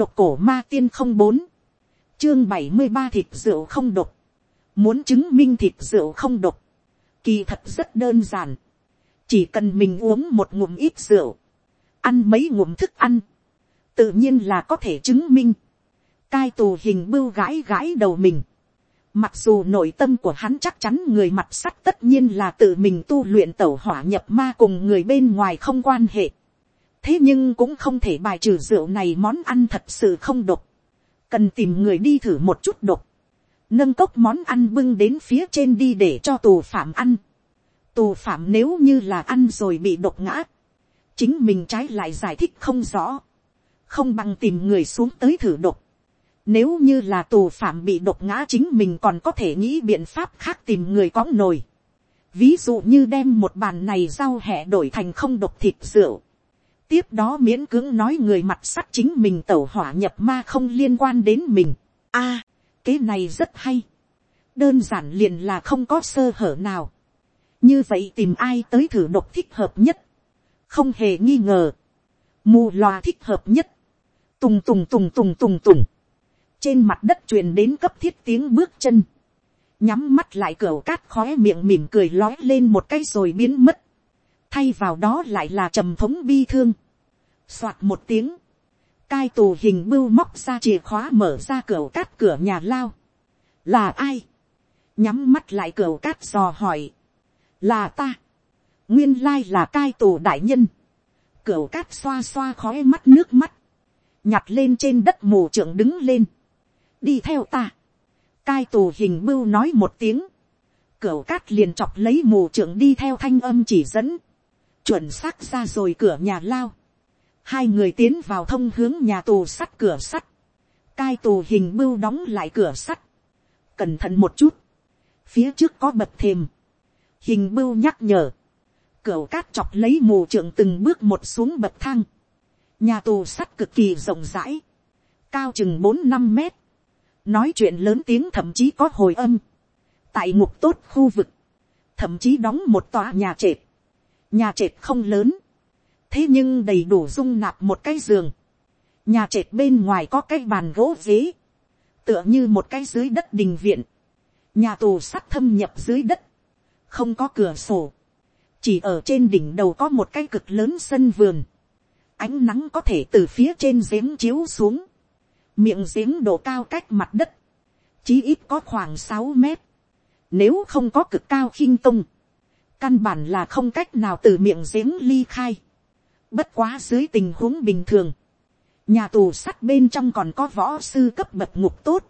độc cổ ma tiên không bốn, chương bảy mươi ba thịt rượu không độc, muốn chứng minh thịt rượu không độc, kỳ thật rất đơn giản, chỉ cần mình uống một ngụm ít rượu, ăn mấy ngụm thức ăn, tự nhiên là có thể chứng minh, cai tù hình bưu gãi gãi đầu mình, mặc dù nội tâm của hắn chắc chắn người mặt sắt tất nhiên là tự mình tu luyện tẩu hỏa nhập ma cùng người bên ngoài không quan hệ, thế nhưng cũng không thể bài trừ rượu này món ăn thật sự không độc, cần tìm người đi thử một chút độc, nâng cốc món ăn bưng đến phía trên đi để cho tù phạm ăn, tù phạm nếu như là ăn rồi bị độc ngã, chính mình trái lại giải thích không rõ, không bằng tìm người xuống tới thử độc. Nếu như là tù phạm bị độc ngã chính mình còn có thể nghĩ biện pháp khác tìm người có nồi. Ví dụ như đem một bàn này rau hẹ đổi thành không độc thịt rượu. Tiếp đó miễn cưỡng nói người mặt sắt chính mình tẩu hỏa nhập ma không liên quan đến mình. a cái này rất hay. Đơn giản liền là không có sơ hở nào. Như vậy tìm ai tới thử độc thích hợp nhất không hề nghi ngờ, mù loà thích hợp nhất, tùng tùng tùng tùng tùng tùng, trên mặt đất truyền đến cấp thiết tiếng bước chân, nhắm mắt lại cửa cát khói miệng mỉm cười lói lên một cái rồi biến mất, thay vào đó lại là trầm thống bi thương, soạt một tiếng, cai tù hình bưu móc ra chìa khóa mở ra cửa cát cửa nhà lao, là ai, nhắm mắt lại cửa cát dò hỏi, là ta, nguyên lai là cai tù đại nhân, cửa cát xoa xoa khói mắt nước mắt, nhặt lên trên đất mù trưởng đứng lên, đi theo ta, cai tù hình bưu nói một tiếng, cửa cát liền chọc lấy mù trưởng đi theo thanh âm chỉ dẫn, chuẩn xác ra rồi cửa nhà lao, hai người tiến vào thông hướng nhà tù sắt cửa sắt, cai tù hình bưu đóng lại cửa sắt, cẩn thận một chút, phía trước có bậc thềm, hình bưu nhắc nhở, Cửu cát chọc lấy mù trưởng từng bước một xuống bậc thang. Nhà tù sắt cực kỳ rộng rãi. Cao chừng bốn năm mét. Nói chuyện lớn tiếng thậm chí có hồi âm. Tại ngục tốt khu vực. Thậm chí đóng một tòa nhà trệt. Nhà trệt không lớn. Thế nhưng đầy đủ dung nạp một cái giường. Nhà trệt bên ngoài có cái bàn gỗ ghế. Tựa như một cái dưới đất đình viện. Nhà tù sắt thâm nhập dưới đất. Không có cửa sổ chỉ ở trên đỉnh đầu có một cái cực lớn sân vườn, ánh nắng có thể từ phía trên giếng chiếu xuống, miệng giếng độ cao cách mặt đất, chí ít có khoảng sáu mét, nếu không có cực cao khinh tung, căn bản là không cách nào từ miệng giếng ly khai, bất quá dưới tình huống bình thường, nhà tù sắt bên trong còn có võ sư cấp bậc ngục tốt,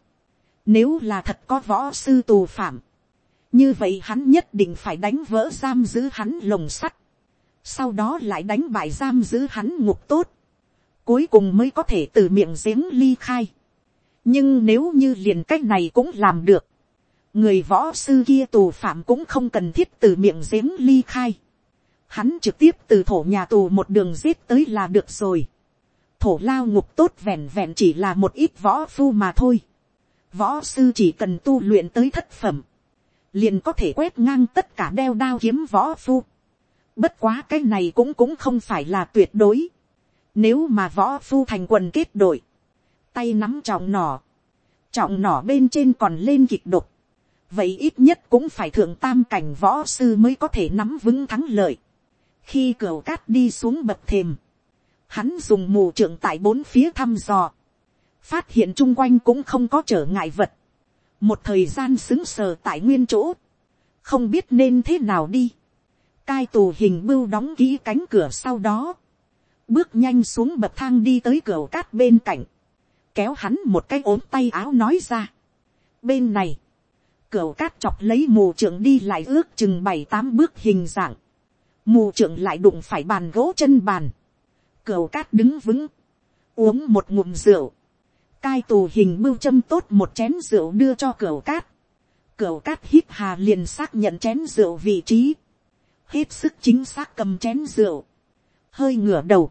nếu là thật có võ sư tù phạm, như vậy hắn nhất định phải đánh vỡ giam giữ hắn lồng sắt, sau đó lại đánh bại giam giữ hắn ngục tốt, cuối cùng mới có thể từ miệng giếng ly khai. nhưng nếu như liền cách này cũng làm được, người võ sư kia tù phạm cũng không cần thiết từ miệng giếng ly khai. Hắn trực tiếp từ thổ nhà tù một đường giết tới là được rồi. Thổ lao ngục tốt vẹn vẹn chỉ là một ít võ phu mà thôi. Võ sư chỉ cần tu luyện tới thất phẩm liền có thể quét ngang tất cả đeo đao kiếm võ phu. Bất quá cái này cũng cũng không phải là tuyệt đối. Nếu mà võ phu thành quần kết đội, tay nắm trọng nỏ, trọng nỏ bên trên còn lên kịch độc. Vậy ít nhất cũng phải thượng tam cảnh võ sư mới có thể nắm vững thắng lợi. Khi cửa cát đi xuống bậc thềm, hắn dùng mù trưởng tại bốn phía thăm dò. Phát hiện chung quanh cũng không có trở ngại vật một thời gian xứng sờ tại nguyên chỗ, không biết nên thế nào đi, cai tù hình bưu đóng kỹ cánh cửa sau đó, bước nhanh xuống bậc thang đi tới cửa cát bên cạnh, kéo hắn một cái ốm tay áo nói ra. bên này, cửa cát chọc lấy mù trưởng đi lại ước chừng bảy tám bước hình dạng, mù trưởng lại đụng phải bàn gỗ chân bàn, cửa cát đứng vững, uống một ngụm rượu, cai tù hình mưu châm tốt một chén rượu đưa cho cửa cát. Cửa cát hít hà liền xác nhận chén rượu vị trí. Hết sức chính xác cầm chén rượu. Hơi ngửa đầu.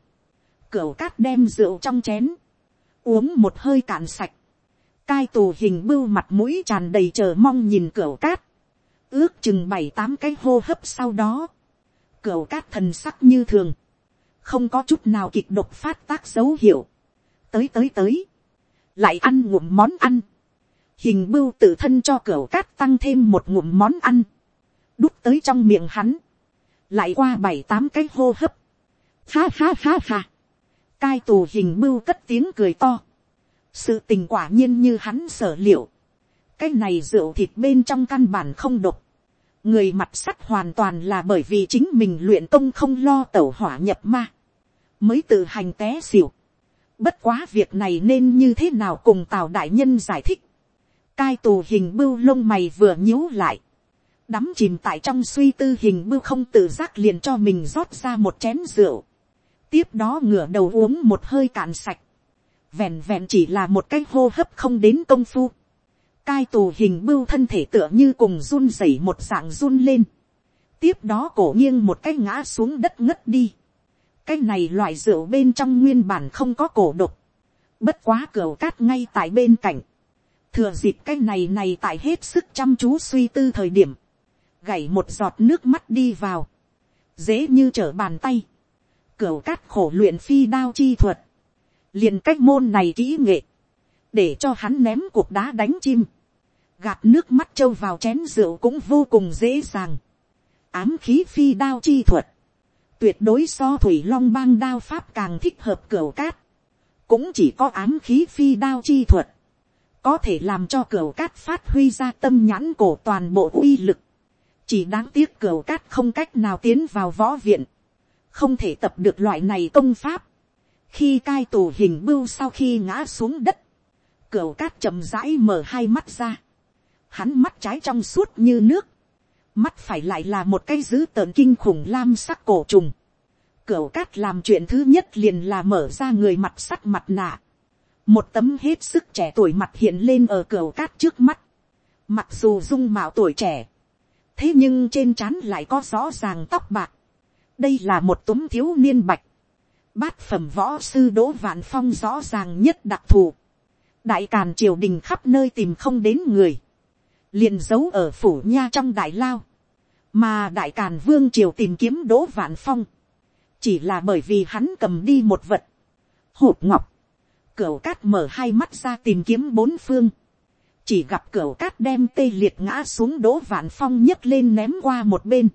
Cửa cát đem rượu trong chén. Uống một hơi cạn sạch. Cai tù hình bưu mặt mũi tràn đầy chờ mong nhìn cửa cát. Ước chừng bảy tám cái hô hấp sau đó. Cửa cát thần sắc như thường. Không có chút nào kịch độc phát tác dấu hiệu. Tới tới tới, lại ăn ngụm món ăn, hình bưu tự thân cho cửa cát tăng thêm một ngụm món ăn, đút tới trong miệng hắn, lại qua bảy tám cái hô hấp, ha ha ha ha, cai tù hình bưu cất tiếng cười to, sự tình quả nhiên như hắn sở liệu, cái này rượu thịt bên trong căn bản không độc, người mặt sắt hoàn toàn là bởi vì chính mình luyện công không lo tẩu hỏa nhập ma, mới tự hành té xỉu. Bất quá việc này nên như thế nào cùng tào đại nhân giải thích. Cai tù hình bưu lông mày vừa nhíu lại. Đắm chìm tại trong suy tư hình bưu không tự giác liền cho mình rót ra một chén rượu. Tiếp đó ngửa đầu uống một hơi cạn sạch. Vẹn vẹn chỉ là một cái hô hấp không đến công phu cai tù hình bưu thân thể tựa như cùng run rẩy một dạng run lên. tiếp đó cổ nghiêng một cái ngã xuống đất ngất đi. cái này loại rượu bên trong nguyên bản không có cổ độc. bất quá cửa cát ngay tại bên cạnh. thừa dịp cái này này tại hết sức chăm chú suy tư thời điểm. gảy một giọt nước mắt đi vào. dễ như trở bàn tay. cửa cát khổ luyện phi đao chi thuật liền cách môn này kỹ nghệ để cho hắn ném cuộc đá đánh chim. Gạt nước mắt trâu vào chén rượu cũng vô cùng dễ dàng. ám khí phi đao chi thuật, tuyệt đối so thủy long bang đao pháp càng thích hợp cửa cát, cũng chỉ có ám khí phi đao chi thuật, có thể làm cho cửa cát phát huy ra tâm nhãn cổ toàn bộ uy lực, chỉ đáng tiếc cửa cát không cách nào tiến vào võ viện, không thể tập được loại này công pháp, khi cai tù hình bưu sau khi ngã xuống đất, cửu cát chậm rãi mở hai mắt ra, hắn mắt trái trong suốt như nước, mắt phải lại là một cái dữ tợn kinh khủng lam sắc cổ trùng. Cửu cát làm chuyện thứ nhất liền là mở ra người mặt sắt mặt nạ. Một tấm hết sức trẻ tuổi mặt hiện lên ở cửu cát trước mắt. Mặc dù dung mạo tuổi trẻ. Thế nhưng trên trán lại có rõ ràng tóc bạc. Đây là một túm thiếu niên bạch. Bát phẩm võ sư Đỗ Vạn Phong rõ ràng nhất đặc thù. Đại Càn triều đình khắp nơi tìm không đến người. Liền giấu ở phủ nha trong đại lao, mà đại càn vương triều tìm kiếm đỗ vạn phong, chỉ là bởi vì hắn cầm đi một vật, hộp ngọc, cửa cát mở hai mắt ra tìm kiếm bốn phương, chỉ gặp cửa cát đem tê liệt ngã xuống đỗ vạn phong nhấc lên ném qua một bên,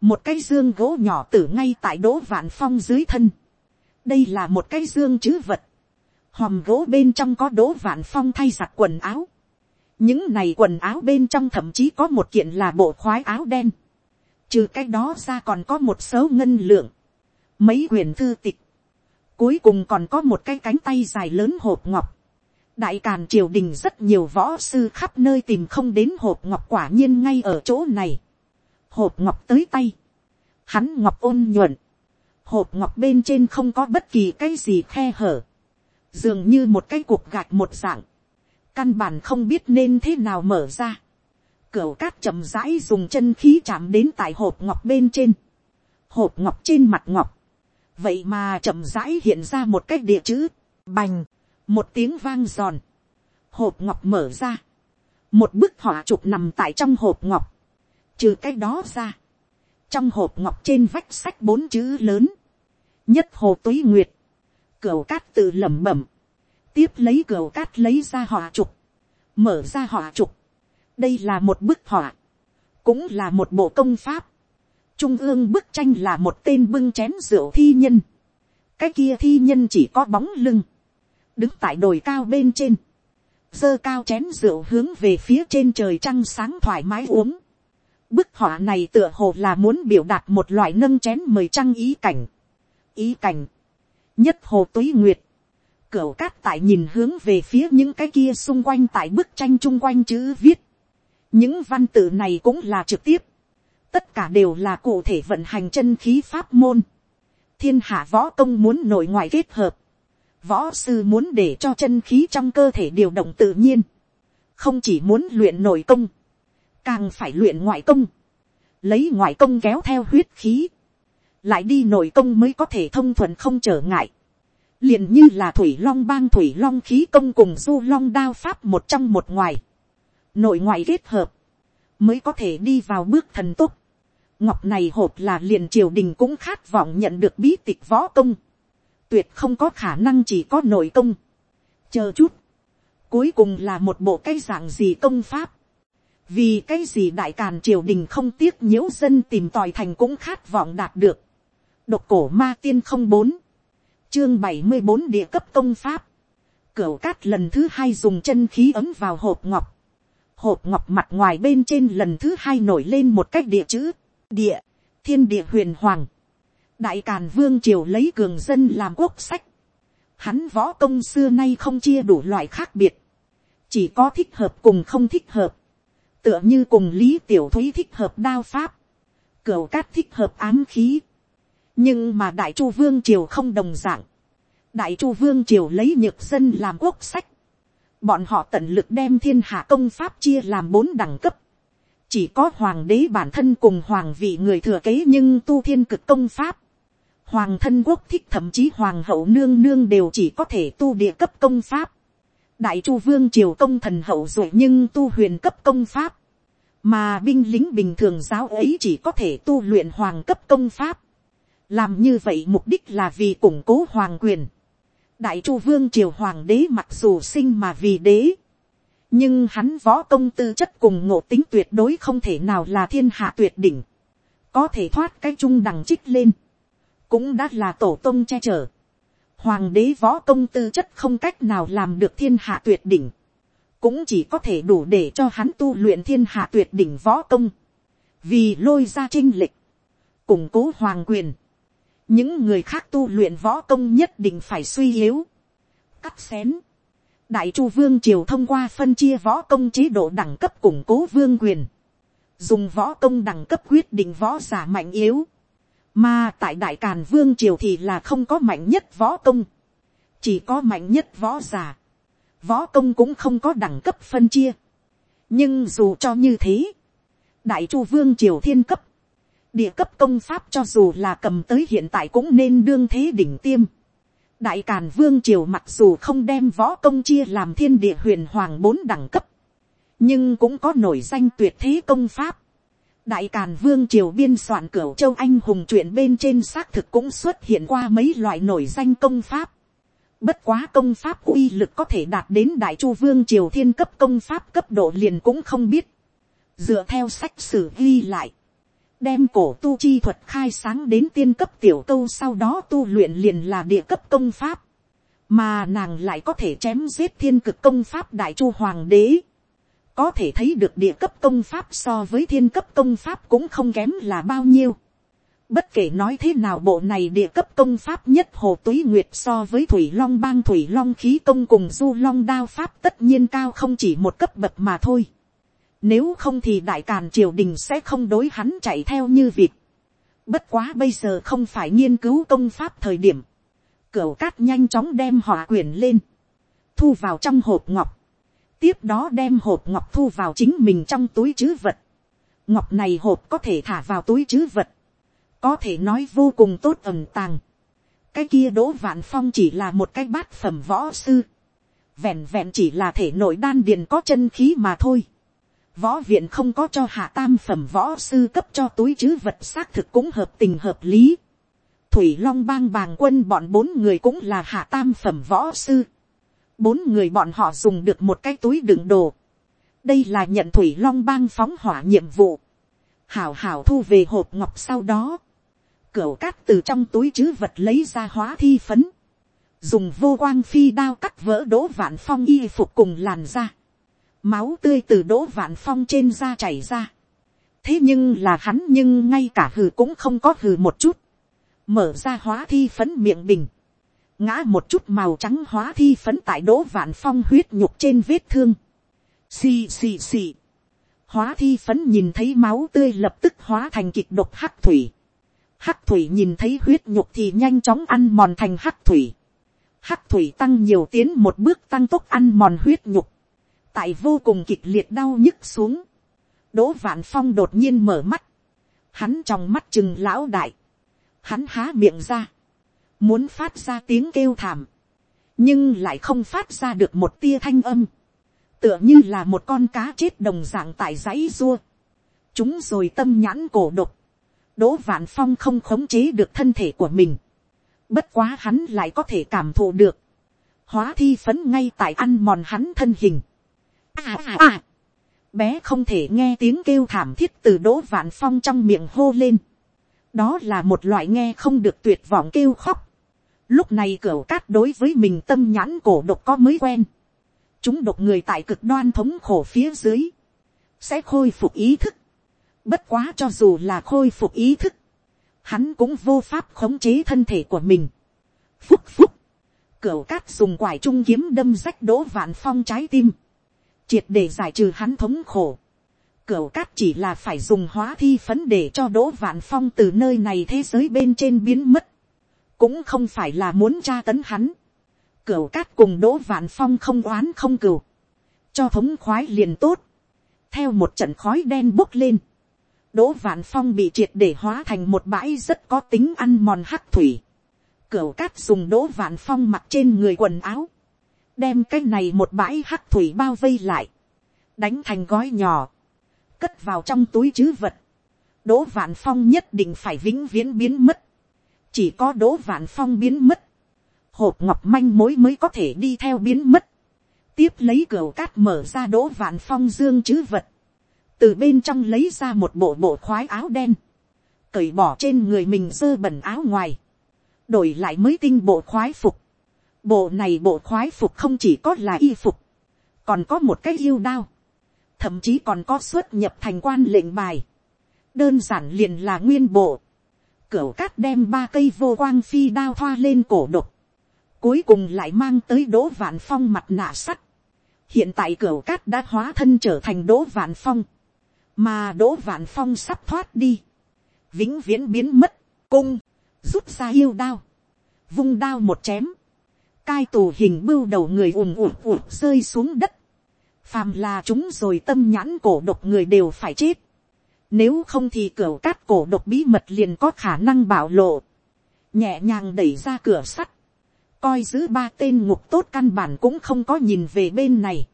một cái dương gỗ nhỏ tử ngay tại đỗ vạn phong dưới thân, đây là một cái dương chữ vật, hòm gỗ bên trong có đỗ vạn phong thay giặt quần áo, những này quần áo bên trong thậm chí có một kiện là bộ khoái áo đen, trừ cái đó ra còn có một số ngân lượng, mấy quyền thư tịch, cuối cùng còn có một cái cánh tay dài lớn hộp ngọc, đại càn triều đình rất nhiều võ sư khắp nơi tìm không đến hộp ngọc quả nhiên ngay ở chỗ này, hộp ngọc tới tay, hắn ngọc ôn nhuận, hộp ngọc bên trên không có bất kỳ cái gì khe hở, dường như một cái cục gạch một dạng, căn bản không biết nên thế nào mở ra. Cửu cát chậm rãi dùng chân khí chạm đến tại hộp ngọc bên trên. Hộp ngọc trên mặt ngọc. Vậy mà chậm rãi hiện ra một cái địa chữ. Bành. Một tiếng vang giòn. Hộp ngọc mở ra. Một bức họa chụp nằm tại trong hộp ngọc. Trừ cái đó ra. Trong hộp ngọc trên vách sách bốn chữ lớn. Nhất hồ túy nguyệt. cửa cát tự lẩm bẩm tiếp lấy cửa cát lấy ra họa trục, mở ra họa trục. đây là một bức họa, cũng là một bộ công pháp. trung ương bức tranh là một tên bưng chén rượu thi nhân. cái kia thi nhân chỉ có bóng lưng, đứng tại đồi cao bên trên, giơ cao chén rượu hướng về phía trên trời trăng sáng thoải mái uống. Bức họa này tựa hồ là muốn biểu đạt một loại nâng chén mời trăng ý cảnh. Ý cảnh. Nhất hồ túy nguyệt. Cửu cát tại nhìn hướng về phía những cái kia xung quanh tại bức tranh chung quanh chữ viết. Những văn tự này cũng là trực tiếp. Tất cả đều là cụ thể vận hành chân khí pháp môn. Thiên hạ võ công muốn nội ngoại kết hợp. Võ sư muốn để cho chân khí trong cơ thể điều động tự nhiên. Không chỉ muốn luyện nội công. Càng phải luyện ngoại công. Lấy ngoại công kéo theo huyết khí. Lại đi nội công mới có thể thông thuận không trở ngại liền như là thủy long bang thủy long khí công cùng du long đao pháp một trong một ngoài, nội ngoại kết hợp, mới có thể đi vào bước thần tốc. Ngọc này hộp là liền triều đình cũng khát vọng nhận được bí tịch võ công. tuyệt không có khả năng chỉ có nội công, chờ chút, cuối cùng là một bộ cái dạng gì công pháp, vì cái gì đại càn triều đình không tiếc nhiễu dân tìm tòi thành cũng khát vọng đạt được, độc cổ ma tiên không bốn, chương bảy mươi bốn địa cấp công pháp, cửa cát lần thứ hai dùng chân khí ấm vào hộp ngọc, hộp ngọc mặt ngoài bên trên lần thứ hai nổi lên một cách địa chữ, địa, thiên địa huyền hoàng, đại càn vương triều lấy cường dân làm quốc sách, hắn võ công xưa nay không chia đủ loại khác biệt, chỉ có thích hợp cùng không thích hợp, tựa như cùng lý tiểu thúy thích hợp đao pháp, cửa cát thích hợp ám khí, nhưng mà đại chu vương triều không đồng d ạ n g đại chu vương triều lấy nhược dân làm quốc sách, bọn họ tận lực đem thiên hạ công pháp chia làm bốn đẳng cấp, chỉ có hoàng đế bản thân cùng hoàng vị người thừa kế nhưng tu thiên cực công pháp, hoàng thân quốc thích thậm chí hoàng hậu nương nương đều chỉ có thể tu địa cấp công pháp, đại chu vương triều công thần hậu rồi nhưng tu huyền cấp công pháp, mà binh lính bình thường giáo ấy chỉ có thể tu luyện hoàng cấp công pháp, làm như vậy mục đích là vì củng cố hoàng quyền. đại chu vương triều hoàng đế mặc dù sinh mà vì đế, nhưng hắn võ công tư chất cùng ngộ tính tuyệt đối không thể nào là thiên hạ tuyệt đỉnh, có thể thoát cái trung đằng trích lên, cũng đã là tổ tông che chở. Hoàng đế võ công tư chất không cách nào làm được thiên hạ tuyệt đỉnh, cũng chỉ có thể đủ để cho hắn tu luyện thiên hạ tuyệt đỉnh võ công, vì lôi ra trinh lịch, củng cố hoàng quyền, những người khác tu luyện võ công nhất định phải suy yếu, cắt xén. đại chu vương triều thông qua phân chia võ công chế độ đẳng cấp củng cố vương quyền, dùng võ công đẳng cấp quyết định võ giả mạnh yếu, mà tại đại càn vương triều thì là không có mạnh nhất võ công, chỉ có mạnh nhất võ giả, võ công cũng không có đẳng cấp phân chia, nhưng dù cho như thế, đại chu vương triều thiên cấp, địa cấp công pháp cho dù là cầm tới hiện tại cũng nên đương thế đỉnh tiêm. đại càn vương triều mặc dù không đem võ công chia làm thiên địa huyền hoàng bốn đẳng cấp, nhưng cũng có nổi danh tuyệt thế công pháp. đại càn vương triều biên soạn cửu châu anh hùng truyện bên trên xác thực cũng xuất hiện qua mấy loại nổi danh công pháp. Bất quá công pháp uy lực có thể đạt đến đại chu vương triều thiên cấp công pháp cấp độ liền cũng không biết. Dựa theo sách sử ghi lại đem cổ tu chi thuật khai sáng đến tiên cấp tiểu câu sau đó tu luyện liền là địa cấp công pháp, mà nàng lại có thể chém giết thiên cực công pháp đại chu hoàng đế, có thể thấy được địa cấp công pháp so với thiên cấp công pháp cũng không kém là bao nhiêu. Bất kể nói thế nào bộ này địa cấp công pháp nhất hồ túy nguyệt so với thủy long bang, thủy long khí công cùng du long đao pháp tất nhiên cao không chỉ một cấp bậc mà thôi. Nếu không thì đại càn triều đình sẽ không đối hắn chạy theo như vịt. Bất quá bây giờ không phải nghiên cứu công pháp thời điểm. Cửu cát nhanh chóng đem hỏa quyển lên. Thu vào trong hộp ngọc. Tiếp đó đem hộp ngọc thu vào chính mình trong túi chứ vật. Ngọc này hộp có thể thả vào túi chứ vật. Có thể nói vô cùng tốt ẩm tàng. Cái kia đỗ vạn phong chỉ là một cái bát phẩm võ sư. Vẹn vẹn chỉ là thể nội đan điền có chân khí mà thôi Võ viện không có cho hạ tam phẩm võ sư cấp cho túi chứ vật xác thực cũng hợp tình hợp lý. Thủy Long bang bàng quân bọn bốn người cũng là hạ tam phẩm võ sư. Bốn người bọn họ dùng được một cái túi đựng đồ. Đây là nhận Thủy Long bang phóng hỏa nhiệm vụ. Hảo hảo thu về hộp ngọc sau đó. Cửu cát từ trong túi chứ vật lấy ra hóa thi phấn. Dùng vô quang phi đao cắt vỡ đỗ vạn phong y phục cùng làn da máu tươi từ đỗ vạn phong trên da chảy ra. thế nhưng là hắn nhưng ngay cả hừ cũng không có hừ một chút. mở ra hóa thi phấn miệng bình. ngã một chút màu trắng hóa thi phấn tại đỗ vạn phong huyết nhục trên vết thương. xì xì xì. hóa thi phấn nhìn thấy máu tươi lập tức hóa thành kịch độc hắc thủy. Hắc thủy nhìn thấy huyết nhục thì nhanh chóng ăn mòn thành hắc thủy. Hắc thủy tăng nhiều tiến một bước tăng tốc ăn mòn huyết nhục. Tại vô cùng kịch liệt đau nhức xuống, đỗ vạn phong đột nhiên mở mắt, hắn trong mắt chừng lão đại, hắn há miệng ra, muốn phát ra tiếng kêu thảm, nhưng lại không phát ra được một tia thanh âm, tựa như là một con cá chết đồng dạng tại giấy rua. chúng rồi tâm nhãn cổ độc, đỗ vạn phong không khống chế được thân thể của mình, Bất quá hắn lại có thể cảm thụ được. Hóa thi phấn ngay tại ăn mòn hắn thân hình. À à à. Bé không thể nghe tiếng kêu thảm thiết từ đỗ vạn phong trong miệng hô lên. Đó là một loại nghe không được tuyệt vọng kêu khóc. Lúc này cửa cát đối với mình tâm nhãn cổ độc có mới quen. Chúng độc người tại cực đoan thống khổ phía dưới. Sẽ khôi phục ý thức. Bất quá cho dù là khôi phục ý thức hắn cũng vô pháp khống chế thân thể của mình. Phúc phúc, cửu cát dùng quải trung kiếm đâm rách đỗ vạn phong trái tim, triệt để giải trừ hắn thống khổ. Cửu cát chỉ là phải dùng hóa thi phấn để cho đỗ vạn phong từ nơi này thế giới bên trên biến mất, cũng không phải là muốn tra tấn hắn. Cửu cát cùng đỗ vạn phong không oán không cừu, cho thống khoái liền tốt, theo một trận khói đen bốc lên, Đỗ Vạn Phong bị triệt để hóa thành một bãi rất có tính ăn mòn hắc thủy. Cửu cát dùng Đỗ Vạn Phong mặc trên người quần áo. Đem cái này một bãi hắc thủy bao vây lại. Đánh thành gói nhỏ. Cất vào trong túi chứ vật. Đỗ Vạn Phong nhất định phải vĩnh viễn biến mất. Chỉ có Đỗ Vạn Phong biến mất. Hộp ngọc manh mối mới có thể đi theo biến mất. Tiếp lấy cửu cát mở ra Đỗ Vạn Phong dương chứ vật từ bên trong lấy ra một bộ bộ khoái áo đen, cởi bỏ trên người mình dơ bẩn áo ngoài, đổi lại mới tinh bộ khoái phục. Bộ này bộ khoái phục không chỉ có là y phục, còn có một cái yêu đao, thậm chí còn có xuất nhập thành quan lệnh bài, đơn giản liền là nguyên bộ, cửu cát đem ba cây vô quang phi đao thoa lên cổ độc, cuối cùng lại mang tới đỗ vạn phong mặt nạ sắt, hiện tại cửu cát đã hóa thân trở thành đỗ vạn phong, mà đỗ vạn phong sắp thoát đi, vĩnh viễn biến mất, cung, rút ra yêu đao, vung đao một chém, cai tù hình bưu đầu người ùm ùm ùm rơi xuống đất, phàm là chúng rồi tâm nhãn cổ độc người đều phải chết, nếu không thì cửa cát cổ độc bí mật liền có khả năng bảo lộ, nhẹ nhàng đẩy ra cửa sắt, coi giữ ba tên ngục tốt căn bản cũng không có nhìn về bên này,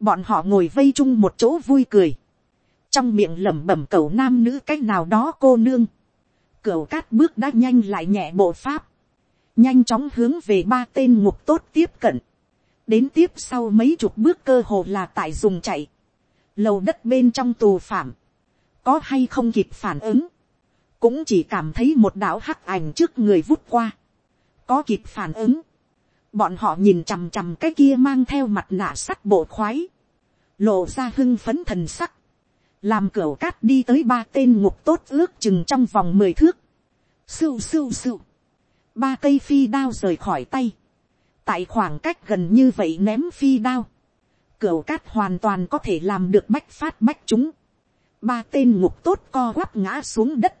bọn họ ngồi vây chung một chỗ vui cười, trong miệng lẩm bẩm cầu nam nữ cái nào đó cô nương, cửu cát bước đã nhanh lại nhẹ bộ pháp, nhanh chóng hướng về ba tên ngục tốt tiếp cận, đến tiếp sau mấy chục bước cơ hồ là tại dùng chạy, lầu đất bên trong tù phạm, có hay không kịp phản ứng, cũng chỉ cảm thấy một đạo hắc ảnh trước người vút qua, có kịp phản ứng, bọn họ nhìn chằm chằm cái kia mang theo mặt nạ sắt bộ khoái, lộ ra hưng phấn thần sắc, làm cửa cát đi tới ba tên ngục tốt ước chừng trong vòng mười thước, sưu sưu sưu, ba cây phi đao rời khỏi tay, tại khoảng cách gần như vậy ném phi đao, cửa cát hoàn toàn có thể làm được bách phát bách chúng, ba tên ngục tốt co quắp ngã xuống đất,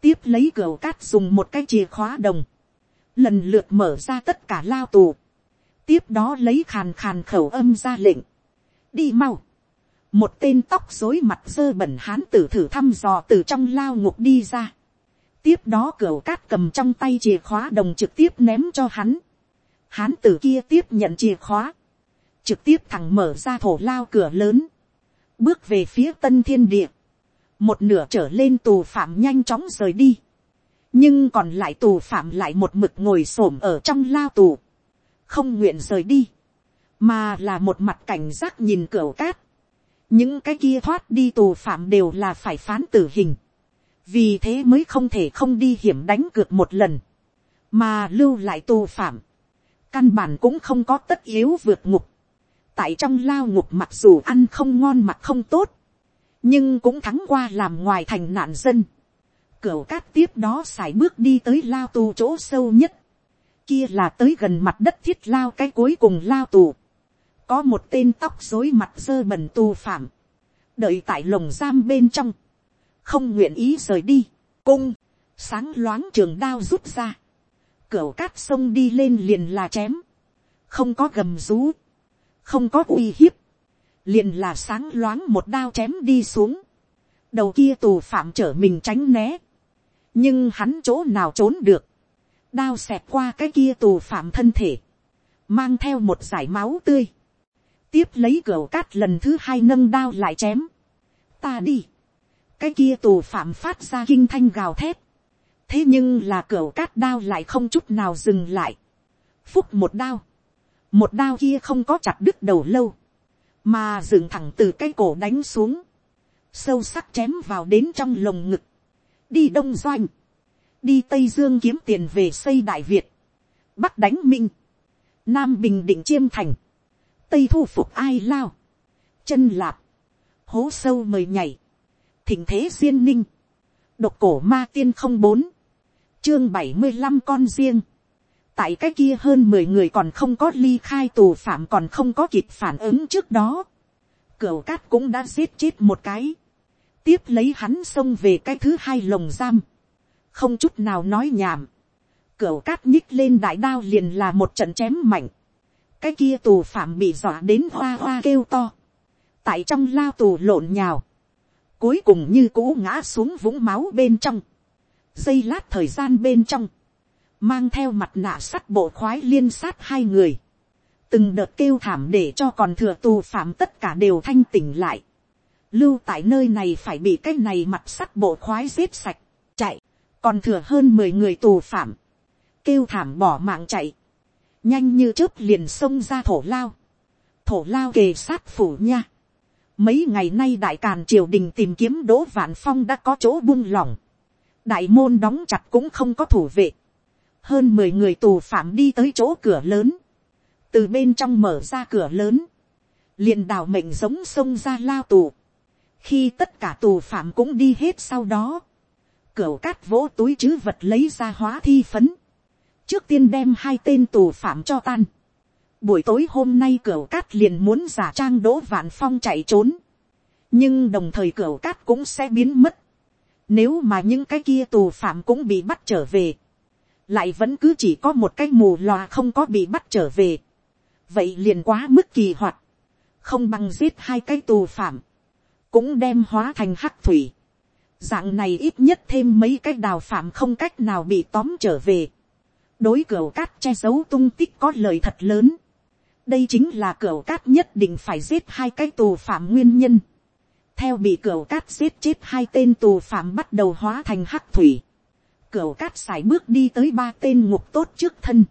tiếp lấy cửa cát dùng một cái chìa khóa đồng, lần lượt mở ra tất cả lao tù, tiếp đó lấy khàn khàn khẩu âm ra lệnh, đi mau, một tên tóc dối mặt dơ bẩn hán tử thử thăm dò từ trong lao ngục đi ra. tiếp đó cửa cát cầm trong tay chìa khóa đồng trực tiếp ném cho hắn. hán tử kia tiếp nhận chìa khóa. trực tiếp thẳng mở ra thổ lao cửa lớn. bước về phía tân thiên địa. một nửa trở lên tù phạm nhanh chóng rời đi. nhưng còn lại tù phạm lại một mực ngồi s ổ m ở trong lao tù. không nguyện rời đi. mà là một mặt cảnh giác nhìn cửa cát những cái kia thoát đi tù phạm đều là phải phán tử hình, vì thế mới không thể không đi hiểm đánh cược một lần, mà lưu lại tù phạm, căn bản cũng không có tất yếu vượt ngục, tại trong lao ngục mặc dù ăn không ngon mặc không tốt, nhưng cũng thắng qua làm ngoài thành nạn dân, cửa cát tiếp đó x bước đi tới lao tù chỗ sâu nhất, kia là tới gần mặt đất thiết lao cái cuối cùng lao tù, có một tên tóc dối mặt dơ bẩn tù phạm, đợi tại lồng giam bên trong, không nguyện ý rời đi, cung, sáng loáng trường đao rút ra, cửa cát sông đi lên liền là chém, không có gầm rú, không có uy hiếp, liền là sáng loáng một đao chém đi xuống, đầu kia tù phạm trở mình tránh né, nhưng hắn chỗ nào trốn được, đao xẹt qua cái kia tù phạm thân thể, mang theo một giải máu tươi, tiếp lấy cửa cát lần thứ hai nâng đao lại chém. ta đi. cái kia tù phạm phát ra kinh thanh gào thét. thế nhưng là cửa cát đao lại không chút nào dừng lại. phúc một đao, một đao kia không có chặt đứt đầu lâu, mà dựng thẳng từ cái cổ đánh xuống, sâu sắc chém vào đến trong lồng ngực, đi đông doanh, đi tây dương kiếm tiền về xây đại việt, bắc đánh minh, nam bình định chiêm thành, tây thu phục ai lao, chân lạp, hố sâu mời nhảy, thỉnh thế duyên ninh, độc cổ ma tiên không bốn, chương bảy mươi năm con riêng, tại cái kia hơn mười người còn không có ly khai tù phạm còn không có kịp phản ứng trước đó, cửa cát cũng đã giết chết một cái, tiếp lấy hắn xông về cái thứ hai lồng giam, không chút nào nói nhảm, cửa cát nhích lên đại đao liền là một trận chém mạnh, cái kia tù phạm bị dọa đến hoa hoa kêu to, tại trong lao tù lộn nhào, cuối cùng như cũ ngã xuống vũng máu bên trong, giây lát thời gian bên trong, mang theo mặt nạ sắt bộ khoái liên sát hai người, từng đợt kêu thảm để cho còn thừa tù phạm tất cả đều thanh tỉnh lại, lưu tại nơi này phải bị cái này mặt sắt bộ khoái giết sạch, chạy, còn thừa hơn mười người tù phạm, kêu thảm bỏ mạng chạy, nhanh như chớp liền xông ra thổ lao, thổ lao kề sát phủ nha, mấy ngày nay đại càn triều đình tìm kiếm đỗ vạn phong đã có chỗ buông lỏng, đại môn đóng chặt cũng không có thủ vệ, hơn mười người tù phạm đi tới chỗ cửa lớn, từ bên trong mở ra cửa lớn, liền đào mệnh giống xông ra lao tù, khi tất cả tù phạm cũng đi hết sau đó, cửa cát vỗ túi chứ vật lấy ra hóa thi phấn, trước tiên đem hai tên tù phạm cho tan, buổi tối hôm nay cửa cát liền muốn giả trang đỗ vạn phong chạy trốn, nhưng đồng thời cửa cát cũng sẽ biến mất, nếu mà những cái kia tù phạm cũng bị bắt trở về, lại vẫn cứ chỉ có một cái mù loà không có bị bắt trở về, vậy liền quá mức kỳ hoạt, không bằng giết hai cái tù phạm, cũng đem hóa thành hắc thủy. Dạng này ít nhất thêm mấy cái đào phạm không cách nào bị tóm trở về đối cửa cát che giấu tung tích có lời thật lớn. đây chính là cửa cát nhất định phải giết hai cái tù phạm nguyên nhân. theo bị cửa cát giết chết hai tên tù phạm bắt đầu hóa thành hắc thủy. cửa cát sải bước đi tới ba tên ngục tốt trước thân.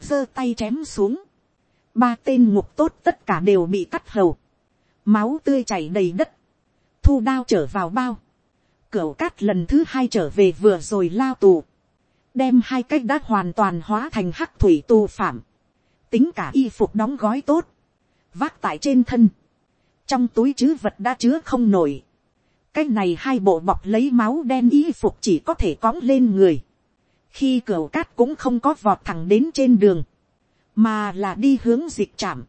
giơ tay chém xuống. ba tên ngục tốt tất cả đều bị cắt hầu. máu tươi chảy đầy đất thu đao trở vào bao, cửa cát lần thứ hai trở về vừa rồi lao tù, đem hai cách đã hoàn toàn hóa thành hắc thủy tù phạm, tính cả y phục đóng gói tốt, vác tại trên thân, trong túi chứ vật đã chứa không nổi, cái này hai bộ bọc lấy máu đen y phục chỉ có thể cõng lên người, khi cửa cát cũng không có vọt thẳng đến trên đường, mà là đi hướng dịch trạm,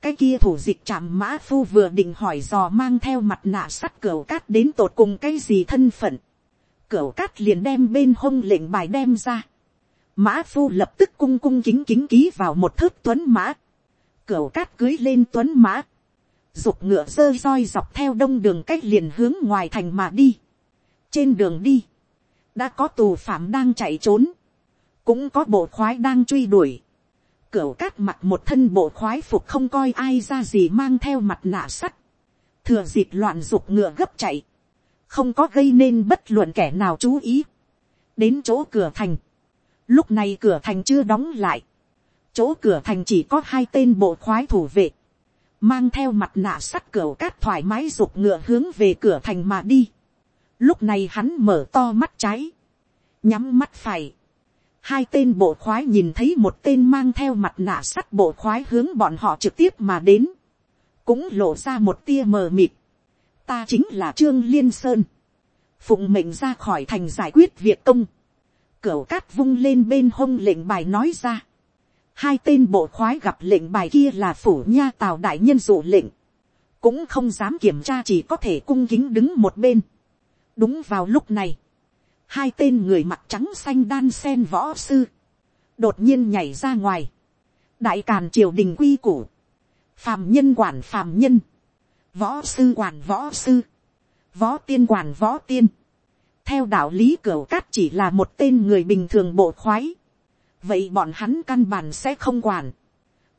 cái kia thủ dịch trạm mã phu vừa định hỏi dò mang theo mặt nạ sắt cửa cát đến tột cùng cái gì thân phận. Cửa cát liền đem bên hông lệnh bài đem ra. Mã phu lập tức cung cung kính kính ký vào một thớt tuấn mã. Cửa cát cưới lên tuấn mã. Dục ngựa dơ roi dọc theo đông đường cách liền hướng ngoài thành mà đi. Trên đường đi. Đã có tù phạm đang chạy trốn. Cũng có bộ khoái đang truy đuổi Cửu cát mặt một thân bộ khoái phục không coi ai ra gì mang theo mặt nạ sắt. Thừa dịp loạn dục ngựa gấp chạy. Không có gây nên bất luận kẻ nào chú ý. Đến chỗ cửa thành. Lúc này cửa thành chưa đóng lại. Chỗ cửa thành chỉ có hai tên bộ khoái thủ vệ. Mang theo mặt nạ sắt cửa cát thoải mái dục ngựa hướng về cửa thành mà đi. Lúc này hắn mở to mắt trái. Nhắm mắt phải hai tên bộ khoái nhìn thấy một tên mang theo mặt nạ sắt bộ khoái hướng bọn họ trực tiếp mà đến, cũng lộ ra một tia mờ mịt ta chính là trương liên sơn, phụng mệnh ra khỏi thành giải quyết việc công, cửu cát vung lên bên hông lệnh bài nói ra. hai tên bộ khoái gặp lệnh bài kia là phủ nha tào đại nhân dụ lệnh, cũng không dám kiểm tra chỉ có thể cung kính đứng một bên. đúng vào lúc này, hai tên người mặt trắng xanh đan sen võ sư, đột nhiên nhảy ra ngoài, đại càn triều đình quy củ, phàm nhân quản phàm nhân, võ sư quản võ sư, võ tiên quản võ tiên, theo đạo lý cửu cát chỉ là một tên người bình thường bộ khoái, vậy bọn hắn căn bản sẽ không quản,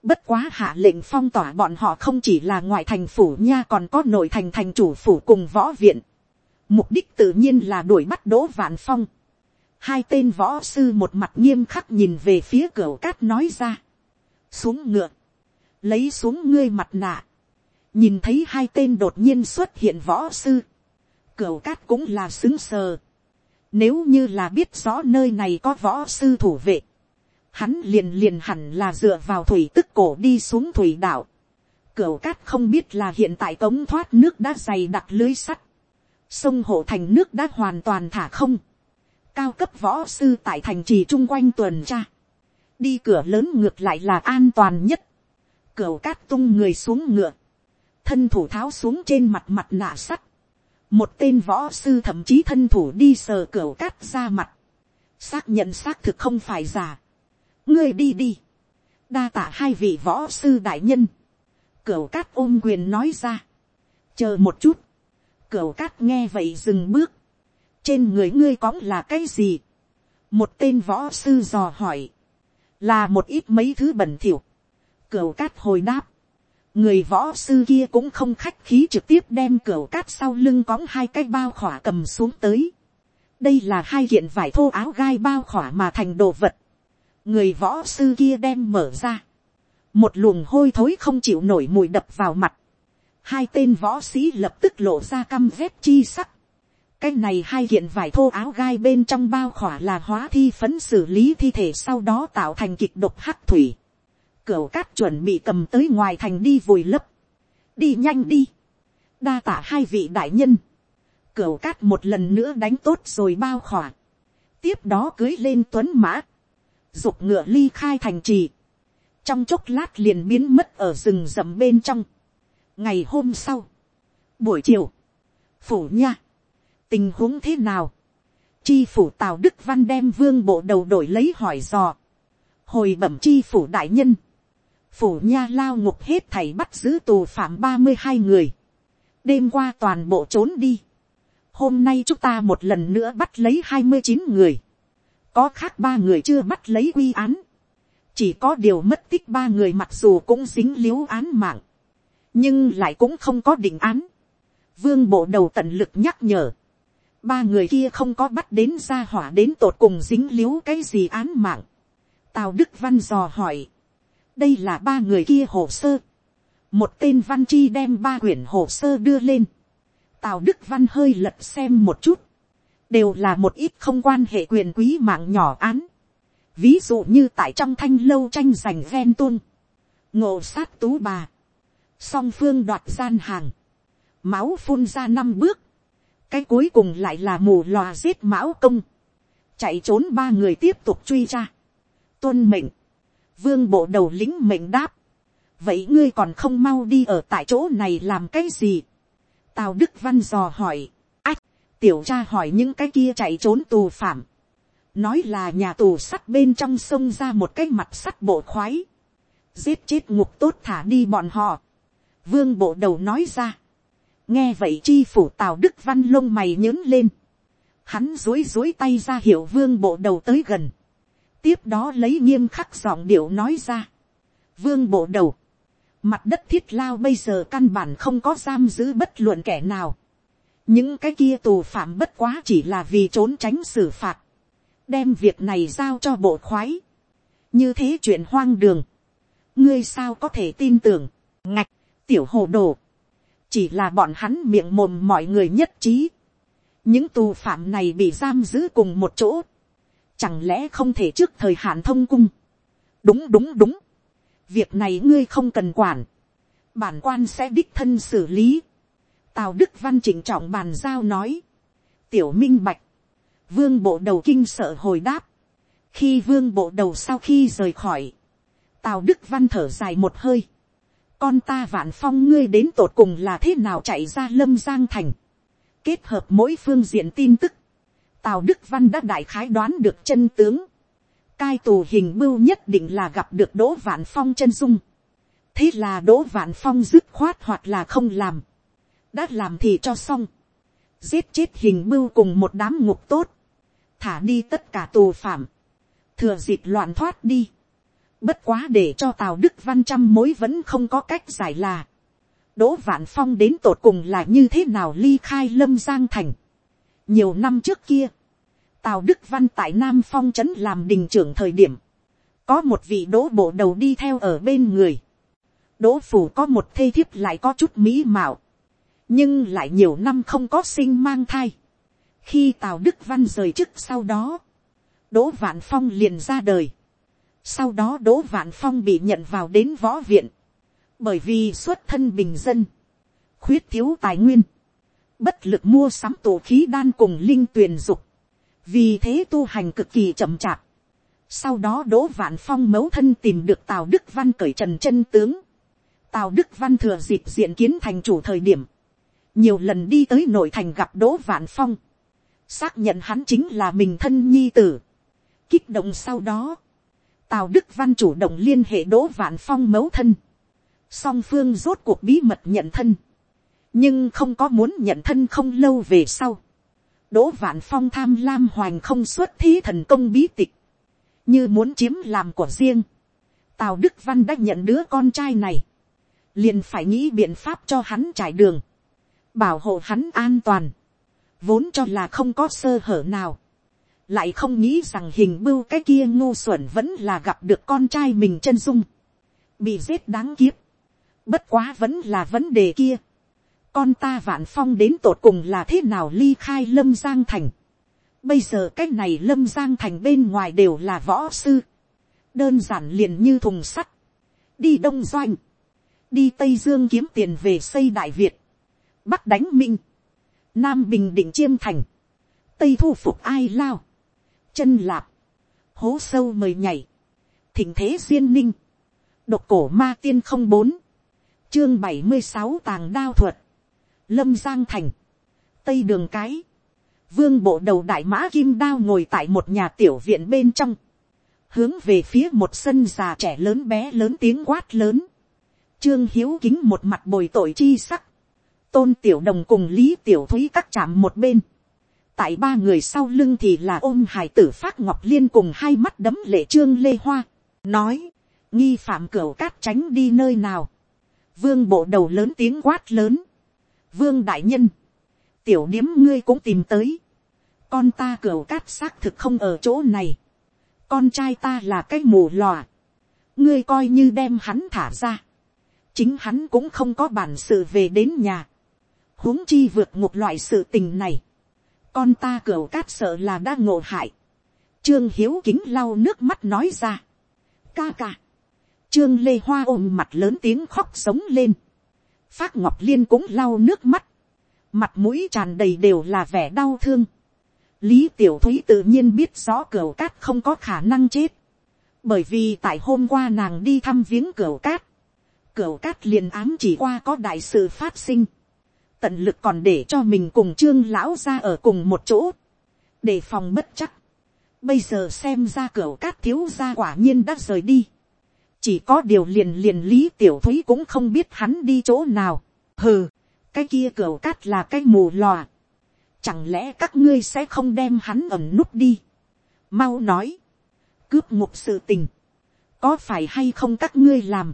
bất quá hạ lệnh phong tỏa bọn họ không chỉ là ngoại thành phủ nha còn có nội thành thành chủ phủ cùng võ viện, Mục đích tự nhiên là đuổi bắt Đỗ Vạn Phong. hai tên võ sư một mặt nghiêm khắc nhìn về phía cửa cát nói ra. xuống ngựa, lấy xuống ngươi mặt nạ, nhìn thấy hai tên đột nhiên xuất hiện võ sư, cửu cát cũng là xứng sờ. Nếu như là biết rõ nơi này có võ sư thủ vệ, hắn liền liền hẳn là dựa vào thủy tức cổ đi xuống thủy đảo. Cửu cát không biết là hiện tại cống thoát nước đã dày đặc lưới sắt. Sông hộ thành nước đã hoàn toàn thả không. Cao cấp võ sư tại thành trì chung quanh tuần tra. Đi cửa lớn ngược lại là an toàn nhất. Cửu cát tung người xuống ngựa. Thân thủ tháo xuống trên mặt mặt nạ sắt. Một tên võ sư thậm chí thân thủ đi sờ cửa cát ra mặt. Xác nhận xác thực không phải giả ngươi đi đi, đa tạ hai vị võ sư đại nhân, cửu cát ôm quyền nói ra, chờ một chút, cửu cát nghe vậy dừng bước, trên người ngươi cóng là cái gì, một tên võ sư dò hỏi, là một ít mấy thứ bẩn thỉu, cửu cát hồi đáp, người võ sư kia cũng không khách khí trực tiếp đem cửa cát sau lưng cóng hai cái bao khỏa cầm xuống tới. đây là hai kiện vải thô áo gai bao khỏa mà thành đồ vật. Người võ sư kia đem mở ra, một luồng hôi thối không chịu nổi mùi đập vào mặt, hai tên võ sĩ lập tức lộ ra căm vét chi sắc, cái này hai kiện vải thô áo gai bên trong bao khỏa là hóa thi phấn xử lý thi thể sau đó tạo thành kịch độc hắc thủy, cửu cát chuẩn bị cầm tới ngoài thành đi vùi lấp, đi nhanh đi, đa tả hai vị đại nhân, cửu cát một lần nữa đánh tốt rồi bao khỏa, tiếp đó cưới lên tuấn mã, dục ngựa ly khai thành trì, trong chốc lát liền biến mất ở rừng rậm bên trong. ngày hôm sau, buổi chiều, phủ nha, tình huống thế nào, chi phủ tào đức văn đem vương bộ đầu đổi lấy hỏi dò, hồi bẩm chi phủ đại nhân, phủ nha lao ngục hết thảy bắt giữ tù phạm ba mươi hai người, đêm qua toàn bộ trốn đi, hôm nay chúng ta một lần nữa bắt lấy hai mươi chín người, có khác ba người chưa bắt lấy quy án, chỉ có điều mất tích ba người mặc dù cũng dính l i u án mạng, nhưng lại cũng không có định án. vương bộ đầu tận lực nhắc nhở, ba người kia không có bắt đến ra hỏa đến tột cùng dính l i u cái gì án mạng. tào đức văn dò hỏi, đây là ba người kia hồ sơ, một tên văn chi đem ba quyển hồ sơ đưa lên, tào đức văn hơi lật xem một chút, đều là một ít không quan hệ quyền quý mạng nhỏ án. Ví dụ như tại trong thanh lâu tranh giành ven tuôn, ngộ sát tú bà, song phương đoạt gian hàng, máu phun ra năm bước, cái cuối cùng lại là mù lòa giết mão công, chạy trốn ba người tiếp tục truy tra, tuân mệnh, vương bộ đầu lính mệnh đáp, vậy ngươi còn không mau đi ở tại chỗ này làm cái gì, tào đức văn dò hỏi, ách tiểu cha hỏi những cái kia chạy trốn tù phạm, nói là nhà tù sắt bên trong sông ra một cái mặt sắt bộ khoái, giết chết ngục tốt thả đi bọn họ, vương bộ đầu nói ra, nghe vậy chi phủ tào đức văn lông mày nhớn lên, hắn dối dối tay ra hiệu vương bộ đầu tới gần, tiếp đó lấy nghiêm khắc giọng điệu nói ra, vương bộ đầu, mặt đất thiết lao bây giờ căn bản không có giam giữ bất luận kẻ nào, những cái kia tù phạm bất quá chỉ là vì trốn tránh xử phạt, đem việc này giao cho bộ khoái, như thế chuyện hoang đường, ngươi sao có thể tin tưởng, ngạch, tiểu hồ đồ, chỉ là bọn hắn miệng mồm mọi người nhất trí, những tù phạm này bị giam giữ cùng một chỗ, chẳng lẽ không thể trước thời hạn thông cung, đúng đúng đúng, việc này ngươi không cần quản, bản quan sẽ đích thân xử lý, tào đức văn chỉnh trọng bàn giao nói, tiểu minh bạch, vương bộ đầu kinh sợ hồi đáp, khi vương bộ đầu sau khi rời khỏi, tào đức văn thở dài một hơi, con ta vạn phong ngươi đến tột cùng là thế nào chạy ra lâm giang thành, kết hợp mỗi phương diện tin tức, tào đức văn đã đại khái đoán được chân tướng, cai tù hình mưu nhất định là gặp được đỗ vạn phong chân dung, thế là đỗ vạn phong dứt khoát hoặc là không làm, đã làm thì cho xong, giết chết hình mưu cùng một đám ngục tốt, thả đi tất cả tù phạm, thừa dịp loạn thoát đi. Bất quá để cho tào đức văn trăm mối vẫn không có cách giải là, đỗ vạn phong đến tột cùng là như thế nào ly khai lâm giang thành nhiều năm trước kia, tào đức văn tại nam phong trấn làm đình trưởng thời điểm, có một vị đỗ bộ đầu đi theo ở bên người, đỗ phủ có một thê thiếp lại có chút mỹ mạo, nhưng lại nhiều năm không có sinh mang thai. khi tào đức văn rời chức sau đó, đỗ vạn phong liền ra đời. sau đó đỗ vạn phong bị nhận vào đến võ viện, bởi vì xuất thân bình dân, khuyết thiếu tài nguyên, bất lực mua sắm tổ khí đan cùng linh tuyền dục, vì thế tu hành cực kỳ chậm chạp. sau đó đỗ vạn phong mấu thân tìm được tào đức văn cởi trần chân tướng, tào đức văn thừa dịp diện kiến thành chủ thời điểm, nhiều lần đi tới nội thành gặp đỗ vạn phong, xác nhận hắn chính là mình thân nhi tử. kích động sau đó, tào đức văn chủ động liên hệ đỗ vạn phong mấu thân, song phương rốt cuộc bí mật nhận thân, nhưng không có muốn nhận thân không lâu về sau. đỗ vạn phong tham lam hoành không xuất thí thần công bí tịch, như muốn chiếm làm của riêng. tào đức văn đã nhận đứa con trai này, liền phải nghĩ biện pháp cho hắn trải đường, bảo hộ hắn an toàn, vốn cho là không có sơ hở nào, lại không nghĩ rằng hình bưu cái kia ngu xuẩn vẫn là gặp được con trai mình chân dung, bị giết đáng kiếp, bất quá vẫn là vấn đề kia, con ta vạn phong đến tột cùng là thế nào ly khai lâm giang thành, bây giờ cái này lâm giang thành bên ngoài đều là võ sư, đơn giản liền như thùng sắt, đi đông doanh, đi tây dương kiếm tiền về xây đại việt, bắc đánh minh, nam bình định chiêm thành, tây thu phục ai lao, chân lạp, hố sâu mời nhảy, thỉnh thế duyên ninh, độc cổ ma tiên không bốn, chương bảy mươi sáu tàng đao thuật, lâm giang thành, tây đường cái, vương bộ đầu đại mã kim đao ngồi tại một nhà tiểu viện bên trong, hướng về phía một sân già trẻ lớn bé lớn tiếng quát lớn, trương hiếu kính một mặt bồi tội chi sắc, tôn tiểu đồng cùng lý tiểu thúy cắt chạm một bên, tại ba người sau lưng thì là ôm hải tử phát ngọc liên cùng hai mắt đấm lệ trương lê hoa, nói, nghi phạm cửa cát tránh đi nơi nào, vương bộ đầu lớn tiếng quát lớn, vương đại nhân, tiểu điếm ngươi cũng tìm tới, con ta cửa cát xác thực không ở chỗ này, con trai ta là cái mù lòa, ngươi coi như đem hắn thả ra, chính hắn cũng không có bản sự về đến nhà, huống chi vượt ngục loại sự tình này, con ta cửa cát sợ là đã ngộ hại, trương hiếu kính lau nước mắt nói ra, ca ca, trương lê hoa ôm mặt lớn tiếng khóc sống lên, phát ngọc liên cũng lau nước mắt, mặt mũi tràn đầy đều là vẻ đau thương, lý tiểu thúy tự nhiên biết rõ cửa cát không có khả năng chết, bởi vì tại hôm qua nàng đi thăm viếng cửa cát, cửa cát liền ám chỉ qua có đại sự phát sinh, tận lực còn để cho mình cùng trương lão ra ở cùng một chỗ, để phòng bất chắc. Bây giờ xem ra cửa cát thiếu ra quả nhiên đã rời đi. Chỉ có điều liền liền lý tiểu thúy cũng không biết hắn đi chỗ nào. Hừ, cái kia cửa cát là cái mù lòa. Chẳng lẽ các ngươi sẽ không đem hắn ẩn nút đi. Mau nói. Cướp ngục sự tình. Có phải hay không các ngươi làm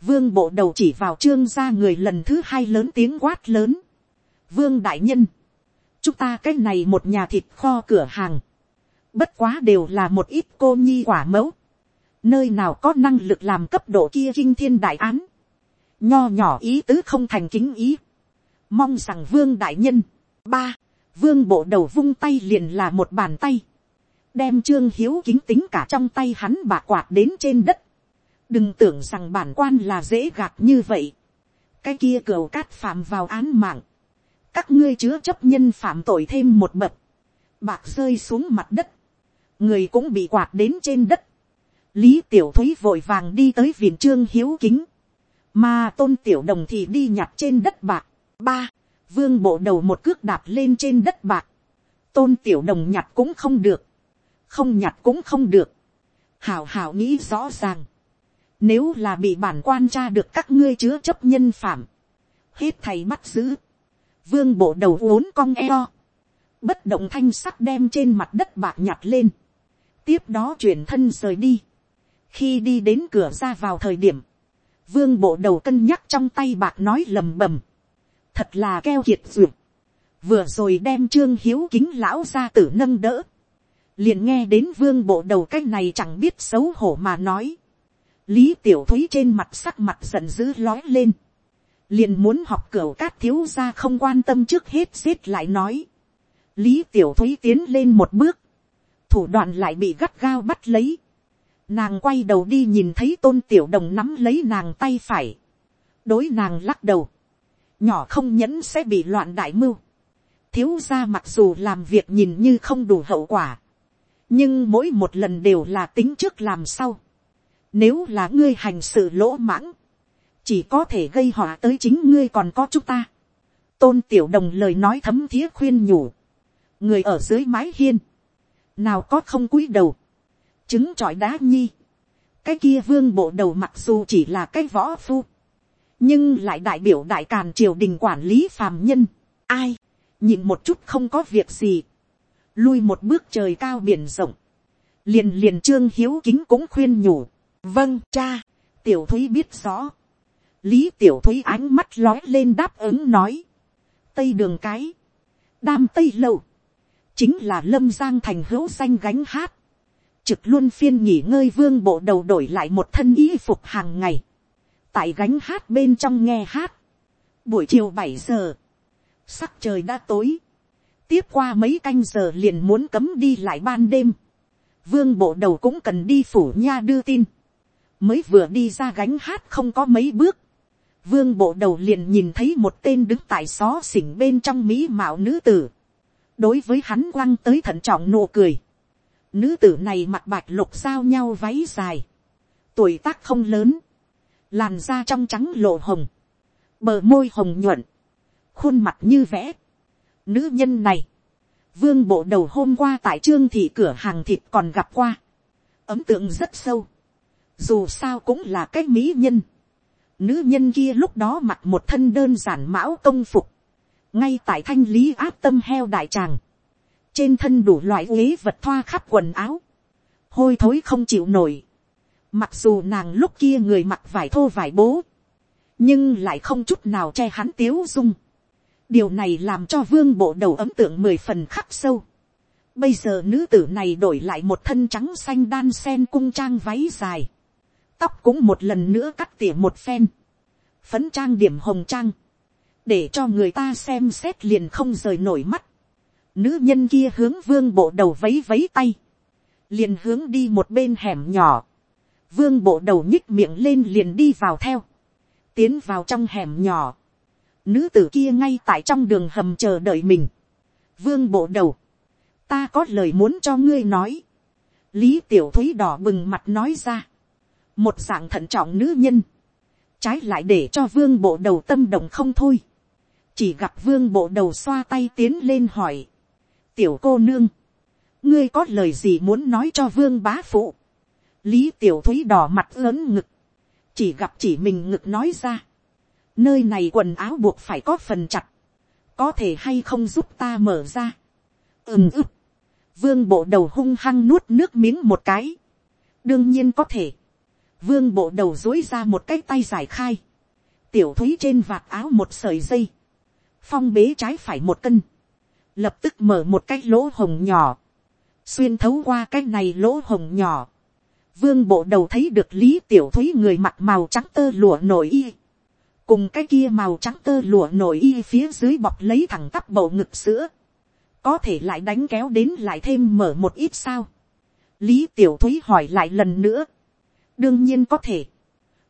vương bộ đầu chỉ vào trương gia người lần thứ hai lớn tiếng quát lớn. vương đại nhân, chúng ta cái này một nhà thịt kho cửa hàng, bất quá đều là một ít cô nhi quả mẫu, nơi nào có năng lực làm cấp độ kia kinh thiên đại án, nho nhỏ ý tứ không thành kính ý, mong rằng vương đại nhân, ba, vương bộ đầu vung tay liền là một bàn tay, đem trương hiếu kính tính cả trong tay hắn bạc quạt đến trên đất, đừng tưởng rằng bản quan là dễ gạt như vậy. cái kia cửa cát phạm vào án mạng. các ngươi chứa chấp nhân phạm tội thêm một bậc. bạc rơi xuống mặt đất. người cũng bị quạt đến trên đất lý tiểu thúy vội vàng đi tới viện trương hiếu kính. mà tôn tiểu đồng thì đi nhặt trên đất bạc. ba, vương bộ đầu một cước đạp lên trên đất bạc. tôn tiểu đồng nhặt cũng không được. không nhặt cũng không được. hảo hảo nghĩ rõ ràng nếu là bị bản quan tra được các ngươi chứa chấp nhân phạm. Hết thầy bắt giữ. Vương bộ đầu uốn cong eo. Bất động thanh sắc đem trên mặt đất bạc nhặt lên. Tiếp đó chuyển thân rời đi. Khi đi đến cửa ra vào thời điểm. Vương bộ đầu cân nhắc trong tay bạc nói lầm bầm. Thật là keo kiệt duyệt. Vừa rồi đem trương hiếu kính lão ra tử nâng đỡ. liền nghe đến vương bộ đầu cái này chẳng biết xấu hổ mà nói. lý tiểu thúy trên mặt sắc mặt giận dữ lói lên. liền muốn học cửa cát thiếu ra không quan tâm trước hết xếp lại nói. lý tiểu thúy tiến lên một bước. thủ đoạn lại bị gắt gao bắt lấy nàng quay đầu đi nhìn thấy tôn tiểu đồng nắm lấy nàng tay phải. đối nàng lắc đầu. nhỏ không nhẫn sẽ bị loạn đại mưu. thiếu ra mặc dù làm việc nhìn như không đủ hậu quả nhưng mỗi một lần đều là tính trước làm sau. Nếu là ngươi hành sự lỗ mãng, chỉ có thể gây họa tới chính ngươi còn có chúng ta. Tôn tiểu đồng lời nói thấm thía khuyên nhủ. Người ở dưới mái hiên, nào có không cúi đầu, trứng trọi đá nhi. Cái kia vương bộ đầu mặc dù chỉ là cái võ phu, nhưng lại đại biểu đại càn triều đình quản lý phàm nhân. Ai, nhìn một chút không có việc gì. Lui một bước trời cao biển rộng, liền liền trương hiếu kính cũng khuyên nhủ, vâng cha, tiểu thúy biết rõ, lý tiểu thúy ánh mắt lói lên đáp ứng nói, tây đường cái, đam tây lâu, chính là lâm giang thành hữu danh gánh hát, trực luôn phiên nghỉ ngơi vương bộ đầu đổi lại một thân y phục hàng ngày, tại gánh hát bên trong nghe hát, buổi chiều bảy giờ, sắc trời đã tối, tiếp qua mấy canh giờ liền muốn cấm đi lại ban đêm. Vương bộ đầu cũng cần đi phủ nha đưa tin. Mới vừa đi ra gánh hát không có mấy bước. Vương bộ đầu liền nhìn thấy một tên đứng tại xó xỉnh bên trong mỹ mạo nữ tử. Đối với hắn quăng tới thận trọng nụ cười. Nữ tử này mặc bạch lục giao nhau váy dài. Tuổi tác không lớn. Làn da trong trắng lộ hồng. Bờ môi hồng nhuận. Khuôn mặt như vẽ Nữ nhân này, vương bộ đầu hôm qua tại trương thị cửa hàng thịt còn gặp qua. Ấm tượng rất sâu. Dù sao cũng là cái mỹ nhân. Nữ nhân kia lúc đó mặc một thân đơn giản mão công phục. Ngay tại thanh lý áp tâm heo đại tràng. Trên thân đủ loại uế vật thoa khắp quần áo. Hôi thối không chịu nổi. Mặc dù nàng lúc kia người mặc vải thô vải bố. Nhưng lại không chút nào che hắn tiếu dung điều này làm cho vương bộ đầu ấm tượng mười phần khắc sâu. bây giờ nữ tử này đổi lại một thân trắng xanh đan sen cung trang váy dài. tóc cũng một lần nữa cắt tỉa một phen. phấn trang điểm hồng trang. để cho người ta xem xét liền không rời nổi mắt nữ nhân kia hướng vương bộ đầu vấy vấy tay. liền hướng đi một bên hẻm nhỏ. vương bộ đầu nhích miệng lên liền đi vào theo. tiến vào trong hẻm nhỏ Nữ tử kia ngay tại trong đường hầm chờ đợi mình. Vương bộ đầu. Ta có lời muốn cho ngươi nói. Lý tiểu thúy đỏ bừng mặt nói ra. Một dạng thận trọng nữ nhân. Trái lại để cho vương bộ đầu tâm động không thôi. Chỉ gặp vương bộ đầu xoa tay tiến lên hỏi. Tiểu cô nương. Ngươi có lời gì muốn nói cho vương bá phụ. Lý tiểu thúy đỏ mặt lớn ngực. Chỉ gặp chỉ mình ngực nói ra nơi này quần áo buộc phải có phần chặt, có thể hay không giúp ta mở ra. ừm ức, vương bộ đầu hung hăng nuốt nước miếng một cái, đương nhiên có thể, vương bộ đầu dối ra một cái tay giải khai, tiểu thúy trên vạt áo một sợi dây, phong bế trái phải một cân, lập tức mở một cái lỗ hồng nhỏ, xuyên thấu qua cái này lỗ hồng nhỏ, vương bộ đầu thấy được lý tiểu thúy người mặc màu trắng tơ lụa nổi y, cùng cái kia màu trắng tơ lụa nổi y phía dưới bọc lấy thẳng tắp bầu ngực sữa, có thể lại đánh kéo đến lại thêm mở một ít sao. lý tiểu thúy hỏi lại lần nữa, đương nhiên có thể.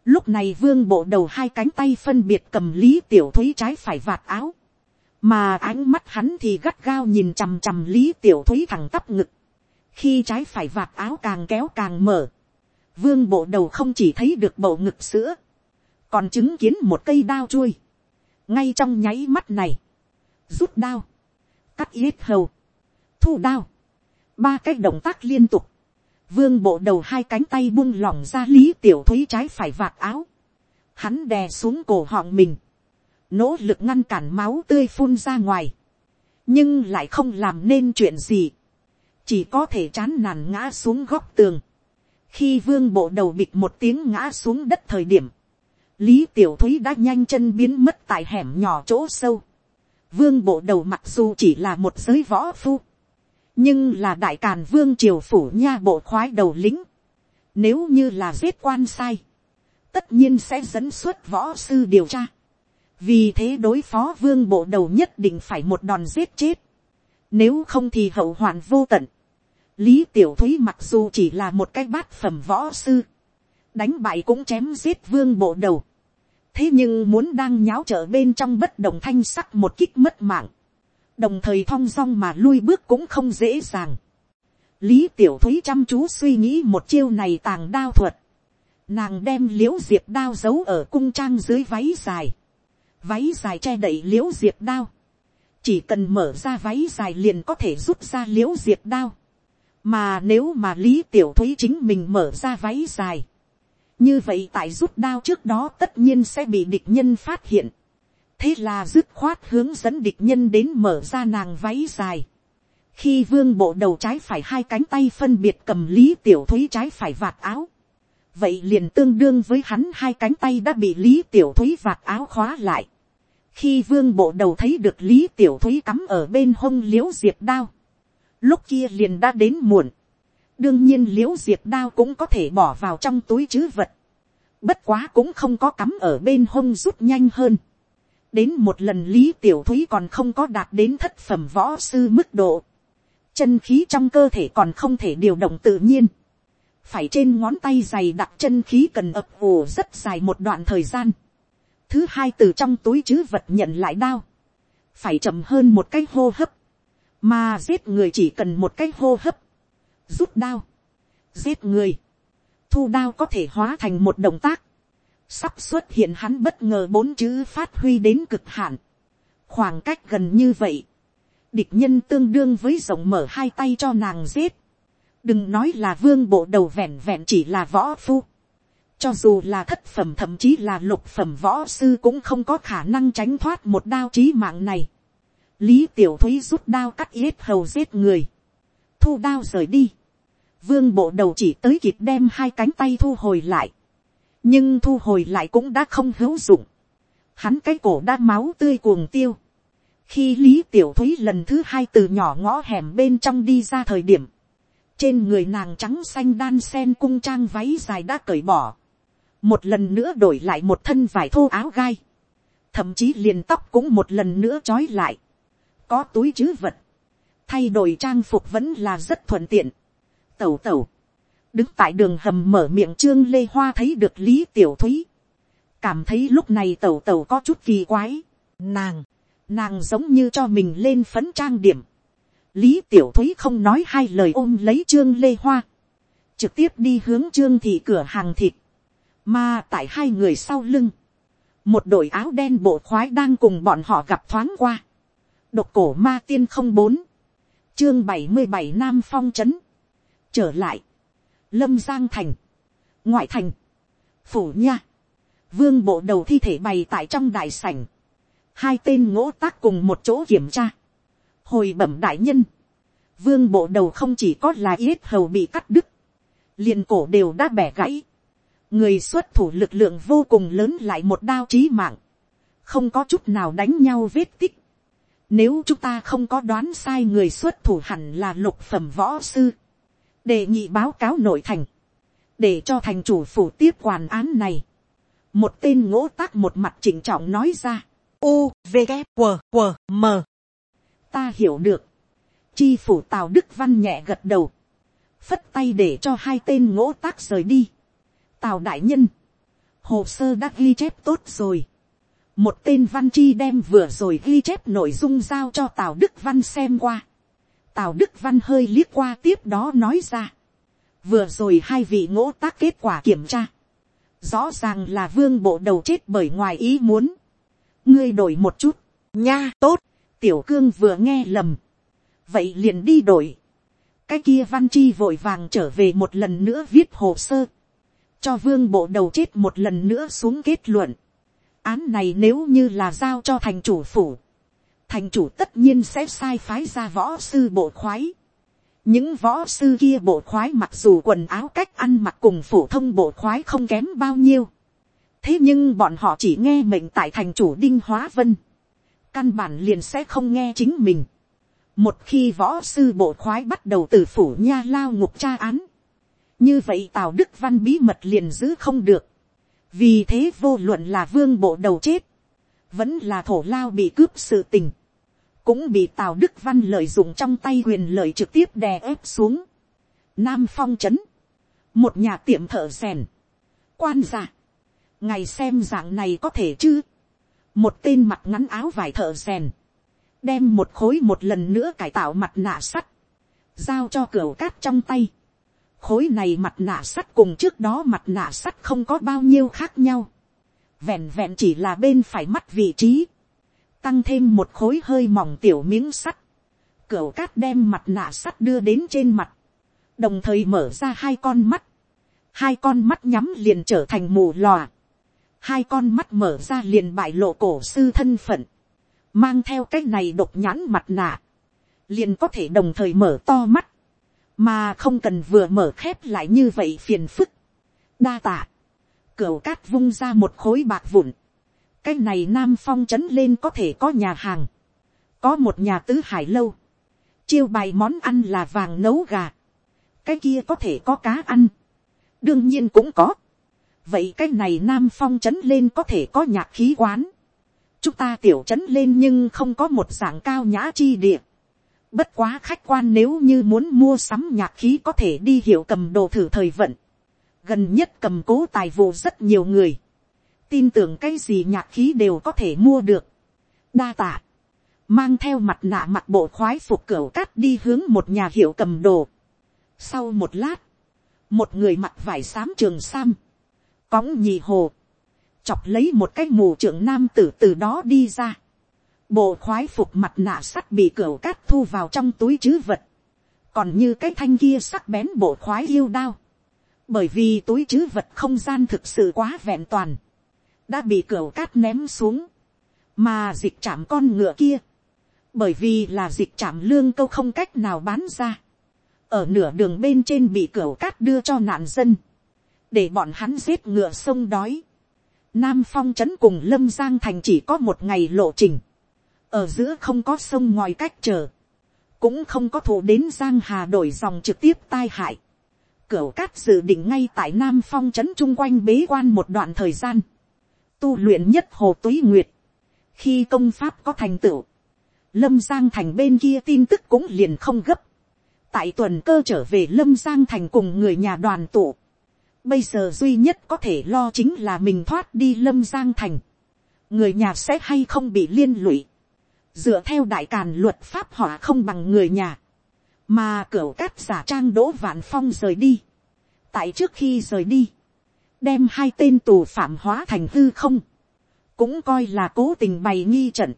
lúc này vương bộ đầu hai cánh tay phân biệt cầm lý tiểu thúy trái phải vạt áo, mà ánh mắt hắn thì gắt gao nhìn chằm chằm lý tiểu thúy thẳng tắp ngực, khi trái phải vạt áo càng kéo càng mở, vương bộ đầu không chỉ thấy được bầu ngực sữa, còn chứng kiến một cây đao chui. Ngay trong nháy mắt này, rút đao, cắt yết hầu, thu đao, ba cái động tác liên tục, vương bộ đầu hai cánh tay buông lỏng ra lý tiểu thúy trái phải vạt áo, hắn đè xuống cổ họng mình, nỗ lực ngăn cản máu tươi phun ra ngoài, nhưng lại không làm nên chuyện gì, chỉ có thể chán nản ngã xuống góc tường, khi vương bộ đầu bịt một tiếng ngã xuống đất thời điểm, lý tiểu thúy đã nhanh chân biến mất tại hẻm nhỏ chỗ sâu. vương bộ đầu mặc dù chỉ là một giới võ phu, nhưng là đại càn vương triều phủ nha bộ khoái đầu lính. nếu như là giết quan sai, tất nhiên sẽ dẫn xuất võ sư điều tra vì thế đối phó vương bộ đầu nhất định phải một đòn giết chết, nếu không thì hậu hoạn vô tận. lý tiểu thúy mặc dù chỉ là một cái bát phẩm võ sư, đánh bại cũng chém giết vương bộ đầu, thế nhưng muốn đang nháo trở bên trong bất đồng thanh sắc một kích mất mạng, đồng thời thong dong mà lui bước cũng không dễ dàng. lý tiểu thúy chăm chú suy nghĩ một chiêu này tàng đao thuật, nàng đem l i ễ u diệp đao giấu ở cung trang dưới váy dài, váy dài che đậy l i ễ u diệp đao, chỉ cần mở ra váy dài liền có thể rút ra l i ễ u diệp đao, mà nếu mà lý tiểu thúy chính mình mở ra váy dài, như vậy tại rút đao trước đó tất nhiên sẽ bị địch nhân phát hiện. thế là dứt khoát hướng dẫn địch nhân đến mở ra nàng váy dài. khi vương bộ đầu trái phải hai cánh tay phân biệt cầm lý tiểu thúy trái phải vạt áo vậy liền tương đương với hắn hai cánh tay đã bị lý tiểu thúy vạt áo khóa lại. khi vương bộ đầu thấy được lý tiểu thúy cắm ở bên hông l i ễ u diệp đao. lúc kia liền đã đến muộn đương nhiên l i ễ u diệp đao cũng có thể bỏ vào trong túi chứ vật. bất quá cũng không có cắm ở bên hông rút nhanh hơn. đến một lần lý tiểu thúy còn không có đạt đến thất phẩm võ sư mức độ. chân khí trong cơ thể còn không thể điều động tự nhiên phải trên ngón tay dày đặt chân khí cần ập ủ rất dài một đoạn thời gian. thứ hai từ trong túi chứ vật nhận lại đao. phải chậm hơn một cái hô hấp. mà giết người chỉ cần một cái hô hấp. Rút đao, giết người, thu đao có thể hóa thành một động tác, sắp xuất hiện hắn bất ngờ bốn chữ phát huy đến cực hạn, khoảng cách gần như vậy, địch nhân tương đương với rộng mở hai tay cho nàng giết, đừng nói là vương bộ đầu vẹn vẹn chỉ là võ phu, cho dù là thất phẩm thậm chí là lục phẩm võ sư cũng không có khả năng tránh thoát một đao chí mạng này. lý tiểu thúy rút đao cắt yết hầu giết người, thu đao rời đi, vương bộ đầu chỉ tới kịp đem hai cánh tay thu hồi lại, nhưng thu hồi lại cũng đã không hữu dụng, hắn cái cổ đã máu tươi cuồng tiêu, khi lý tiểu thúy lần thứ hai từ nhỏ ngõ hẻm bên trong đi ra thời điểm, trên người nàng trắng xanh đan sen cung trang váy dài đã cởi bỏ, một lần nữa đổi lại một thân vải thô áo gai, thậm chí liền tóc cũng một lần nữa trói lại, có túi chứ vật, thay đổi trang phục vẫn là rất thuận tiện, tẩu tẩu, đứng tại đường hầm mở miệng trương lê hoa thấy được lý tiểu thúy, cảm thấy lúc này tẩu tẩu có chút kỳ quái, nàng, nàng giống như cho mình lên phấn trang điểm, lý tiểu thúy không nói hai lời ôm lấy trương lê hoa, trực tiếp đi hướng trương thị cửa hàng thịt, mà tại hai người sau lưng, một đội áo đen bộ khoái đang cùng bọn họ gặp thoáng qua, độc cổ ma tiên không bốn, chương bảy mươi bảy nam phong trấn, trở lại, lâm giang thành, ngoại thành, phủ nha, vương bộ đầu thi thể bày tại trong đại sảnh, hai tên ngỗ tác cùng một chỗ kiểm tra, hồi bẩm đại nhân, vương bộ đầu không chỉ có là yết hầu bị cắt đứt, liền cổ đều đã bẻ gãy, người xuất thủ lực lượng vô cùng lớn lại một đao trí mạng, không có chút nào đánh nhau vết tích. Nếu chúng ta không có đoán sai người xuất thủ hẳn là lục phẩm võ sư. Đề nghị báo cáo nội thành, để cho thành chủ phủ tiếp quản án này. một tên ngỗ tác một mặt chỉnh trọng nói ra, u v g w w m ta hiểu được, chi phủ tào đức văn nhẹ gật đầu, phất tay để cho hai tên ngỗ tác rời đi. tào đại nhân, hồ sơ đã ghi chép tốt rồi. một tên văn chi đem vừa rồi ghi chép nội dung giao cho tào đức văn xem qua. Tào Đức Văn hơi liếc qua tiếp đó nói ra. Vừa rồi hai vị ngỗ tác kết quả kiểm tra. Rõ ràng là vương bộ đầu chết bởi ngoài ý muốn. Ngươi đổi một chút. Nha, tốt. Tiểu cương vừa nghe lầm. Vậy liền đi đổi. Cái kia văn chi vội vàng trở về một lần nữa viết hồ sơ. Cho vương bộ đầu chết một lần nữa xuống kết luận. Án này nếu như là giao cho thành chủ phủ, thành chủ tất nhiên sẽ sai phái ra võ sư bộ khoái. những võ sư kia bộ khoái mặc dù quần áo cách ăn mặc cùng phổ thông bộ khoái không kém bao nhiêu. thế nhưng bọn họ chỉ nghe mệnh tại thành chủ đinh hóa vân căn bản liền sẽ không nghe chính mình. một khi võ sư bộ khoái bắt đầu từ phủ nha lao ngục tra án, như vậy tào đức văn bí mật liền giữ không được, vì thế vô luận là vương bộ đầu chết, vẫn là thổ lao bị cướp sự tình, cũng bị tào đức văn lợi dụng trong tay quyền lợi trực tiếp đè ép xuống. Nam phong trấn, một nhà tiệm thợ rèn, quan giả, ngày xem dạng này có thể chứ, một tên mặt ngắn áo vải thợ rèn, đem một khối một lần nữa cải tạo mặt nạ sắt, giao cho cửa cát trong tay. khối này mặt nạ sắt cùng trước đó mặt nạ sắt không có bao nhiêu khác nhau, vẹn vẹn chỉ là bên phải mắt vị trí, tăng thêm một khối hơi mỏng tiểu miếng sắt, cửa cát đem mặt nạ sắt đưa đến trên mặt, đồng thời mở ra hai con mắt, hai con mắt nhắm liền trở thành mù lòa, hai con mắt mở ra liền bại lộ cổ sư thân phận, mang theo cái này độc nhãn mặt nạ, liền có thể đồng thời mở to mắt, mà không cần vừa mở khép lại như vậy phiền phức. đa tạ, cửa cát vung ra một khối bạc vụn, cái này nam phong trấn lên có thể có nhà hàng, có một nhà tứ hải lâu, chiêu bài món ăn là vàng nấu gà, cái kia có thể có cá ăn, đương nhiên cũng có, vậy cái này nam phong trấn lên có thể có nhạc khí quán, chúng ta tiểu trấn lên nhưng không có một dạng cao nhã chi địa, bất quá khách quan nếu như muốn mua sắm nhạc khí có thể đi hiểu cầm đồ thử thời vận, gần nhất cầm cố tài vụ rất nhiều người, tin tưởng cái gì nhạc khí đều có thể mua được. đa tạ, mang theo mặt nạ mặt bộ khoái phục cửa cát đi hướng một nhà hiệu cầm đồ. sau một lát, một người mặt vải xám trường sam, cõng nhì hồ, chọc lấy một cái mù trưởng nam tử từ đó đi ra. bộ khoái phục mặt nạ sắt bị cửa cát thu vào trong túi chứ vật, còn như cái thanh kia sắc bén bộ khoái yêu đao, bởi vì túi chứ vật không gian thực sự quá vẹn toàn, đã bị cửa cát ném xuống, mà dịch chạm con ngựa kia, bởi vì là dịch chạm lương câu không cách nào bán ra, ở nửa đường bên trên bị cửa cát đưa cho nạn dân, để bọn hắn giết ngựa sông đói. Nam phong trấn cùng lâm giang thành chỉ có một ngày lộ trình, ở giữa không có sông ngoài cách chờ, cũng không có thủ đến giang hà đổi dòng trực tiếp tai hại. Cửu cát dự định ngay tại Nam phong trấn chung quanh bế quan một đoạn thời gian. Tu luyện nhất hồ túy nguyệt, khi công pháp có thành tựu, lâm giang thành bên kia tin tức cũng liền không gấp, tại tuần cơ trở về lâm giang thành cùng người nhà đoàn tụ, bây giờ duy nhất có thể lo chính là mình thoát đi lâm giang thành, người nhà sẽ hay không bị liên lụy, dựa theo đại càn luật pháp họ không bằng người nhà, mà cửa cát giả trang đỗ vạn phong rời đi, tại trước khi rời đi, đem hai tên tù phạm hóa thành hư không, cũng coi là cố tình bày nghi trận.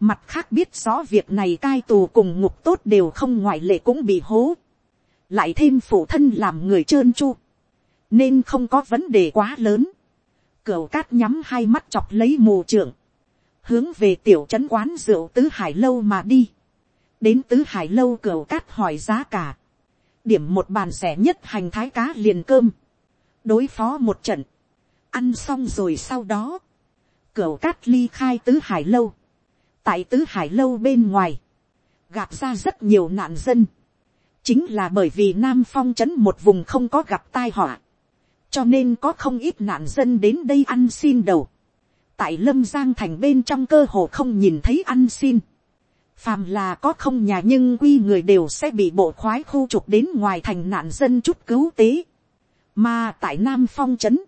Mặt khác biết rõ việc này cai tù cùng ngục tốt đều không ngoại lệ cũng bị hố. Lại thêm phụ thân làm người trơn chu. Nên không có vấn đề quá lớn. Cửu cát nhắm hai mắt chọc lấy mù trưởng. Hướng về tiểu trấn quán rượu tứ hải lâu mà đi. Đến tứ hải lâu cửu cát hỏi giá cả. Điểm một bàn rẻ nhất hành thái cá liền cơm đối phó một trận, ăn xong rồi sau đó, cửu cát ly khai tứ hải lâu, tại tứ hải lâu bên ngoài, gặp ra rất nhiều nạn dân, chính là bởi vì nam phong trấn một vùng không có gặp tai họa, cho nên có không ít nạn dân đến đây ăn xin đầu, tại lâm giang thành bên trong cơ hồ không nhìn thấy ăn xin, phàm là có không nhà nhưng quy người đều sẽ bị bộ khoái khu trục đến ngoài thành nạn dân chút cứu tế, mà tại Nam Phong Trấn,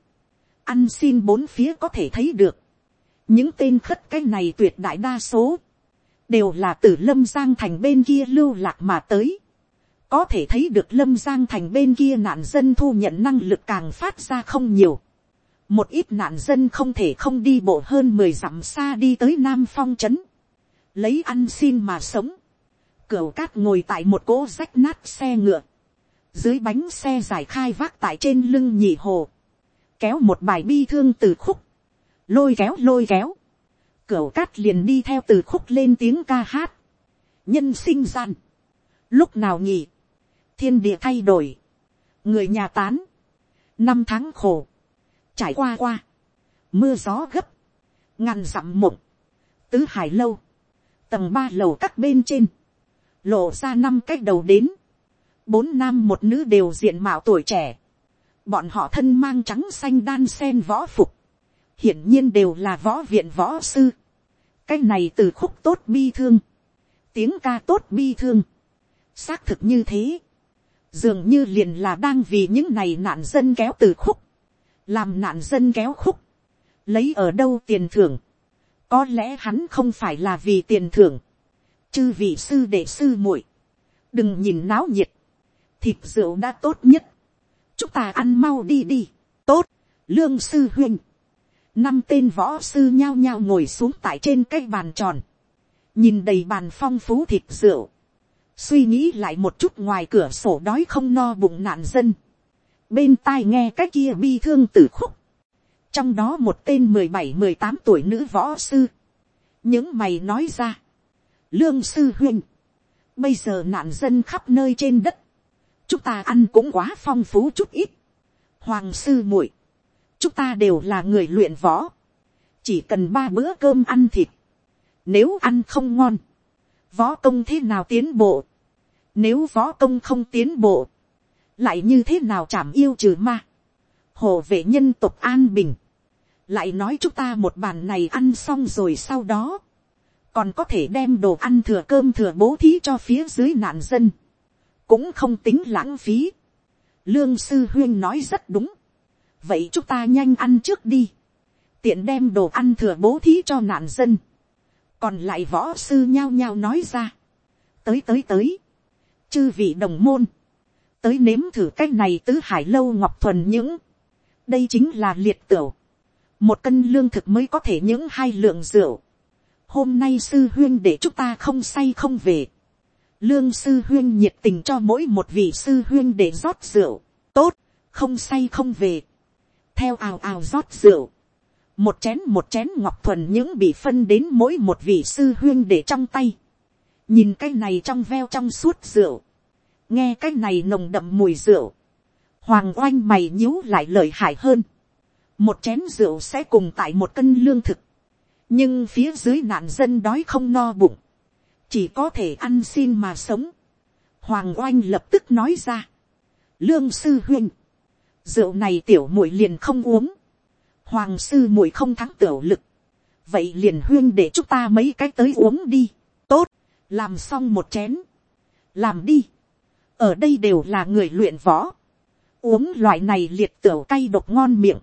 ăn xin bốn phía có thể thấy được. Những tên khất cái này tuyệt đại đa số, đều là từ Lâm Giang Thành bên kia lưu lạc mà tới. Có thể thấy được Lâm Giang Thành bên kia nạn dân thu nhận năng lực càng phát ra không nhiều. Một ít nạn dân không thể không đi bộ hơn mười dặm xa đi tới Nam Phong Trấn. Lấy ăn xin mà sống. Cửu cát ngồi tại một cỗ rách nát xe ngựa. Dưới bánh xe giải khai vác tại trên lưng nhị hồ, kéo một bài bi thương từ khúc, lôi kéo lôi kéo, cửu cát liền đi theo từ khúc lên tiếng ca hát, nhân sinh gian, lúc nào nhỉ, thiên địa thay đổi, người nhà tán, năm tháng khổ, trải qua qua, mưa gió gấp, ngàn dặm mộng, tứ hải lâu, tầng ba lầu các bên trên, lộ ra năm cách đầu đến, bốn nam một nữ đều diện mạo tuổi trẻ, bọn họ thân mang trắng xanh đan sen võ phục, hiển nhiên đều là võ viện võ sư, cái này từ khúc tốt bi thương, tiếng ca tốt bi thương, xác thực như thế, dường như liền là đang vì những này nạn dân kéo từ khúc, làm nạn dân kéo khúc, lấy ở đâu tiền thưởng, có lẽ hắn không phải là vì tiền thưởng, chư vị sư đệ sư muội, đừng nhìn náo nhiệt, thịt rượu đã tốt nhất, chúng ta ăn mau đi đi, tốt, lương sư huynh, năm tên võ sư nhao nhao ngồi xuống tại trên cái bàn tròn, nhìn đầy bàn phong phú thịt rượu, suy nghĩ lại một chút ngoài cửa sổ đói không no bụng nạn dân, bên tai nghe cái kia bi thương tử khúc, trong đó một tên mười bảy mười tám tuổi nữ võ sư, những mày nói ra, lương sư huynh, bây giờ nạn dân khắp nơi trên đất, chúng ta ăn cũng quá phong phú chút ít, hoàng sư muội, chúng ta đều là người luyện võ, chỉ cần ba bữa cơm ăn thịt, nếu ăn không ngon, võ công thế nào tiến bộ, nếu võ công không tiến bộ, lại như thế nào chảm yêu trừ ma, hồ vệ nhân tộc an bình, lại nói chúng ta một bàn này ăn xong rồi sau đó, còn có thể đem đồ ăn thừa cơm thừa bố thí cho phía dưới nạn dân, cũng không tính lãng phí. Lương sư huyên nói rất đúng, vậy chúng ta nhanh ăn trước đi, tiện đem đồ ăn thừa bố thí cho nạn dân, còn lại võ sư nhao nhao nói ra, tới tới tới, chư vị đồng môn, tới nếm thử cái này tứ hải lâu ngọc thuần những, đây chính là liệt tửu, một cân lương thực mới có thể những hai lượng rượu, hôm nay sư huyên để chúng ta không say không về, lương sư huyên nhiệt tình cho mỗi một vị sư huyên để rót rượu, tốt, không say không về, theo ào ào rót rượu, một chén một chén ngọc thuần những bị phân đến mỗi một vị sư huyên để trong tay, nhìn cái này trong veo trong suốt rượu, nghe cái này nồng đậm mùi rượu, hoàng oanh mày nhíu lại lời hại hơn, một chén rượu sẽ cùng tại một cân lương thực, nhưng phía dưới nạn dân đói không no bụng, chỉ có thể ăn xin mà sống. Hoàng oanh lập tức nói ra, lương sư huyên. Rượu này tiểu muội liền không uống, hoàng sư muội không thắng tiểu lực, vậy liền huyên để chúng ta mấy cái tới uống đi, tốt, làm xong một chén, làm đi, ở đây đều là người luyện võ, uống loại này liệt tiểu cay độc ngon miệng,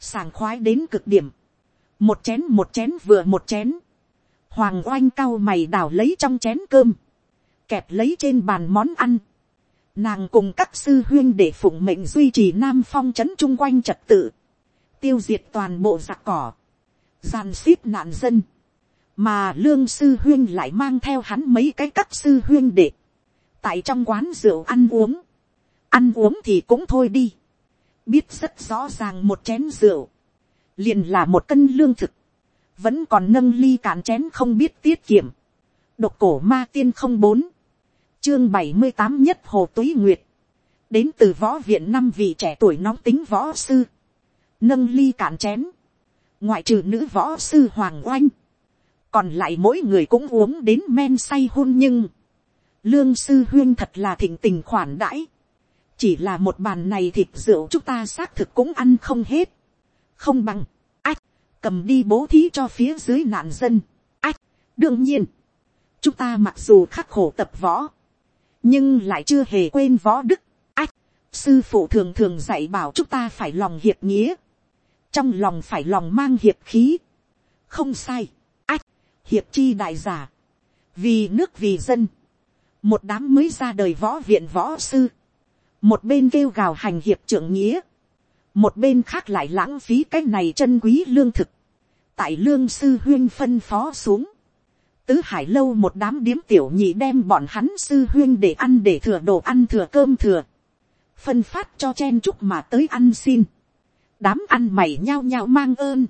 sàng khoái đến cực điểm, một chén một chén vừa một chén, hoàng oanh cao mày đào lấy trong chén cơm, kẹp lấy trên bàn món ăn, nàng cùng các sư huyên để phụng mệnh duy trì nam phong trấn chung quanh trật tự, tiêu diệt toàn bộ giặc cỏ, gian xíp nạn dân, mà lương sư huyên lại mang theo hắn mấy cái các sư huyên để, tại trong quán rượu ăn uống, ăn uống thì cũng thôi đi, biết rất rõ ràng một chén rượu, liền là một cân lương thực, vẫn còn nâng ly cạn chén không biết tiết kiệm, độc cổ ma tiên không bốn, chương bảy mươi tám nhất hồ túy nguyệt, đến từ võ viện năm vị trẻ tuổi nóng tính võ sư, nâng ly cạn chén, ngoại trừ nữ võ sư hoàng oanh, còn lại mỗi người cũng uống đến men say hôn nhưng, lương sư huyên thật là thịnh tình khoản đãi, chỉ là một bàn này thịt rượu chúng ta xác thực cũng ăn không hết, không bằng, ách, cầm đi bố thí cho phía dưới nạn dân, ách, đương nhiên, chúng ta mặc dù khắc khổ tập võ, nhưng lại chưa hề quên võ đức, ách, sư phụ thường thường dạy bảo chúng ta phải lòng hiệp nghĩa, trong lòng phải lòng mang hiệp khí, không sai, ách, hiệp chi đại giả, vì nước vì dân, một đám mới ra đời võ viện võ sư, một bên kêu gào hành hiệp trưởng nghĩa, một bên khác lại lãng phí cái này chân quý lương thực, tại lương sư huyên phân phó xuống, tứ hải lâu một đám điếm tiểu nhị đem bọn hắn sư huyên để ăn để thừa đồ ăn thừa cơm thừa, phân phát cho chen chúc mà tới ăn xin, đám ăn mày nhao nhao mang ơn,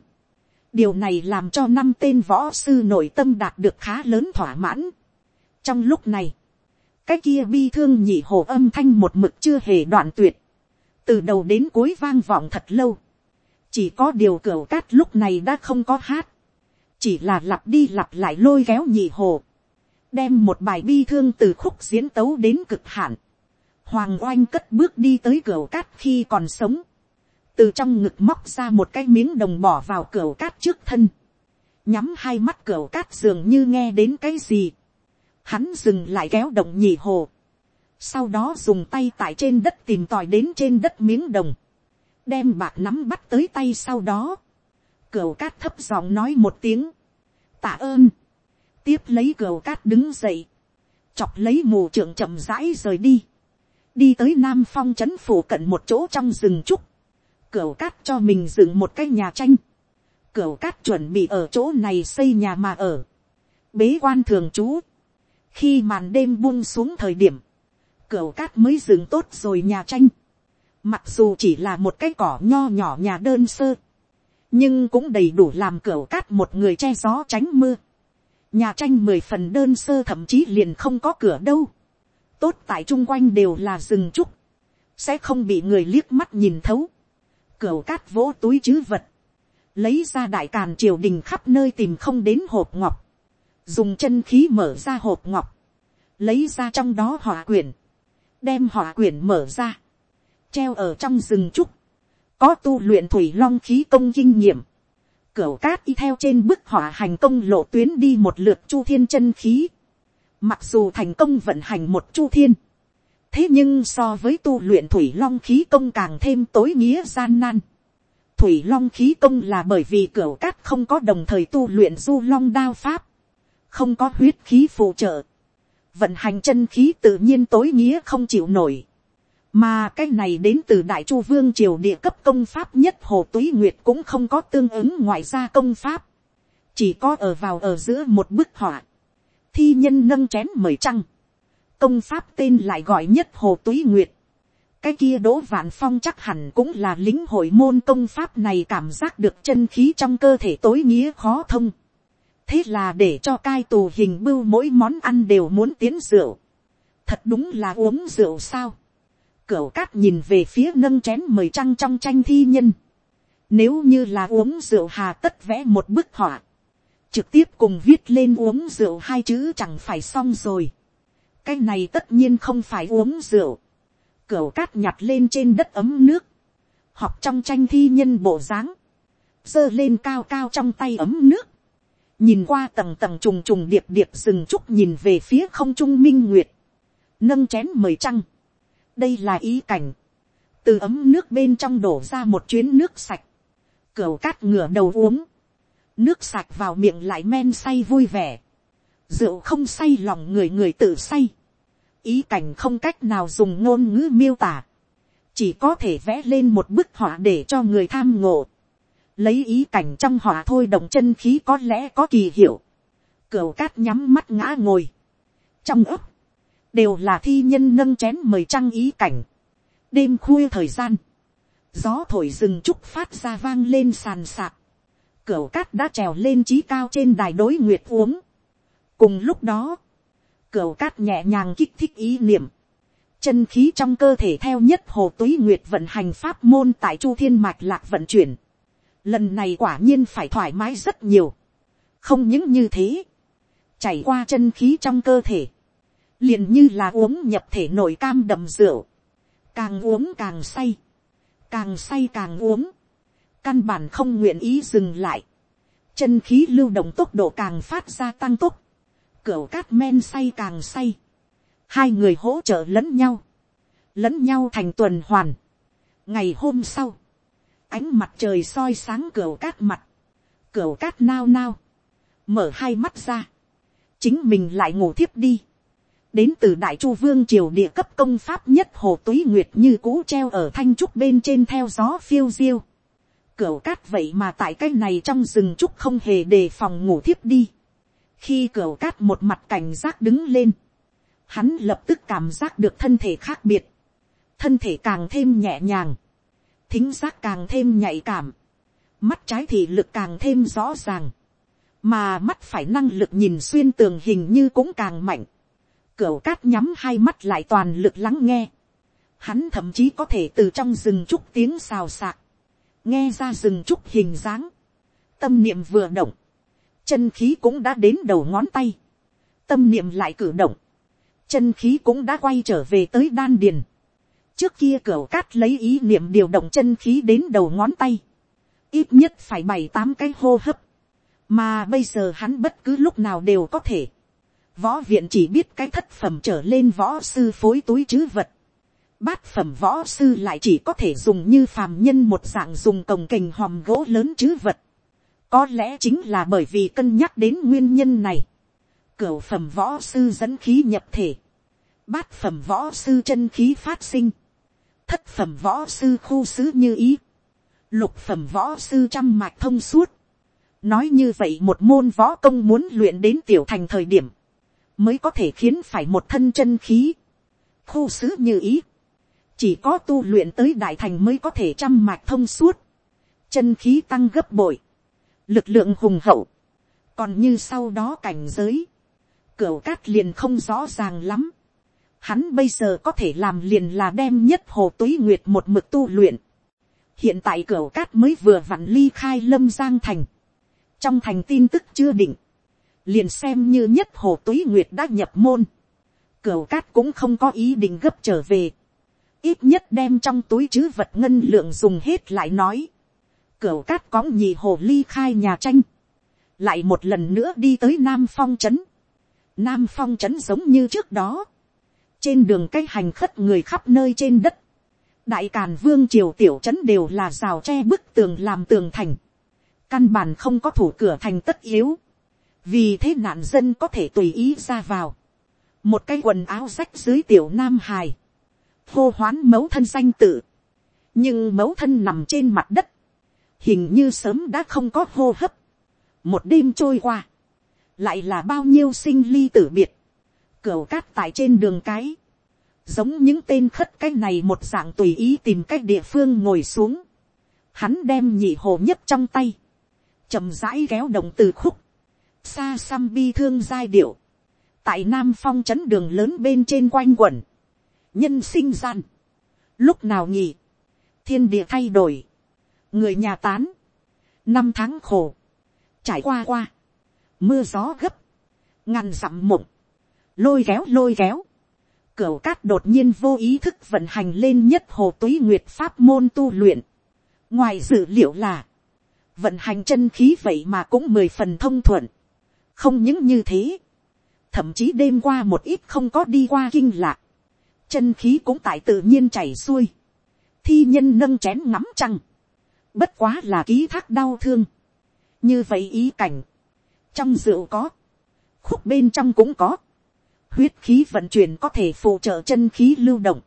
điều này làm cho năm tên võ sư nội tâm đạt được khá lớn thỏa mãn. trong lúc này, cái kia bi thương nhị hồ âm thanh một mực chưa hề đoạn tuyệt, từ đầu đến cuối vang vọng thật lâu, chỉ có điều cửa cát lúc này đã không có hát, chỉ là lặp đi lặp lại lôi kéo nhị hồ, đem một bài bi thương từ khúc diễn tấu đến cực hạn, hoàng oanh cất bước đi tới cửa cát khi còn sống, từ trong ngực móc ra một cái miếng đồng bỏ vào cửa cát trước thân, nhắm hai mắt cửa cát dường như nghe đến cái gì, hắn dừng lại kéo động nhì hồ, sau đó dùng tay tại trên đất tìm tòi đến trên đất miếng đồng, đem bạc nắm bắt tới tay sau đó, cửa cát thấp giọng nói một tiếng, tạ ơn, tiếp lấy cửa cát đứng dậy, chọc lấy mù trưởng chậm rãi rời đi, đi tới nam phong trấn phủ cận một chỗ trong rừng trúc, Cửu cát cho mình dựng một cái nhà tranh, Cửu cát chuẩn bị ở chỗ này xây nhà mà ở, bế quan thường trú, khi màn đêm buông xuống thời điểm, Cửu cát mới dựng tốt rồi nhà tranh, mặc dù chỉ là một cái cỏ nho nhỏ nhà đơn sơ, nhưng cũng đầy đủ làm cửu cát một người che gió tránh mưa, nhà tranh mười phần đơn sơ thậm chí liền không có cửa đâu, tốt tại chung quanh đều là rừng trúc, sẽ không bị người liếc mắt nhìn thấu, cửa cát vỗ túi chứ vật, lấy ra đại càn triều đình khắp nơi tìm không đến hộp ngọc, dùng chân khí mở ra hộp ngọc, lấy ra trong đó hỏa quyển, đem hỏa quyển mở ra, treo ở trong rừng trúc, có tu luyện thủy long khí công kinh nghiệm, cửa cát y theo trên bức hỏa hành công lộ tuyến đi một lượt chu thiên chân khí, mặc dù thành công vận hành một chu thiên, thế nhưng so với tu luyện thủy long khí công càng thêm tối nghĩa gian nan, thủy long khí công là bởi vì cửa cát không có đồng thời tu luyện du long đao pháp, không có huyết khí phụ trợ, vận hành chân khí tự nhiên tối nghĩa không chịu nổi, mà cái này đến từ đại chu vương triều địa cấp công pháp nhất hồ túy nguyệt cũng không có tương ứng ngoại gia công pháp, chỉ có ở vào ở giữa một bức họa, thi nhân nâng chén mời trăng, công pháp tên lại gọi nhất hồ túy nguyệt, cái kia đỗ vạn phong chắc hẳn cũng là lính hội môn công pháp này cảm giác được chân khí trong cơ thể tối nghĩa khó thông. thế là để cho cai tù hình bưu mỗi món ăn đều muốn tiến rượu. thật đúng là uống rượu sao. cửu cát nhìn về phía nâng chén mời trăng trong tranh thi nhân. nếu như là uống rượu hà tất vẽ một bức họa. trực tiếp cùng viết lên uống rượu hai chữ chẳng phải xong rồi cái này tất nhiên không phải uống rượu Cửu cát nhặt lên trên đất ấm nước. Học trong tranh thi nhân bộ dáng giơ lên cao cao trong tay ấm nước. Nhìn qua tầng tầng trùng trùng điệp điệp rừng trúc nhìn về phía không trung minh nguyệt. Nâng chén mời trăng. Đây là ý cảnh. Từ ấm nước bên trong đổ ra một chuyến nước sạch. Cửu cát ngửa đầu uống. Nước sạch vào miệng lại men say vui vẻ. Rượu không say lòng người người tự say ý cảnh không cách nào dùng ngôn ngữ miêu tả, chỉ có thể vẽ lên một bức họa để cho người tham ngộ, lấy ý cảnh trong họa thôi động chân khí có lẽ có kỳ hiệu, cửu cát nhắm mắt ngã ngồi, trong ấp, đều là thi nhân nâng chén mời trăng ý cảnh, đêm khuya thời gian, gió thổi rừng trúc phát ra vang lên sàn sạc, cửu cát đã trèo lên trí cao trên đài đối nguyệt uống. cùng lúc đó, Cửu cát nhẹ nhàng kích thích ý niệm. Chân khí trong cơ thể theo nhất hồ túy nguyệt vận hành pháp môn tại chu thiên mạch lạc vận chuyển. Lần này quả nhiên phải thoải mái rất nhiều. Không những như thế. Chảy qua chân khí trong cơ thể. liền như là uống nhập thể nổi cam đầm rượu. Càng uống càng say. Càng say càng uống. Căn bản không nguyện ý dừng lại. Chân khí lưu động tốc độ càng phát ra tăng tốc cửa cát men say càng say. Hai người hỗ trợ lẫn nhau. Lẫn nhau thành tuần hoàn. Ngày hôm sau. Ánh mặt trời soi sáng cửa cát mặt. Cửa cát nao nao. Mở hai mắt ra. Chính mình lại ngủ thiếp đi. Đến từ Đại Chu Vương Triều địa cấp công pháp nhất Hồ Túy Nguyệt như cũ treo ở thanh trúc bên trên theo gió phiêu diêu. Cửu cát vậy mà tại cái này trong rừng trúc không hề đề phòng ngủ thiếp đi khi cửa cát một mặt cảnh giác đứng lên, hắn lập tức cảm giác được thân thể khác biệt, thân thể càng thêm nhẹ nhàng, thính giác càng thêm nhạy cảm, mắt trái thì lực càng thêm rõ ràng, mà mắt phải năng lực nhìn xuyên tường hình như cũng càng mạnh, cửa cát nhắm hai mắt lại toàn lực lắng nghe, hắn thậm chí có thể từ trong rừng trúc tiếng xào xạc, nghe ra rừng trúc hình dáng, tâm niệm vừa động, chân khí cũng đã đến đầu ngón tay, tâm niệm lại cử động, chân khí cũng đã quay trở về tới đan điền. trước kia cửa cát lấy ý niệm điều động chân khí đến đầu ngón tay, ít nhất phải bảy tám cái hô hấp, mà bây giờ hắn bất cứ lúc nào đều có thể. võ viện chỉ biết cái thất phẩm trở lên võ sư phối túi chứ vật, bát phẩm võ sư lại chỉ có thể dùng như phàm nhân một dạng dùng cồng kềnh hòm gỗ lớn chứ vật có lẽ chính là bởi vì cân nhắc đến nguyên nhân này. cửu phẩm võ sư dẫn khí nhập thể. bát phẩm võ sư chân khí phát sinh. thất phẩm võ sư khu xứ như ý. lục phẩm võ sư trăm mạch thông suốt. nói như vậy một môn võ công muốn luyện đến tiểu thành thời điểm, mới có thể khiến phải một thân chân khí. khu xứ như ý chỉ có tu luyện tới đại thành mới có thể trăm mạch thông suốt, chân khí tăng gấp bội, lực lượng hùng hậu, còn như sau đó cảnh giới, cửa cát liền không rõ ràng lắm, hắn bây giờ có thể làm liền là đem nhất hồ túy nguyệt một mực tu luyện, hiện tại cửa cát mới vừa vặn ly khai lâm giang thành, trong thành tin tức chưa định, liền xem như nhất hồ túy nguyệt đã nhập môn, cửa cát cũng không có ý định gấp trở về, ít nhất đem trong túi chứ vật ngân lượng dùng hết lại nói. Cửu cát cóng nhì hồ ly khai nhà tranh. Lại một lần nữa đi tới Nam Phong Trấn. Nam Phong Trấn giống như trước đó. Trên đường cây hành khất người khắp nơi trên đất. Đại Càn Vương Triều Tiểu Trấn đều là rào tre bức tường làm tường thành. Căn bản không có thủ cửa thành tất yếu. Vì thế nạn dân có thể tùy ý ra vào. Một cái quần áo rách dưới Tiểu Nam Hài hô hoán mẫu thân danh tự, nhưng mẫu thân nằm trên mặt đất, hình như sớm đã không có hô hấp, một đêm trôi qua, lại là bao nhiêu sinh ly tử biệt, cửa cát tại trên đường cái, giống những tên khất cái này một dạng tùy ý tìm cách địa phương ngồi xuống, hắn đem nhị hồ nhất trong tay, chậm rãi kéo động từ khúc, xa xăm bi thương giai điệu, tại nam phong trấn đường lớn bên trên quanh quẩn, nhân sinh gian, lúc nào nhỉ, thiên địa thay đổi, người nhà tán, năm tháng khổ, trải qua qua, mưa gió gấp, ngăn dặm mộng, lôi kéo lôi kéo, cửa cát đột nhiên vô ý thức vận hành lên nhất hồ túy nguyệt pháp môn tu luyện. ngoài dự liệu là, vận hành chân khí vậy mà cũng mười phần thông thuận. không những như thế, thậm chí đêm qua một ít không có đi qua kinh lạc, chân khí cũng tại tự nhiên chảy xuôi, thi nhân nâng chén ngắm trăng, bất quá là ký thác đau thương, như vậy ý cảnh, trong rượu có, khúc bên trong cũng có, huyết khí vận chuyển có thể phụ trợ chân khí lưu động,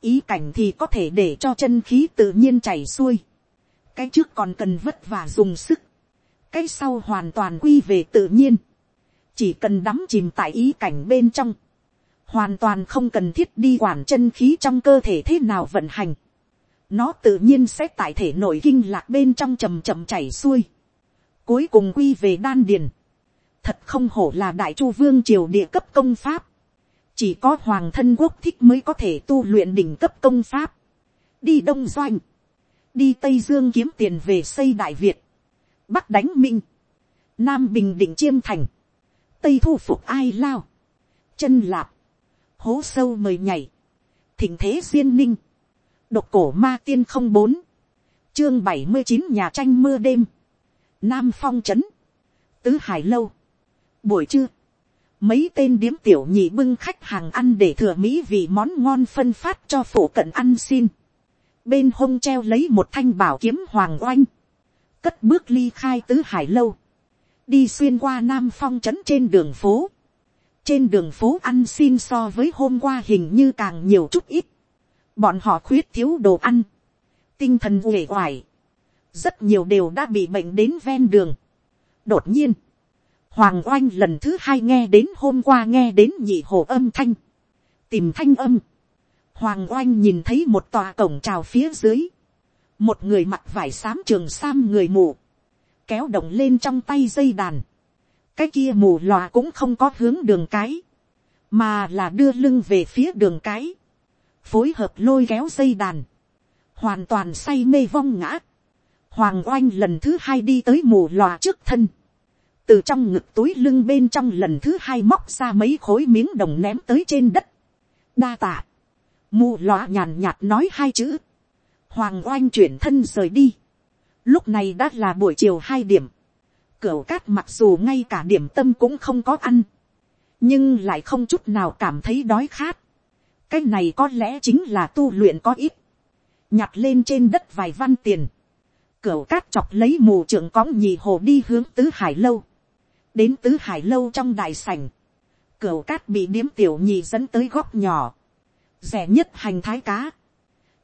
ý cảnh thì có thể để cho chân khí tự nhiên chảy xuôi, cái trước còn cần vất vả dùng sức, cái sau hoàn toàn quy về tự nhiên, chỉ cần đắm chìm tại ý cảnh bên trong, hoàn toàn không cần thiết đi quản chân khí trong cơ thể thế nào vận hành nó tự nhiên sẽ tại thể nội kinh lạc bên trong chầm chậm chảy xuôi. cuối cùng quy về đan điền. thật không hổ là đại chu vương triều địa cấp công pháp. chỉ có hoàng thân quốc thích mới có thể tu luyện đỉnh cấp công pháp. đi đông doanh. đi tây dương kiếm tiền về xây đại việt. bắc đánh minh. nam bình định chiêm thành. tây thu phục ai lao. chân lạp hố sâu mời nhảy, thỉnh thế duyên ninh, độc cổ ma tiên không bốn, chương bảy mươi chín nhà tranh mưa đêm, nam phong trấn, tứ hải lâu, buổi trưa, mấy tên điếm tiểu nhị bưng khách hàng ăn để thừa mỹ vì món ngon phân phát cho phổ cận ăn xin, bên hông treo lấy một thanh bảo kiếm hoàng oanh, cất bước ly khai tứ hải lâu, đi xuyên qua nam phong trấn trên đường phố, trên đường phố ăn xin so với hôm qua hình như càng nhiều chút ít bọn họ khuyết thiếu đồ ăn, tinh thần uể oải, rất nhiều đều đã bị bệnh đến ven đường. đột nhiên, hoàng oanh lần thứ hai nghe đến hôm qua nghe đến nhị hồ âm thanh, tìm thanh âm. hoàng oanh nhìn thấy một tòa cổng trào phía dưới, một người mặc vải xám trường sam người mù, kéo động lên trong tay dây đàn, cái kia mù lòa cũng không có hướng đường cái, mà là đưa lưng về phía đường cái, phối hợp lôi kéo dây đàn, hoàn toàn say mê vong ngã. Hoàng oanh lần thứ hai đi tới mù lòa trước thân, từ trong ngực túi lưng bên trong lần thứ hai móc ra mấy khối miếng đồng ném tới trên đất. đa tạ, mù lòa nhàn nhạt nói hai chữ, hoàng oanh chuyển thân rời đi. lúc này đã là buổi chiều hai điểm, cửu cát mặc dù ngay cả điểm tâm cũng không có ăn, nhưng lại không chút nào cảm thấy đói khát cái này có lẽ chính là tu luyện có ít, nhặt lên trên đất vài văn tiền, cửu cát chọc lấy mù trưởng cõng nhì hồ đi hướng tứ hải lâu, đến tứ hải lâu trong đại sảnh, cửu cát bị điếm tiểu nhì dẫn tới góc nhỏ, rẻ nhất hành thái cá,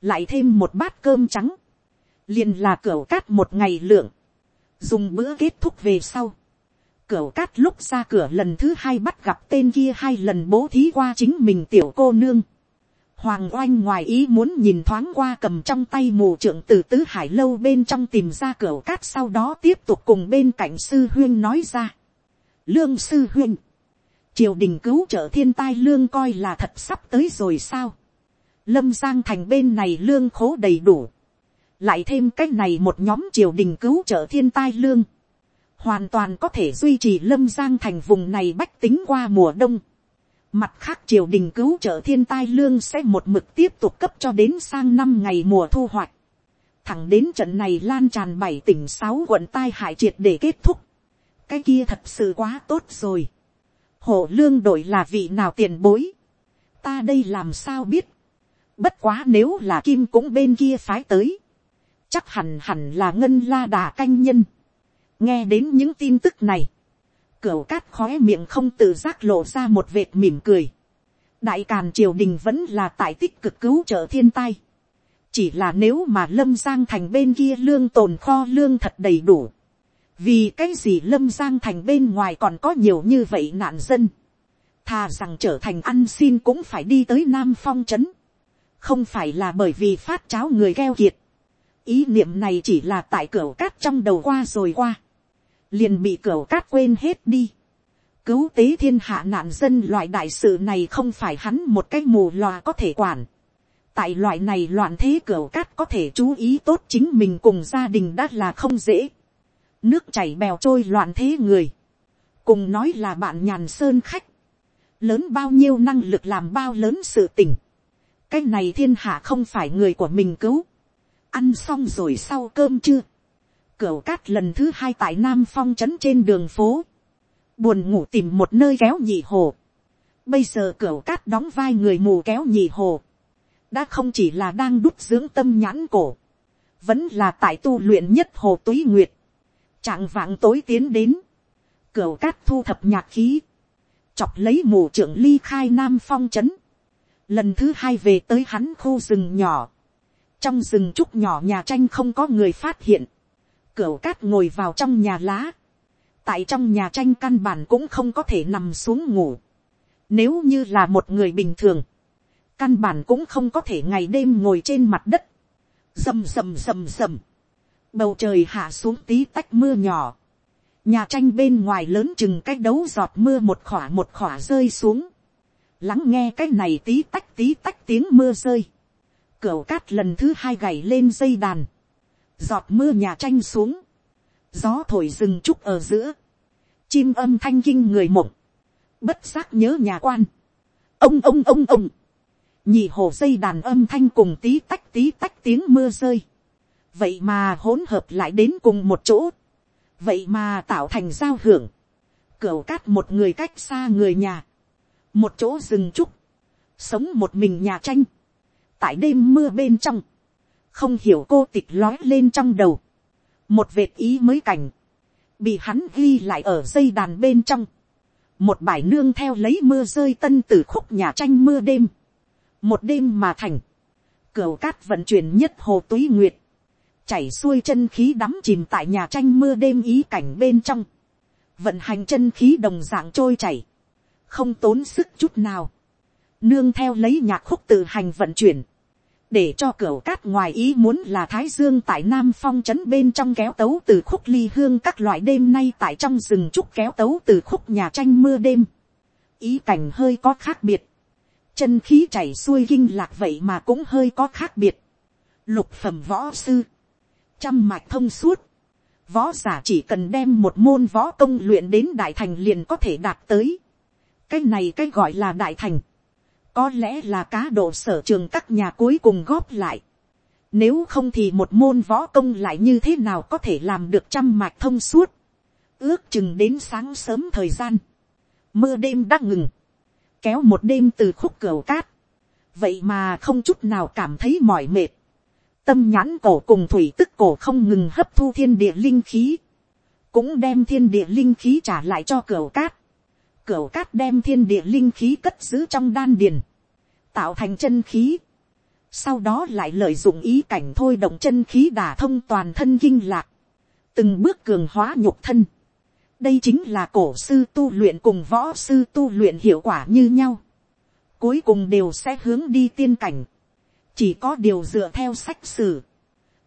lại thêm một bát cơm trắng, liền là cửu cát một ngày lượng, dùng bữa kết thúc về sau, cửu cát lúc ra cửa lần thứ hai bắt gặp tên kia hai lần bố thí qua chính mình tiểu cô nương, Hoàng oanh ngoài ý muốn nhìn thoáng qua cầm trong tay mù trưởng từ tứ hải lâu bên trong tìm ra cửa cát sau đó tiếp tục cùng bên cạnh sư huyên nói ra. Lương sư huyên. Triều đình cứu trợ thiên tai lương coi là thật sắp tới rồi sao. Lâm Giang thành bên này lương khố đầy đủ. Lại thêm cách này một nhóm triều đình cứu trợ thiên tai lương. Hoàn toàn có thể duy trì Lâm Giang thành vùng này bách tính qua mùa đông Mặt khác triều đình cứu trợ thiên tai lương sẽ một mực tiếp tục cấp cho đến sang năm ngày mùa thu hoạch. Thẳng đến trận này lan tràn bảy tỉnh sáu quận tai hại triệt để kết thúc. Cái kia thật sự quá tốt rồi. Hộ lương đổi là vị nào tiền bối. Ta đây làm sao biết. Bất quá nếu là kim cũng bên kia phái tới. Chắc hẳn hẳn là ngân la đà canh nhân. Nghe đến những tin tức này Cửu cát khóe miệng không tự giác lộ ra một vệt mỉm cười. Đại Càn triều đình vẫn là tại tích cực cứu trợ thiên tai. Chỉ là nếu mà Lâm Giang thành bên kia lương tồn kho lương thật đầy đủ. Vì cái gì Lâm Giang thành bên ngoài còn có nhiều như vậy nạn dân. Thà rằng trở thành ăn xin cũng phải đi tới Nam Phong Trấn. Không phải là bởi vì phát cháo người keo kiệt. Ý niệm này chỉ là tại cửa cát trong đầu qua rồi qua liền bị cửa cát quên hết đi. Cứu tế thiên hạ nạn dân loại đại sự này không phải hắn một cái mù loà có thể quản. Tại loại này loạn thế cửa cát có thể chú ý tốt chính mình cùng gia đình đã là không dễ. Nước chảy bèo trôi loạn thế người. Cùng nói là bạn nhàn sơn khách. Lớn bao nhiêu năng lực làm bao lớn sự tình. Cái này thiên hạ không phải người của mình cứu. Ăn xong rồi sau cơm chưa Cửu cát lần thứ hai tại Nam Phong trấn trên đường phố. Buồn ngủ tìm một nơi kéo nhị hồ. Bây giờ cửu cát đóng vai người mù kéo nhị hồ. Đã không chỉ là đang đúc dưỡng tâm nhãn cổ. Vẫn là tại tu luyện nhất hồ túy nguyệt. Trạng vạng tối tiến đến. Cửu cát thu thập nhạc khí. Chọc lấy mù trưởng ly khai Nam Phong trấn. Lần thứ hai về tới hắn khu rừng nhỏ. Trong rừng trúc nhỏ nhà tranh không có người phát hiện Cửu cát ngồi vào trong nhà lá. Tại trong nhà tranh căn bản cũng không có thể nằm xuống ngủ. Nếu như là một người bình thường. Căn bản cũng không có thể ngày đêm ngồi trên mặt đất. Dầm dầm dầm dầm. Bầu trời hạ xuống tí tách mưa nhỏ. Nhà tranh bên ngoài lớn chừng cái đấu giọt mưa một khỏa một khỏa rơi xuống. Lắng nghe cái này tí tách tí tách tiếng mưa rơi. Cửu cát lần thứ hai gảy lên dây đàn giọt mưa nhà tranh xuống, gió thổi rừng trúc ở giữa, chim âm thanh kinh người mộng, bất giác nhớ nhà quan, ông ông ông ông, nhị hồ dây đàn âm thanh cùng tí tách tí tách tiếng mưa rơi, vậy mà hỗn hợp lại đến cùng một chỗ, vậy mà tạo thành giao hưởng, cửa cát một người cách xa người nhà, một chỗ rừng trúc, sống một mình nhà tranh, tại đêm mưa bên trong, không hiểu cô tịch lói lên trong đầu, một vệt ý mới cảnh, bị hắn ghi lại ở dây đàn bên trong, một bài nương theo lấy mưa rơi tân từ khúc nhà tranh mưa đêm, một đêm mà thành, cửa cát vận chuyển nhất hồ túy nguyệt, chảy xuôi chân khí đắm chìm tại nhà tranh mưa đêm ý cảnh bên trong, vận hành chân khí đồng dạng trôi chảy, không tốn sức chút nào, nương theo lấy nhạc khúc tự hành vận chuyển, để cho cửa cát ngoài ý muốn là thái dương tại nam phong trấn bên trong kéo tấu từ khúc ly hương các loại đêm nay tại trong rừng trúc kéo tấu từ khúc nhà tranh mưa đêm. ý cảnh hơi có khác biệt. chân khí chảy xuôi kinh lạc vậy mà cũng hơi có khác biệt. lục phẩm võ sư. trăm mạch thông suốt. võ giả chỉ cần đem một môn võ công luyện đến đại thành liền có thể đạt tới. cái này cái gọi là đại thành, có lẽ là cá độ sở trường các nhà cuối cùng góp lại. Nếu không thì một môn võ công lại như thế nào có thể làm được trăm mạch thông suốt. Ước chừng đến sáng sớm thời gian. Mưa đêm đã ngừng. Kéo một đêm từ khúc cửa cát. Vậy mà không chút nào cảm thấy mỏi mệt tâm nhãn cổ cùng thủy tức cổ không ngừng hấp thu thiên địa linh khí, cũng đem thiên địa linh khí trả lại cho cửa cát. Cửu cát đem thiên địa linh khí cất giữ trong đan điền, tạo thành chân khí. Sau đó lại lợi dụng ý cảnh thôi động chân khí đả thông toàn thân kinh lạc, từng bước cường hóa nhục thân. đây chính là cổ sư tu luyện cùng võ sư tu luyện hiệu quả như nhau. cuối cùng đều sẽ hướng đi tiên cảnh chỉ có điều dựa theo sách sử,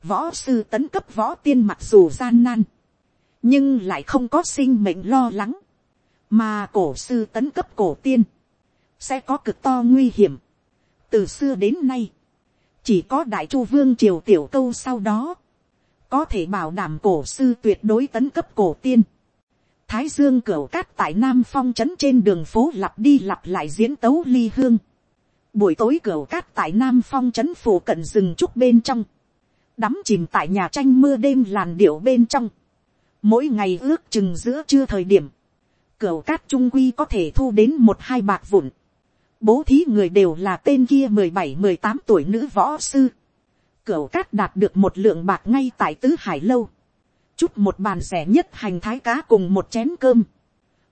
võ sư tấn cấp võ tiên mặc dù gian nan, nhưng lại không có sinh mệnh lo lắng, mà cổ sư tấn cấp cổ tiên, sẽ có cực to nguy hiểm. từ xưa đến nay, chỉ có đại chu vương triều tiểu câu sau đó, có thể bảo đảm cổ sư tuyệt đối tấn cấp cổ tiên. Thái dương cửa cát tại Nam Phong trấn trên đường phố lặp đi lặp lại diễn tấu ly hương. Buổi tối cửa cát tại nam phong trấn phủ cận rừng trúc bên trong, đắm chìm tại nhà tranh mưa đêm làn điệu bên trong, mỗi ngày ước chừng giữa trưa thời điểm, cửa cát trung quy có thể thu đến một hai bạc vụn, bố thí người đều là tên kia mười bảy mười tám tuổi nữ võ sư, cửa cát đạt được một lượng bạc ngay tại tứ hải lâu, chút một bàn rẻ nhất hành thái cá cùng một chén cơm,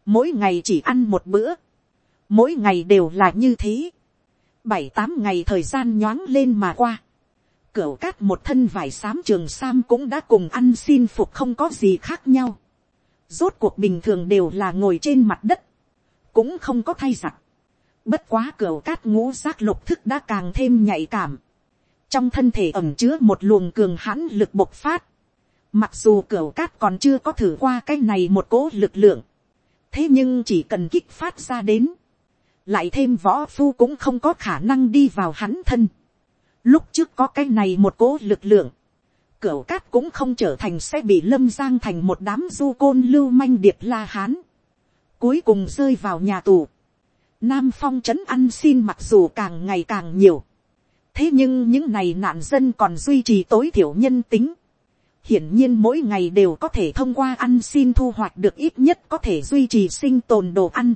mỗi ngày chỉ ăn một bữa, mỗi ngày đều là như thế, bảy tám ngày thời gian nhoáng lên mà qua. Cửu cát một thân vải xám trường sam cũng đã cùng ăn xin phục không có gì khác nhau. Rốt cuộc bình thường đều là ngồi trên mặt đất. Cũng không có thay giặt. Bất quá cửa cát ngũ giác lục thức đã càng thêm nhạy cảm. Trong thân thể ẩm chứa một luồng cường hãn lực bộc phát. Mặc dù cửa cát còn chưa có thử qua cái này một cố lực lượng. Thế nhưng chỉ cần kích phát ra đến lại thêm võ phu cũng không có khả năng đi vào hắn thân. Lúc trước có cái này một cố lực lượng, cửu cát cũng không trở thành sẽ bị lâm giang thành một đám du côn lưu manh điệp la hán. Cuối cùng rơi vào nhà tù. Nam phong trấn ăn xin mặc dù càng ngày càng nhiều. Thế nhưng những này nạn dân còn duy trì tối thiểu nhân tính. Hiển nhiên mỗi ngày đều có thể thông qua ăn xin thu hoạch được ít nhất có thể duy trì sinh tồn đồ ăn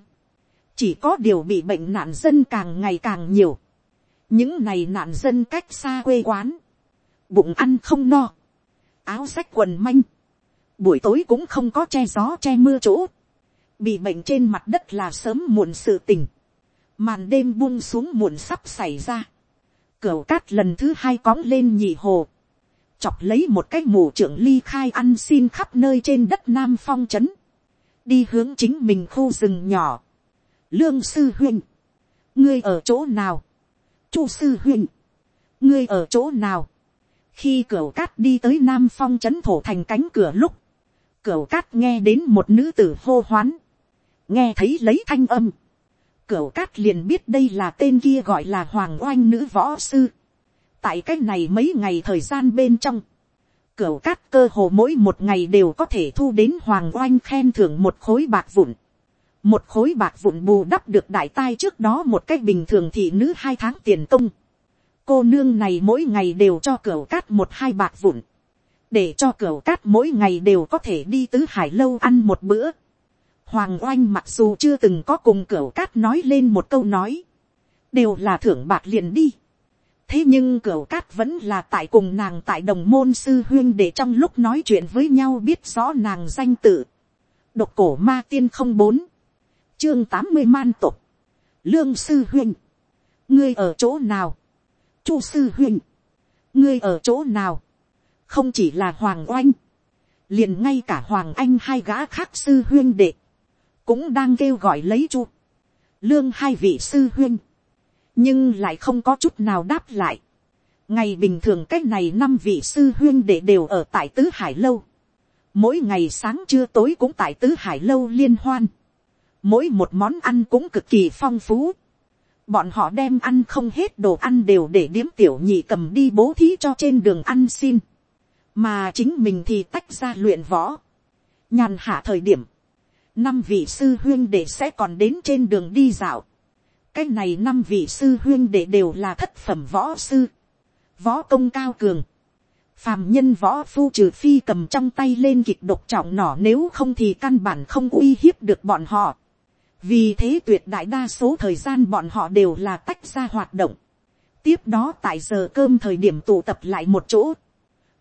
chỉ có điều bị bệnh nạn dân càng ngày càng nhiều. những này nạn dân cách xa quê quán, bụng ăn không no, áo sách quần manh, buổi tối cũng không có che gió che mưa chỗ, bị bệnh trên mặt đất là sớm muộn sự tình, màn đêm buông xuống muộn sắp xảy ra, cửu cát lần thứ hai cóng lên nhị hồ, chọc lấy một cái mù trưởng ly khai ăn xin khắp nơi trên đất nam phong trấn, đi hướng chính mình khu rừng nhỏ, lương sư huynh, ngươi ở chỗ nào, chu sư huynh, ngươi ở chỗ nào, khi cửa cát đi tới nam phong trấn thổ thành cánh cửa lúc, cửa cát nghe đến một nữ tử hô hoán, nghe thấy lấy thanh âm, cửa cát liền biết đây là tên kia gọi là hoàng oanh nữ võ sư, tại cái này mấy ngày thời gian bên trong, cửa cát cơ hồ mỗi một ngày đều có thể thu đến hoàng oanh khen thưởng một khối bạc vụn, một khối bạc vụn bù đắp được đại tai trước đó một cách bình thường thị nữ hai tháng tiền công cô nương này mỗi ngày đều cho cửa cát một hai bạc vụn, để cho cửa cát mỗi ngày đều có thể đi tứ hải lâu ăn một bữa. hoàng oanh mặc dù chưa từng có cùng cửa cát nói lên một câu nói, đều là thưởng bạc liền đi. thế nhưng cửa cát vẫn là tại cùng nàng tại đồng môn sư huyên để trong lúc nói chuyện với nhau biết rõ nàng danh tự. độc cổ ma tiên không bốn chương tám mươi man tục, lương sư huyên ngươi ở chỗ nào, chu sư huynh, ngươi ở chỗ nào, không chỉ là hoàng oanh, liền ngay cả hoàng anh hai gã khác sư huyên đệ, cũng đang kêu gọi lấy chu, lương hai vị sư huyên, nhưng lại không có chút nào đáp lại. ngày bình thường c á c h này năm vị sư huyên đệ đều ở tại tứ hải lâu, mỗi ngày sáng trưa tối cũng tại tứ hải lâu liên hoan, mỗi một món ăn cũng cực kỳ phong phú bọn họ đem ăn không hết đồ ăn đều để điếm tiểu nhị cầm đi bố thí cho trên đường ăn xin. mà chính mình thì tách ra luyện võ. nhàn hạ thời điểm, năm vị sư huyên đệ sẽ còn đến trên đường đi dạo. cái này năm vị sư huyên đệ đều là thất phẩm võ sư, võ công cao cường, phàm nhân võ phu trừ phi cầm trong tay lên kịch độc trọng nỏ nếu không thì căn bản không uy hiếp được bọn họ vì thế tuyệt đại đa số thời gian bọn họ đều là tách ra hoạt động. tiếp đó tại giờ cơm thời điểm tụ tập lại một chỗ.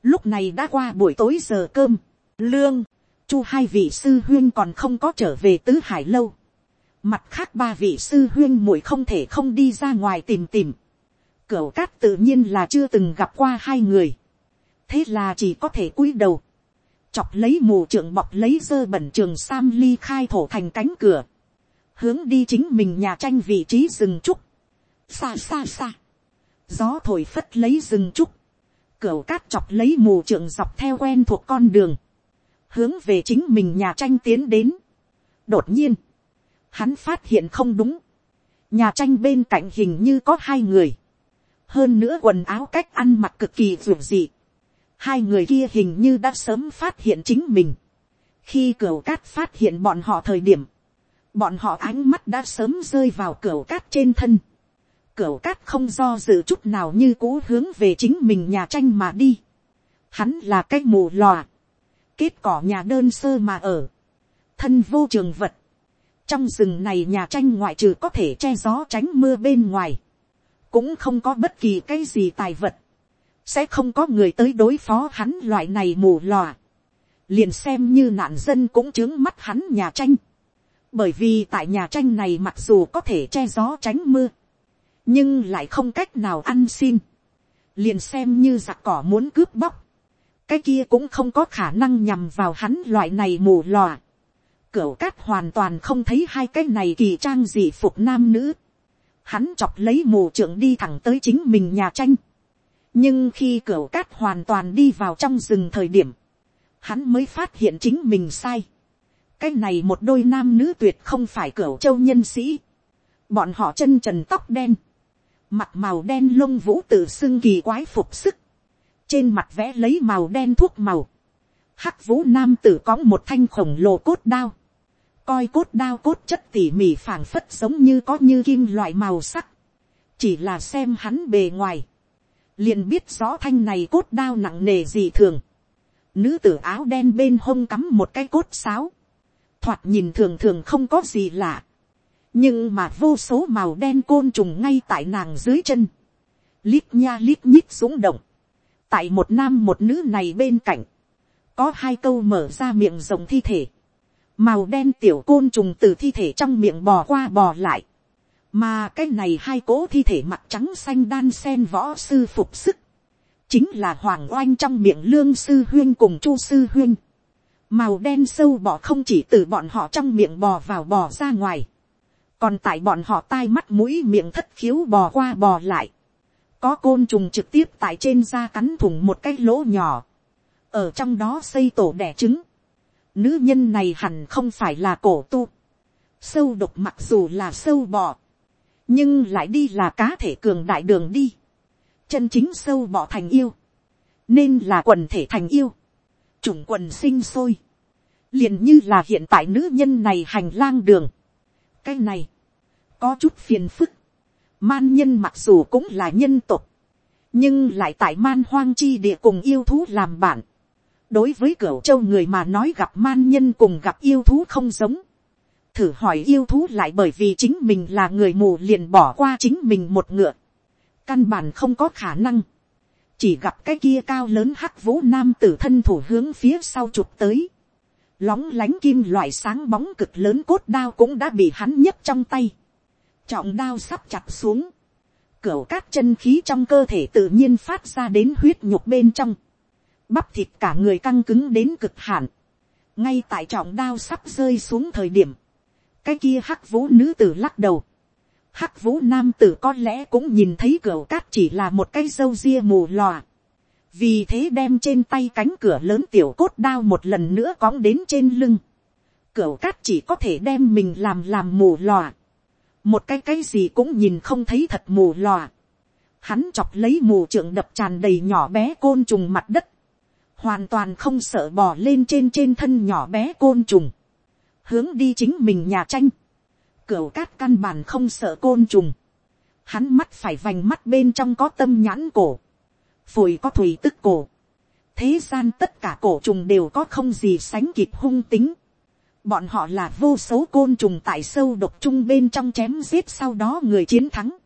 lúc này đã qua buổi tối giờ cơm. lương, chu hai vị sư huyên còn không có trở về tứ hải lâu. mặt khác ba vị sư huyên muội không thể không đi ra ngoài tìm tìm. cửu cát tự nhiên là chưa từng gặp qua hai người thế là chỉ có thể cúi đầu, chọc lấy mù trưởng bọc lấy dơ bẩn trường sam ly khai thổ thành cánh cửa, hướng đi chính mình nhà tranh vị trí rừng trúc, xa xa xa, gió thổi phất lấy rừng trúc, cửa cát chọc lấy mù trưởng dọc theo quen thuộc con đường, hướng về chính mình nhà tranh tiến đến. đột nhiên, hắn phát hiện không đúng, nhà tranh bên cạnh hình như có hai người, hơn nữa quần áo cách ăn mặc cực kỳ ruột dị, hai người kia hình như đã sớm phát hiện chính mình. khi cửa cát phát hiện bọn họ thời điểm, bọn họ ánh mắt đã sớm rơi vào cửa cát trên thân. cửa cát không do dự chút nào như cũ hướng về chính mình nhà tranh mà đi. hắn là cái mù lòa, kết cỏ nhà đơn sơ mà ở, thân vô trường vật. trong rừng này nhà tranh ngoại trừ có thể che gió tránh mưa bên ngoài, cũng không có bất kỳ cái gì tài vật sẽ không có người tới đối phó hắn loại này mù lòa. liền xem như nạn dân cũng chướng mắt hắn nhà tranh bởi vì tại nhà tranh này mặc dù có thể che gió tránh mưa, nhưng lại không cách nào ăn xin. liền xem như giặc cỏ muốn cướp bóc, cái kia cũng không có khả năng nhằm vào hắn loại này mù lòa. Cửu cát hoàn toàn không thấy hai cái này kỳ trang gì phục nam nữ. Hắn chọc lấy mù trưởng đi thẳng tới chính mình nhà tranh nhưng khi cửu cát hoàn toàn đi vào trong rừng thời điểm, hắn mới phát hiện chính mình sai cái này một đôi nam nữ tuyệt không phải cửa châu nhân sĩ. bọn họ chân trần tóc đen, mặt màu đen lông vũ tự xưng kỳ quái phục sức, trên mặt vẽ lấy màu đen thuốc màu, hắc vũ nam tử có một thanh khổng lồ cốt đao, coi cốt đao cốt chất tỉ mỉ phảng phất giống như có như kim loại màu sắc, chỉ là xem hắn bề ngoài, liền biết rõ thanh này cốt đao nặng nề gì thường. Nữ tử áo đen bên hông cắm một cái cốt sáo. Thoạt nhìn thường thường không có gì lạ. Nhưng mà vô số màu đen côn trùng ngay tại nàng dưới chân. Lít nha lít nhít súng động. Tại một nam một nữ này bên cạnh. Có hai câu mở ra miệng rồng thi thể. Màu đen tiểu côn trùng từ thi thể trong miệng bò qua bò lại mà cái này hai cố thi thể mặt trắng xanh đan sen võ sư phục sức, chính là hoàng oanh trong miệng lương sư huyên cùng chu sư huyên. Màu đen sâu bọ không chỉ từ bọn họ trong miệng bò vào bò ra ngoài, còn tại bọn họ tai mắt mũi miệng thất khiếu bò qua bò lại, có côn trùng trực tiếp tại trên da cắn thủng một cái lỗ nhỏ, ở trong đó xây tổ đẻ trứng. Nữ nhân này hẳn không phải là cổ tu. Sâu độc mặc dù là sâu bò nhưng lại đi là cá thể cường đại đường đi, chân chính sâu bò thành yêu, nên là quần thể thành yêu, chủng quần sinh sôi, liền như là hiện tại nữ nhân này hành lang đường, cái này, có chút phiền phức, man nhân mặc dù cũng là nhân tộc nhưng lại tại man hoang chi địa cùng yêu thú làm bạn, đối với cửa châu người mà nói gặp man nhân cùng gặp yêu thú không giống, thử hỏi yêu thú lại bởi vì chính mình là người mù liền bỏ qua chính mình một ngựa. Căn bản không có khả năng. Chỉ gặp cái kia cao lớn hắc vũ nam tử thân thủ hướng phía sau chụp tới. Lóng lánh kim loại sáng bóng cực lớn cốt đao cũng đã bị hắn nhấc trong tay. Trọng đao sắp chặt xuống. Cửu cát chân khí trong cơ thể tự nhiên phát ra đến huyết nhục bên trong. Bắp thịt cả người căng cứng đến cực hạn. Ngay tại trọng đao sắp rơi xuống thời điểm, cái kia hắc vũ nữ tử lắc đầu hắc vũ nam tử có lẽ cũng nhìn thấy cửa cát chỉ là một cái dâu ria mù lòa. vì thế đem trên tay cánh cửa lớn tiểu cốt đao một lần nữa cóng đến trên lưng. cửa cát chỉ có thể đem mình làm làm mù lòa. một cái cái gì cũng nhìn không thấy thật mù lòa. hắn chọc lấy mù trưởng đập tràn đầy nhỏ bé côn trùng mặt đất. hoàn toàn không sợ bò lên trên trên thân nhỏ bé côn trùng, hướng đi chính mình nhà tranh, cửa cát căn bản không sợ côn trùng, hắn mắt phải vành mắt bên trong có tâm nhãn cổ, phổi có thủy tức cổ, thế gian tất cả cổ trùng đều có không gì sánh kịp hung tính, bọn họ là vô số côn trùng tại sâu độc trung bên trong chém giết sau đó người chiến thắng,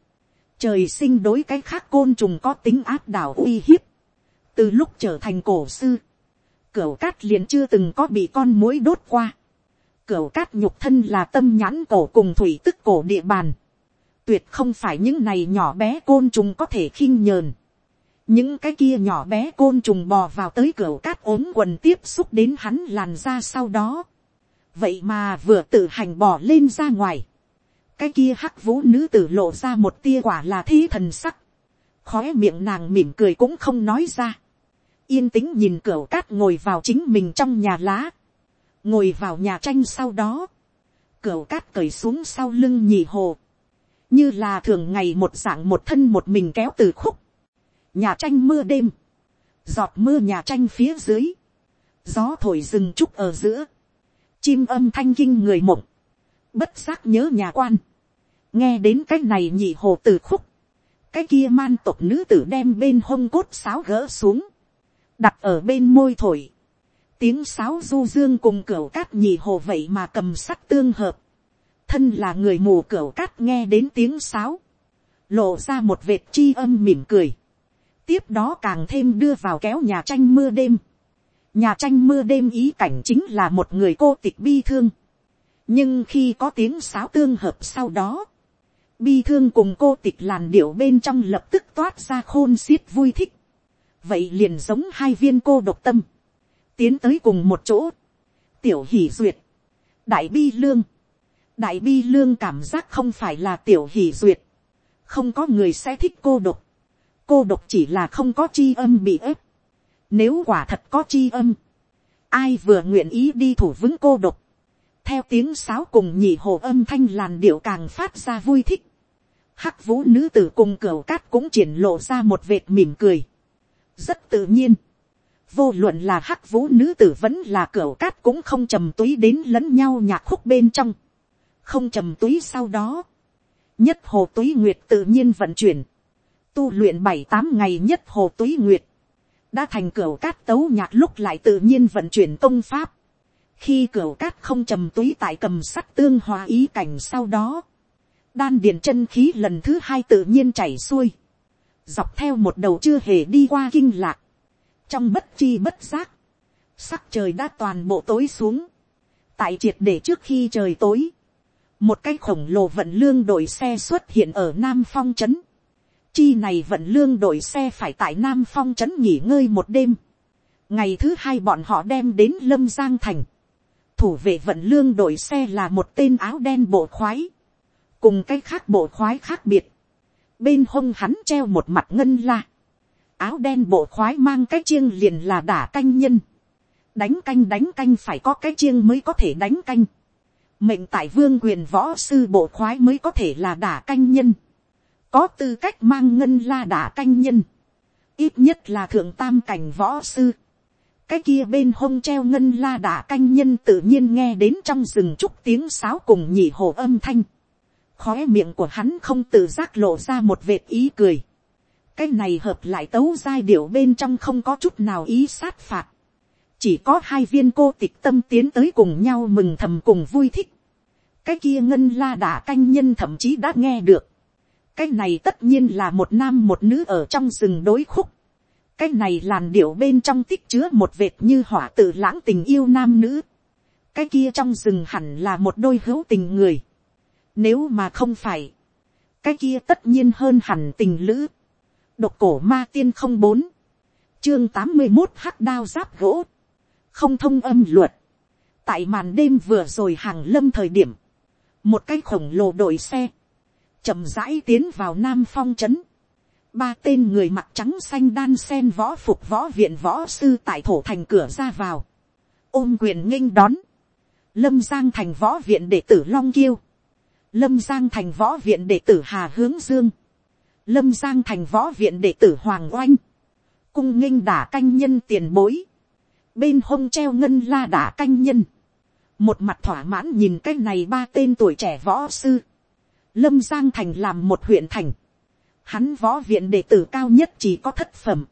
trời sinh đối cái khác côn trùng có tính áp đảo uy hiếp, từ lúc trở thành cổ sư, cửu cát liền chưa từng có bị con mối đốt qua, cửu cát nhục thân là tâm nhãn cổ cùng thủy tức cổ địa bàn, tuyệt không phải những này nhỏ bé côn trùng có thể khinh nhờn, những cái kia nhỏ bé côn trùng bò vào tới cửa cát ốm quần tiếp xúc đến hắn làn ra sau đó. vậy mà vừa tự hành bò lên ra ngoài. cái kia hắc vũ nữ tử lộ ra một tia quả là thi thần sắc. khóe miệng nàng mỉm cười cũng không nói ra. yên tĩnh nhìn cửa cát ngồi vào chính mình trong nhà lá ngồi vào nhà tranh sau đó. cửa cát cởi xuống sau lưng nhị hồ. như là thường ngày một dạng một thân một mình kéo từ khúc. Nhà tranh mưa đêm, giọt mưa nhà tranh phía dưới, gió thổi rừng trúc ở giữa, chim âm thanh kinh người mộng, bất giác nhớ nhà quan, nghe đến cái này nhị hồ từ khúc, cái kia man tộc nữ tử đem bên hông cốt sáo gỡ xuống, đặt ở bên môi thổi, tiếng sáo du dương cùng cửa cát nhị hồ vậy mà cầm sắt tương hợp, thân là người mù cửa cát nghe đến tiếng sáo, lộ ra một vệt chi âm mỉm cười, tiếp đó càng thêm đưa vào kéo nhà tranh mưa đêm. nhà tranh mưa đêm ý cảnh chính là một người cô tịch bi thương. nhưng khi có tiếng sáo tương hợp sau đó, bi thương cùng cô tịch làn điệu bên trong lập tức toát ra khôn xiết vui thích. vậy liền giống hai viên cô độc tâm, tiến tới cùng một chỗ, tiểu hỷ duyệt, đại bi lương, đại bi lương cảm giác không phải là tiểu hỷ duyệt, không có người sẽ thích cô độc, cô độc chỉ là không có chi âm bị ép. Nếu quả thật có chi âm, ai vừa nguyện ý đi thủ vững cô độc. Theo tiếng sáo cùng nhị hồ âm thanh làn điệu càng phát ra vui thích. Hắc vũ nữ tử cùng cửa cát cũng triển lộ ra một vệt mỉm cười. Rất tự nhiên. Vô luận là hắc vũ nữ tử vẫn là cửa cát cũng không trầm túy đến lẫn nhau nhạc khúc bên trong. Không trầm túy sau đó. Nhất hồ túy nguyệt tự nhiên vận chuyển tu luyện bảy tám ngày nhất hồ túy nguyệt, đã thành cửa cát tấu nhạc lúc lại tự nhiên vận chuyển công pháp. khi cửa cát không trầm túy tại cầm sắt tương hòa ý cảnh sau đó, đan điền chân khí lần thứ hai tự nhiên chảy xuôi, dọc theo một đầu chưa hề đi qua kinh lạc, trong bất chi bất giác, sắc trời đã toàn bộ tối xuống, tại triệt để trước khi trời tối, một cái khổng lồ vận lương đội xe xuất hiện ở nam phong trấn, Chi này vận lương đội xe phải tại Nam Phong trấn nghỉ ngơi một đêm. Ngày thứ hai bọn họ đem đến Lâm Giang Thành. Thủ vệ vận lương đội xe là một tên áo đen bộ khoái. Cùng cái khác bộ khoái khác biệt. Bên hông hắn treo một mặt ngân la. Áo đen bộ khoái mang cái chiêng liền là đả canh nhân. Đánh canh đánh canh phải có cái chiêng mới có thể đánh canh. Mệnh tại vương quyền võ sư bộ khoái mới có thể là đả canh nhân. Có tư cách mang ngân la đả canh nhân, ít nhất là thượng tam cảnh võ sư, cái kia bên hông treo ngân la đả canh nhân tự nhiên nghe đến trong rừng trúc tiếng sáo cùng nhị hồ âm thanh, khóe miệng của hắn không tự giác lộ ra một vệt ý cười, cái này hợp lại tấu giai điệu bên trong không có chút nào ý sát phạt, chỉ có hai viên cô tịch tâm tiến tới cùng nhau mừng thầm cùng vui thích, cái kia ngân la đả canh nhân thậm chí đã nghe được, cái này tất nhiên là một nam một nữ ở trong rừng đối khúc. cái này làn điệu bên trong tích chứa một vệt như hỏa tự lãng tình yêu nam nữ. cái kia trong rừng hẳn là một đôi hữu tình người. nếu mà không phải, cái kia tất nhiên hơn hẳn tình lữ độc cổ ma tiên không bốn, chương tám mươi một hắc đao giáp gỗ, không thông âm luật. tại màn đêm vừa rồi hàng lâm thời điểm, một cái khổng lồ đội xe, chậm rãi tiến vào nam phong trấn. ba tên người mặc trắng xanh đan sen võ phục võ viện võ sư tại thổ thành cửa ra vào. ôm quyền nghênh đón. lâm giang thành võ viện đệ tử long kiêu. lâm giang thành võ viện đệ tử hà hướng dương lâm giang thành võ viện đệ tử hoàng oanh. cung nghênh đả canh nhân tiền bối. bên hông treo ngân la đả canh nhân, một mặt thỏa mãn nhìn cái này ba tên tuổi trẻ võ sư, lâm giang thành làm một huyện thành, hắn võ viện đệ tử cao nhất chỉ có thất phẩm,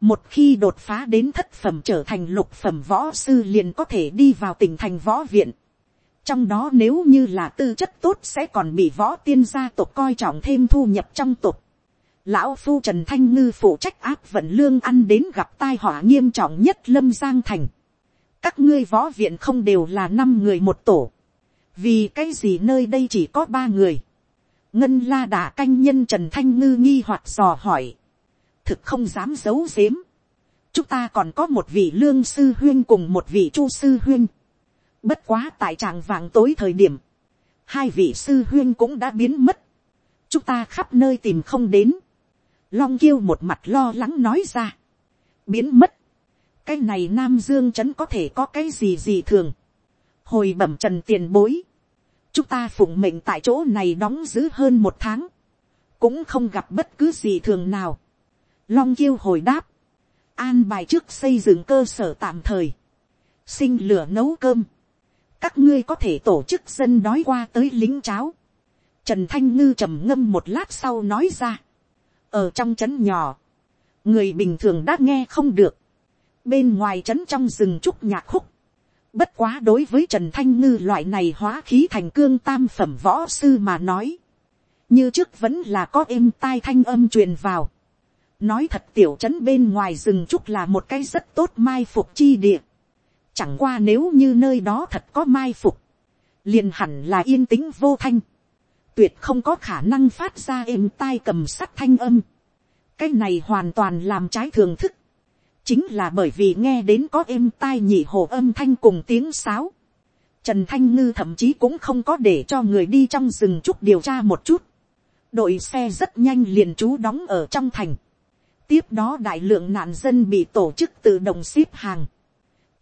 một khi đột phá đến thất phẩm trở thành lục phẩm võ sư liền có thể đi vào tỉnh thành võ viện, trong đó nếu như là tư chất tốt sẽ còn bị võ tiên gia tộc coi trọng thêm thu nhập trong tộc. Lão phu Trần Thanh Ngư phụ trách áp vận lương ăn đến gặp tai họa nghiêm trọng nhất Lâm Giang Thành. Các ngươi võ viện không đều là năm người một tổ. Vì cái gì nơi đây chỉ có ba người. Ngân la đà canh nhân Trần Thanh Ngư nghi hoặc dò hỏi. Thực không dám giấu giếm. Chúng ta còn có một vị lương sư huyên cùng một vị chu sư huyên Bất quá tại trạng vàng tối thời điểm, hai vị sư huyên cũng đã biến mất. Chúng ta khắp nơi tìm không đến. Long kiêu một mặt lo lắng nói ra. Biến mất. Cái này Nam Dương Trấn có thể có cái gì gì thường. Hồi bẩm trần tiền bối. Chúng ta phụng mệnh tại chỗ này đóng giữ hơn một tháng. Cũng không gặp bất cứ gì thường nào. Long kiêu hồi đáp. An bài trước xây dựng cơ sở tạm thời. Sinh lửa nấu cơm các ngươi có thể tổ chức dân đói qua tới lính cháo. Trần Thanh Ngư trầm ngâm một lát sau nói ra. Ở trong trấn nhỏ, người bình thường đã nghe không được. Bên ngoài trấn trong rừng trúc nhạc khúc. Bất quá đối với Trần Thanh Ngư loại này hóa khí thành cương tam phẩm võ sư mà nói. Như trước vẫn là có êm tai thanh âm truyền vào. Nói thật tiểu trấn bên ngoài rừng trúc là một cái rất tốt mai phục chi địa Chẳng qua nếu như nơi đó thật có mai phục. Liền hẳn là yên tĩnh vô thanh. Tuyệt không có khả năng phát ra êm tai cầm sắt thanh âm. Cái này hoàn toàn làm trái thường thức. Chính là bởi vì nghe đến có êm tai nhị hồ âm thanh cùng tiếng sáo. Trần Thanh Ngư thậm chí cũng không có để cho người đi trong rừng trúc điều tra một chút. Đội xe rất nhanh liền trú đóng ở trong thành. Tiếp đó đại lượng nạn dân bị tổ chức tự động xếp hàng.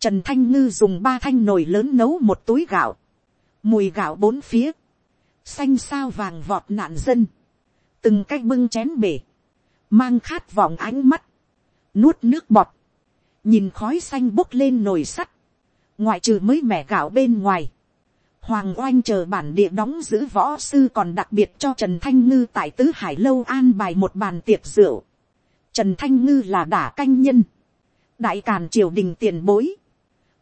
Trần Thanh Ngư dùng ba thanh nồi lớn nấu một túi gạo. Mùi gạo bốn phía. Xanh sao vàng vọt nạn dân. Từng cách bưng chén bể. Mang khát vọng ánh mắt. Nuốt nước bọt. Nhìn khói xanh bốc lên nồi sắt. Ngoại trừ mới mẻ gạo bên ngoài. Hoàng oanh chờ bản địa đóng giữ võ sư còn đặc biệt cho Trần Thanh Ngư tại Tứ Hải Lâu an bài một bàn tiệc rượu. Trần Thanh Ngư là đả canh nhân. Đại Càn triều đình tiền bối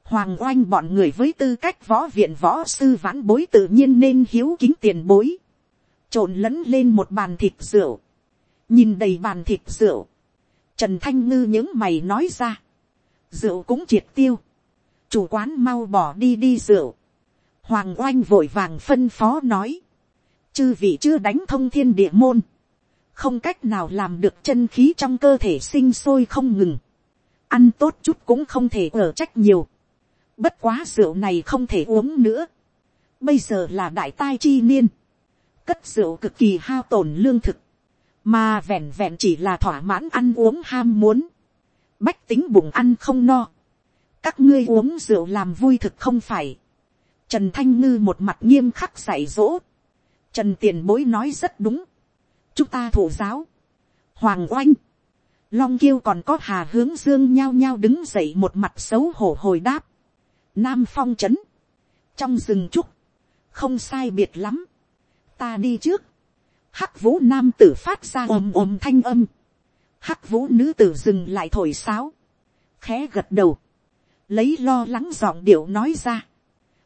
hoàng oanh bọn người với tư cách võ viện võ sư vãn bối tự nhiên nên hiếu kính tiền bối, trộn lẫn lên một bàn thịt rượu, nhìn đầy bàn thịt rượu, trần thanh ngư những mày nói ra, rượu cũng triệt tiêu, chủ quán mau bỏ đi đi rượu, hoàng oanh vội vàng phân phó nói, chư vị chưa đánh thông thiên địa môn, không cách nào làm được chân khí trong cơ thể sinh sôi không ngừng, ăn tốt chút cũng không thể ở trách nhiều, Bất quá rượu này không thể uống nữa. Bây giờ là đại tai chi niên. Cất rượu cực kỳ hao tổn lương thực. Mà vẹn vẹn chỉ là thỏa mãn ăn uống ham muốn. Bách tính bụng ăn không no. Các ngươi uống rượu làm vui thực không phải. Trần Thanh Ngư một mặt nghiêm khắc dạy dỗ. Trần Tiền Bối nói rất đúng. Chúng ta thủ giáo. Hoàng Oanh. Long Kiêu còn có Hà Hướng Dương nhao nhao đứng dậy một mặt xấu hổ hồi đáp. Nam phong trấn, trong rừng trúc, không sai biệt lắm, ta đi trước, hắc vũ nam tử phát ra ồm ồm thanh âm, hắc vũ nữ tử dừng lại thổi sáo, khẽ gật đầu, lấy lo lắng giọng điệu nói ra,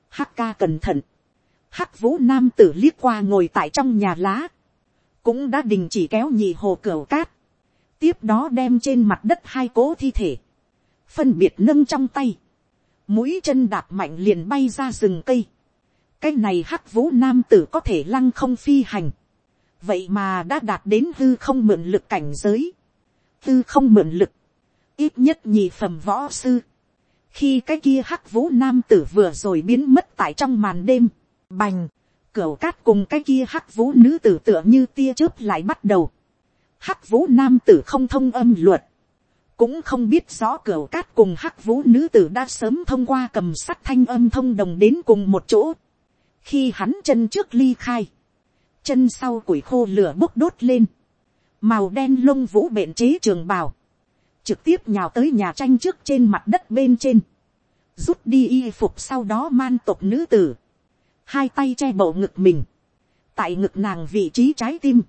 hắc ca cẩn thận, hắc vũ nam tử liếc qua ngồi tại trong nhà lá, cũng đã đình chỉ kéo nhị hồ cửa cát, tiếp đó đem trên mặt đất hai cố thi thể, phân biệt nâng trong tay, mũi chân đạp mạnh liền bay ra rừng cây. cái này hắc vũ nam tử có thể lăng không phi hành. vậy mà đã đạt đến hư không mượn lực cảnh giới. hư không mượn lực. ít nhất nhì phẩm võ sư. khi cái kia hắc vũ nam tử vừa rồi biến mất tại trong màn đêm. bành. cửa cát cùng cái kia hắc vũ nữ tử tựa như tia chớp lại bắt đầu. hắc vũ nam tử không thông âm luật cũng không biết rõ cửa cát cùng hắc vũ nữ tử đã sớm thông qua cầm sắt thanh âm thông đồng đến cùng một chỗ. khi hắn chân trước ly khai, chân sau củi khô lửa bốc đốt lên, màu đen lông vũ bện chế trường bào, trực tiếp nhào tới nhà tranh trước trên mặt đất bên trên, rút đi y phục sau đó man tộc nữ tử, hai tay che bầu ngực mình, tại ngực nàng vị trí trái tim,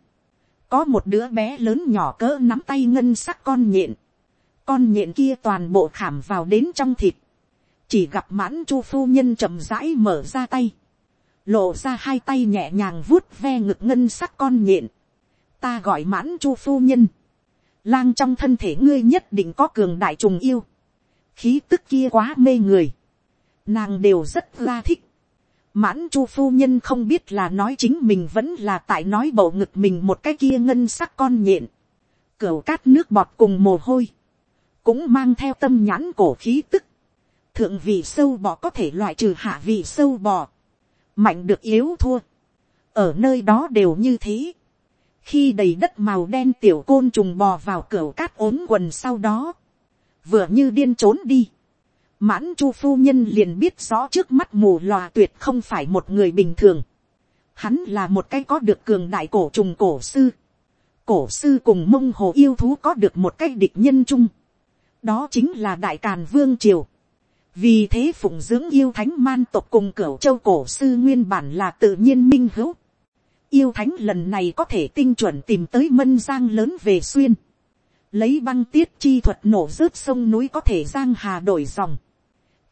có một đứa bé lớn nhỏ cỡ nắm tay ngân sắc con nhện, con nhện kia toàn bộ khảm vào đến trong thịt, chỉ gặp mãn chu phu nhân chậm rãi mở ra tay, lộ ra hai tay nhẹ nhàng vuốt ve ngực ngân sắc con nhện, ta gọi mãn chu phu nhân, lang trong thân thể ngươi nhất định có cường đại trùng yêu, khí tức kia quá mê người, nàng đều rất la thích, mãn chu phu nhân không biết là nói chính mình vẫn là tại nói bầu ngực mình một cái kia ngân sắc con nhện, cửu cát nước bọt cùng mồ hôi, cũng mang theo tâm nhãn cổ khí tức, thượng vị sâu bò có thể loại trừ hạ vị sâu bò, mạnh được yếu thua, ở nơi đó đều như thế, khi đầy đất màu đen tiểu côn trùng bò vào cửa cát ốm quần sau đó, vừa như điên trốn đi, mãn chu phu nhân liền biết rõ trước mắt mù lòa tuyệt không phải một người bình thường, hắn là một cái có được cường đại cổ trùng cổ sư, cổ sư cùng mông hồ yêu thú có được một cái địch nhân chung, đó chính là đại càn vương triều, vì thế phụng dưỡng yêu thánh man tộc cùng cửu châu cổ sư nguyên bản là tự nhiên minh hữu. yêu thánh lần này có thể tinh chuẩn tìm tới mân giang lớn về xuyên. lấy băng tiết chi thuật nổ rớt sông núi có thể giang hà đổi dòng.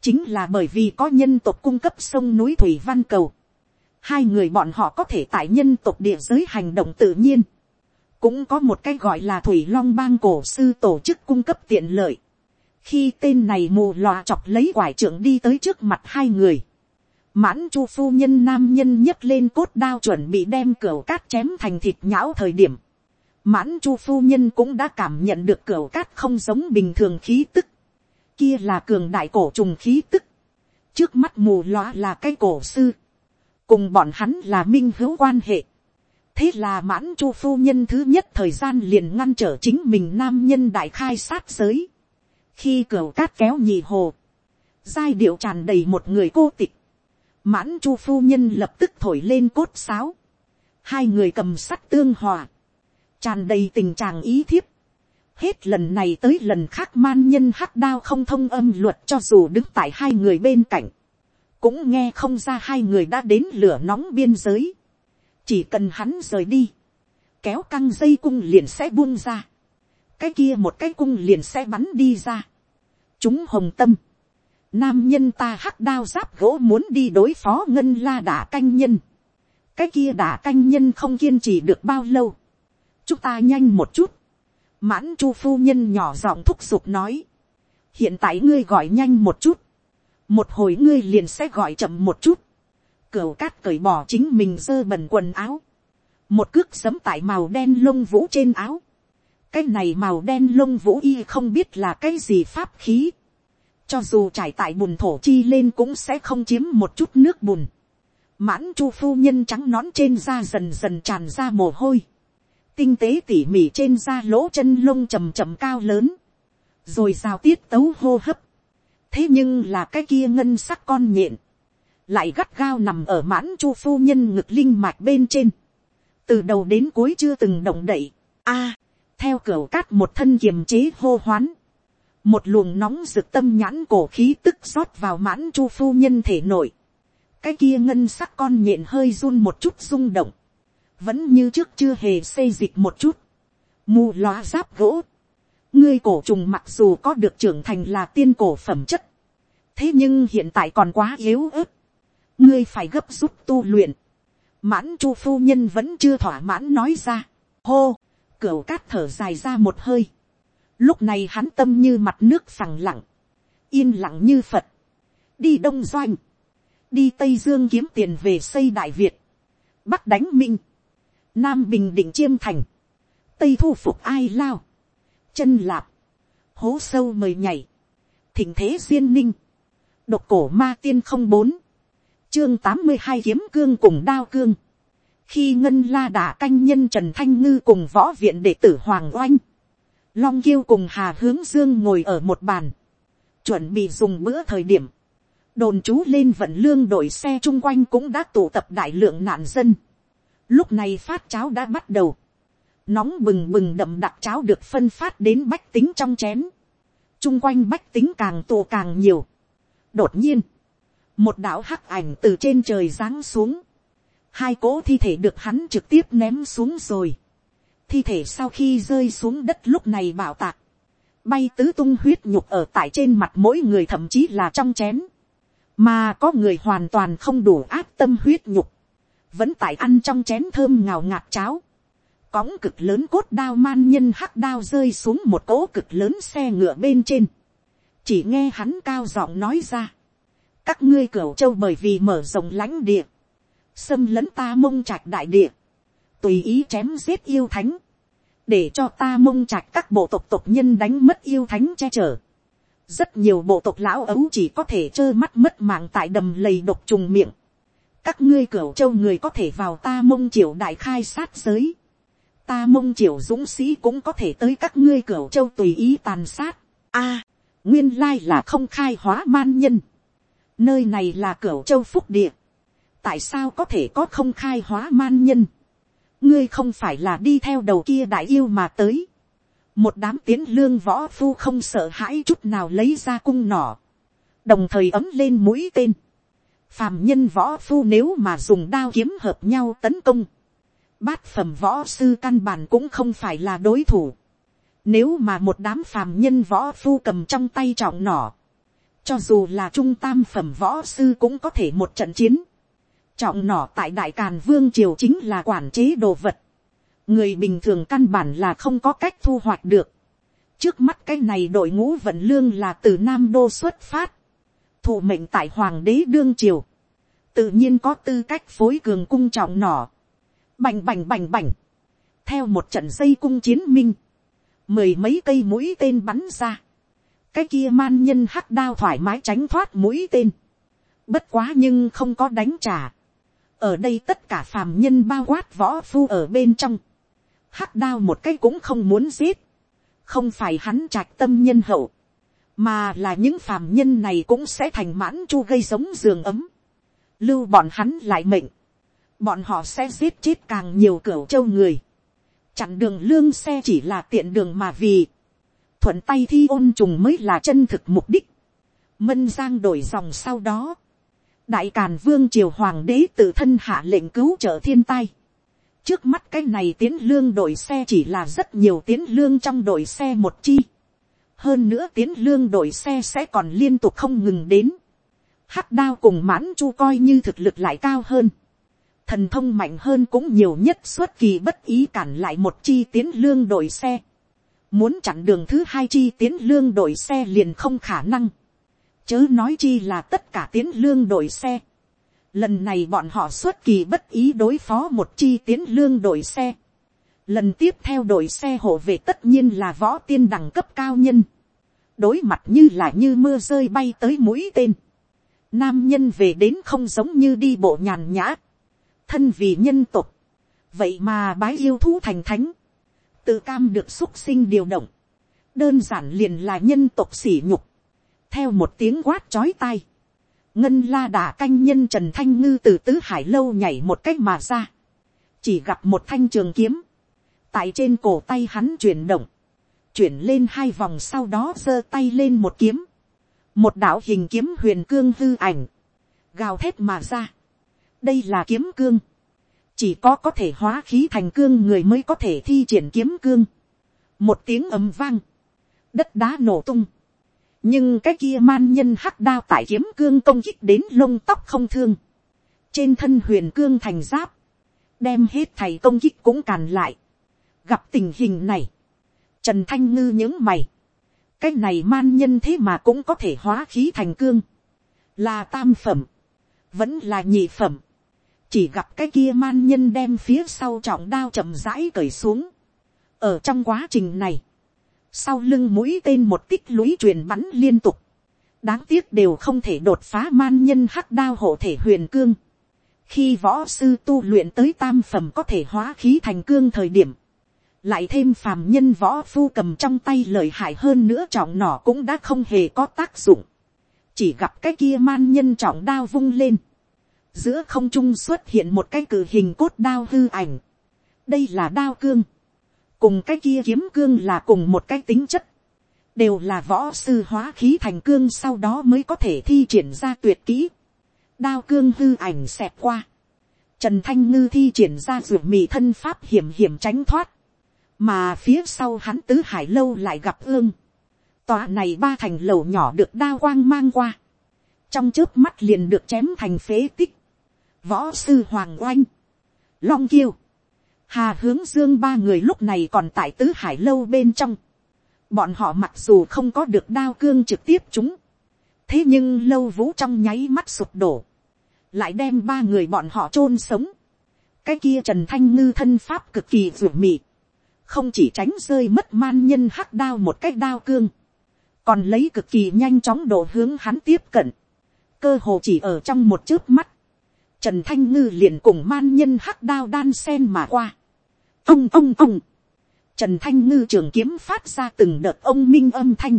chính là bởi vì có nhân tộc cung cấp sông núi thủy văn cầu. hai người bọn họ có thể tại nhân tộc địa giới hành động tự nhiên cũng có một cái gọi là thủy long bang cổ sư tổ chức cung cấp tiện lợi. Khi tên này mù lòa chọc lấy quải trưởng đi tới trước mặt hai người, mãn chu phu nhân nam nhân nhấc lên cốt đao chuẩn bị đem cửa cát chém thành thịt nhão thời điểm, mãn chu phu nhân cũng đã cảm nhận được cửa cát không giống bình thường khí tức, kia là cường đại cổ trùng khí tức, trước mắt mù lòa là cái cổ sư, cùng bọn hắn là minh hữu quan hệ, thế là mãn chu phu nhân thứ nhất thời gian liền ngăn trở chính mình nam nhân đại khai sát giới, khi cửa cát kéo nhị hồ, giai điệu tràn đầy một người cô tịch, mãn chu phu nhân lập tức thổi lên cốt sáo, hai người cầm sắt tương hòa, tràn đầy tình trạng ý thiếp, hết lần này tới lần khác man nhân hắc đao không thông âm luật cho dù đứng tại hai người bên cạnh, cũng nghe không ra hai người đã đến lửa nóng biên giới, chỉ cần hắn rời đi, kéo căng dây cung liền sẽ buông ra, cái kia một cái cung liền sẽ bắn đi ra. chúng hồng tâm, nam nhân ta hắc đao giáp gỗ muốn đi đối phó ngân la đả canh nhân. cái kia đả canh nhân không kiên trì được bao lâu. chúng ta nhanh một chút. mãn chu phu nhân nhỏ giọng thúc giục nói. hiện tại ngươi gọi nhanh một chút. một hồi ngươi liền sẽ gọi chậm một chút cửu cát cởi bỏ chính mình dơ bẩn quần áo. một cước sấm tại màu đen lông vũ trên áo cái này màu đen lông vũ y không biết là cái gì pháp khí. cho dù trải tại bùn thổ chi lên cũng sẽ không chiếm một chút nước bùn. mãn chu phu nhân trắng nón trên da dần dần tràn ra mồ hôi. tinh tế tỉ mỉ trên da lỗ chân lông chầm chầm cao lớn. rồi rào tiết tấu hô hấp. thế nhưng là cái kia ngân sắc con nhện lại gắt gao nằm ở mãn chu phu nhân ngực linh mạch bên trên. từ đầu đến cuối chưa từng động đậy. a theo cửa cát một thân kiềm chế hô hoán, một luồng nóng rực tâm nhãn cổ khí tức rót vào mãn chu phu nhân thể nội, cái kia ngân sắc con nhện hơi run một chút rung động, vẫn như trước chưa hề xây dịch một chút, mù loa giáp gỗ, ngươi cổ trùng mặc dù có được trưởng thành là tiên cổ phẩm chất, thế nhưng hiện tại còn quá yếu ớt, ngươi phải gấp rút tu luyện, mãn chu phu nhân vẫn chưa thỏa mãn nói ra, hô, Cửu cát thở dài ra một hơi. Lúc này hắn tâm như mặt nước phẳng lặng. Yên lặng như Phật. Đi Đông Doanh. Đi Tây Dương kiếm tiền về xây Đại Việt. Bắc đánh Minh. Nam Bình Định Chiêm Thành. Tây thu phục ai lao. Chân lạp. Hố sâu mời nhảy. Thỉnh thế duyên ninh. Độc cổ ma tiên không bốn chương tám mươi hai kiếm cương cùng đao cương. Khi ngân la đả canh nhân trần thanh ngư cùng võ viện đệ tử hoàng oanh, long kiêu cùng hà hướng dương ngồi ở một bàn, chuẩn bị dùng bữa thời điểm, đồn trú lên vận lương đội xe chung quanh cũng đã tụ tập đại lượng nạn dân. Lúc này phát cháo đã bắt đầu, nóng bừng bừng đậm đặc cháo được phân phát đến bách tính trong chén, chung quanh bách tính càng tù càng nhiều. đột nhiên, một đạo hắc ảnh từ trên trời giáng xuống, hai cỗ thi thể được hắn trực tiếp ném xuống rồi. thi thể sau khi rơi xuống đất lúc này bảo tạc, bay tứ tung huyết nhục ở tại trên mặt mỗi người thậm chí là trong chén, mà có người hoàn toàn không đủ áp tâm huyết nhục, vẫn tại ăn trong chén thơm ngào ngạt cháo, cõng cực lớn cốt đao man nhân hắc đao rơi xuống một cỗ cực lớn xe ngựa bên trên, chỉ nghe hắn cao giọng nói ra, các ngươi cửu châu bởi vì mở rộng lãnh địa, xâm lấn ta mông trạch đại địa, tùy ý chém giết yêu thánh, để cho ta mông trạch các bộ tộc tộc nhân đánh mất yêu thánh che chở. rất nhiều bộ tộc lão ấu chỉ có thể trơ mắt mất mạng tại đầm lầy độc trùng miệng. các ngươi cửu châu người có thể vào ta mông triều đại khai sát giới. ta mông triều dũng sĩ cũng có thể tới các ngươi cửu châu tùy ý tàn sát. a, nguyên lai là không khai hóa man nhân nơi này là cửa châu phúc địa. tại sao có thể có không khai hóa man nhân ngươi không phải là đi theo đầu kia đại yêu mà tới. một đám tiến lương võ phu không sợ hãi chút nào lấy ra cung nỏ, đồng thời ấm lên mũi tên. phàm nhân võ phu nếu mà dùng đao kiếm hợp nhau tấn công, bát phẩm võ sư căn bản cũng không phải là đối thủ. Nếu mà một đám phàm nhân võ phu cầm trong tay trọng nỏ, cho dù là trung tam phẩm võ sư cũng có thể một trận chiến trọng nỏ tại đại càn vương triều chính là quản chế đồ vật. người bình thường căn bản là không có cách thu hoạch được. trước mắt cái này đội ngũ vận lương là từ nam đô xuất phát. thủ mệnh tại hoàng đế đương triều. tự nhiên có tư cách phối cường cung trọng nỏ. bành bành bành bành. theo một trận dây cung chiến minh. mười mấy cây mũi tên bắn ra cái kia man nhân hắc đao thoải mái tránh thoát mũi tên. bất quá nhưng không có đánh trả. Ở đây tất cả phàm nhân bao quát võ phu ở bên trong, hắc đao một cái cũng không muốn giết, không phải hắn trạch tâm nhân hậu, mà là những phàm nhân này cũng sẽ thành mãn chu gây giống giường ấm, lưu bọn hắn lại mệnh, bọn họ sẽ giết chết càng nhiều cửu châu người, chặn đường lương xe chỉ là tiện đường mà vì, thuận tay thi ôn trùng mới là chân thực mục đích, mân giang đổi dòng sau đó, đại càn vương triều hoàng đế tự thân hạ lệnh cứu trợ thiên tai. trước mắt cái này tiến lương đội xe chỉ là rất nhiều tiến lương trong đội xe một chi. hơn nữa tiến lương đội xe sẽ còn liên tục không ngừng đến. hắc đao cùng mãn chu coi như thực lực lại cao hơn. thần thông mạnh hơn cũng nhiều nhất suốt kỳ bất ý cản lại một chi tiến lương đội xe muốn chặn đường thứ hai chi tiến lương đội xe liền không khả năng chớ nói chi là tất cả tiến lương đội xe. Lần này bọn họ xuất kỳ bất ý đối phó một chi tiến lương đội xe. Lần tiếp theo đội xe hộ về tất nhiên là võ tiên đẳng cấp cao nhân. Đối mặt như là như mưa rơi bay tới mũi tên. Nam nhân về đến không giống như đi bộ nhàn nhã. Thân vì nhân tục. Vậy mà bái yêu thú thành thánh. Tự cam được xúc sinh điều động. Đơn giản liền là nhân tộc sỉ nhục. Theo một tiếng quát chói tai, ngân la đà canh nhân trần thanh ngư từ tứ hải lâu nhảy một cách mà ra, chỉ gặp một thanh trường kiếm, tại trên cổ tay hắn chuyển động, chuyển lên hai vòng sau đó giơ tay lên một kiếm, một đạo hình kiếm huyền cương hư ảnh, gào thét mà ra. đây là kiếm cương, chỉ có có thể hóa khí thành cương người mới có thể thi triển kiếm cương. một tiếng ầm vang, đất đá nổ tung, nhưng cái kia man nhân hắc đao tại kiếm cương công kích đến lông tóc không thương, trên thân huyền cương thành giáp, đem hết thầy công kích cũng càn lại, gặp tình hình này, trần thanh ngư những mày, cái này man nhân thế mà cũng có thể hóa khí thành cương, là tam phẩm, vẫn là nhị phẩm, chỉ gặp cái kia man nhân đem phía sau trọng đao chậm rãi cởi xuống, ở trong quá trình này, sau lưng mũi tên một tích lũy truyền bắn liên tục, đáng tiếc đều không thể đột phá man nhân hắc đao hộ thể huyền cương. khi võ sư tu luyện tới tam phẩm có thể hóa khí thành cương thời điểm, lại thêm phàm nhân võ phu cầm trong tay lợi hại hơn nữa trọng nỏ cũng đã không hề có tác dụng, chỉ gặp cái kia man nhân trọng đao vung lên, giữa không trung xuất hiện một cái cử hình cốt đao hư ảnh, đây là đao cương, cùng cái kia kiếm cương là cùng một cái tính chất, đều là võ sư hóa khí thành cương sau đó mới có thể thi triển ra tuyệt kỹ. đao cương hư ảnh xẹp qua. Trần Thanh Ngư thi triển ra ruột mì thân pháp hiểm hiểm tránh thoát. Mà phía sau hắn tứ hải lâu lại gặp ương. Tòa này ba thành lầu nhỏ được đao quang mang qua. Trong trước mắt liền được chém thành phế tích. Võ sư Hoàng Oanh. Long Kiêu. Hà hướng dương ba người lúc này còn tại tứ hải lâu bên trong. Bọn họ mặc dù không có được đao cương trực tiếp chúng. Thế nhưng lâu vũ trong nháy mắt sụp đổ. Lại đem ba người bọn họ chôn sống. Cái kia Trần Thanh Ngư thân pháp cực kỳ ruột mị. Không chỉ tránh rơi mất man nhân hắc đao một cách đao cương. Còn lấy cực kỳ nhanh chóng độ hướng hắn tiếp cận. Cơ hồ chỉ ở trong một chớp mắt. Trần Thanh Ngư liền cùng man nhân hắc đao đan sen mà qua. Ông ông ông. Trần Thanh Ngư trường kiếm phát ra từng đợt ông minh âm thanh.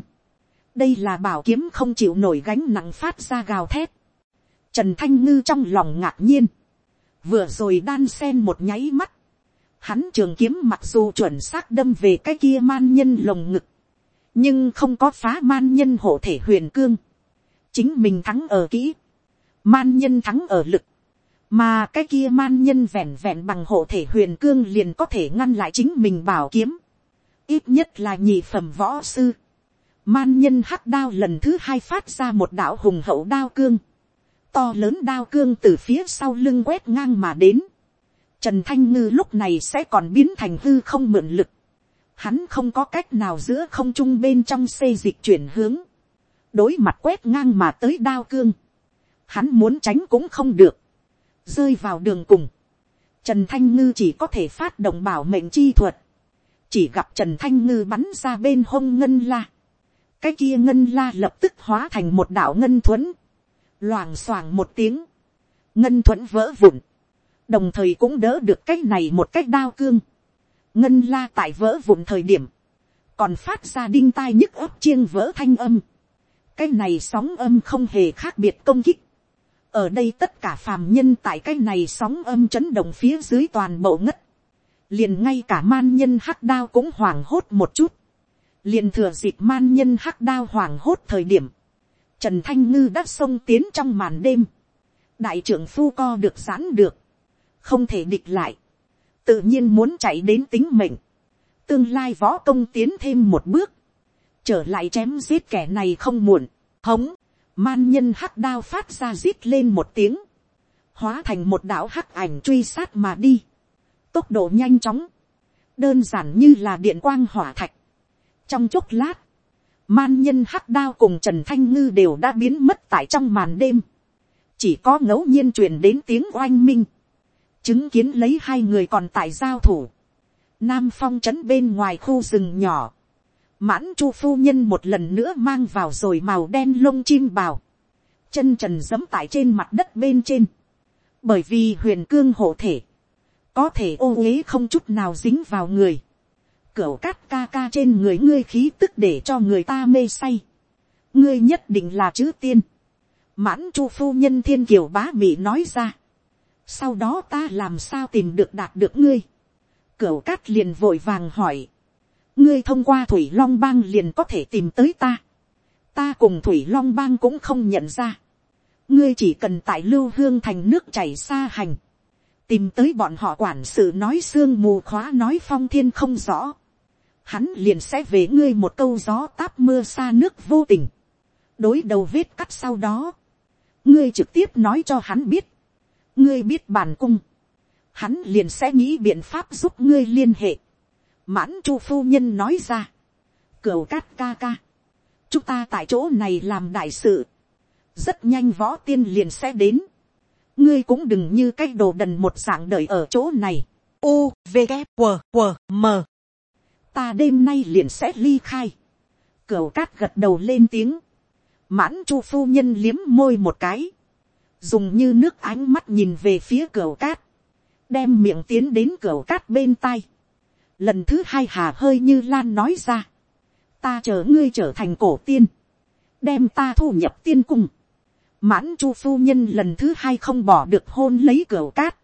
Đây là bảo kiếm không chịu nổi gánh nặng phát ra gào thét. Trần Thanh Ngư trong lòng ngạc nhiên. Vừa rồi đan sen một nháy mắt. Hắn trường kiếm mặc dù chuẩn xác đâm về cái kia man nhân lồng ngực. Nhưng không có phá man nhân hộ thể huyền cương. Chính mình thắng ở kỹ. Man nhân thắng ở lực mà cái kia man nhân vẹn vẹn bằng hộ thể huyền cương liền có thể ngăn lại chính mình bảo kiếm, ít nhất là nhị phẩm võ sư. Man nhân hắc đao lần thứ hai phát ra một đạo hùng hậu đao cương, to lớn đao cương từ phía sau lưng quét ngang mà đến. Trần Thanh Ngư lúc này sẽ còn biến thành hư không mượn lực. Hắn không có cách nào giữa không trung bên trong xây dịch chuyển hướng. Đối mặt quét ngang mà tới đao cương. Hắn muốn tránh cũng không được rơi vào đường cùng, trần thanh ngư chỉ có thể phát động bảo mệnh chi thuật, chỉ gặp trần thanh ngư bắn ra bên hông ngân la, cái kia ngân la lập tức hóa thành một đạo ngân thuẫn, loảng xoảng một tiếng, ngân thuẫn vỡ vụn, đồng thời cũng đỡ được cái này một cách đao cương, ngân la tại vỡ vụn thời điểm, còn phát ra đinh tai nhức ấp chiêng vỡ thanh âm, cái này sóng âm không hề khác biệt công kích, ở đây tất cả phàm nhân tại cái này sóng âm chấn động phía dưới toàn bộ ngất, liền ngay cả man nhân hắc đao cũng hoảng hốt một chút, liền thừa dịp man nhân hắc đao hoảng hốt thời điểm, trần thanh ngư đã xông tiến trong màn đêm, đại trưởng phu co được giãn được, không thể địch lại, tự nhiên muốn chạy đến tính mệnh, tương lai võ công tiến thêm một bước, trở lại chém giết kẻ này không muộn, hống, man nhân hắc đao phát ra rít lên một tiếng, hóa thành một đạo hắc ảnh truy sát mà đi, tốc độ nhanh chóng, đơn giản như là điện quang hỏa thạch. trong chốc lát, man nhân hắc đao cùng trần thanh ngư đều đã biến mất tại trong màn đêm, chỉ có ngẫu nhiên truyền đến tiếng oanh minh, chứng kiến lấy hai người còn tại giao thủ, nam phong trấn bên ngoài khu rừng nhỏ, mãn chu phu nhân một lần nữa mang vào rồi màu đen lông chim bào, chân trần dẫm tại trên mặt đất bên trên, bởi vì huyền cương hộ thể, có thể ô uế không chút nào dính vào người, cửa cát ca ca trên người ngươi khí tức để cho người ta mê say, ngươi nhất định là chữ tiên, mãn chu phu nhân thiên kiều bá mị nói ra, sau đó ta làm sao tìm được đạt được ngươi, cửa cát liền vội vàng hỏi, ngươi thông qua thủy long bang liền có thể tìm tới ta. ta cùng thủy long bang cũng không nhận ra. ngươi chỉ cần tại lưu hương thành nước chảy xa hành. tìm tới bọn họ quản sự nói xương mù khóa nói phong thiên không rõ. hắn liền sẽ về ngươi một câu gió táp mưa xa nước vô tình. đối đầu vết cắt sau đó. ngươi trực tiếp nói cho hắn biết. ngươi biết bản cung. hắn liền sẽ nghĩ biện pháp giúp ngươi liên hệ mãn chu phu nhân nói ra, cửu cát ca ca, chúng ta tại chỗ này làm đại sự, rất nhanh võ tiên liền sẽ đến, ngươi cũng đừng như cái đồ đần một dạng đợi ở chỗ này, u v g q q m. Ta đêm nay liền sẽ ly khai, cửu cát gật đầu lên tiếng, mãn chu phu nhân liếm môi một cái, dùng như nước ánh mắt nhìn về phía cửu cát, đem miệng tiến đến cửu cát bên tai, lần thứ hai hà hơi như lan nói ra, ta chờ ngươi trở thành cổ tiên, đem ta thu nhập tiên cung, mãn chu phu nhân lần thứ hai không bỏ được hôn lấy cửa cát,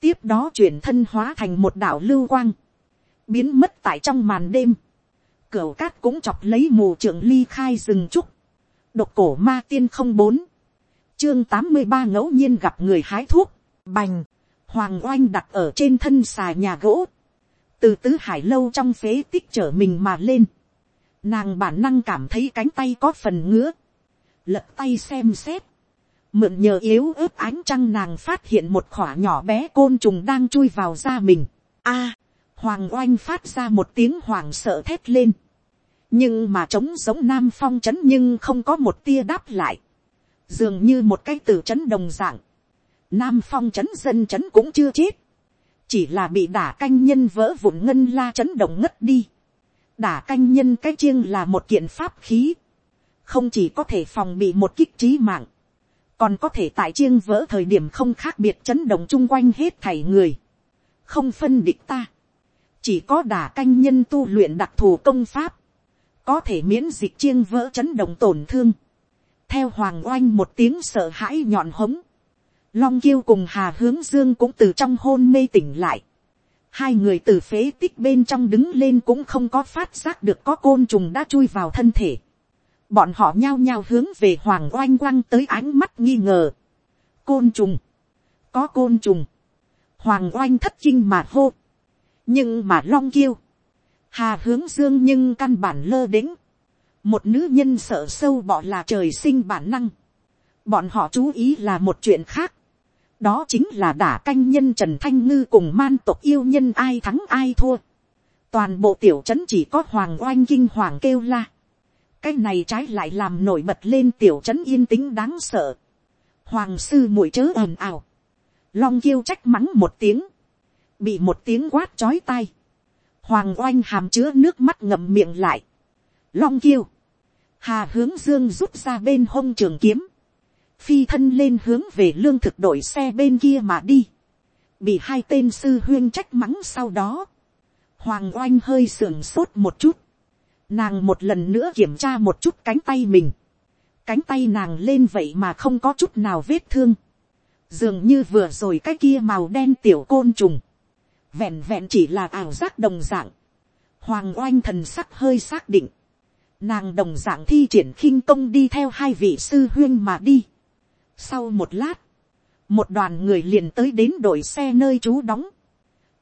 tiếp đó chuyển thân hóa thành một đảo lưu quang, biến mất tại trong màn đêm, cửa cát cũng chọc lấy mù trưởng ly khai rừng trúc. Độc cổ ma tiên không bốn. Chương tám mươi ba ngẫu nhiên gặp người hái thuốc. Bành. Hoàng oanh đặt ở trên thân xà nhà gỗ. Từ tứ hải lâu trong phế tích trở mình mà lên. Nàng bản năng cảm thấy cánh tay có phần ngứa. Lật tay xem xét. Mượn nhờ yếu ớt ánh trăng nàng phát hiện một khỏa nhỏ bé côn trùng đang chui vào da mình. A. Hoàng oanh phát ra một tiếng hoàng sợ thét lên nhưng mà trống giống nam phong c h ấ n nhưng không có một tia đáp lại, dường như một cái từ c h ấ n đồng dạng, nam phong c h ấ n dân c h ấ n cũng chưa chết, chỉ là bị đả canh nhân vỡ vụn ngân la chấn động ngất đi, đả canh nhân cái chiêng là một kiện pháp khí, không chỉ có thể phòng bị một kích trí mạng, còn có thể tại chiêng vỡ thời điểm không khác biệt chấn động chung quanh hết thảy người, không phân địch ta, chỉ có đả canh nhân tu luyện đặc thù công pháp, có thể miễn dịch chiêng vỡ chấn động tổn thương. theo hoàng oanh một tiếng sợ hãi nhọn hống, long kiêu cùng hà hướng dương cũng từ trong hôn mê tỉnh lại. hai người từ phế tích bên trong đứng lên cũng không có phát giác được có côn trùng đã chui vào thân thể. bọn họ nhao nhao hướng về hoàng oanh quăng tới ánh mắt nghi ngờ. côn trùng, có côn trùng, hoàng oanh thất kinh mà hô. nhưng mà long kiêu, hà hướng dương nhưng căn bản lơ đĩnh, một nữ nhân sợ sâu bọ là trời sinh bản năng, bọn họ chú ý là một chuyện khác, đó chính là đả canh nhân trần thanh ngư cùng man tộc yêu nhân ai thắng ai thua, toàn bộ tiểu trấn chỉ có hoàng oanh kinh hoàng kêu la, cái này trái lại làm nổi bật lên tiểu trấn yên tĩnh đáng sợ, hoàng sư mũi chớ ồn ào, long kêu trách mắng một tiếng, bị một tiếng quát chói tai, hoàng oanh hàm chứa nước mắt ngậm miệng lại, long kiêu, hà hướng dương rút ra bên hông trường kiếm, phi thân lên hướng về lương thực đội xe bên kia mà đi, bị hai tên sư huyên trách mắng sau đó, hoàng oanh hơi sưởng sốt một chút, nàng một lần nữa kiểm tra một chút cánh tay mình, cánh tay nàng lên vậy mà không có chút nào vết thương, dường như vừa rồi cái kia màu đen tiểu côn trùng, vẹn vẹn chỉ là ảo giác đồng dạng, hoàng oanh thần sắc hơi xác định, nàng đồng dạng thi triển khinh công đi theo hai vị sư huyên mà đi. Sau một lát, một đoàn người liền tới đến đội xe nơi trú đóng.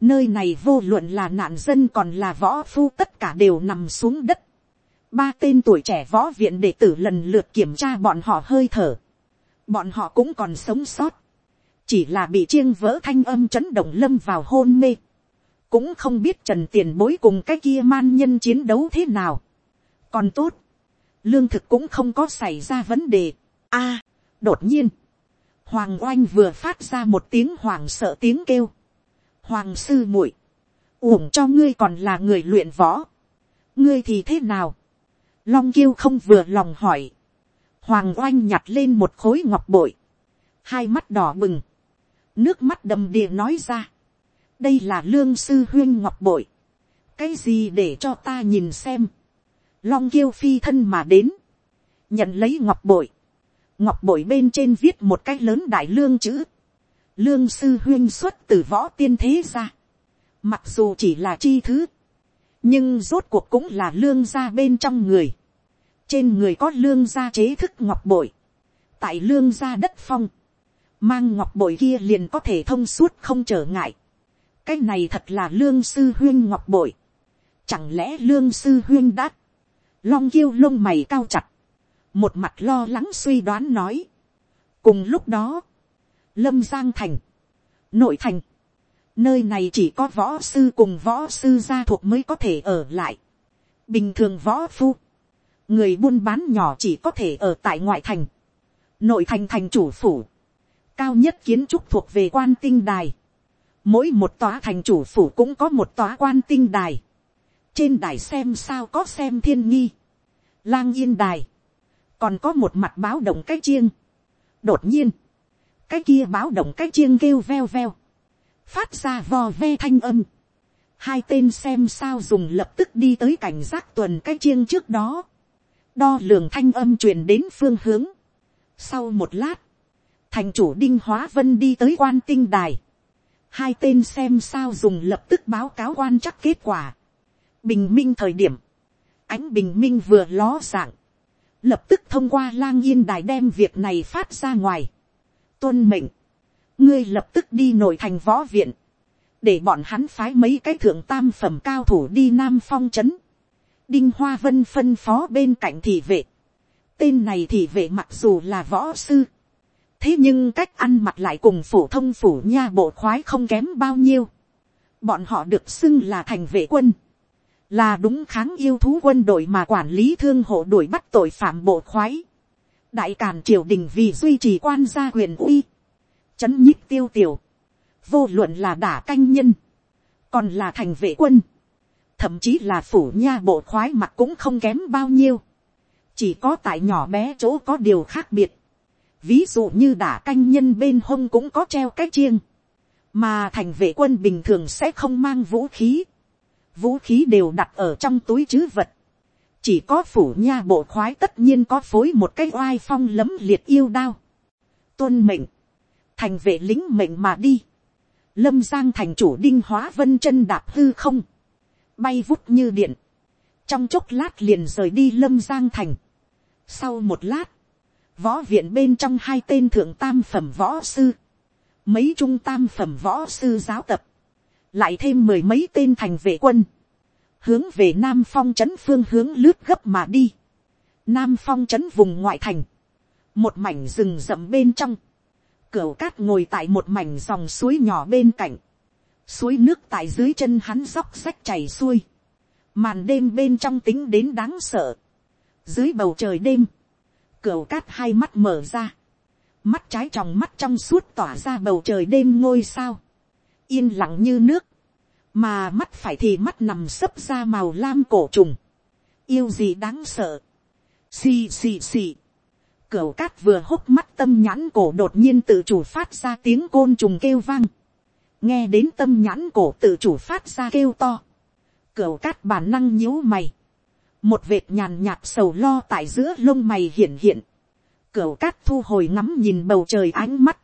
Nơi này vô luận là nạn dân còn là võ phu tất cả đều nằm xuống đất. Ba tên tuổi trẻ võ viện đệ tử lần lượt kiểm tra bọn họ hơi thở. Bọn họ cũng còn sống sót chỉ là bị chiêng vỡ thanh âm chấn động lâm vào hôn mê, cũng không biết trần tiền bối cùng cái kia man nhân chiến đấu thế nào. còn tốt, lương thực cũng không có xảy ra vấn đề. a, đột nhiên, hoàng oanh vừa phát ra một tiếng hoàng sợ tiếng kêu. hoàng sư muội, uổng cho ngươi còn là người luyện võ. ngươi thì thế nào. long kiêu không vừa lòng hỏi. hoàng oanh nhặt lên một khối ngọc bội. hai mắt đỏ bừng nước mắt đầm đìa nói ra, đây là lương sư huyên ngọc bội, cái gì để cho ta nhìn xem, long kiêu phi thân mà đến, nhận lấy ngọc bội, ngọc bội bên trên viết một cái lớn đại lương chữ, lương sư huyên xuất từ võ tiên thế ra, mặc dù chỉ là chi thứ, nhưng rốt cuộc cũng là lương gia bên trong người, trên người có lương gia chế thức ngọc bội, tại lương gia đất phong, mang ngọc bội kia liền có thể thông suốt không trở ngại. cái này thật là lương sư huyên ngọc bội. chẳng lẽ lương sư huyên đắt? long kiêu lông mày cao chặt, một mặt lo lắng suy đoán nói. cùng lúc đó, lâm giang thành, nội thành, nơi này chỉ có võ sư cùng võ sư gia thuộc mới có thể ở lại. bình thường võ phu, người buôn bán nhỏ chỉ có thể ở tại ngoại thành, nội thành thành chủ phủ, cao nhất kiến trúc thuộc về quan tinh đài. Mỗi một tòa thành chủ phủ cũng có một tòa quan tinh đài. Trên đài xem sao có xem thiên nghi. Lang yên đài. Còn có một mặt báo động cái chiêng. Đột nhiên. Cái kia báo động cái chiêng kêu veo veo. Phát ra vò ve thanh âm. Hai tên xem sao dùng lập tức đi tới cảnh giác tuần cái chiêng trước đó. Đo lường thanh âm truyền đến phương hướng. Sau một lát thành chủ đinh hóa vân đi tới quan tinh đài, hai tên xem sao dùng lập tức báo cáo quan chắc kết quả, bình minh thời điểm, ánh bình minh vừa ló dạng, lập tức thông qua lang yên đài đem việc này phát ra ngoài. tuân mệnh, ngươi lập tức đi nội thành võ viện, để bọn hắn phái mấy cái thượng tam phẩm cao thủ đi nam phong trấn. đinh hoa vân phân phó bên cạnh thị vệ. tên này thị vệ mặc dù là võ sư, thế nhưng cách ăn mặc lại cùng phổ thông phủ nha bộ khoái không kém bao nhiêu. bọn họ được xưng là thành vệ quân là đúng kháng yêu thú quân đội mà quản lý thương hộ đuổi bắt tội phạm bộ khoái. đại càn triều đình vì duy trì quan gia quyền uy, chấn nhích tiêu tiểu, vô luận là đả canh nhân, còn là thành vệ quân, thậm chí là phủ nha bộ khoái mặt cũng không kém bao nhiêu, chỉ có tại nhỏ bé chỗ có điều khác biệt, ví dụ như đả canh nhân bên hông cũng có treo cái chiêng, mà thành vệ quân bình thường sẽ không mang vũ khí, vũ khí đều đặt ở trong túi chứ vật. chỉ có phủ nha bộ khoái tất nhiên có phối một cái oai phong lấm liệt yêu đao. tuân mệnh, thành vệ lính mệnh mà đi. lâm giang thành chủ đinh hóa vân chân đạp hư không, bay vút như điện, trong chốc lát liền rời đi lâm giang thành. sau một lát, võ viện bên trong hai tên thượng tam phẩm võ sư, mấy trung tam phẩm võ sư giáo tập, lại thêm mười mấy tên thành vệ quân, hướng về nam phong trấn phương hướng lướt gấp mà đi. nam phong trấn vùng ngoại thành, một mảnh rừng rậm bên trong, cửa cát ngồi tại một mảnh dòng suối nhỏ bên cạnh, suối nước tại dưới chân hắn róc rách chảy xuôi, màn đêm bên trong tính đến đáng sợ, dưới bầu trời đêm, cửa cát hai mắt mở ra, mắt trái tròng mắt trong suốt tỏa ra bầu trời đêm ngôi sao, yên lặng như nước, mà mắt phải thì mắt nằm sấp ra màu lam cổ trùng, yêu gì đáng sợ, xì xì xì, cửa cát vừa hốc mắt tâm nhãn cổ đột nhiên tự chủ phát ra tiếng côn trùng kêu vang, nghe đến tâm nhãn cổ tự chủ phát ra kêu to, cửa cát bản năng nhíu mày, một vệt nhàn nhạt sầu lo tại giữa lông mày hiện hiện, cửa cát thu hồi ngắm nhìn bầu trời ánh mắt,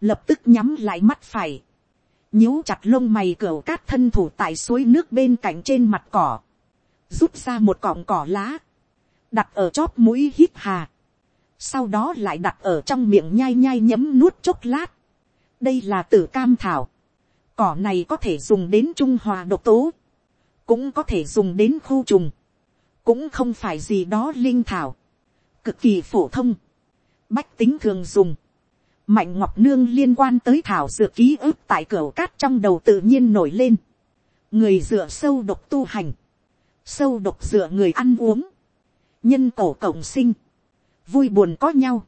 lập tức nhắm lại mắt phải, nhíu chặt lông mày cửa cát thân thủ tại suối nước bên cạnh trên mặt cỏ, rút ra một cọng cỏ lá, đặt ở chóp mũi hít hà, sau đó lại đặt ở trong miệng nhai nhai nhấm nuốt chốc lát. đây là tử cam thảo, cỏ này có thể dùng đến trung hòa độc tố, cũng có thể dùng đến khu trùng, cũng không phải gì đó linh thảo, cực kỳ phổ thông, bách tính thường dùng, Mạnh Ngọc Nương liên quan tới thảo dược ký ức tại cửa cát trong đầu tự nhiên nổi lên. Người dựa sâu độc tu hành. Sâu độc dựa người ăn uống. Nhân cổ cộng sinh. Vui buồn có nhau.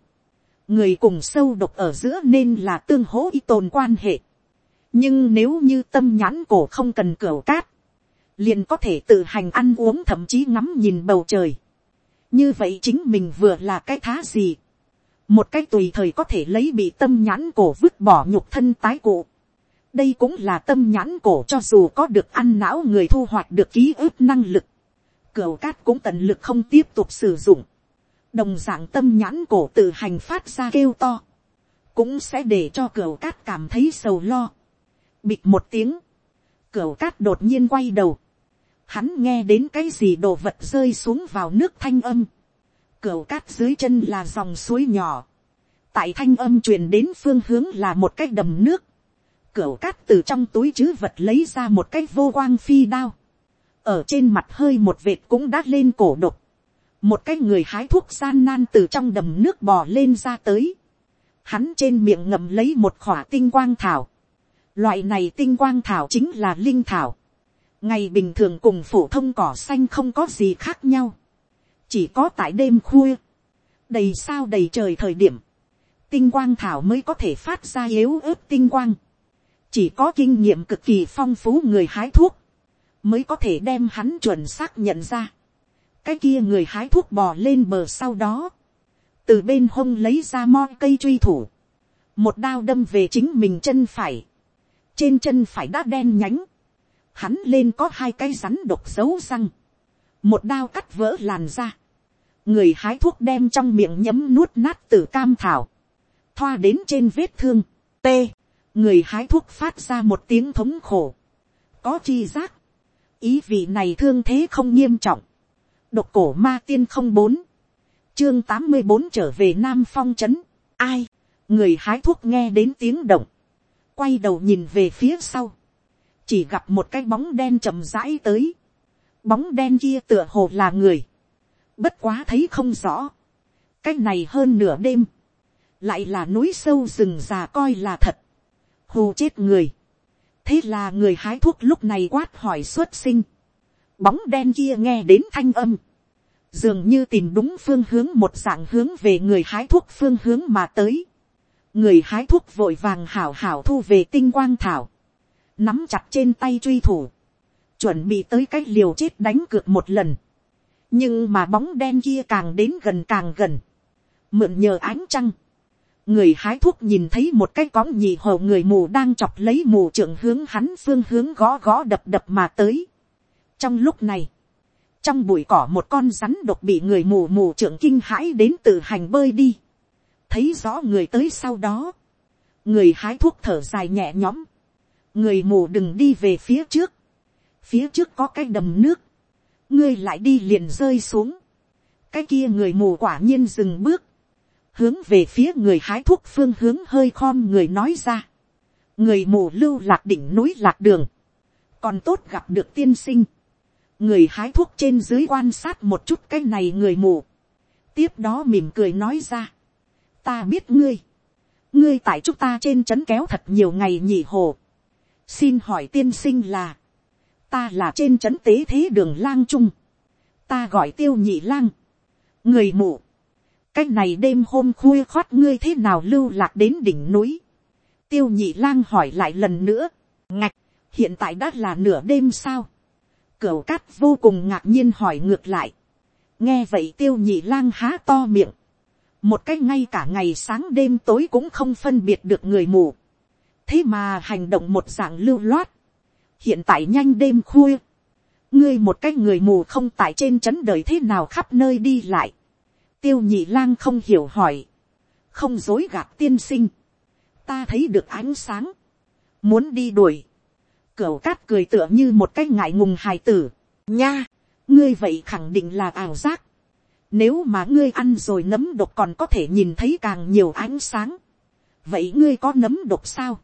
Người cùng sâu độc ở giữa nên là tương hỗ y tồn quan hệ. Nhưng nếu như tâm nhãn cổ không cần cửa cát. Liền có thể tự hành ăn uống thậm chí ngắm nhìn bầu trời. Như vậy chính mình vừa là cái thá gì một cách tùy thời có thể lấy bị tâm nhãn cổ vứt bỏ nhục thân tái cụ. đây cũng là tâm nhãn cổ cho dù có được ăn não người thu hoạch được ký ức năng lực. cửu cát cũng tận lực không tiếp tục sử dụng. đồng d ạ n g tâm nhãn cổ tự hành phát ra kêu to. cũng sẽ để cho cửu cát cảm thấy sầu lo. bịt một tiếng. cửu cát đột nhiên quay đầu. hắn nghe đến cái gì đồ vật rơi xuống vào nước thanh âm Cửu cát dưới chân là dòng suối nhỏ. Tại thanh âm truyền đến phương hướng là một cái đầm nước. Cửu cát từ trong túi chứ vật lấy ra một cái vô quang phi đao. Ở trên mặt hơi một vệt cũng đã lên cổ độc. Một cái người hái thuốc gian nan từ trong đầm nước bò lên ra tới. Hắn trên miệng ngậm lấy một khỏa tinh quang thảo. Loại này tinh quang thảo chính là linh thảo. Ngày bình thường cùng phổ thông cỏ xanh không có gì khác nhau chỉ có tại đêm khuya, đầy sao đầy trời thời điểm, tinh quang thảo mới có thể phát ra yếu ớt tinh quang, chỉ có kinh nghiệm cực kỳ phong phú người hái thuốc, mới có thể đem hắn chuẩn xác nhận ra, cái kia người hái thuốc bò lên bờ sau đó, từ bên hông lấy ra mo cây truy thủ, một đao đâm về chính mình chân phải, trên chân phải đã đen nhánh, hắn lên có hai cái rắn độc dấu răng, một đao cắt vỡ làn ra, người hái thuốc đem trong miệng nhấm nuốt nát từ cam thảo, thoa đến trên vết thương, t, người hái thuốc phát ra một tiếng thống khổ, có chi giác, ý vị này thương thế không nghiêm trọng, độc cổ ma tiên không bốn, chương tám mươi bốn trở về nam phong trấn, ai, người hái thuốc nghe đến tiếng động, quay đầu nhìn về phía sau, chỉ gặp một cái bóng đen chậm rãi tới, bóng đen kia tựa hồ là người, bất quá thấy không rõ, cái này hơn nửa đêm, lại là núi sâu rừng già coi là thật, hù chết người, thế là người hái thuốc lúc này quát hỏi xuất sinh, bóng đen kia nghe đến thanh âm, dường như tìm đúng phương hướng một dạng hướng về người hái thuốc phương hướng mà tới, người hái thuốc vội vàng hảo hảo thu về tinh quang thảo, nắm chặt trên tay truy thủ, chuẩn bị tới cái liều chết đánh cược một lần, nhưng mà bóng đen kia càng đến gần càng gần, mượn nhờ ánh trăng, người hái thuốc nhìn thấy một cái cõng nhị hồ người mù đang chọc lấy mù trưởng hướng hắn phương hướng gõ gõ đập đập mà tới. trong lúc này, trong bụi cỏ một con rắn độc bị người mù mù trưởng kinh hãi đến từ hành bơi đi. thấy rõ người tới sau đó, người hái thuốc thở dài nhẹ nhõm, người mù đừng đi về phía trước, phía trước có cái đầm nước, ngươi lại đi liền rơi xuống, cái kia người mù quả nhiên dừng bước, hướng về phía người hái thuốc phương hướng hơi khom người nói ra, người mù lưu lạc đỉnh núi lạc đường, còn tốt gặp được tiên sinh, người hái thuốc trên dưới quan sát một chút cái này người mù, tiếp đó mỉm cười nói ra, ta biết ngươi, ngươi tại chúng ta trên trấn kéo thật nhiều ngày nhỉ hồ, xin hỏi tiên sinh là, ta là trên trấn tế thế đường lang trung, ta gọi tiêu nhị lang, người mù, cái này đêm hôm khui khoát ngươi thế nào lưu lạc đến đỉnh núi, tiêu nhị lang hỏi lại lần nữa, ngạch, hiện tại đã là nửa đêm sao, cửu cát vô cùng ngạc nhiên hỏi ngược lại, nghe vậy tiêu nhị lang há to miệng, một cái ngay cả ngày sáng đêm tối cũng không phân biệt được người mù, thế mà hành động một dạng lưu loát, hiện tại nhanh đêm khuya, ngươi một cái người mù không tại trên trấn đời thế nào khắp nơi đi lại, tiêu nhị lang không hiểu hỏi, không dối gạt tiên sinh, ta thấy được ánh sáng, muốn đi đuổi, cửa cát cười tựa như một cái ngại ngùng hài tử, nha, ngươi vậy khẳng định là ảo giác, nếu mà ngươi ăn rồi nấm độc còn có thể nhìn thấy càng nhiều ánh sáng, vậy ngươi có nấm độc sao,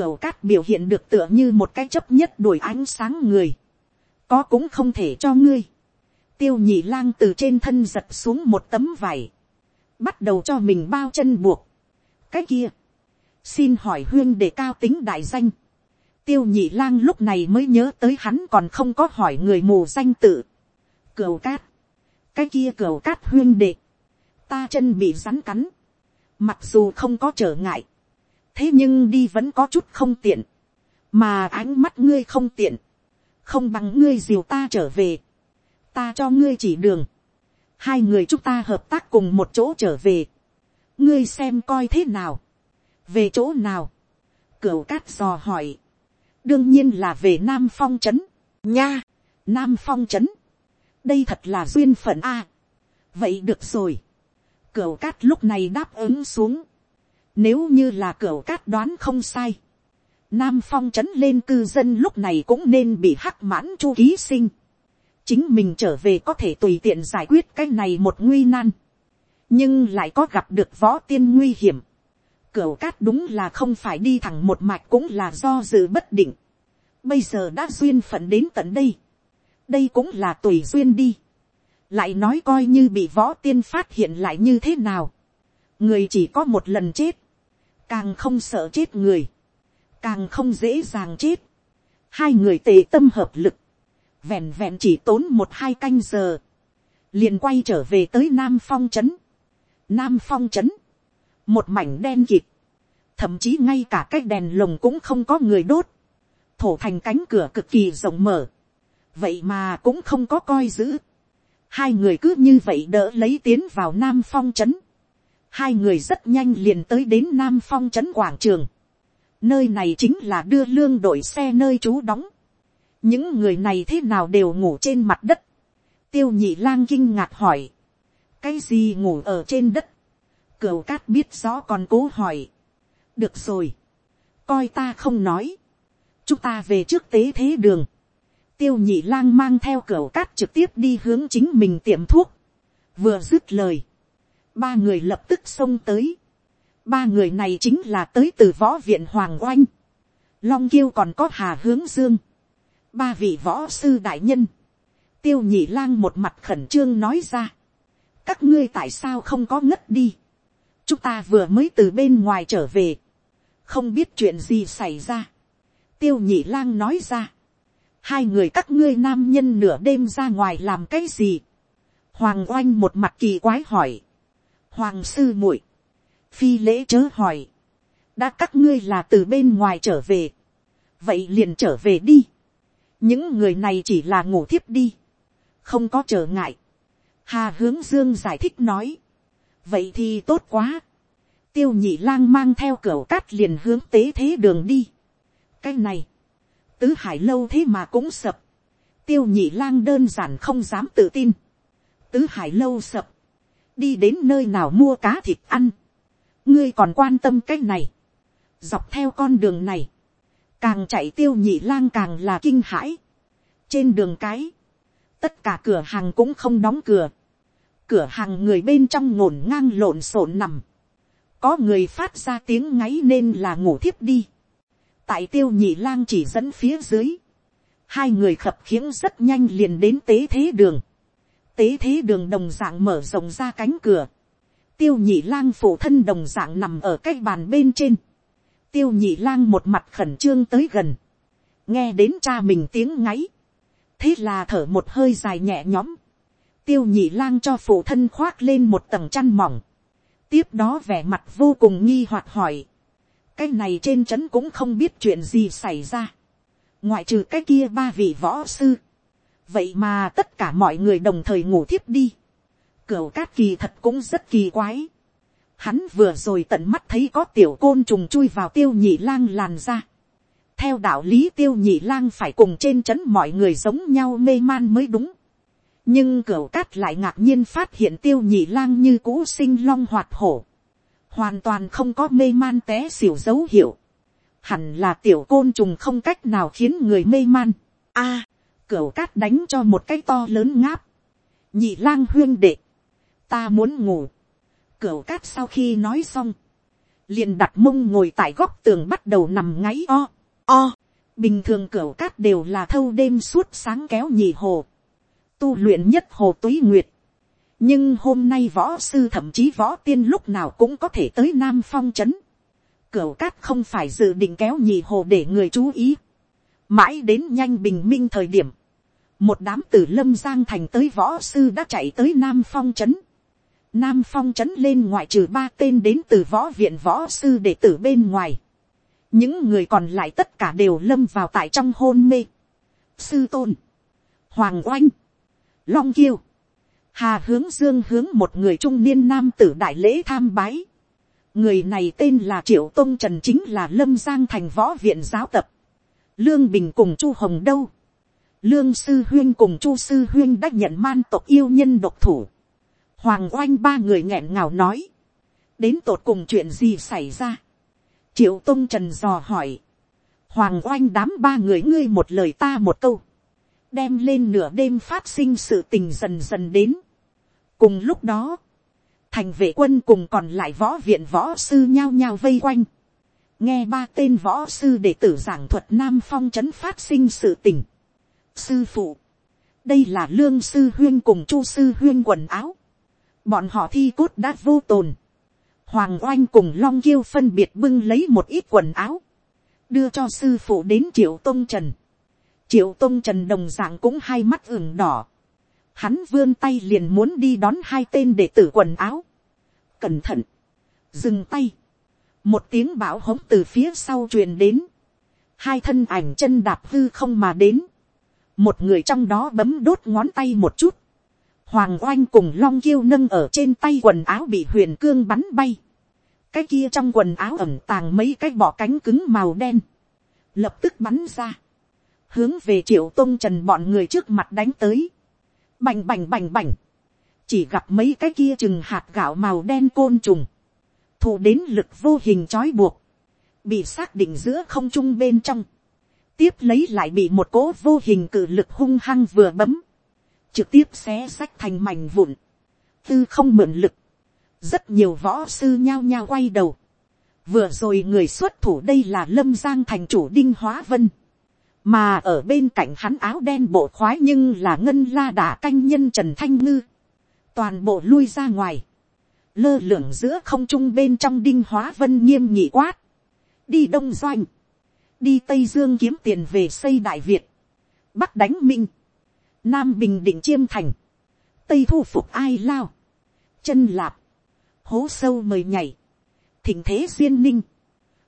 Cửu cát biểu hiện được tựa như một cái chấp nhất đuổi ánh sáng người. Có cũng không thể cho ngươi. Tiêu nhị lang từ trên thân giật xuống một tấm vải. Bắt đầu cho mình bao chân buộc. Cái kia. Xin hỏi huyên để cao tính đại danh. Tiêu nhị lang lúc này mới nhớ tới hắn còn không có hỏi người mù danh tự. Cửu cát. Cái kia cửu cát huyên đệ. Ta chân bị rắn cắn. Mặc dù không có trở ngại thế nhưng đi vẫn có chút không tiện, mà ánh mắt ngươi không tiện, không bằng ngươi diều ta trở về, ta cho ngươi chỉ đường, hai người chúng ta hợp tác cùng một chỗ trở về, ngươi xem coi thế nào, về chỗ nào, cửu cát dò hỏi, đương nhiên là về nam phong trấn, nha, nam phong trấn, đây thật là duyên phận a, vậy được rồi, cửu cát lúc này đáp ứng xuống, nếu như là cửa cát đoán không sai. Nam phong trấn lên cư dân lúc này cũng nên bị hắc mãn chu ký sinh. Chính mình trở về có thể tùy tiện giải quyết cái này một nguy nan. Nhưng lại có gặp được võ tiên nguy hiểm. Cửu cát đúng là không phải đi thẳng một mạch cũng là do dự bất định. Bây giờ đã duyên phận đến tận đây. Đây cũng là tùy duyên đi. Lại nói coi như bị võ tiên phát hiện lại như thế nào. Người chỉ có một lần chết càng không sợ chết người, càng không dễ dàng chết. Hai người tề tâm hợp lực, vẹn vẹn chỉ tốn một hai canh giờ, liền quay trở về tới nam phong trấn. Nam phong trấn, một mảnh đen kịt, thậm chí ngay cả cái đèn lồng cũng không có người đốt, thổ thành cánh cửa cực kỳ rộng mở, vậy mà cũng không có coi giữ. Hai người cứ như vậy đỡ lấy tiến vào nam phong trấn hai người rất nhanh liền tới đến nam phong trấn quảng trường. nơi này chính là đưa lương đội xe nơi trú đóng. những người này thế nào đều ngủ trên mặt đất. tiêu nhị lang kinh ngạc hỏi. cái gì ngủ ở trên đất. cửu cát biết rõ còn cố hỏi. được rồi. coi ta không nói. chúng ta về trước tế thế đường. tiêu nhị lang mang theo Cửu cát trực tiếp đi hướng chính mình tiệm thuốc, vừa dứt lời, ba người lập tức xông tới, ba người này chính là tới từ võ viện hoàng oanh, long kiêu còn có hà hướng dương, ba vị võ sư đại nhân, tiêu nhị lang một mặt khẩn trương nói ra, các ngươi tại sao không có ngất đi, chúng ta vừa mới từ bên ngoài trở về, không biết chuyện gì xảy ra, tiêu nhị lang nói ra, hai người các ngươi nam nhân nửa đêm ra ngoài làm cái gì, hoàng oanh một mặt kỳ quái hỏi, hoàng sư muội, phi lễ chớ hỏi, đã các ngươi là từ bên ngoài trở về, vậy liền trở về đi, những người này chỉ là ngủ thiếp đi, không có trở ngại, hà hướng dương giải thích nói, vậy thì tốt quá, tiêu nhị lang mang theo cửa cát liền hướng tế thế đường đi, cái này, tứ hải lâu thế mà cũng sập, tiêu nhị lang đơn giản không dám tự tin, tứ hải lâu sập, đi đến nơi nào mua cá thịt ăn, ngươi còn quan tâm cái này, dọc theo con đường này, càng chạy tiêu nhị lang càng là kinh hãi, trên đường cái, tất cả cửa hàng cũng không đóng cửa, cửa hàng người bên trong ngổn ngang lộn xộn nằm, có người phát ra tiếng ngáy nên là ngủ thiếp đi, tại tiêu nhị lang chỉ dẫn phía dưới, hai người khập khiễng rất nhanh liền đến tế thế đường, tế thế đường đồng dạng mở rộng ra cánh cửa, tiêu nhị lang phụ thân đồng dạng nằm ở cái bàn bên trên, tiêu nhị lang một mặt khẩn trương tới gần, nghe đến cha mình tiếng ngáy, thế là thở một hơi dài nhẹ nhõm, tiêu nhị lang cho phụ thân khoác lên một tầng chăn mỏng, tiếp đó vẻ mặt vô cùng nghi hoặc hỏi, cái này trên trấn cũng không biết chuyện gì xảy ra, ngoại trừ cái kia ba vị võ sư, vậy mà tất cả mọi người đồng thời ngủ thiếp đi, cửu cát kỳ thật cũng rất kỳ quái, hắn vừa rồi tận mắt thấy có tiểu côn trùng chui vào tiêu nhị lang làn ra, theo đạo lý tiêu nhị lang phải cùng trên chấn mọi người giống nhau mê man mới đúng, nhưng cửu cát lại ngạc nhiên phát hiện tiêu nhị lang như cũ sinh long hoạt hổ, hoàn toàn không có mê man té xỉu dấu hiệu, hẳn là tiểu côn trùng không cách nào khiến người mê man. a, à, cửu cát đánh cho một cái to lớn ngáp, nhị lang huyên đệ, ta muốn ngủ, cửu cát sau khi nói xong, liền đặt mông ngồi tại góc tường bắt đầu nằm ngáy o, o, bình thường cửu cát đều là thâu đêm suốt sáng kéo nhị hồ, tu luyện nhất hồ túy nguyệt, nhưng hôm nay võ sư thậm chí võ tiên lúc nào cũng có thể tới nam phong trấn. Cửu cát không phải dự định kéo nhị hồ để người chú ý. Mãi đến nhanh bình minh thời điểm. Một đám tử lâm giang thành tới võ sư đã chạy tới nam phong trấn. Nam phong trấn lên ngoại trừ ba tên đến từ võ viện võ sư để tử bên ngoài. Những người còn lại tất cả đều lâm vào tại trong hôn mê. Sư tôn. Hoàng oanh. Long kiêu, Hà hướng dương hướng một người trung niên nam tử đại lễ tham bái. Người này tên là Triệu tôn Trần chính là Lâm Giang thành võ viện giáo tập. Lương Bình cùng Chu Hồng Đâu. Lương Sư Huyên cùng Chu Sư Huyên đã nhận man tộc yêu nhân độc thủ. Hoàng oanh ba người nghẹn ngào nói. Đến tột cùng chuyện gì xảy ra? Triệu Tông Trần dò hỏi. Hoàng oanh đám ba người ngươi một lời ta một câu đem lên nửa đêm phát sinh sự tình dần dần đến. cùng lúc đó, thành vệ quân cùng còn lại võ viện võ sư nhao nhao vây quanh. nghe ba tên võ sư đệ tử giảng thuật nam phong trấn phát sinh sự tình sư phụ, đây là lương sư huyên cùng chu sư huyên quần áo. bọn họ thi cốt đã vô tồn. hoàng oanh cùng long kiêu phân biệt bưng lấy một ít quần áo. đưa cho sư phụ đến triệu tôn trần triệu tôn trần đồng dạng cũng hai mắt ửng đỏ. Hắn vươn tay liền muốn đi đón hai tên đệ tử quần áo. Cẩn thận. Dừng tay. Một tiếng bão hống từ phía sau truyền đến. Hai thân ảnh chân đạp hư không mà đến. Một người trong đó bấm đốt ngón tay một chút. Hoàng oanh cùng long kiêu nâng ở trên tay quần áo bị huyền cương bắn bay. Cái kia trong quần áo ẩm tàng mấy cái bỏ cánh cứng màu đen. Lập tức bắn ra hướng về triệu tôn trần bọn người trước mặt đánh tới, bành bành bành bành, chỉ gặp mấy cái kia chừng hạt gạo màu đen côn trùng, thụ đến lực vô hình trói buộc, bị xác định giữa không trung bên trong, tiếp lấy lại bị một cỗ vô hình cử lực hung hăng vừa bấm, trực tiếp xé sách thành mảnh vụn, tư không mượn lực, rất nhiều võ sư nhao nhao quay đầu, vừa rồi người xuất thủ đây là lâm giang thành chủ đinh hóa vân, mà ở bên cạnh hắn áo đen bộ khoái nhưng là ngân la đả canh nhân trần thanh ngư, toàn bộ lui ra ngoài, lơ lửng giữa không trung bên trong đinh hóa vân nghiêm nhị quát, đi đông doanh, đi tây dương kiếm tiền về xây đại việt, bắc đánh minh, nam bình định chiêm thành, tây thu phục ai lao, chân lạp, hố sâu mời nhảy, thỉnh thế duyên ninh,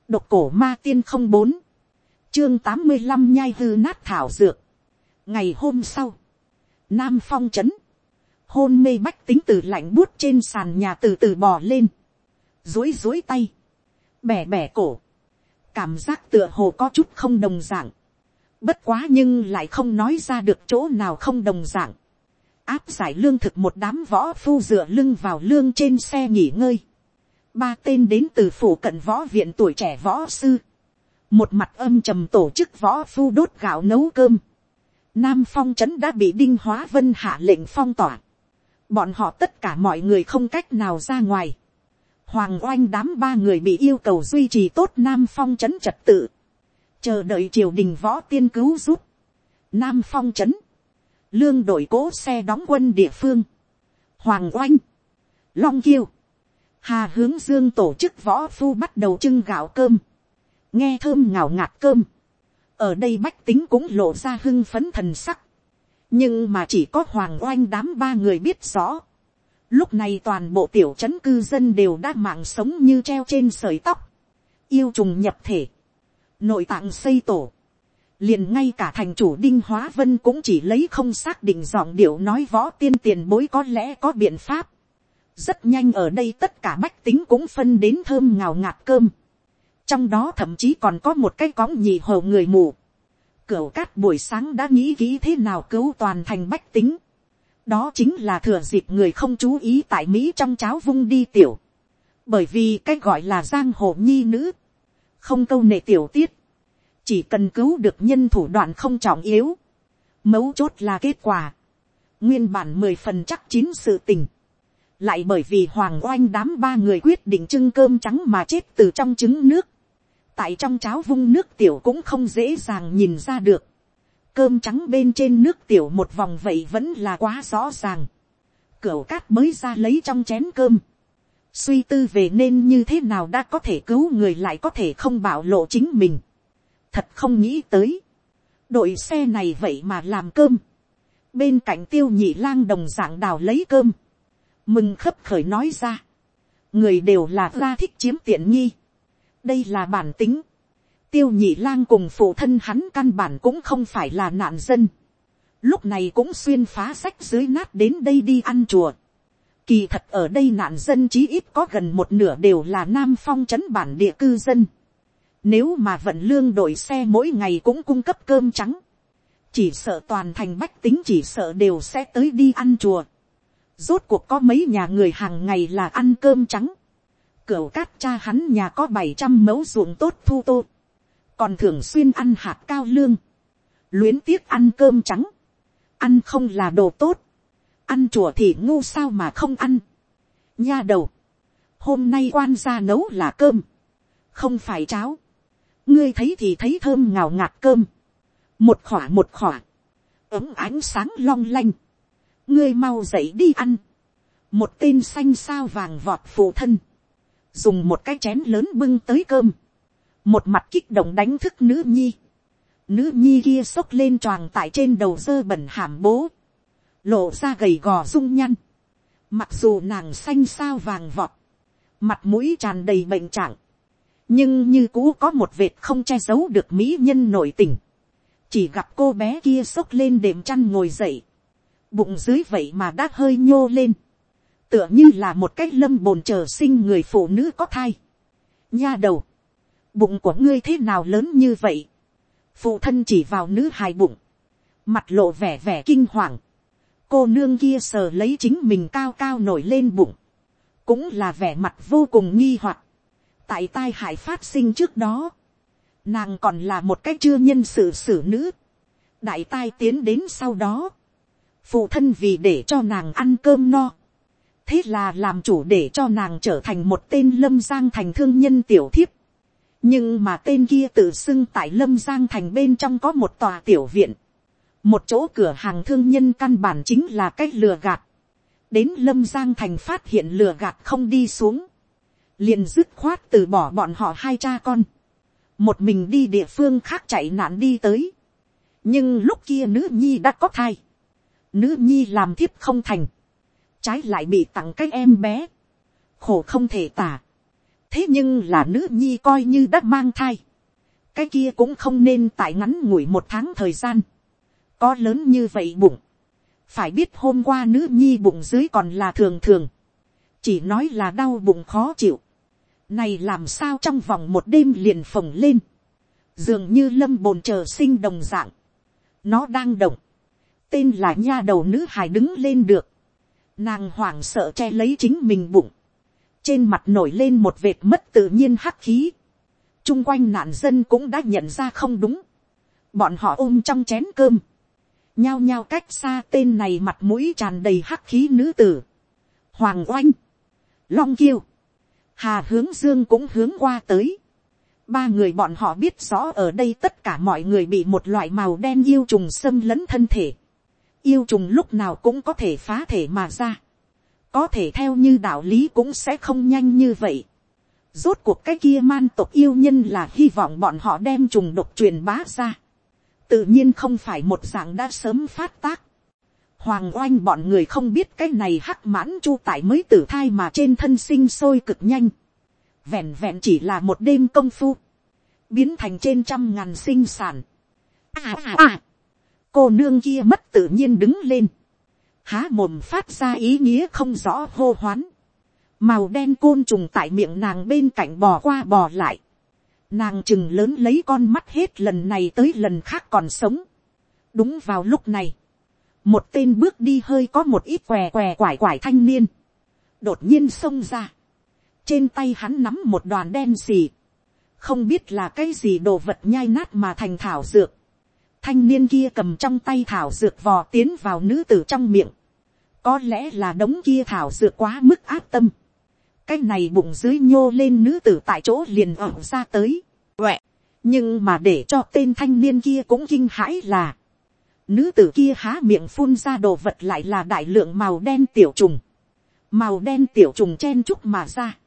độc cổ ma tiên không bốn, chương tám mươi năm nhai hư nát thảo dược. ngày hôm sau, nam phong c h ấ n hôn mê bách tính từ lạnh buốt trên sàn nhà từ từ bò lên, dối dối tay, bẻ bẻ cổ, cảm giác tựa hồ có chút không đồng dạng. bất quá nhưng lại không nói ra được chỗ nào không đồng dạng. áp giải lương thực một đám võ phu dựa lưng vào lương trên xe nghỉ ngơi, ba tên đến từ phủ cận võ viện tuổi trẻ võ sư, một mặt âm trầm tổ chức võ phu đốt gạo nấu cơm, nam phong trấn đã bị đinh hóa vân hạ lệnh phong tỏa, bọn họ tất cả mọi người không cách nào ra ngoài, hoàng oanh đám ba người bị yêu cầu duy trì tốt nam phong trấn trật tự, chờ đợi triều đình võ tiên cứu giúp, nam phong trấn, lương đội cố xe đóng quân địa phương, hoàng oanh, long kiêu, hà hướng dương tổ chức võ phu bắt đầu trưng gạo cơm, nghe thơm ngào ngạt cơm, ở đây bách tính cũng lộ ra hưng phấn thần sắc, nhưng mà chỉ có hoàng oanh đám ba người biết rõ, lúc này toàn bộ tiểu trấn cư dân đều đã mạng sống như treo trên sợi tóc, yêu trùng nhập thể, nội tạng xây tổ, liền ngay cả thành chủ đinh hóa vân cũng chỉ lấy không xác định giọng điệu nói võ tiên tiền bối có lẽ có biện pháp. rất nhanh ở đây tất cả bách tính cũng phân đến thơm ngào ngạt cơm trong đó thậm chí còn có một cái cõng nhị hồ người mù. Cửu cát buổi sáng đã nghĩ kỹ thế nào cứu toàn thành bách tính đó chính là thừa dịp người không chú ý tại mỹ trong cháo vung đi tiểu. bởi vì cái gọi là giang hồ nhi nữ, không câu nệ tiểu tiết, chỉ cần cứu được nhân thủ đoạn không trọng yếu, mấu chốt là kết quả, nguyên bản mười phần chắc chín sự tình, lại bởi vì hoàng oanh đám ba người quyết định trưng cơm trắng mà chết từ trong trứng nước, tại trong cháo vung nước tiểu cũng không dễ dàng nhìn ra được cơm trắng bên trên nước tiểu một vòng vậy vẫn là quá rõ ràng. cửu cát mới ra lấy trong chén cơm. suy tư về nên như thế nào đã có thể cứu người lại có thể không bảo lộ chính mình. thật không nghĩ tới. đội xe này vậy mà làm cơm. bên cạnh tiêu nhị lang đồng dạng đào lấy cơm. mừng khấp khởi nói ra. người đều là ra thích chiếm tiện nghi đây là bản tính tiêu nhị lang cùng phụ thân hắn căn bản cũng không phải là nạn dân. lúc này cũng xuyên phá sách dưới nát đến đây đi ăn chùa. kỳ thật ở đây nạn dân chí ít có gần một nửa đều là nam phong trấn bản địa cư dân. nếu mà vận lương đội xe mỗi ngày cũng cung cấp cơm trắng. chỉ sợ toàn thành bách tính chỉ sợ đều sẽ tới đi ăn chùa. rốt cuộc có mấy nhà người hàng ngày là ăn cơm trắng Cửu cát cha hắn nhà có bảy trăm mẫu ruộng tốt thu tô. Còn thường xuyên ăn hạt cao lương. Luyến tiếc ăn cơm trắng. Ăn không là đồ tốt. Ăn chùa thì ngu sao mà không ăn. Nha đầu. Hôm nay quan gia nấu là cơm. Không phải cháo. Ngươi thấy thì thấy thơm ngào ngạt cơm. Một khỏa một khỏa. Ấm ánh sáng long lanh. Ngươi mau dậy đi ăn. Một tên xanh sao vàng vọt phụ thân dùng một cái chén lớn bưng tới cơm, một mặt kích động đánh thức nữ nhi, nữ nhi kia xốc lên choàng tại trên đầu dơ bẩn hàm bố, lộ ra gầy gò rung nhăn, mặc dù nàng xanh sao vàng vọt, mặt mũi tràn đầy bệnh trạng, nhưng như cũ có một vệt không che giấu được mỹ nhân nổi tình, chỉ gặp cô bé kia xốc lên đệm chăn ngồi dậy, bụng dưới vậy mà đã hơi nhô lên, tựa như là một cái lâm bồn chờ sinh người phụ nữ có thai. nha đầu, bụng của ngươi thế nào lớn như vậy. phụ thân chỉ vào nữ hài bụng, mặt lộ vẻ vẻ kinh hoàng. cô nương kia sờ lấy chính mình cao cao nổi lên bụng, cũng là vẻ mặt vô cùng nghi hoặc. tại tai hại phát sinh trước đó, nàng còn là một cách chưa nhân sự xử nữ, đại tai tiến đến sau đó, phụ thân vì để cho nàng ăn cơm no, thế là làm chủ để cho nàng trở thành một tên lâm giang thành thương nhân tiểu thiếp, nhưng mà tên kia tự xưng tại lâm giang thành bên trong có một tòa tiểu viện, một chỗ cửa hàng thương nhân căn bản chính là cách lừa gạt, đến lâm giang thành phát hiện lừa gạt không đi xuống, liền dứt khoát từ bỏ bọn họ hai cha con, một mình đi địa phương khác chạy nạn đi tới, nhưng lúc kia nữ nhi đã có thai, nữ nhi làm thiếp không thành, trái lại bị tặng cái em bé, khổ không thể tả, thế nhưng là nữ nhi coi như đã mang thai, cái kia cũng không nên tại ngắn ngủi một tháng thời gian, có lớn như vậy bụng, phải biết hôm qua nữ nhi bụng dưới còn là thường thường, chỉ nói là đau bụng khó chịu, này làm sao trong vòng một đêm liền phồng lên, dường như lâm bồn chờ sinh đồng dạng, nó đang động, tên là nha đầu nữ hài đứng lên được, nàng hoảng sợ che lấy chính mình bụng, trên mặt nổi lên một vệt mất tự nhiên hắc khí, chung quanh nạn dân cũng đã nhận ra không đúng, bọn họ ôm trong chén cơm, nhao nhao cách xa tên này mặt mũi tràn đầy hắc khí nữ tử, hoàng oanh, long kiêu, hà hướng dương cũng hướng qua tới, ba người bọn họ biết rõ ở đây tất cả mọi người bị một loại màu đen yêu trùng xâm lấn thân thể, yêu trùng lúc nào cũng có thể phá thể mà ra, có thể theo như đạo lý cũng sẽ không nhanh như vậy. Rốt cuộc cái kia man tộc yêu nhân là hy vọng bọn họ đem trùng độc truyền bá ra. Tự nhiên không phải một dạng đã sớm phát tác. Hoàng oanh bọn người không biết cái này hắc mãn chu tại mới tử thai mà trên thân sinh sôi cực nhanh. Vẹn vẹn chỉ là một đêm công phu. Biến thành trên trăm ngàn sinh sản. À à à. Cô nương kia mất tự nhiên đứng lên há mồm phát ra ý nghĩa không rõ hô hoán, màu đen côn trùng tại miệng nàng bên cạnh bò qua bò lại, nàng chừng lớn lấy con mắt hết lần này tới lần khác còn sống. đúng vào lúc này, một tên bước đi hơi có một ít què què quải quải thanh niên, đột nhiên xông ra, trên tay hắn nắm một đoàn đen xì, không biết là cái gì đồ vật nhai nát mà thành thảo dược, thanh niên kia cầm trong tay thảo dược vò tiến vào nữ tử trong miệng. Có lẽ là đống kia thảo dược quá mức áp tâm. Cái này bụng dưới nhô lên nữ tử tại chỗ liền ẩm ra tới. Quẹ. Nhưng mà để cho tên thanh niên kia cũng kinh hãi là. Nữ tử kia há miệng phun ra đồ vật lại là đại lượng màu đen tiểu trùng. Màu đen tiểu trùng chen chúc mà ra.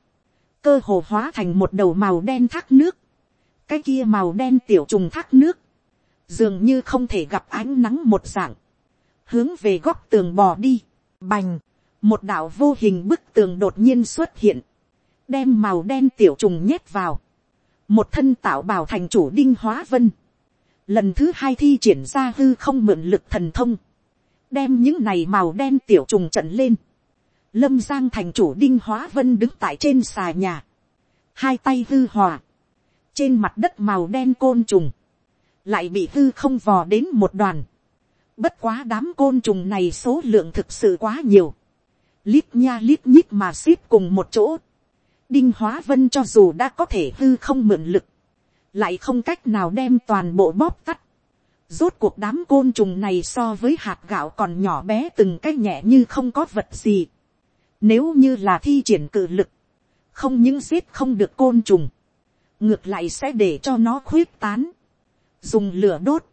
Cơ hồ hóa thành một đầu màu đen thác nước. Cái kia màu đen tiểu trùng thác nước dường như không thể gặp ánh nắng một dạng, hướng về góc tường bò đi, bành, một đạo vô hình bức tường đột nhiên xuất hiện, đem màu đen tiểu trùng nhét vào, một thân tạo bào thành chủ đinh hóa vân, lần thứ hai thi triển ra hư không mượn lực thần thông, đem những này màu đen tiểu trùng trận lên, lâm giang thành chủ đinh hóa vân đứng tại trên xà nhà, hai tay hư hòa, trên mặt đất màu đen côn trùng, lại bị hư không vò đến một đoàn. Bất quá đám côn trùng này số lượng thực sự quá nhiều. Lít nha lít nhít mà xếp cùng một chỗ. Đinh Hóa Vân cho dù đã có thể hư không mượn lực. Lại không cách nào đem toàn bộ bóp tắt. Rốt cuộc đám côn trùng này so với hạt gạo còn nhỏ bé từng cái nhẹ như không có vật gì. Nếu như là thi triển cự lực. Không những giết không được côn trùng. Ngược lại sẽ để cho nó khuyết tán dùng lửa đốt,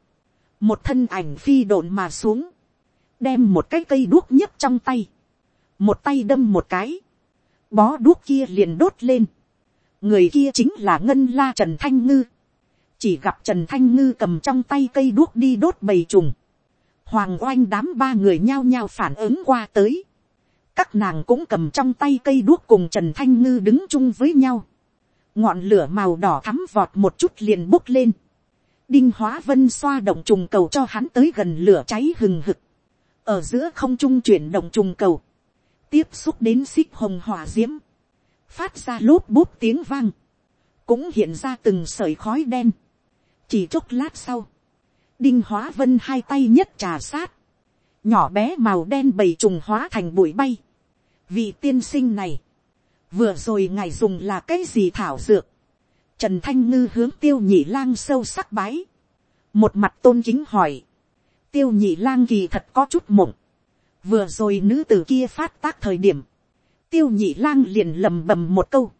một thân ảnh phi độn mà xuống, đem một cái cây đuốc nhấc trong tay, một tay đâm một cái, bó đuốc kia liền đốt lên, người kia chính là ngân la trần thanh ngư, chỉ gặp trần thanh ngư cầm trong tay cây đuốc đi đốt bầy trùng, hoàng oanh đám ba người nhao nhao phản ứng qua tới, các nàng cũng cầm trong tay cây đuốc cùng trần thanh ngư đứng chung với nhau, ngọn lửa màu đỏ thắm vọt một chút liền bốc lên, đinh hóa vân xoa động trùng cầu cho hắn tới gần lửa cháy hừng hực, ở giữa không trung chuyển động trùng cầu, tiếp xúc đến xích hồng hỏa diễm, phát ra lốp bút tiếng vang, cũng hiện ra từng sợi khói đen, chỉ chốc lát sau, đinh hóa vân hai tay nhất trà sát, nhỏ bé màu đen bầy trùng hóa thành bụi bay, vị tiên sinh này, vừa rồi ngài dùng là cái gì thảo dược, Trần Thanh Ngư hướng tiêu nhị lang sâu sắc bái. Một mặt tôn kính hỏi. Tiêu nhị lang kỳ thật có chút mộng. Vừa rồi nữ tử kia phát tác thời điểm. Tiêu nhị lang liền lầm bầm một câu.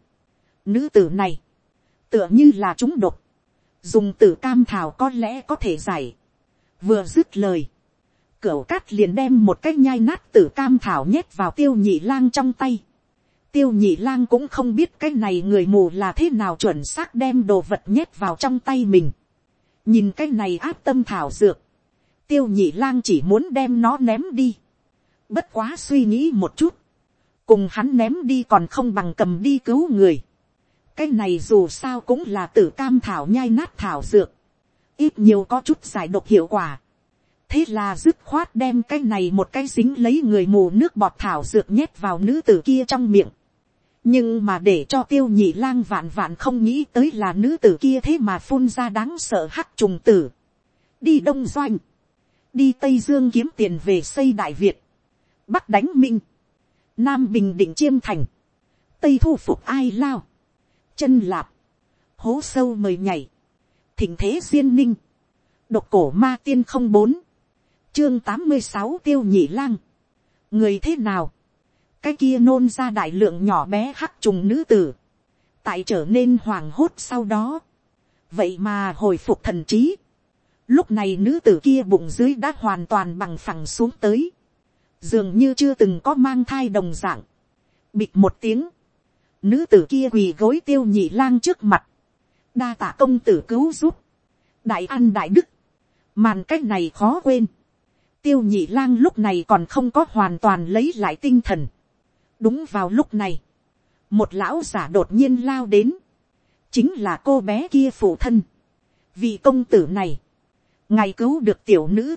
Nữ tử này. Tựa như là chúng độc. Dùng tử cam thảo có lẽ có thể giải. Vừa dứt lời. Cửu cát liền đem một cái nhai nát tử cam thảo nhét vào tiêu nhị lang trong tay tiêu nhị lang cũng không biết cái này người mù là thế nào chuẩn xác đem đồ vật nhét vào trong tay mình. nhìn cái này áp tâm thảo dược, tiêu nhị lang chỉ muốn đem nó ném đi. bất quá suy nghĩ một chút, cùng hắn ném đi còn không bằng cầm đi cứu người. cái này dù sao cũng là tử cam thảo nhai nát thảo dược, ít nhiều có chút giải độc hiệu quả. thế là dứt khoát đem cái này một cái dính lấy người mù nước bọt thảo dược nhét vào nữ tử kia trong miệng nhưng mà để cho tiêu nhị lang vạn vạn không nghĩ tới là nữ tử kia thế mà phun ra đáng sợ hắc trùng tử. đi đông doanh, đi tây dương kiếm tiền về xây đại việt, bắc đánh minh, nam bình định chiêm thành, tây thu phục ai lao, chân lạp, hố sâu mời nhảy, thỉnh thế duyên ninh, độc cổ ma tiên không bốn, chương tám mươi sáu tiêu nhị lang, người thế nào, cái kia nôn ra đại lượng nhỏ bé hắc trùng nữ tử, tại trở nên hoàng hốt sau đó, vậy mà hồi phục thần trí, lúc này nữ tử kia bụng dưới đã hoàn toàn bằng phẳng xuống tới, dường như chưa từng có mang thai đồng dạng, bịt một tiếng, nữ tử kia quỳ gối tiêu nhị lang trước mặt, đa tạ công tử cứu giúp, đại an đại đức, màn cách này khó quên, tiêu nhị lang lúc này còn không có hoàn toàn lấy lại tinh thần, đúng vào lúc này, một lão giả đột nhiên lao đến, chính là cô bé kia phụ thân, vì công tử này, ngày cứu được tiểu nữ,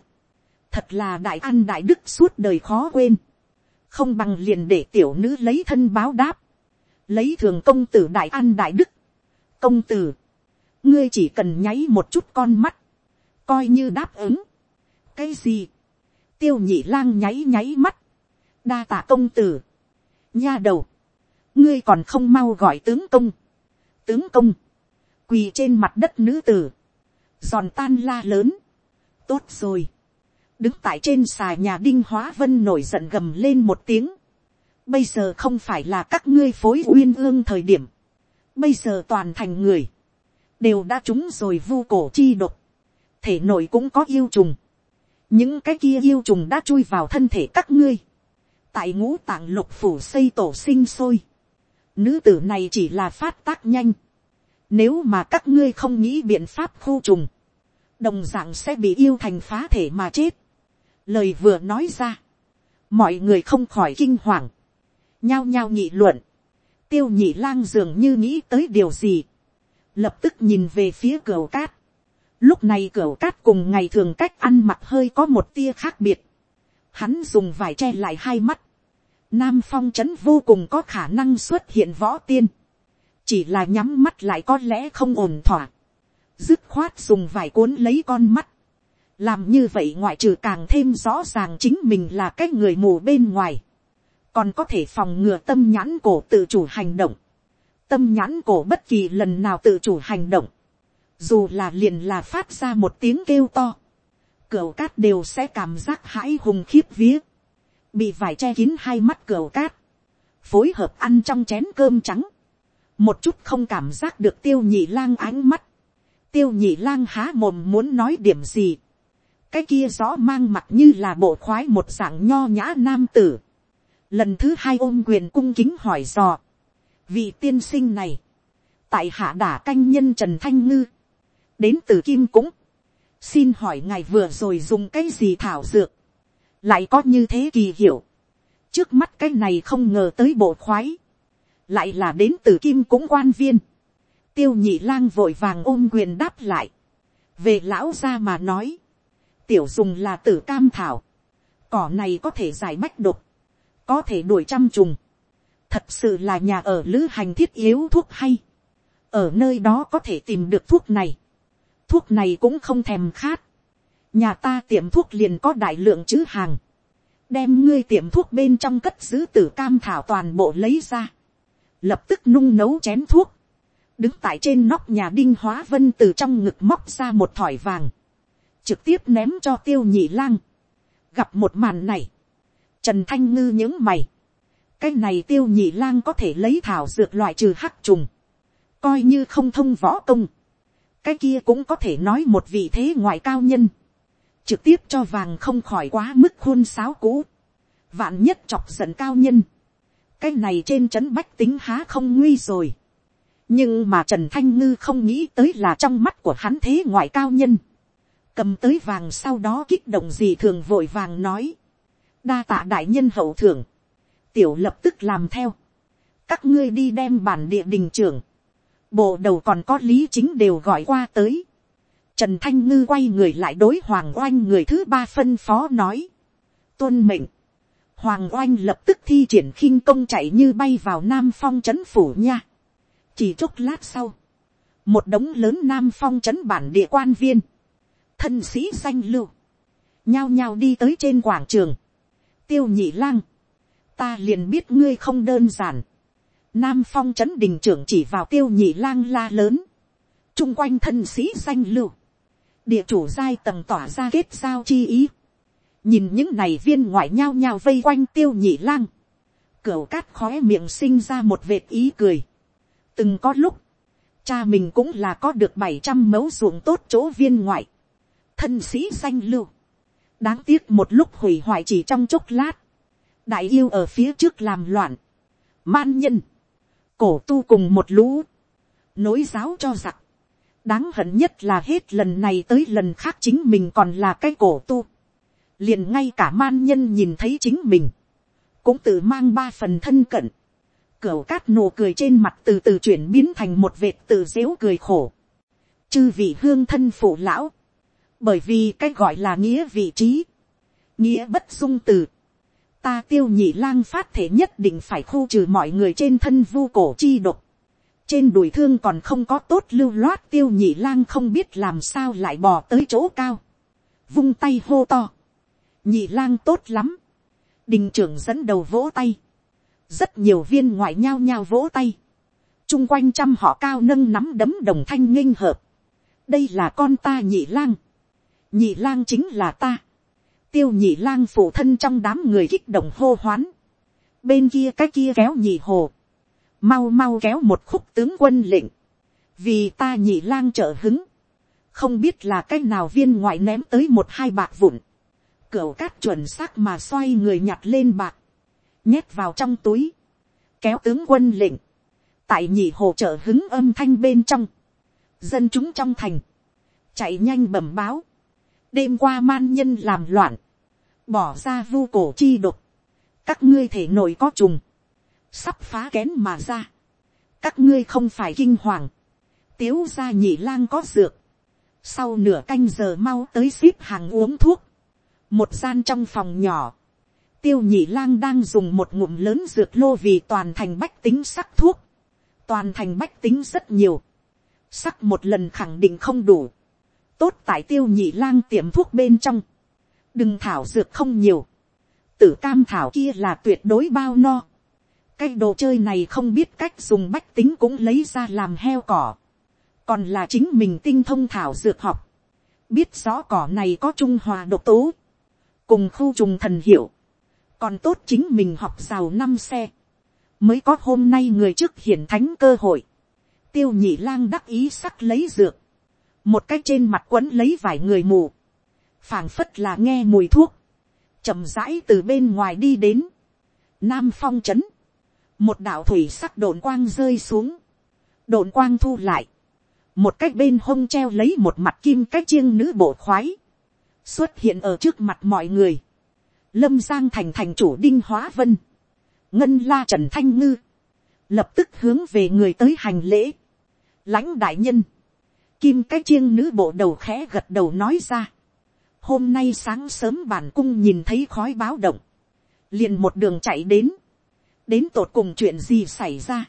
thật là đại an đại đức suốt đời khó quên, không bằng liền để tiểu nữ lấy thân báo đáp, lấy thường công tử đại an đại đức, công tử, ngươi chỉ cần nháy một chút con mắt, coi như đáp ứng, cái gì, tiêu nhị lang nháy nháy mắt, đa tạ công tử, nha đầu, ngươi còn không mau gọi tướng công, tướng công, quỳ trên mặt đất nữ tử, giòn tan la lớn, tốt rồi, đứng tại trên xà nhà đinh hóa vân nổi giận gầm lên một tiếng, bây giờ không phải là các ngươi phối uyên ương thời điểm, bây giờ toàn thành người, đều đã trúng rồi vu cổ chi độc, thể nội cũng có yêu trùng, những cái kia yêu trùng đã chui vào thân thể các ngươi, tại ngũ tạng lục phủ xây tổ sinh sôi. Nữ tử này chỉ là phát tác nhanh. Nếu mà các ngươi không nghĩ biện pháp khu trùng. Đồng dạng sẽ bị yêu thành phá thể mà chết. Lời vừa nói ra. Mọi người không khỏi kinh hoàng. Nhao nhao nhị luận. Tiêu nhị lang dường như nghĩ tới điều gì. Lập tức nhìn về phía cửa cát. Lúc này cửa cát cùng ngày thường cách ăn mặc hơi có một tia khác biệt. Hắn dùng vải che lại hai mắt. Nam phong trấn vô cùng có khả năng xuất hiện võ tiên. Chỉ là nhắm mắt lại có lẽ không ổn thỏa. Dứt khoát dùng vải cuốn lấy con mắt. Làm như vậy ngoại trừ càng thêm rõ ràng chính mình là cái người mù bên ngoài. Còn có thể phòng ngừa tâm nhãn cổ tự chủ hành động. Tâm nhãn cổ bất kỳ lần nào tự chủ hành động. Dù là liền là phát ra một tiếng kêu to. Cửu cát đều sẽ cảm giác hãi hùng khiếp vía bị vải che kín hai mắt cửa cát, phối hợp ăn trong chén cơm trắng, một chút không cảm giác được tiêu nhị lang ánh mắt, tiêu nhị lang há mồm muốn nói điểm gì, cái kia rõ mang mặt như là bộ khoái một dạng nho nhã nam tử, lần thứ hai ôm quyền cung kính hỏi dò, vị tiên sinh này, tại hạ đả canh nhân trần thanh ngư, đến từ kim cũng, xin hỏi ngài vừa rồi dùng cái gì thảo dược, lại có như thế kỳ hiệu, trước mắt cái này không ngờ tới bộ khoái, lại là đến từ kim cũng quan viên, tiêu nhị lang vội vàng ôm quyền đáp lại, về lão gia mà nói, tiểu dùng là tử cam thảo, cỏ này có thể giải bách độc, có thể đuổi trăm trùng, thật sự là nhà ở lữ hành thiết yếu thuốc hay, ở nơi đó có thể tìm được thuốc này, thuốc này cũng không thèm khát, nhà ta tiệm thuốc liền có đại lượng chữ hàng, đem ngươi tiệm thuốc bên trong cất giữ tử cam thảo toàn bộ lấy ra, lập tức nung nấu chén thuốc, đứng tại trên nóc nhà đinh hóa vân từ trong ngực móc ra một thỏi vàng, trực tiếp ném cho tiêu nhị lang. gặp một màn này, trần thanh ngư những mày, cái này tiêu nhị lang có thể lấy thảo dược loại trừ hắc trùng, coi như không thông võ công, cái kia cũng có thể nói một vị thế ngoại cao nhân, trực tiếp cho vàng không khỏi quá mức khuôn sáo cũ, vạn nhất chọc giận cao nhân, cái này trên trấn bách tính há không nguy rồi, nhưng mà trần thanh ngư không nghĩ tới là trong mắt của hắn thế ngoại cao nhân, cầm tới vàng sau đó kích động gì thường vội vàng nói, đa tạ đại nhân hậu thưởng, tiểu lập tức làm theo, các ngươi đi đem bản địa đình trưởng, bộ đầu còn có lý chính đều gọi qua tới, trần thanh ngư quay người lại đối hoàng oanh người thứ ba phân phó nói, tuân mệnh, hoàng oanh lập tức thi triển khinh công chạy như bay vào nam phong trấn phủ nha, chỉ chốc lát sau, một đống lớn nam phong trấn bản địa quan viên, thân sĩ danh lưu, nhao nhao đi tới trên quảng trường, tiêu nhị lang, ta liền biết ngươi không đơn giản, nam phong trấn đình trưởng chỉ vào tiêu nhị lang la lớn, chung quanh thân sĩ danh lưu, địa chủ giai tầng tỏa ra kết giao chi ý, nhìn những này viên ngoại nhao nhao vây quanh tiêu nhị lang, cửa cát khói miệng sinh ra một vệt ý cười, từng có lúc, cha mình cũng là có được bảy trăm mẫu ruộng tốt chỗ viên ngoại, thân sĩ danh lưu, đáng tiếc một lúc hủy hoại chỉ trong chốc lát, đại yêu ở phía trước làm loạn, man nhân, cổ tu cùng một lũ, nối giáo cho giặc, đáng hận nhất là hết lần này tới lần khác chính mình còn là cái cổ tu, liền ngay cả man nhân nhìn thấy chính mình, cũng tự mang ba phần thân cận, Cửu cát nụ cười trên mặt từ từ chuyển biến thành một vệt từ dếu cười khổ. Chư vị hương thân phụ lão. Bởi vì cái gọi là nghĩa vị trí. Nghĩa bất dung từ. Ta tiêu nhị lang phát thể nhất định phải khu trừ mọi người trên thân vu cổ chi độc. Trên đùi thương còn không có tốt lưu loát tiêu nhị lang không biết làm sao lại bò tới chỗ cao. Vung tay hô to. Nhị lang tốt lắm. Đình trưởng dẫn đầu vỗ tay. Rất nhiều viên ngoại nhao nhao vỗ tay, chung quanh trăm họ cao nâng nắm đấm đồng thanh nghinh hợp, đây là con ta nhị lang, nhị lang chính là ta, tiêu nhị lang phụ thân trong đám người kích động hô hoán, bên kia cái kia kéo nhị hồ, mau mau kéo một khúc tướng quân lệnh, vì ta nhị lang trợ hứng, không biết là cái nào viên ngoại ném tới một hai bạc vụn, cửa cát chuẩn xác mà xoay người nhặt lên bạc, nhét vào trong túi, kéo tướng quân lệnh, tại nhị hồ trợ hứng âm thanh bên trong, dân chúng trong thành, chạy nhanh bẩm báo, đêm qua man nhân làm loạn, bỏ ra vu cổ chi độc, các ngươi thể nội có trùng, sắp phá kén mà ra, các ngươi không phải kinh hoàng, tiếu ra nhị lang có dược, sau nửa canh giờ mau tới ship hàng uống thuốc, một gian trong phòng nhỏ, tiêu nhị lang đang dùng một ngụm lớn dược lô vì toàn thành bách tính sắc thuốc. Toàn thành bách tính rất nhiều. Sắc một lần khẳng định không đủ. Tốt tại tiêu nhị lang tiệm thuốc bên trong. Đừng thảo dược không nhiều. Tử cam thảo kia là tuyệt đối bao no. Cái đồ chơi này không biết cách dùng bách tính cũng lấy ra làm heo cỏ. Còn là chính mình tinh thông thảo dược học. Biết rõ cỏ này có trung hòa độc tố. Cùng khu trùng thần hiệu. Còn tốt chính mình học rào năm xe, mới có hôm nay người trước hiển thánh cơ hội, tiêu nhị lang đắc ý sắc lấy dược, một cái trên mặt quấn lấy vài người mù, phảng phất là nghe mùi thuốc, chậm rãi từ bên ngoài đi đến, nam phong trấn, một đạo thủy sắc đồn quang rơi xuống, đồn quang thu lại, một cách bên hông treo lấy một mặt kim cách chiêng nữ bộ khoái, xuất hiện ở trước mặt mọi người, lâm giang thành thành chủ đinh hóa vân, ngân la trần thanh ngư, lập tức hướng về người tới hành lễ, lãnh đại nhân, kim cách chiêng nữ bộ đầu khẽ gật đầu nói ra, hôm nay sáng sớm bản cung nhìn thấy khói báo động, liền một đường chạy đến, đến tột cùng chuyện gì xảy ra,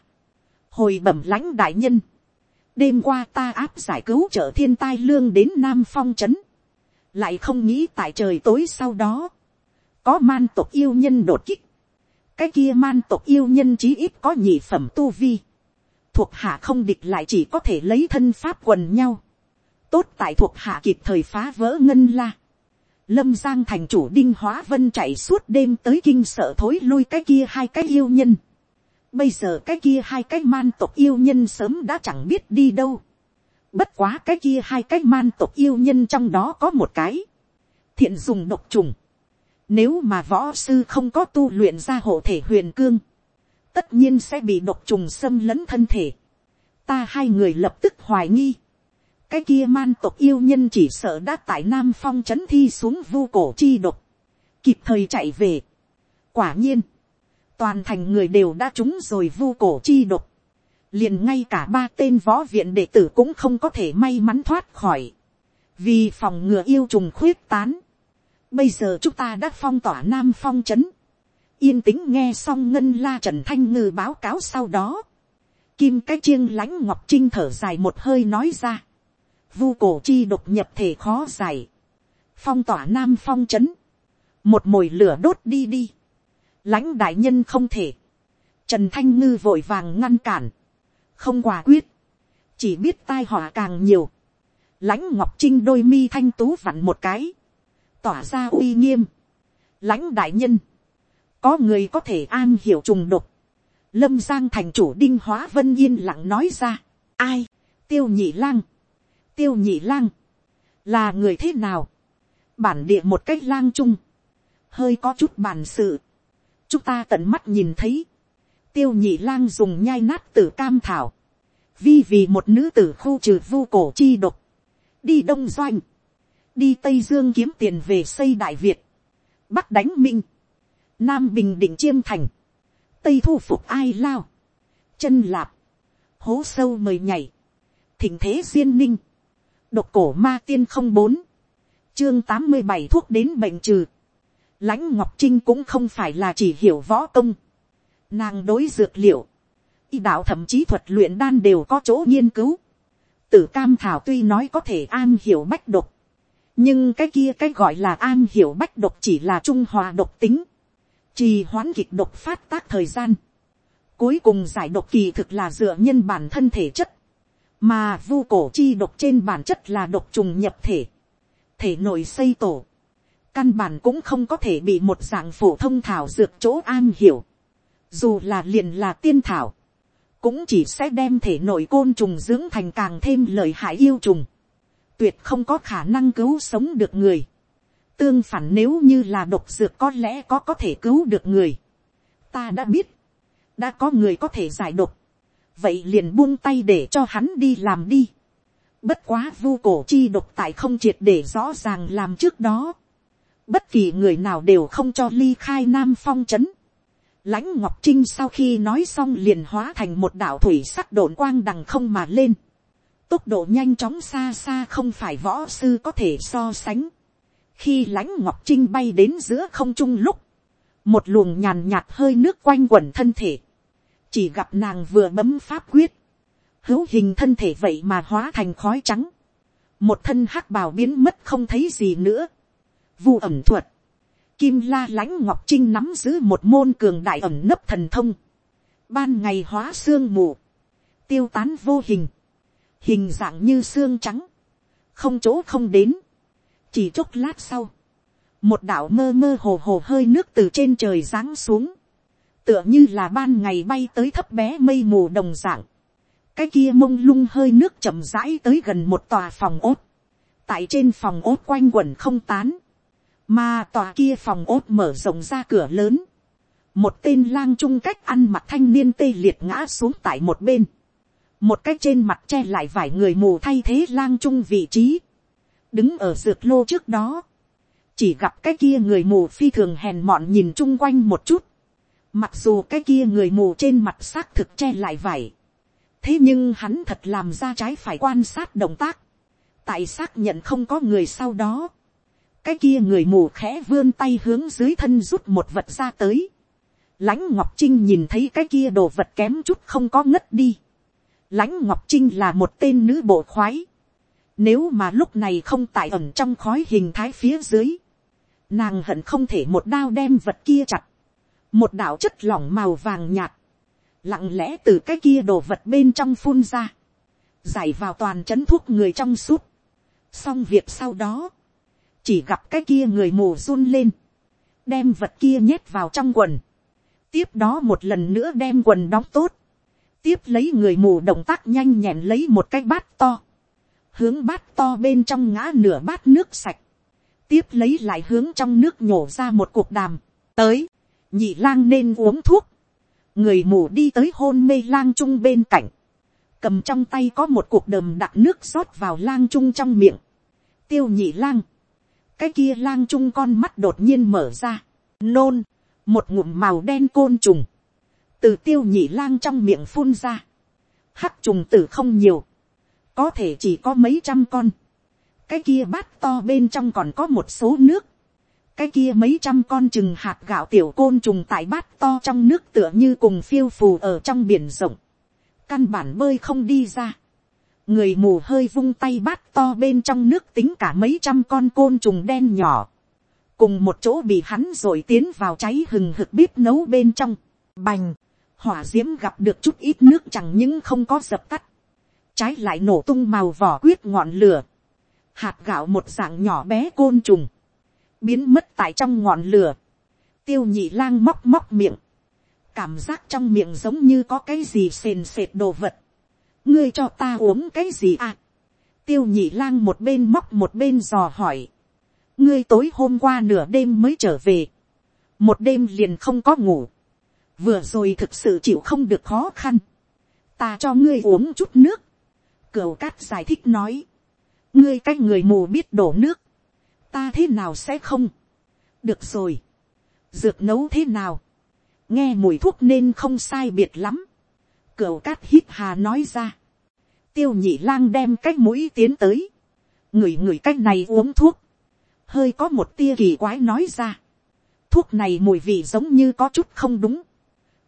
hồi bẩm lãnh đại nhân, đêm qua ta áp giải cứu trợ thiên tai lương đến nam phong trấn, lại không nghĩ tại trời tối sau đó, có man tộc yêu nhân đột kích, cái kia man tộc yêu nhân chí ít có nhị phẩm tu vi, thuộc hạ không địch lại chỉ có thể lấy thân pháp quần nhau, tốt tại thuộc hạ kịp thời phá vỡ ngân la, lâm giang thành chủ đinh hóa vân chạy suốt đêm tới kinh sợ thối lui cái kia hai cái yêu nhân, bây giờ cái kia hai cái man tộc yêu nhân sớm đã chẳng biết đi đâu, bất quá cái kia hai cái man tộc yêu nhân trong đó có một cái, thiện dùng độc trùng, nếu mà võ sư không có tu luyện ra hộ thể huyền cương, tất nhiên sẽ bị độc trùng xâm lấn thân thể. Ta hai người lập tức hoài nghi. Cái kia man tộc yêu nhân chỉ sợ đã tại Nam Phong chấn thi xuống vu cổ chi độc. Kịp thời chạy về. Quả nhiên. Toàn thành người đều đã trúng rồi vu cổ chi độc. Liền ngay cả ba tên võ viện đệ tử cũng không có thể may mắn thoát khỏi. Vì phòng ngừa yêu trùng khuyết tán. Bây giờ chúng ta đã phong tỏa Nam Phong chấn yên tĩnh nghe xong ngân la trần thanh ngư báo cáo sau đó, kim cái chiêng lãnh ngọc trinh thở dài một hơi nói ra, vu cổ chi độc nhập thể khó giải, phong tỏa nam phong c h ấ n một mồi lửa đốt đi đi, lãnh đại nhân không thể, trần thanh ngư vội vàng ngăn cản, không quả quyết, chỉ biết tai họa càng nhiều, lãnh ngọc trinh đôi mi thanh tú vặn một cái, tỏa ra uy nghiêm, lãnh đại nhân, có người có thể an hiểu trùng độc. lâm giang thành chủ đinh hóa vân yên lặng nói ra. ai, tiêu nhị lang, tiêu nhị lang, là người thế nào, bản địa một cách lang chung, hơi có chút bản sự, chúng ta tận mắt nhìn thấy, tiêu nhị lang dùng nhai nát tử cam thảo, vi vì một nữ tử khu trừ vu cổ chi độc, đi đông doanh, đi tây dương kiếm tiền về xây đại việt, bắc đánh minh, nam bình định chiêm thành, tây thu phục ai lao, chân lạp, hố sâu mời nhảy, thỉnh thế duyên ninh, độc cổ ma tiên không bốn, chương tám mươi bảy thuốc đến bệnh trừ, lãnh ngọc trinh cũng không phải là chỉ hiểu võ công, nàng đối dược liệu, y đạo thậm chí thuật luyện đan đều có chỗ nghiên cứu, tử cam thảo tuy nói có thể an hiểu bách độc, nhưng cái kia cái gọi là an hiểu bách độc chỉ là trung hòa độc tính, trì hoãn kịch độc phát tác thời gian, cuối cùng giải độc kỳ thực là dựa nhân bản thân thể chất, mà vu cổ chi độc trên bản chất là độc trùng nhập thể, thể nội xây tổ, căn bản cũng không có thể bị một dạng phổ thông thảo dược chỗ an hiểu, dù là liền là tiên thảo, cũng chỉ sẽ đem thể nội côn trùng dưỡng thành càng thêm lời hại yêu trùng, tuyệt không có khả năng cứu sống được người. Tương phản nếu như là độc dược có lẽ có có thể cứu được người. Ta đã biết. Đã có người có thể giải độc. Vậy liền buông tay để cho hắn đi làm đi. Bất quá vu cổ chi độc tại không triệt để rõ ràng làm trước đó. Bất kỳ người nào đều không cho ly khai nam phong chấn. Lãnh Ngọc Trinh sau khi nói xong liền hóa thành một đạo thủy sắc đồn quang đằng không mà lên. Tốc độ nhanh chóng xa xa không phải võ sư có thể so sánh khi lãnh ngọc trinh bay đến giữa không trung lúc, một luồng nhàn nhạt hơi nước quanh quẩn thân thể, chỉ gặp nàng vừa bấm pháp quyết, hữu hình thân thể vậy mà hóa thành khói trắng, một thân hắc bào biến mất không thấy gì nữa, vu ẩm thuật, kim la lãnh ngọc trinh nắm giữ một môn cường đại ẩm nấp thần thông, ban ngày hóa xương mù, tiêu tán vô hình, hình dạng như xương trắng, không chỗ không đến, chỉ chốc lát sau, một đạo mơ mơ hồ hồ hơi nước từ trên trời giáng xuống, tựa như là ban ngày bay tới thấp bé mây mù đồng dạng, cái kia mông lung hơi nước chậm rãi tới gần một tòa phòng ốt, tại trên phòng ốt quanh quẩn không tán, mà tòa kia phòng ốt mở rộng ra cửa lớn, một tên lang trung cách ăn mặc thanh niên tê liệt ngã xuống tại một bên, một cách trên mặt che lại vài người mù thay thế lang trung vị trí, đứng ở dược lô trước đó, chỉ gặp cái kia người mù phi thường hèn mọn nhìn chung quanh một chút, mặc dù cái kia người mù trên mặt xác thực che lại vải, thế nhưng hắn thật làm ra trái phải quan sát động tác, tại xác nhận không có người sau đó, cái kia người mù khẽ vươn tay hướng dưới thân rút một vật ra tới, lãnh ngọc trinh nhìn thấy cái kia đồ vật kém chút không có ngất đi, lãnh ngọc trinh là một tên nữ bộ khoái, nếu mà lúc này không tại ẩn trong khói hình thái phía dưới. Nàng hận không thể một đao đem vật kia chặt. Một đạo chất lỏng màu vàng nhạt. lặng lẽ từ cái kia đồ vật bên trong phun ra, giải vào toàn c h ấ n thuốc người trong suốt, xong việc sau đó, chỉ gặp cái kia người mù run lên, đem vật kia nhét vào trong quần, tiếp đó một lần nữa đem quần đóng tốt, tiếp lấy người mù động tác nhanh nhẹn lấy một cái bát to, hướng bát to bên trong ngã nửa bát nước sạch, tiếp lấy lại hướng trong nước nhổ ra một cuộc đàm, tới, nhị lang nên uống thuốc, người mù đi tới hôn mê lang trung bên cạnh, cầm trong tay có một cuộc đờm đặc nước rót vào lang trung trong miệng, tiêu nhị lang, cái kia lang trung con mắt đột nhiên mở ra, nôn, một ngụm màu đen côn trùng, từ tiêu nhị lang trong miệng phun ra, hắc trùng tử không nhiều, có thể chỉ có mấy trăm con, cái kia bát to bên trong còn có một số nước, cái kia mấy trăm con chừng hạt gạo tiểu côn trùng tại bát to trong nước tựa như cùng phiêu phù ở trong biển rộng, căn bản bơi không đi ra, người mù hơi vung tay bát to bên trong nước tính cả mấy trăm con côn trùng đen nhỏ, cùng một chỗ bị hắn rồi tiến vào cháy hừng hực bếp nấu bên trong, bành, hỏa d i ễ m gặp được chút ít nước chẳng những không có dập tắt, trái lại nổ tung màu vỏ quyết ngọn lửa, hạt gạo một dạng nhỏ bé côn trùng, biến mất tại trong ngọn lửa, tiêu nhị lang móc móc miệng, cảm giác trong miệng giống như có cái gì sền sệt đồ vật, ngươi cho ta uống cái gì à, tiêu nhị lang một bên móc một bên dò hỏi, ngươi tối hôm qua nửa đêm mới trở về, một đêm liền không có ngủ, vừa rồi thực sự chịu không được khó khăn, ta cho ngươi uống chút nước, cửu cát giải thích nói, ngươi cái người mù biết đổ nước, ta thế nào sẽ không, được rồi, dược nấu thế nào, nghe mùi thuốc nên không sai biệt lắm, cửu cát hít hà nói ra, tiêu nhị lang đem cái mũi tiến tới, người người cái này uống thuốc, hơi có một tia kỳ quái nói ra, thuốc này mùi vị giống như có chút không đúng,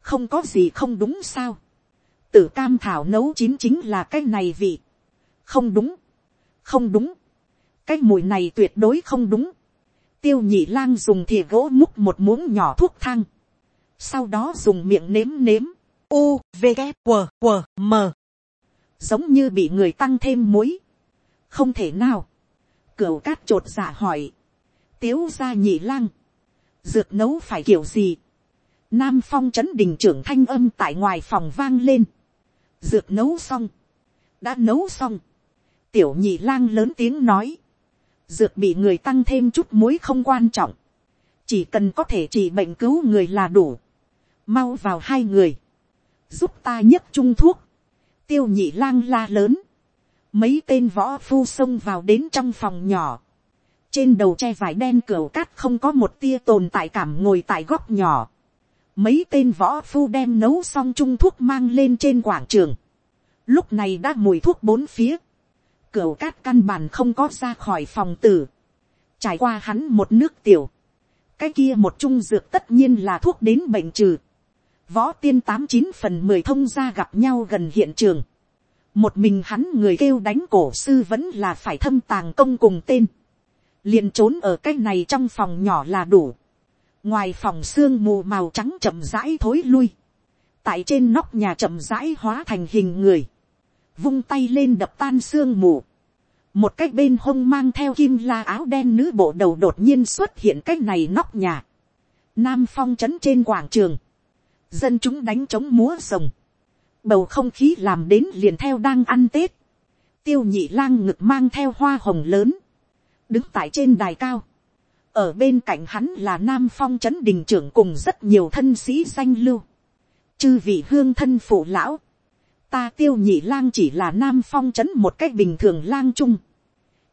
không có gì không đúng sao, tử cam thảo nấu chín chính là cái này vị, không đúng, không đúng, cái mùi này tuyệt đối không đúng. tiêu nhị lang dùng thìa gỗ múc một muỗng nhỏ thuốc thang. sau đó dùng miệng nếm nếm. u, v, g q q m giống như bị người tăng thêm muối. không thể nào. cửu cát t r ộ t dạ hỏi. tiếu ra nhị lang. dược nấu phải kiểu gì. nam phong trấn đình trưởng thanh âm tại ngoài phòng vang lên. dược nấu xong. đã nấu xong. tiểu nhị lang lớn tiếng nói dược bị người tăng thêm chút muối không quan trọng, chỉ cần có thể trị bệnh cứu người là đủ, mau vào hai người, giúp ta nhấc chung thuốc, tiêu nhị lang la lớn, mấy tên võ phu xông vào đến trong phòng nhỏ, trên đầu che vải đen cửa cát không có một tia tồn tại cảm ngồi tại góc nhỏ, mấy tên võ phu đem nấu xong chung thuốc mang lên trên quảng trường, lúc này đã mùi thuốc bốn phía, Cửu cát căn bản không có ra khỏi phòng tử. Trải qua hắn một nước tiểu. Cái kia một trung dược tất nhiên là thuốc đến bệnh trừ. Võ tiên tám chín phần mười thông ra gặp nhau gần hiện trường. Một mình hắn người kêu đánh cổ sư vẫn là phải thâm tàng công cùng tên. liền trốn ở cái này trong phòng nhỏ là đủ. Ngoài phòng xương mù màu trắng chậm rãi thối lui. Tại trên nóc nhà chậm rãi hóa thành hình người vung tay lên đập tan xương mù. Một cái bên hông mang theo kim la áo đen nữ bộ đầu đột nhiên xuất hiện cái này nóc nhà. Nam phong trấn trên quảng trường. Dân chúng đánh trống múa rồng. Bầu không khí làm đến liền theo đang ăn Tết. Tiêu nhị lang ngực mang theo hoa hồng lớn. Đứng tại trên đài cao. Ở bên cạnh hắn là Nam phong trấn đình trưởng cùng rất nhiều thân sĩ danh lưu. Chư vị hương thân phụ lão ta tiêu nhị lang chỉ là nam phong trấn một cách bình thường lang trung,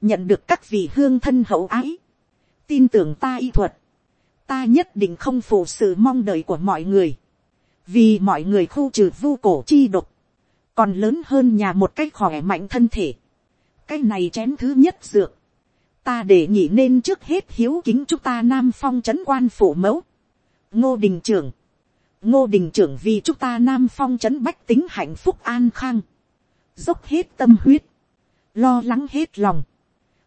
nhận được các vị hương thân hậu ái, tin tưởng ta y thuật, ta nhất định không phụ sự mong đợi của mọi người, vì mọi người khu trừ vu cổ chi độc, còn lớn hơn nhà một cách khỏe mạnh thân thể, cái này chén thứ nhất dược, ta để nhị nên trước hết hiếu kính chúng ta nam phong trấn quan phủ mẫu, ngô đình trưởng, ngô đình trưởng vì chúng ta nam phong trấn bách tính hạnh phúc an khang, dốc hết tâm huyết, lo lắng hết lòng,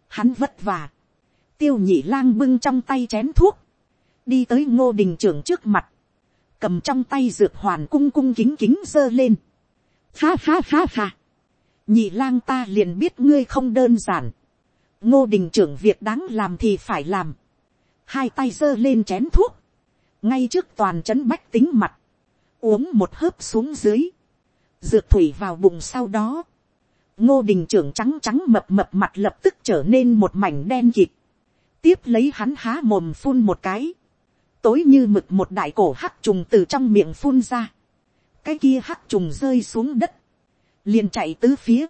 hắn vất vả, tiêu nhị lang bưng trong tay chén thuốc, đi tới ngô đình trưởng trước mặt, cầm trong tay dược hoàn cung cung kính kính giơ lên, ha ha ha ha, nhị lang ta liền biết ngươi không đơn giản, ngô đình trưởng việc đáng làm thì phải làm, hai tay giơ lên chén thuốc, ngay trước toàn trấn bách tính mặt, uống một hớp xuống dưới, dược thủy vào bụng sau đó, ngô đình trưởng trắng trắng mập mập mặt lập tức trở nên một mảnh đen kịt, tiếp lấy hắn há mồm phun một cái, tối như mực một đại cổ hắc trùng từ trong miệng phun ra, cái kia hắc trùng rơi xuống đất, liền chạy tứ phía,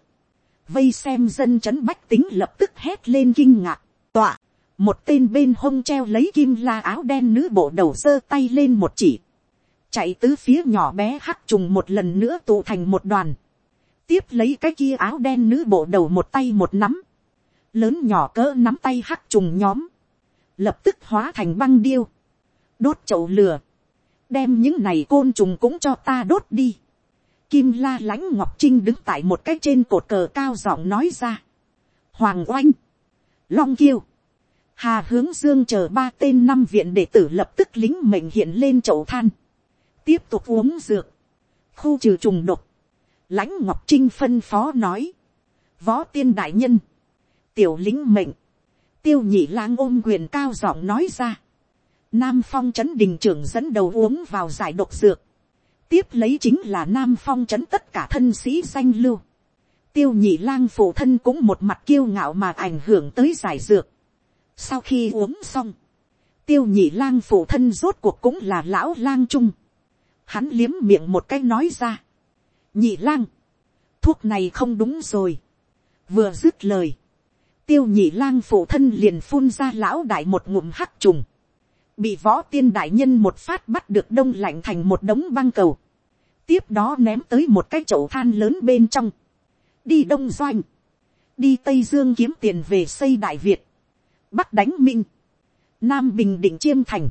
vây xem dân chấn bách tính lập tức hét lên kinh ngạc, tọa, một tên bên hông treo lấy kim la áo đen nữ bộ đầu giơ tay lên một chỉ, chạy tứ phía nhỏ bé hắc trùng một lần nữa tụ thành một đoàn, tiếp lấy cái kia áo đen nữ bộ đầu một tay một nắm, lớn nhỏ cỡ nắm tay hắc trùng nhóm, lập tức hóa thành băng điêu, đốt chậu lửa, đem những này côn trùng cũng cho ta đốt đi. Kim la lãnh ngọc trinh đứng tại một cái trên cột cờ cao giọng nói ra. Hoàng oanh, long kiêu, hà hướng dương chờ ba tên năm viện đệ tử lập tức lính mệnh hiện lên chậu than, tiếp tục uống dược, khu trừ trùng độc, lãnh ngọc trinh phân phó nói, võ tiên đại nhân, tiểu lính mệnh, tiêu nhị lang ôm quyền cao giọng nói ra, nam phong trấn đình trưởng dẫn đầu uống vào giải độc dược, tiếp lấy chính là nam phong trấn tất cả thân sĩ danh lưu, tiêu nhị lang phụ thân cũng một mặt kiêu ngạo mà ảnh hưởng tới giải dược, sau khi uống xong, tiêu nhị lang phụ thân rốt cuộc cũng là lão lang trung, hắn liếm miệng một cái nói ra, nhị lang, thuốc này không đúng rồi, vừa dứt lời, tiêu nhị lang phụ thân liền phun ra lão đại một ngụm hắc trùng, bị võ tiên đại nhân một phát bắt được đông lạnh thành một đống băng cầu, tiếp đó ném tới một cái chậu than lớn bên trong, đi đông doanh, đi tây dương kiếm tiền về xây đại việt, bắc đánh minh, nam bình định chiêm thành,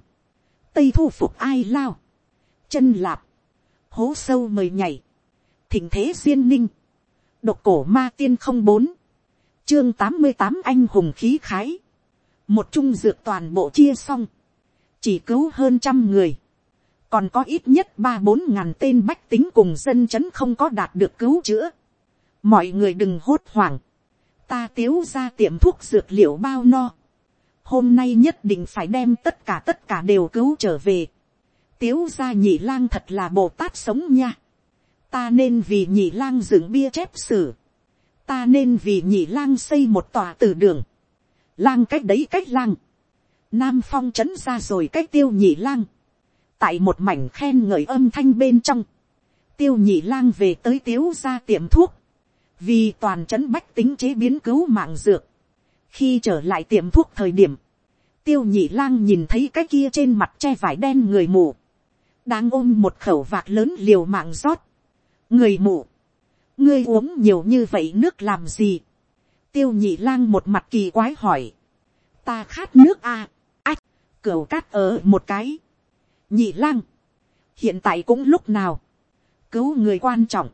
tây thu phục ai lao, chân lạp, hố sâu mời nhảy, thỉnh thế duyên ninh, độc cổ ma tiên không bốn, chương tám mươi tám anh hùng khí khái, một trung dược toàn bộ chia xong, chỉ cứu hơn trăm người, còn có ít nhất ba bốn ngàn tên bách tính cùng dân chấn không có đạt được cứu chữa. mọi người đừng hốt hoảng, ta tiếu ra tiệm thuốc dược liệu bao no, hôm nay nhất định phải đem tất cả tất cả đều cứu trở về, tiếu ra nhị lang thật là bồ tát sống nha, ta nên vì nhị lang dựng bia chép sử, ta nên vì nhị lang xây một tòa tử đường, lang cách đấy cách lang, nam phong trấn ra rồi cách tiêu nhị lang, tại một mảnh khen ngợi âm thanh bên trong, tiêu nhị lang về tới tiếu ra tiệm thuốc, vì toàn trấn bách tính chế biến cứu mạng dược, khi trở lại tiệm thuốc thời điểm, tiêu nhị lang nhìn thấy cái kia trên mặt che vải đen người mù, đang ôm một khẩu vạc lớn liều mạng rót, người mù, ngươi uống nhiều như vậy nước làm gì, tiêu nhị lang một mặt kỳ quái hỏi, ta khát nước à, ách, cửa cát ở một cái, nhị lang, hiện tại cũng lúc nào, cứu người quan trọng,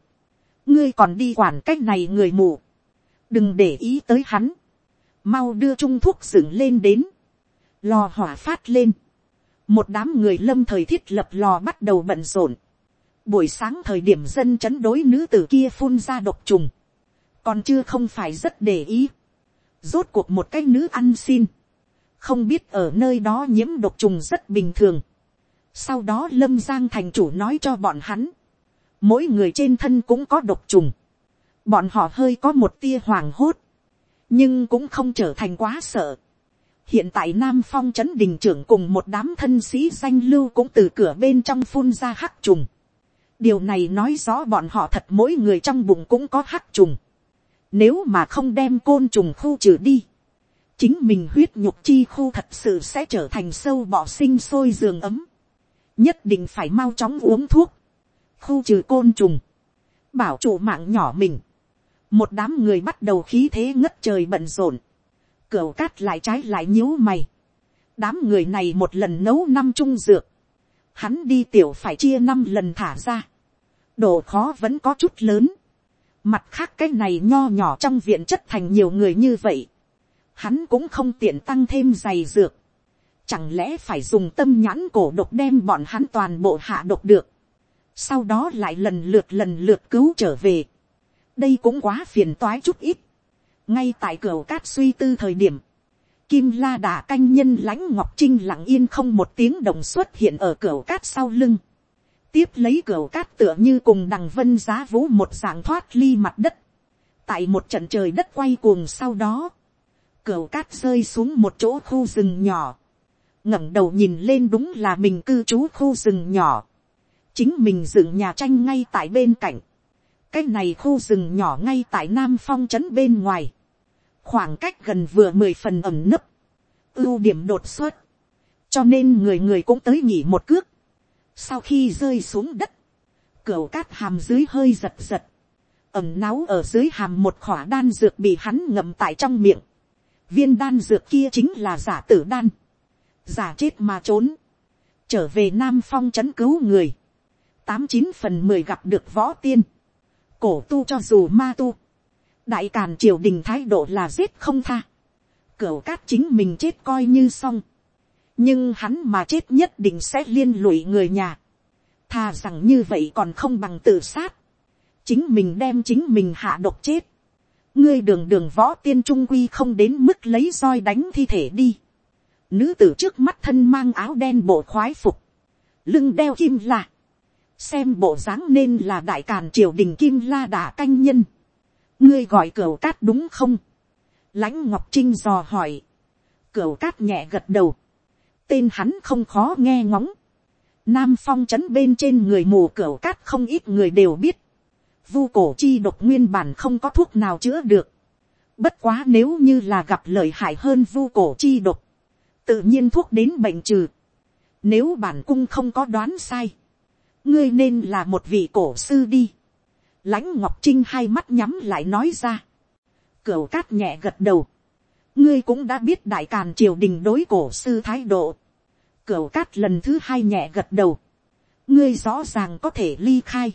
ngươi còn đi quản cách này người mù, đừng để ý tới hắn, mau đưa trung thuốc dựng lên đến, lò hỏa phát lên, một đám người lâm thời thiết lập lò bắt đầu bận rộn, buổi sáng thời điểm dân chấn đối nữ tử kia phun ra độc trùng, còn chưa không phải rất để ý, rốt cuộc một cái nữ ăn xin, không biết ở nơi đó nhiễm độc trùng rất bình thường, sau đó lâm giang thành chủ nói cho bọn hắn, mỗi người trên thân cũng có độc trùng, bọn họ hơi có một tia hoàng hốt, nhưng cũng không trở thành quá sợ. hiện tại nam phong trấn đình trưởng cùng một đám thân sĩ danh lưu cũng từ cửa bên trong phun ra hắc trùng. điều này nói rõ bọn họ thật mỗi người trong bụng cũng có hắc trùng. nếu mà không đem côn trùng khu trừ đi, chính mình huyết nhục chi khu thật sự sẽ trở thành sâu bọ sinh sôi giường ấm nhất định phải mau chóng uống thuốc, khu trừ côn trùng, bảo trụ mạng nhỏ mình, một đám người bắt đầu khí thế ngất trời bận rộn, cửa cát lại trái lại nhíu mày, đám người này một lần nấu năm trung dược, hắn đi tiểu phải chia năm lần thả ra, độ khó vẫn có chút lớn, mặt khác cái này nho nhỏ trong viện chất thành nhiều người như vậy, hắn cũng không tiện tăng thêm giày dược, chẳng lẽ phải dùng tâm nhãn cổ độc đem bọn hắn toàn bộ hạ độc được, sau đó lại lần lượt lần lượt cứu trở về, đây cũng quá phiền toái chút ít, ngay tại cửa cát suy tư thời điểm, kim la đà canh nhân lãnh ngọc trinh lặng yên không một tiếng đồng xuất hiện ở cửa cát sau lưng, tiếp lấy cửa cát tựa như cùng đằng vân giá vũ một dạng thoát ly mặt đất, tại một trận trời đất quay cuồng sau đó, cửa cát rơi xuống một chỗ khu rừng nhỏ, ngẩng đầu nhìn lên đúng là mình cư trú khu rừng nhỏ, chính mình dựng nhà tranh ngay tại bên cạnh, cái này khu rừng nhỏ ngay tại nam phong trấn bên ngoài, khoảng cách gần vừa mười phần ẩm nấp, ưu điểm đột xuất, cho nên người người cũng tới nghỉ một cước, sau khi rơi xuống đất, cửa cát hàm dưới hơi giật giật, ẩm náu ở dưới hàm một khỏa đan dược bị hắn ngậm tại trong miệng, viên đan dược kia chính là giả tử đan, giả chết mà trốn, trở về nam phong c h ấ n cứu người, tám chín phần mười gặp được võ tiên, cổ tu cho dù ma tu, đại càn triều đình thái độ là giết không tha, cửu cát chính mình chết coi như xong, nhưng hắn mà chết nhất định sẽ liên lụy người nhà, thà rằng như vậy còn không bằng tự sát, chính mình đem chính mình hạ độc chết, ngươi đường đường võ tiên trung quy không đến mức lấy roi đánh thi thể đi, Nữ tử trước mắt thân mang áo đen bộ khoái phục. Lưng đeo kim lạc Xem bộ dáng nên là đại càn triều đình kim la đả canh nhân. Ngươi gọi cửa cát đúng không? Lãnh Ngọc Trinh dò hỏi. Cửa cát nhẹ gật đầu. Tên hắn không khó nghe ngóng. Nam phong trấn bên trên người mù cửa cát không ít người đều biết. Vu cổ chi độc nguyên bản không có thuốc nào chữa được. Bất quá nếu như là gặp lợi hại hơn vu cổ chi độc tự nhiên thuốc đến bệnh trừ. Nếu bản cung không có đoán sai, ngươi nên là một vị cổ sư đi. lãnh ngọc trinh hai mắt nhắm lại nói ra. cửu cát nhẹ gật đầu. ngươi cũng đã biết đại càn triều đình đối cổ sư thái độ. cửu cát lần thứ hai nhẹ gật đầu. ngươi rõ ràng có thể ly khai.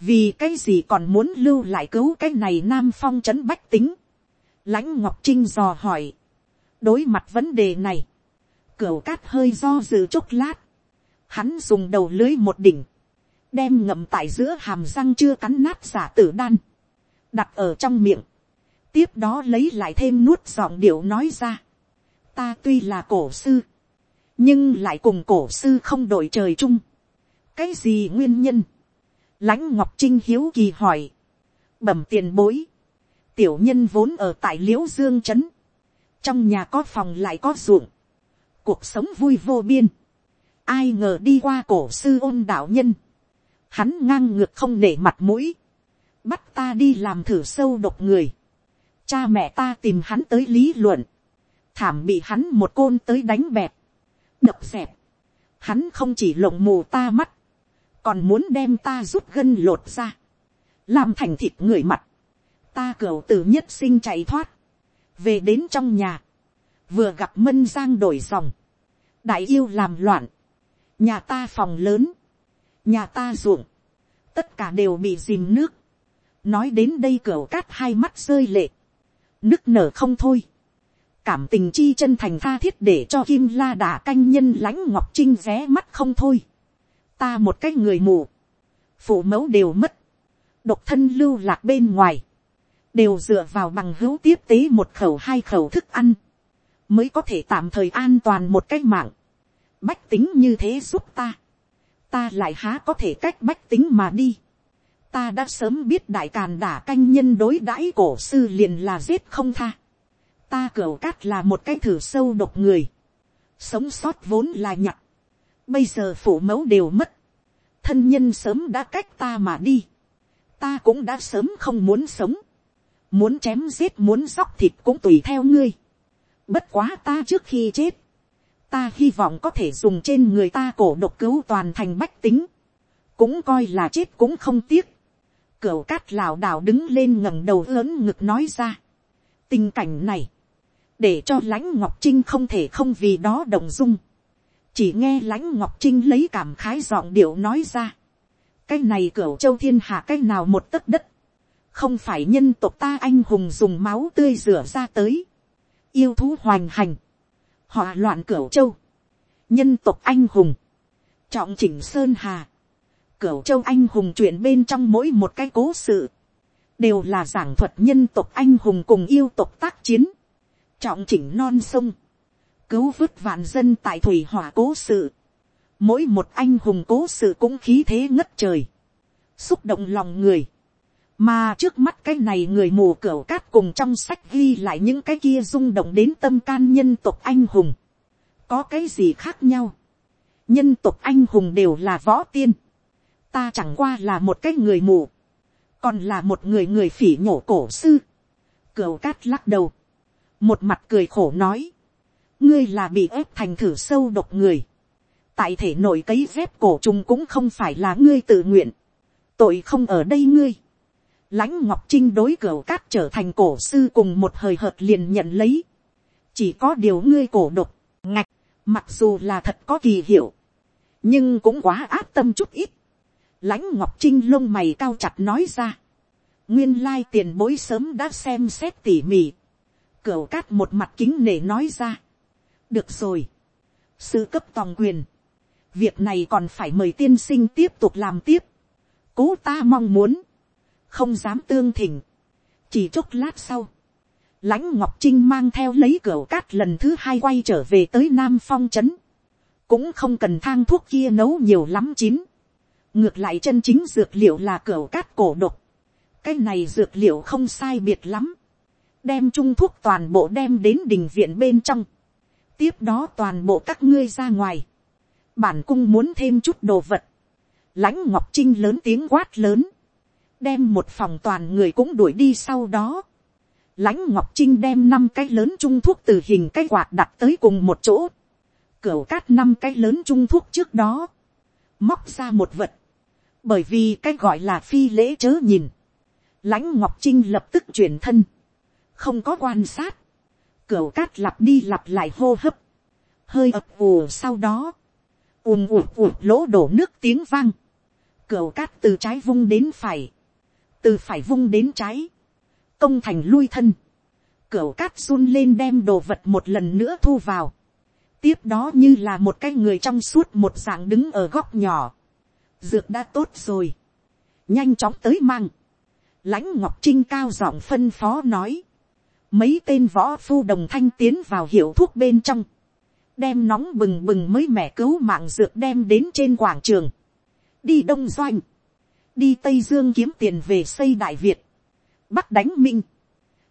vì cái gì còn muốn lưu lại cứu cái này nam phong trấn bách tính. lãnh ngọc trinh dò hỏi đối mặt vấn đề này, cửu cát hơi do dự chốc lát, hắn dùng đầu lưới một đỉnh, đem ngậm tại giữa hàm răng chưa cắn nát giả tử đan, đặt ở trong miệng, tiếp đó lấy lại thêm nuốt giọng điệu nói ra, ta tuy là cổ sư, nhưng lại cùng cổ sư không đổi trời chung, cái gì nguyên nhân, lãnh ngọc trinh hiếu kỳ hỏi, bẩm tiền bối, tiểu nhân vốn ở tại l i ễ u dương trấn, trong nhà có phòng lại có ruộng, cuộc sống vui vô biên, ai ngờ đi qua cổ sư ôn đạo nhân, hắn ngang ngược không nể mặt mũi, bắt ta đi làm thử sâu độc người, cha mẹ ta tìm hắn tới lý luận, thảm bị hắn một côn tới đánh bẹp, đập dẹp, hắn không chỉ lộng mù ta mắt, còn muốn đem ta rút gân lột ra, làm thành thịt người mặt, ta cửa tử nhất sinh chạy thoát, về đến trong nhà, vừa gặp mân giang đổi dòng, đại yêu làm loạn, nhà ta phòng lớn, nhà ta ruộng, tất cả đều bị dìm nước, nói đến đây cửa cát hai mắt rơi lệ, nước nở không thôi, cảm tình chi chân thành tha thiết để cho kim la đà canh nhân lãnh ngọc trinh ré mắt không thôi, ta một cái người mù, phụ mẫu đều mất, độc thân lưu lạc bên ngoài, đều dựa vào bằng hữu tiếp tế một khẩu hai khẩu thức ăn, mới có thể tạm thời an toàn một cái mạng. Bách tính như thế giúp ta, ta lại há có thể cách bách tính mà đi. Ta đã sớm biết đại càn đả canh nhân đối đãi cổ sư liền là giết không tha. Ta cửa cát là một cái thử sâu độc người. Sống sót vốn là nhặt. Bây giờ phủ mẫu đều mất. Thân nhân sớm đã cách ta mà đi. Ta cũng đã sớm không muốn sống muốn chém giết muốn róc thịt cũng tùy theo ngươi. bất quá ta trước khi chết, ta hy vọng có thể dùng trên người ta cổ độc cứu toàn thành bách tính, cũng coi là chết cũng không tiếc. Cửu cát lảo đảo đứng lên ngẩng đầu lớn ngực nói ra. tình cảnh này, để cho lãnh ngọc trinh không thể không vì đó động dung. chỉ nghe lãnh ngọc trinh lấy cảm khái giọng điệu nói ra. cái này cửu châu thiên hạ cái nào một tấc đất, không phải nhân tộc ta anh hùng dùng máu tươi rửa ra tới, yêu thú hoành hành, họ loạn cửu châu, nhân tộc anh hùng, trọng chỉnh sơn hà, cửu châu anh hùng chuyện bên trong mỗi một cái cố sự, đều là giảng thuật nhân tộc anh hùng cùng yêu tộc tác chiến, trọng chỉnh non sông, cứu vứt vạn dân tại thủy hỏa cố sự, mỗi một anh hùng cố sự cũng khí thế ngất trời, xúc động lòng người, mà trước mắt cái này người mù cửa cát cùng trong sách ghi lại những cái kia rung động đến tâm can nhân tộc anh hùng, có cái gì khác nhau, nhân tộc anh hùng đều là võ tiên, ta chẳng qua là một cái người mù, còn là một người người phỉ nhổ cổ sư, cửa cát lắc đầu, một mặt cười khổ nói, ngươi là bị ép thành thử sâu độc người, tại thể nội cấy dép cổ trùng cũng không phải là ngươi tự nguyện, tội không ở đây ngươi, lãnh ngọc trinh đối cửa cát trở thành cổ sư cùng một hời hợt liền nhận lấy, chỉ có điều ngươi cổ độc, ngạch, mặc dù là thật có kỳ hiệu, nhưng cũng quá áp tâm chút ít, lãnh ngọc trinh lông mày cao chặt nói ra, nguyên lai tiền bối sớm đã xem xét tỉ mỉ, cửa cát một mặt kính nể nói ra, được rồi, sự cấp toàn quyền, việc này còn phải mời tiên sinh tiếp tục làm tiếp, cố ta mong muốn, không dám tương thỉnh, chỉ chốc lát sau, lãnh ngọc trinh mang theo lấy cửa cát lần thứ hai quay trở về tới nam phong trấn, cũng không cần thang thuốc kia nấu nhiều lắm chín, ngược lại chân chính dược liệu là cửa cát cổ độc, cái này dược liệu không sai biệt lắm, đem trung thuốc toàn bộ đem đến đình viện bên trong, tiếp đó toàn bộ các ngươi ra ngoài, bản cung muốn thêm chút đồ vật, lãnh ngọc trinh lớn tiếng quát lớn, đem một phòng toàn người cũng đuổi đi sau đó, lãnh ngọc trinh đem năm cái lớn trung thuốc từ hình cái quạt đặt tới cùng một chỗ, cửu cát năm cái lớn trung thuốc trước đó, móc ra một vật, bởi vì cái gọi là phi lễ chớ nhìn, lãnh ngọc trinh lập tức chuyển thân, không có quan sát, cửu cát lặp đi lặp lại hô hấp, hơi ập ù sau đó, ùm ụt ụt lỗ đổ nước tiếng vang, cửu cát từ trái vung đến phải, từ phải vung đến trái, công thành lui thân, cửa cát run lên đem đồ vật một lần nữa thu vào, tiếp đó như là một cái người trong suốt một dạng đứng ở góc nhỏ, dược đã tốt rồi, nhanh chóng tới mang, lãnh ngọc trinh cao giọng phân phó nói, mấy tên võ phu đồng thanh tiến vào hiệu thuốc bên trong, đem nóng bừng bừng mới mẻ cứu mạng dược đem đến trên quảng trường, đi đông doanh, đi tây dương kiếm tiền về xây đại việt, bắc đánh minh,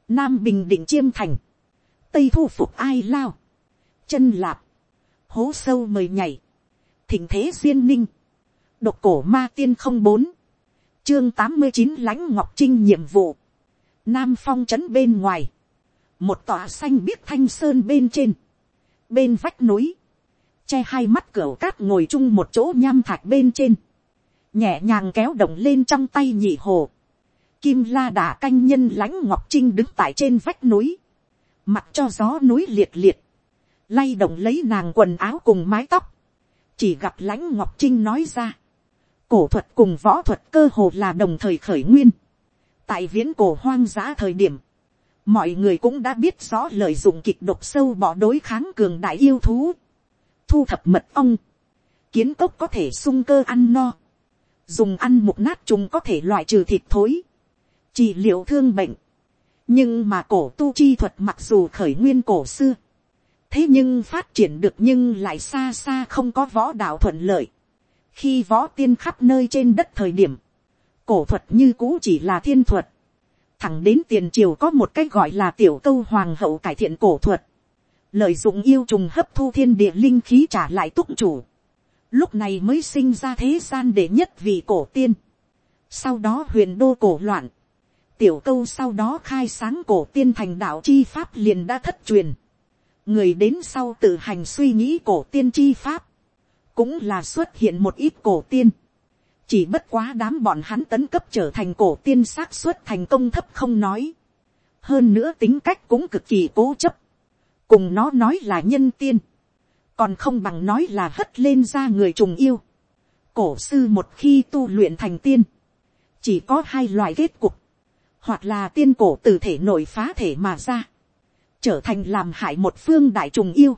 nam bình định chiêm thành, tây thu phục ai lao, chân lạp, hố sâu mời nhảy, thỉnh thế duyên ninh, độc cổ ma tiên không bốn, chương tám mươi chín lãnh ngọc trinh nhiệm vụ, nam phong trấn bên ngoài, một tòa xanh biếc thanh sơn bên trên, bên vách núi, che hai mắt cửa cát ngồi chung một chỗ nham thạch bên trên, nhẹ nhàng kéo động lên trong tay nhị hồ, kim la đà canh nhân lãnh ngọc trinh đứng tại trên vách núi, mặc cho gió núi liệt liệt, lay động lấy nàng quần áo cùng mái tóc, chỉ gặp lãnh ngọc trinh nói ra, cổ thuật cùng võ thuật cơ hồ là đồng thời khởi nguyên, tại viễn cổ hoang dã thời điểm, mọi người cũng đã biết rõ lợi dụng kịch độc sâu bỏ đối kháng cường đại yêu thú, thu thập mật ong, kiến cốc có thể sung cơ ăn no, dùng ăn mục nát chúng có thể loại trừ thịt thối, trị liệu thương bệnh, nhưng mà cổ tu chi thuật mặc dù khởi nguyên cổ xưa, thế nhưng phát triển được nhưng lại xa xa không có võ đạo thuận lợi, khi võ tiên khắp nơi trên đất thời điểm, cổ thuật như cũ chỉ là thiên thuật, thẳng đến tiền triều có một cách gọi là tiểu câu hoàng hậu cải thiện cổ thuật, lợi dụng yêu trùng hấp thu thiên địa linh khí trả lại túc chủ, lúc này mới sinh ra thế gian để nhất vị cổ tiên, sau đó huyền đô cổ loạn, tiểu câu sau đó khai sáng cổ tiên thành đạo chi pháp liền đã thất truyền, người đến sau tự hành suy nghĩ cổ tiên chi pháp, cũng là xuất hiện một ít cổ tiên, chỉ bất quá đám bọn hắn tấn cấp trở thành cổ tiên xác suất thành công thấp không nói. hơn nữa tính cách cũng cực kỳ cố chấp. cùng nó nói là nhân tiên còn không bằng nói là hất lên ra người trùng yêu. cổ sư một khi tu luyện thành tiên. chỉ có hai loại kết cục. hoặc là tiên cổ từ thể nội phá thể mà ra. trở thành làm hại một phương đại trùng yêu.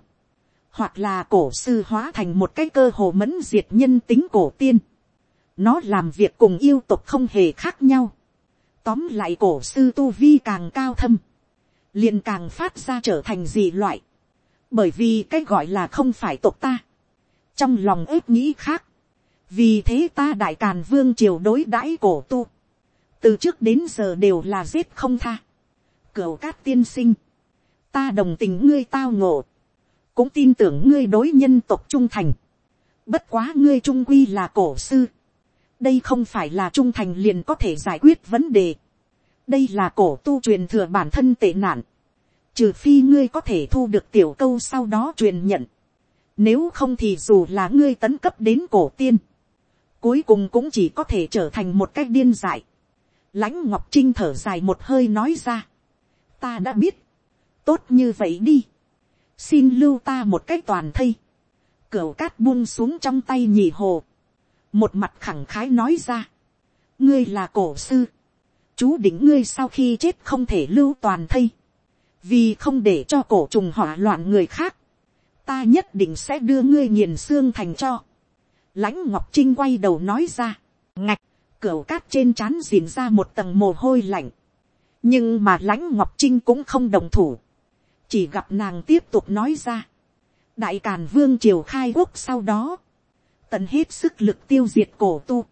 hoặc là cổ sư hóa thành một cái cơ hồ mẫn diệt nhân tính cổ tiên. nó làm việc cùng yêu tục không hề khác nhau. tóm lại cổ sư tu vi càng cao thâm, liền càng phát ra trở thành dị loại bởi vì cái gọi là không phải tộc ta. trong lòng ếp nghĩ khác. vì thế ta đại càn vương triều đối đãi cổ tu. từ trước đến giờ đều là giết không tha. cửu cát tiên sinh. ta đồng tình ngươi tao ngộ cũng tin tưởng ngươi đối nhân tộc trung thành. Bất quá ngươi trung quy là cổ sư. Đây không phải là trung thành liền có thể giải quyết vấn đề. Đây là cổ tu truyền thừa bản thân tệ nạn. Trừ phi ngươi có thể thu được tiểu câu sau đó truyền nhận. Nếu không thì dù là ngươi tấn cấp đến cổ tiên. Cuối cùng cũng chỉ có thể trở thành một cách điên dại. Lãnh Ngọc Trinh thở dài một hơi nói ra. Ta đã biết. Tốt như vậy đi xin lưu ta một cách toàn thây, cửu cát buông xuống trong tay nhị hồ, một mặt khẳng khái nói ra, ngươi là cổ sư, chú định ngươi sau khi chết không thể lưu toàn thây, vì không để cho cổ trùng hỏa loạn người khác, ta nhất định sẽ đưa ngươi nghiền xương thành cho. lãnh ngọc trinh quay đầu nói ra, ngạch, cửa cát trên trán dìn ra một tầng mồ hôi lạnh, nhưng mà lãnh ngọc trinh cũng không đồng thủ, chỉ gặp nàng tiếp tục nói ra, đại càn vương triều khai quốc sau đó, tận hết sức lực tiêu diệt cổ tu,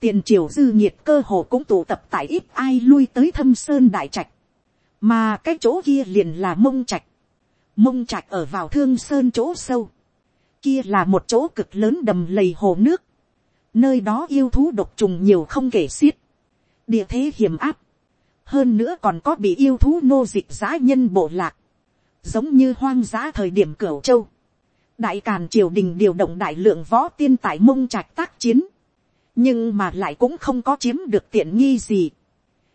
tiền triều dư nhiệt cơ hồ cũng tụ tập tại ít ai lui tới thâm sơn đại trạch, mà cái chỗ kia liền là mông trạch, mông trạch ở vào thương sơn chỗ sâu, kia là một chỗ cực lớn đầm lầy hồ nước, nơi đó yêu thú độc trùng nhiều không kể xiết, địa thế hiểm áp, hơn nữa còn có bị yêu thú nô dịch giã nhân bộ lạc, giống như hoang dã thời điểm cửu châu, đại càn triều đình điều động đại lượng võ tiên tại mông trạch tác chiến, nhưng mà lại cũng không có chiếm được tiện nghi gì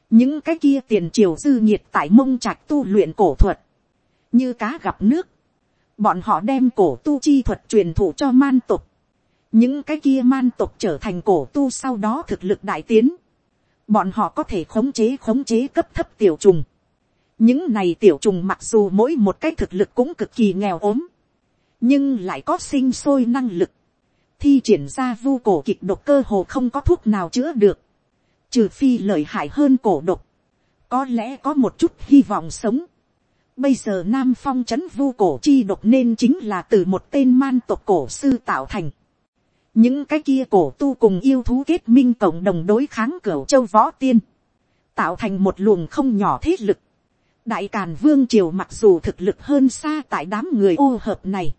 những cái kia tiền triều dư nhiệt tại mông trạch tu luyện cổ thuật, như cá gặp nước, bọn họ đem cổ tu chi thuật truyền thụ cho man tục, những cái kia man tục trở thành cổ tu sau đó thực lực đại tiến, bọn họ có thể khống chế khống chế cấp thấp tiểu trùng, những này tiểu trùng mặc dù mỗi một cái thực lực cũng cực kỳ nghèo ốm, nhưng lại có sinh sôi năng lực, thi triển ra vu cổ kịch độc cơ hồ không có thuốc nào chữa được, trừ phi lợi hại hơn cổ độc, có lẽ có một chút hy vọng sống. Bây giờ Nam Phong trấn vu cổ chi độc nên chính là từ một tên man tộc cổ sư tạo thành. Những cái kia cổ tu cùng yêu thú kết minh cộng đồng đối kháng cửu châu võ tiên. Tạo thành một luồng không nhỏ thế lực đại càn vương triều mặc dù thực lực hơn xa tại đám người ô hợp này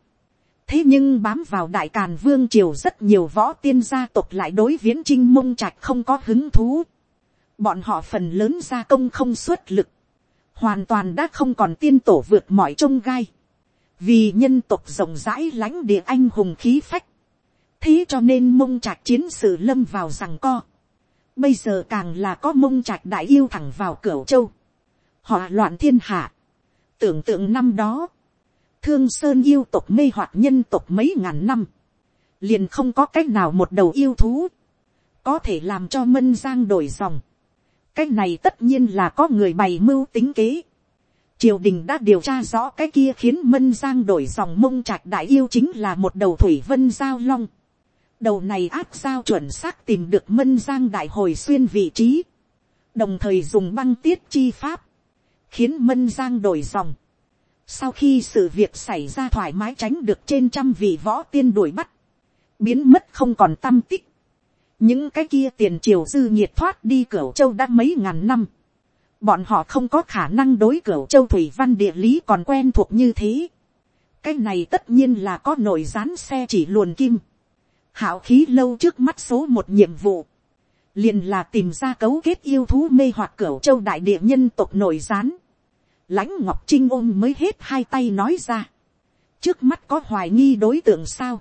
thế nhưng bám vào đại càn vương triều rất nhiều võ tiên gia tộc lại đối viễn trinh mông trạch không có hứng thú. bọn họ phần lớn gia công không xuất lực. hoàn toàn đã không còn tiên tổ vượt mọi trông gai. vì nhân tộc rộng rãi lãnh địa anh hùng khí phách. thế cho nên mông trạch chiến sự lâm vào rằng co. bây giờ càng là có mông trạch đại yêu thẳng vào cửa châu họ loạn thiên hạ. Tưởng tượng năm đó, thương sơn yêu tộc mê hoặc nhân tộc mấy ngàn năm, liền không có cách nào một đầu yêu thú, có thể làm cho mân giang đổi dòng. Cách này tất nhiên là có người bày mưu tính kế. Triều đình đã điều tra rõ cái kia khiến mân giang đổi dòng mông trạch đại yêu chính là một đầu thủy vân giao long. Đầu này áp giao chuẩn xác tìm được mân giang đại hồi xuyên vị trí. Đồng thời dùng băng tiết chi pháp khiến mân giang đổi dòng. Sau khi sự việc xảy ra thoải mái tránh được trên trăm vị võ tiên đuổi bắt, biến mất không còn tâm tích. Những cái kia tiền triều dư nhiệt thoát đi cửa châu đã mấy ngàn năm. Bọn họ không có khả năng đối cửa châu thủy văn địa lý còn quen thuộc như thế. Cái này tất nhiên là có nổi dán xe chỉ luồn kim. Hảo khí lâu trước mắt số một nhiệm vụ liền là tìm ra cấu kết yêu thú mê hoặc cửu châu đại địa nhân tộc nổi gián lãnh ngọc trinh ôm mới hết hai tay nói ra. trước mắt có hoài nghi đối tượng sao.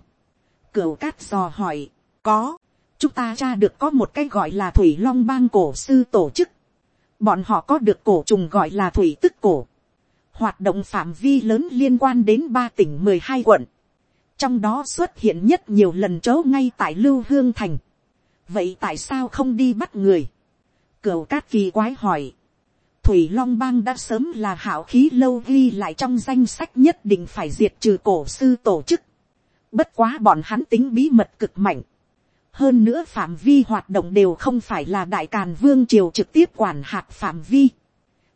cửu cát dò hỏi, có, chúng ta tra được có một cái gọi là thủy long bang cổ sư tổ chức. bọn họ có được cổ trùng gọi là thủy tức cổ. hoạt động phạm vi lớn liên quan đến ba tỉnh mười hai quận. trong đó xuất hiện nhất nhiều lần chớ ngay tại lưu hương thành vậy tại sao không đi bắt người, cửu cát kỳ quái hỏi, thủy long bang đã sớm là hảo khí lâu ghi lại trong danh sách nhất định phải diệt trừ cổ sư tổ chức. bất quá bọn hắn tính bí mật cực mạnh. hơn nữa phạm vi hoạt động đều không phải là đại càn vương triều trực tiếp quản hạt phạm vi.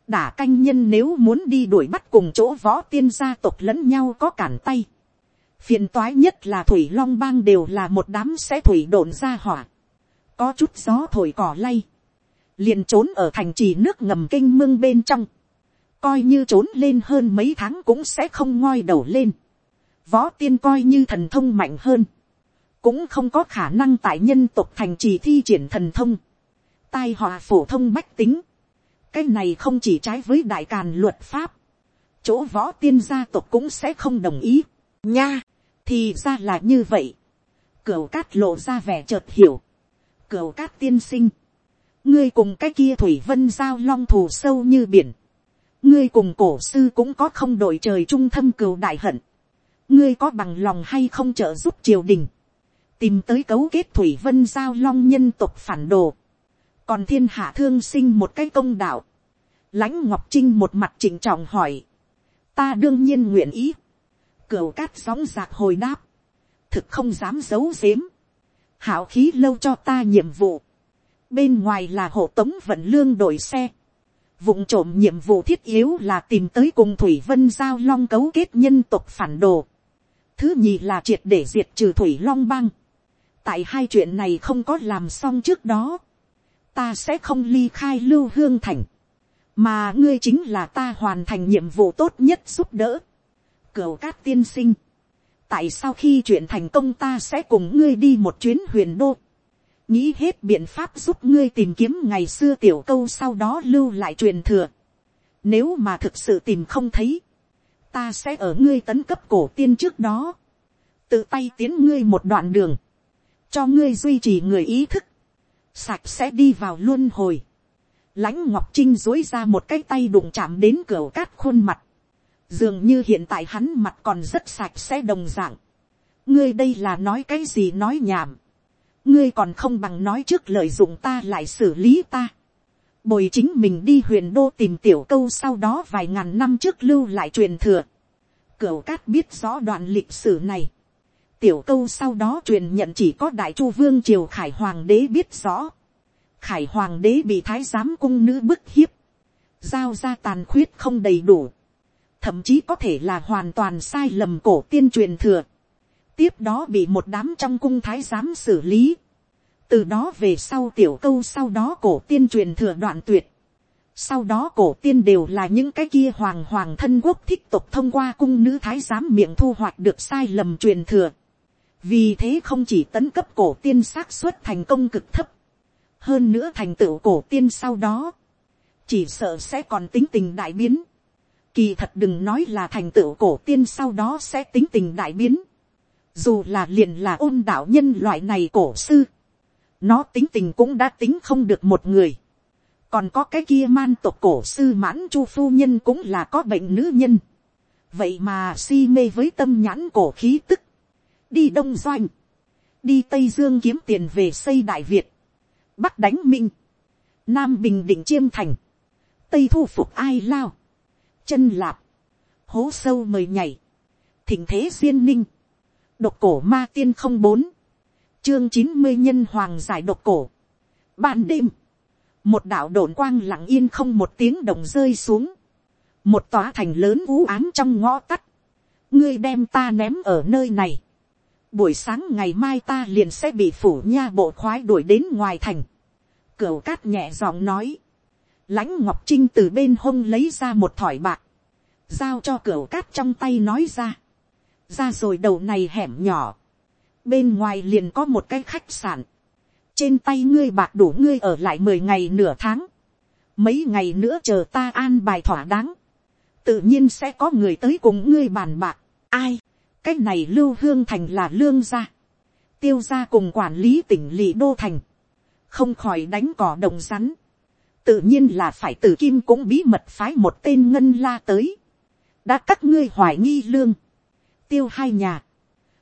đả canh nhân nếu muốn đi đuổi bắt cùng chỗ võ tiên gia tộc lẫn nhau có cản tay. phiền toái nhất là thủy long bang đều là một đám sẽ thủy độn ra hỏa. có chút gió thổi cỏ lay liền trốn ở thành trì nước ngầm kinh mương bên trong, coi như trốn lên hơn mấy tháng cũng sẽ không ngoi đầu lên, võ tiên coi như thần thông mạnh hơn, cũng không có khả năng tại nhân tộc thành trì thi triển thần thông, tai họa phổ thông bách tính, cái này không chỉ trái với đại càn luật pháp, chỗ võ tiên gia tộc cũng sẽ không đồng ý, nha, thì ra là như vậy, cửu cát lộ ra vẻ chợt hiểu, cửu cát tiên sinh, ngươi cùng cái kia thủy vân giao long thù sâu như biển, ngươi cùng cổ sư cũng có không đội trời trung thâm cừu đại hận, ngươi có bằng lòng hay không trợ giúp triều đình, tìm tới cấu kết thủy vân giao long nhân tộc phản đồ, còn thiên hạ thương sinh một cái công đạo, lãnh ngọc trinh một mặt trịnh trọng hỏi, ta đương nhiên nguyện ý, cửu cát sóng giạc hồi đáp, thực không dám giấu giếm, hảo khí lâu cho ta nhiệm vụ, bên ngoài là hộ tống vận lương đổi xe. Vụng trộm nhiệm vụ thiết yếu là tìm tới cùng Thủy Vân Giao Long cấu kết nhân tộc phản đồ. Thứ nhì là triệt để diệt trừ Thủy Long băng. Tại hai chuyện này không có làm xong trước đó. Ta sẽ không ly khai lưu hương thành. Mà ngươi chính là ta hoàn thành nhiệm vụ tốt nhất giúp đỡ. Cửu cát tiên sinh. Tại sao khi chuyện thành công ta sẽ cùng ngươi đi một chuyến huyền đô nghĩ hết biện pháp giúp ngươi tìm kiếm ngày xưa tiểu câu sau đó lưu lại truyền thừa. Nếu mà thực sự tìm không thấy, ta sẽ ở ngươi tấn cấp cổ tiên trước đó, tự tay tiến ngươi một đoạn đường, cho ngươi duy trì người ý thức, sạch sẽ đi vào luôn hồi. lãnh ngọc trinh dối ra một cái tay đụng chạm đến cửa cát khuôn mặt, dường như hiện tại hắn mặt còn rất sạch sẽ đồng dạng. ngươi đây là nói cái gì nói nhảm ngươi còn không bằng nói trước lợi dụng ta lại xử lý ta. Bồi chính mình đi huyền đô tìm tiểu câu sau đó vài ngàn năm trước lưu lại truyền thừa. Cửu cát biết rõ đoạn lịch sử này. Tiểu câu sau đó truyền nhận chỉ có đại chu vương triều khải hoàng đế biết rõ. Khải hoàng đế bị thái giám cung nữ bức hiếp. Giao ra tàn khuyết không đầy đủ. Thậm chí có thể là hoàn toàn sai lầm cổ tiên truyền thừa tiếp đó bị một đám trong cung thái giám xử lý. từ đó về sau tiểu câu sau đó cổ tiên truyền thừa đoạn tuyệt. sau đó cổ tiên đều là những cái kia hoàng hoàng thân quốc thích tục thông qua cung nữ thái giám miệng thu hoạch được sai lầm truyền thừa. vì thế không chỉ tấn cấp cổ tiên xác suất thành công cực thấp. hơn nữa thành tựu cổ tiên sau đó. chỉ sợ sẽ còn tính tình đại biến. Kỳ thật đừng nói là thành tựu cổ tiên sau đó sẽ tính tình đại biến dù là liền là ôn đạo nhân loại này cổ sư, nó tính tình cũng đã tính không được một người, còn có cái kia man tộc cổ sư mãn chu phu nhân cũng là có bệnh nữ nhân, vậy mà si mê với tâm nhãn cổ khí tức, đi đông doanh, đi tây dương kiếm tiền về xây đại việt, bắc đánh minh, nam bình định chiêm thành, tây thu phục ai lao, chân lạp, hố sâu mời nhảy, thỉnh thế duyên ninh, độc cổ ma tiên không bốn. Chương chín mươi nhân hoàng giải độc cổ. Ban đêm, một đạo đồn quang lặng yên không một tiếng động rơi xuống. Một tòa thành lớn u ám trong ngõ tắt. Ngươi đem ta ném ở nơi này. Buổi sáng ngày mai ta liền sẽ bị phủ nha bộ khoái đuổi đến ngoài thành. Cửu cát nhẹ giọng nói. Lãnh ngọc trinh từ bên hông lấy ra một thỏi bạc. Giao cho cửu cát trong tay nói ra ra rồi đầu này hẻm nhỏ, bên ngoài liền có một cái khách sạn, trên tay ngươi bạc đủ ngươi ở lại mười ngày nửa tháng, mấy ngày nữa chờ ta an bài thỏa đáng, tự nhiên sẽ có người tới cùng ngươi bàn bạc, ai, cái này lưu hương thành là lương gia, tiêu gia cùng quản lý tỉnh lỵ đô thành, không khỏi đánh cỏ đồng rắn, tự nhiên là phải từ kim cũng bí mật phái một tên ngân la tới, đã các ngươi hoài nghi lương, tiêu hai nhà.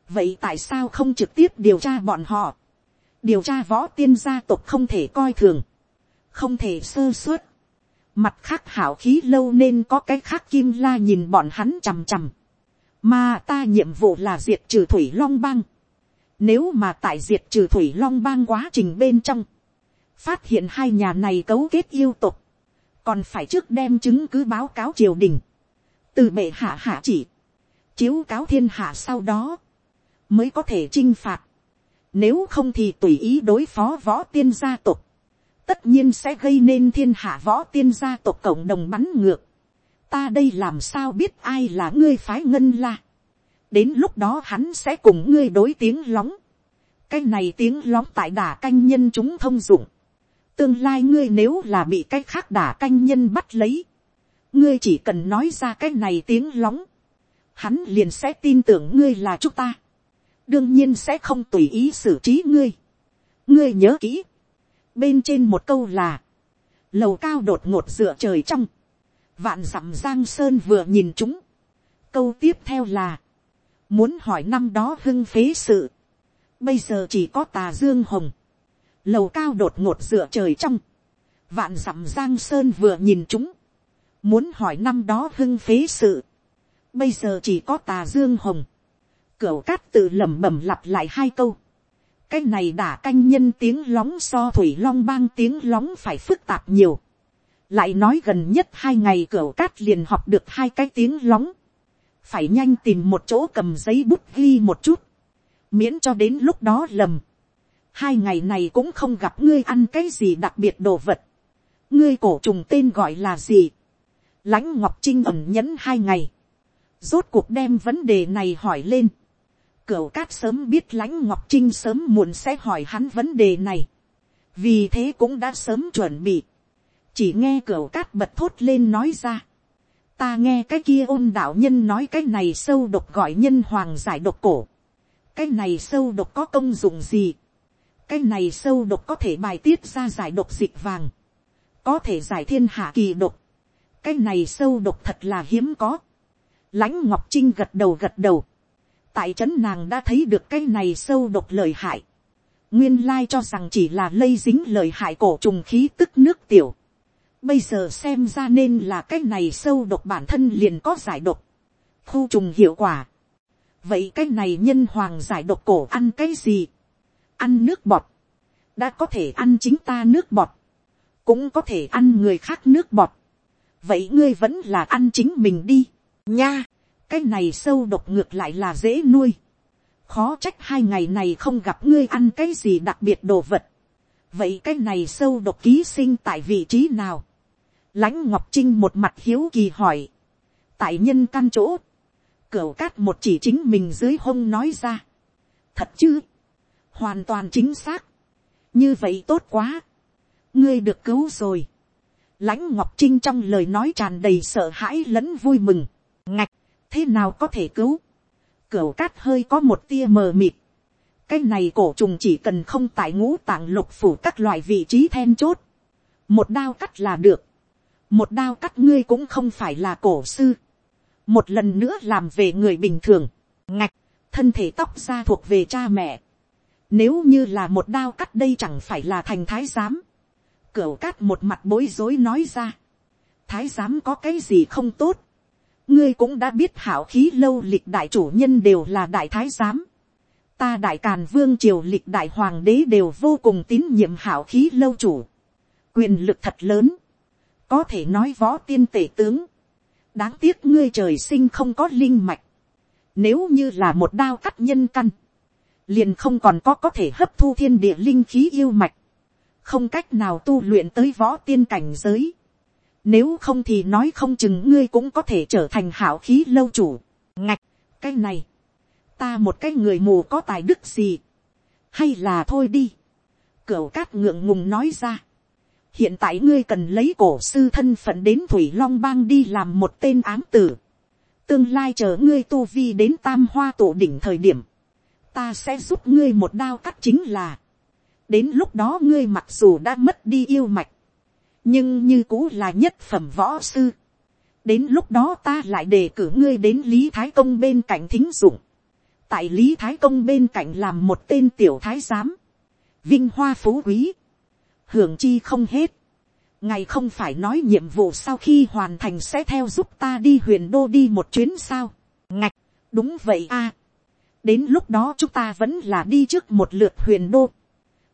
vậy tại sao không trực tiếp điều tra bọn họ. điều tra võ tiên gia tộc không thể coi thường. không thể sơ suất. Mặt khác hảo khí lâu nên có cái khác kim la nhìn bọn hắn chằm chằm. Mà ta nhiệm vụ là diệt trừ thủy long băng. Nếu mà tại diệt trừ thủy long bang quá trình bên trong. Phát hiện hai nhà này cấu kết yêu tục. Còn phải trước đem chứng cứ báo cáo triều đình. Từ bệ hạ hạ chỉ. Chiếu cáo thiên hạ sau đó. Mới có thể trinh phạt. Nếu không thì tùy ý đối phó võ tiên gia tộc, tất nhiên sẽ gây nên thiên hạ võ tiên gia tộc cộng đồng bắn ngược. Ta đây làm sao biết ai là ngươi phái ngân la. Đến lúc đó hắn sẽ cùng ngươi đối tiếng lóng. Cái này tiếng lóng tại đả canh nhân chúng thông dụng. Tương lai ngươi nếu là bị cái khác đả canh nhân bắt lấy. Ngươi chỉ cần nói ra cái này tiếng lóng. Hắn liền sẽ tin tưởng ngươi là chúng ta. Đương nhiên sẽ không tùy ý xử trí ngươi. Ngươi nhớ kỹ. Bên trên một câu là, lầu cao đột ngột dựa trời trong, vạn dặm giang sơn vừa nhìn chúng, câu tiếp theo là, muốn hỏi năm đó hưng phế sự, bây giờ chỉ có tà dương hồng, lầu cao đột ngột dựa trời trong, vạn dặm giang sơn vừa nhìn chúng, muốn hỏi năm đó hưng phế sự, bây giờ chỉ có tà dương hồng, cửu cát tự lẩm bẩm lặp lại hai câu, cái này đả canh nhân tiếng lóng so thủy long bang tiếng lóng phải phức tạp nhiều. lại nói gần nhất hai ngày cửa cát liền học được hai cái tiếng lóng. phải nhanh tìm một chỗ cầm giấy bút ghi một chút. miễn cho đến lúc đó lầm. hai ngày này cũng không gặp ngươi ăn cái gì đặc biệt đồ vật. ngươi cổ trùng tên gọi là gì. lãnh ngọc trinh ẩn nhẫn hai ngày rốt cuộc đem vấn đề này hỏi lên Cửu cát sớm biết lãnh ngọc trinh sớm muộn sẽ hỏi hắn vấn đề này. vì thế cũng đã sớm chuẩn bị. chỉ nghe cửu cát bật thốt lên nói ra. ta nghe cái kia ôn đạo nhân nói cái này sâu độc gọi nhân hoàng giải độc cổ. cái này sâu độc có công dụng gì. cái này sâu độc có thể bài tiết ra giải độc dịch vàng. có thể giải thiên hạ kỳ độc. cái này sâu độc thật là hiếm có lãnh ngọc trinh gật đầu gật đầu tại trấn nàng đã thấy được cái này sâu độc lời hại. nguyên lai cho rằng chỉ là lây dính lời hại cổ trùng khí tức nước tiểu. bây giờ xem ra nên là cái này sâu độc bản thân liền có giải độc. khu trùng hiệu quả. vậy cái này nhân hoàng giải độc cổ ăn cái gì. ăn nước bọt. đã có thể ăn chính ta nước bọt. cũng có thể ăn người khác nước bọt. vậy ngươi vẫn là ăn chính mình đi nha, cái này sâu độc ngược lại là dễ nuôi. khó trách hai ngày này không gặp ngươi ăn cái gì đặc biệt đồ vật. vậy cái này sâu độc ký sinh tại vị trí nào. lãnh ngọc trinh một mặt hiếu kỳ hỏi. tại nhân căn chỗ. cửa cát một chỉ chính mình dưới hông nói ra. thật chứ. hoàn toàn chính xác. như vậy tốt quá. ngươi được cứu rồi. lãnh ngọc trinh trong lời nói tràn đầy sợ hãi lẫn vui mừng ngạch thế nào có thể cứu, cửu cát hơi có một tia mờ mịt, cái này cổ trùng chỉ cần không tại ngũ tạng lục phủ các loại vị trí then chốt, một đao cắt là được, một đao cắt ngươi cũng không phải là cổ sư, một lần nữa làm về người bình thường, ngạch, thân thể tóc ra thuộc về cha mẹ, nếu như là một đao cắt đây chẳng phải là thành thái giám, cửu cát một mặt bối rối nói ra, thái giám có cái gì không tốt, ngươi cũng đã biết hảo khí lâu lịch đại chủ nhân đều là đại thái giám. ta đại càn vương triều lịch đại hoàng đế đều vô cùng tín nhiệm hảo khí lâu chủ. quyền lực thật lớn. có thể nói võ tiên tể tướng. đáng tiếc ngươi trời sinh không có linh mạch. nếu như là một đao cắt nhân căn, liền không còn có có thể hấp thu thiên địa linh khí yêu mạch. không cách nào tu luyện tới võ tiên cảnh giới nếu không thì nói không chừng ngươi cũng có thể trở thành hảo khí lâu chủ. Ngạch, cái này. Ta một cái người mù có tài đức gì. Hay là thôi đi. Cửu cát ngượng ngùng nói ra. Hiện tại ngươi cần lấy cổ sư thân phận đến Thủy Long Bang đi làm một tên ám tử. Tương lai chờ ngươi tu vi đến tam hoa tổ đỉnh thời điểm. Ta sẽ giúp ngươi một đao cắt chính là. Đến lúc đó ngươi mặc dù đã mất đi yêu mạch nhưng như cũ là nhất phẩm võ sư. đến lúc đó ta lại đề cử ngươi đến lý thái công bên cạnh thính dụng. tại lý thái công bên cạnh làm một tên tiểu thái giám. vinh hoa phú quý. hưởng chi không hết. ngày không phải nói nhiệm vụ sau khi hoàn thành sẽ theo giúp ta đi huyền đô đi một chuyến sao. ngạch, đúng vậy a. đến lúc đó chúng ta vẫn là đi trước một lượt huyền đô.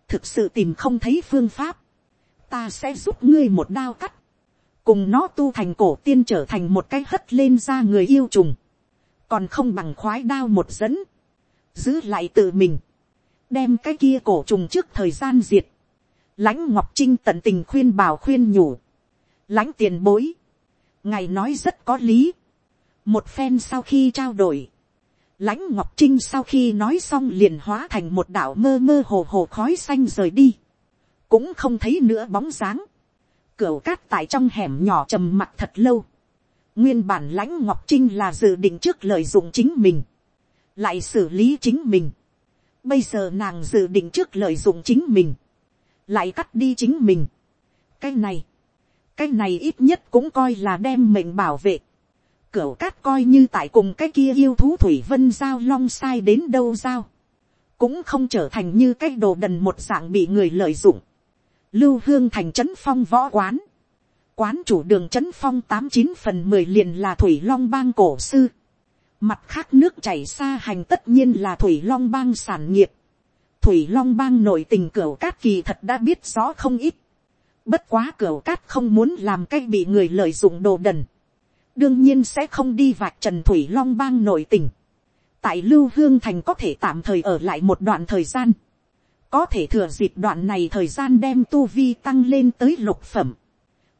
thực sự tìm không thấy phương pháp ta sẽ giúp ngươi một đao cắt. cùng nó tu thành cổ tiên trở thành một cái hất lên ra người yêu trùng. còn không bằng khoái đao một dẫn. giữ lại tự mình. đem cái kia cổ trùng trước thời gian diệt lãnh ngọc trinh tận tình khuyên bảo khuyên nhủ, lãnh tiền bối, ngài nói rất có lý, một phen sau khi trao đổi, lãnh ngọc trinh sau khi nói xong liền hóa thành một đảo mơ mơ hồ hồ khói xanh rời đi, cũng không thấy nữa bóng dáng, cửa cát tại trong hẻm nhỏ trầm mặt thật lâu, nguyên bản lãnh ngọc trinh là dự định trước lợi dụng chính mình, lại xử lý chính mình, bây giờ nàng dự định trước lợi dụng chính mình, lại cắt đi chính mình. cái này, cái này ít nhất cũng coi là đem mệnh bảo vệ. cửu cát coi như tại cùng cái kia yêu thú thủy vân giao long sai đến đâu giao. cũng không trở thành như cái đồ đần một dạng bị người lợi dụng lưu hương thành trấn phong võ quán. quán chủ đường trấn phong tám chín phần mười liền là thủy long bang cổ sư. mặt khác nước chảy xa hành tất nhiên là thủy long bang sản nghiệp thủy long bang nội tình cửa cát kỳ thật đã biết rõ không ít. Bất quá cửa cát không muốn làm cái bị người lợi dụng đồ đần. Đương nhiên sẽ không đi vạch trần thủy long bang nội tình. Tại lưu hương thành có thể tạm thời ở lại một đoạn thời gian. Có thể thừa dịp đoạn này thời gian đem tu vi tăng lên tới lục phẩm.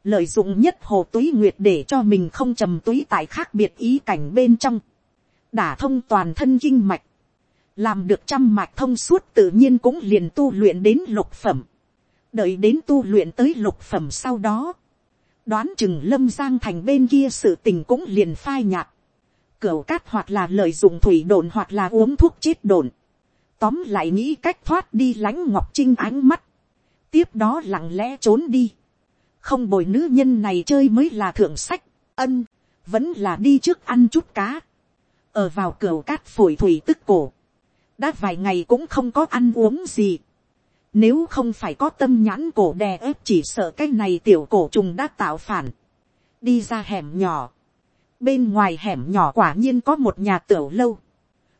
Lợi dụng nhất hồ túy nguyệt để cho mình không trầm túy tại khác biệt ý cảnh bên trong. Đả thông toàn thân kinh mạch. Làm được trăm mạch thông suốt tự nhiên cũng liền tu luyện đến lục phẩm, đợi đến tu luyện tới lục phẩm sau đó, đoán chừng lâm giang thành bên kia sự tình cũng liền phai nhạt, cửu cát hoặc là lợi dụng thủy đồn hoặc là uống thuốc chết đồn, tóm lại nghĩ cách thoát đi lánh ngọc trinh ánh mắt, tiếp đó lặng lẽ trốn đi, không bồi nữ nhân này chơi mới là thượng sách, ân, vẫn là đi trước ăn chút cá, ở vào cửa cát phổi thủy tức cổ, đã vài ngày cũng không có ăn uống gì. Nếu không phải có tâm nhãn cổ đè ép chỉ sợ cái này tiểu cổ trùng đã tạo phản. Đi ra hẻm nhỏ. Bên ngoài hẻm nhỏ quả nhiên có một nhà tiểu lâu.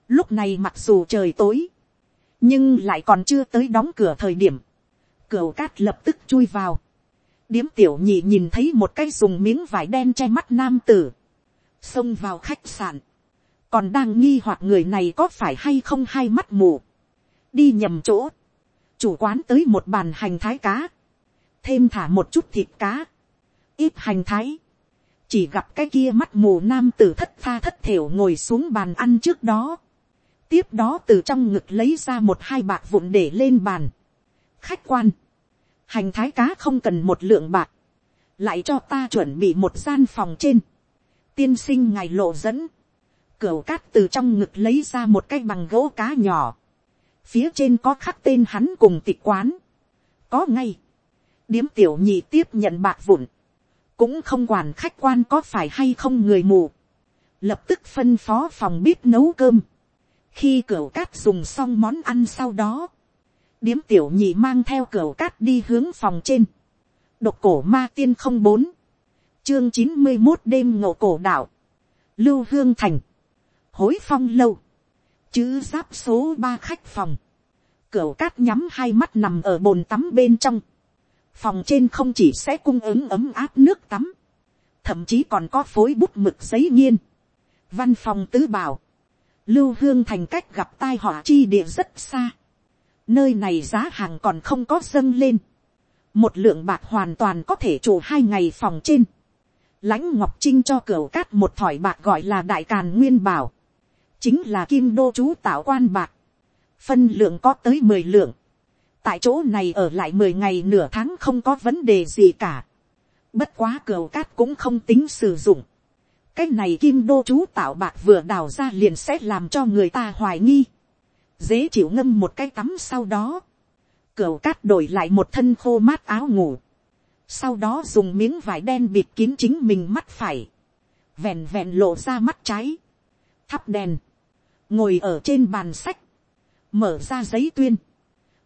Lúc này mặc dù trời tối. Nhưng lại còn chưa tới đóng cửa thời điểm. Cửu cát lập tức chui vào. Điếm tiểu nhị nhìn thấy một cái dùng miếng vải đen che mắt nam tử. Xông vào khách sạn. Còn đang nghi hoặc người này có phải hay không hai mắt mù, đi nhầm chỗ, chủ quán tới một bàn hành thái cá, thêm thả một chút thịt cá, ít hành thái, chỉ gặp cái kia mắt mù nam tử thất tha thất thiểu ngồi xuống bàn ăn trước đó, tiếp đó từ trong ngực lấy ra một hai bạc vụn để lên bàn. khách quan, hành thái cá không cần một lượng bạc, lại cho ta chuẩn bị một gian phòng trên, tiên sinh ngài lộ dẫn, Cửu cát từ trong ngực lấy ra một cái bằng gỗ cá nhỏ. Phía trên có khắc tên hắn cùng tịch quán. Có ngay. Điếm tiểu nhị tiếp nhận bạc vụn. Cũng không quản khách quan có phải hay không người mù. Lập tức phân phó phòng bếp nấu cơm. Khi cửa cát dùng xong món ăn sau đó. Điếm tiểu nhị mang theo cửa cát đi hướng phòng trên. Độc cổ ma tiên không bốn chương chín mươi một đêm ngộ cổ đạo. Lưu Hương Thành hối phong lâu, chữ giáp số ba khách phòng, cửa cát nhắm hai mắt nằm ở bồn tắm bên trong, phòng trên không chỉ sẽ cung ứng ấm áp nước tắm, thậm chí còn có phối bút mực giấy nghiên, văn phòng tứ bảo, lưu hương thành cách gặp tai họa chi địa rất xa, nơi này giá hàng còn không có dâng lên, một lượng bạc hoàn toàn có thể chủ hai ngày phòng trên, lãnh ngọc trinh cho cửa cát một thỏi bạc gọi là đại càn nguyên bảo, chính là kim đô chú tạo quan bạc, phân lượng có tới mười lượng, tại chỗ này ở lại mười ngày nửa tháng không có vấn đề gì cả, bất quá cửa cát cũng không tính sử dụng, cái này kim đô chú tạo bạc vừa đào ra liền sẽ làm cho người ta hoài nghi, dễ chịu ngâm một cái tắm sau đó, Cửu cát đổi lại một thân khô mát áo ngủ, sau đó dùng miếng vải đen bịt kín chính mình mắt phải, vẹn vẹn lộ ra mắt trái, thắp đèn, ngồi ở trên bàn sách, mở ra giấy tuyên,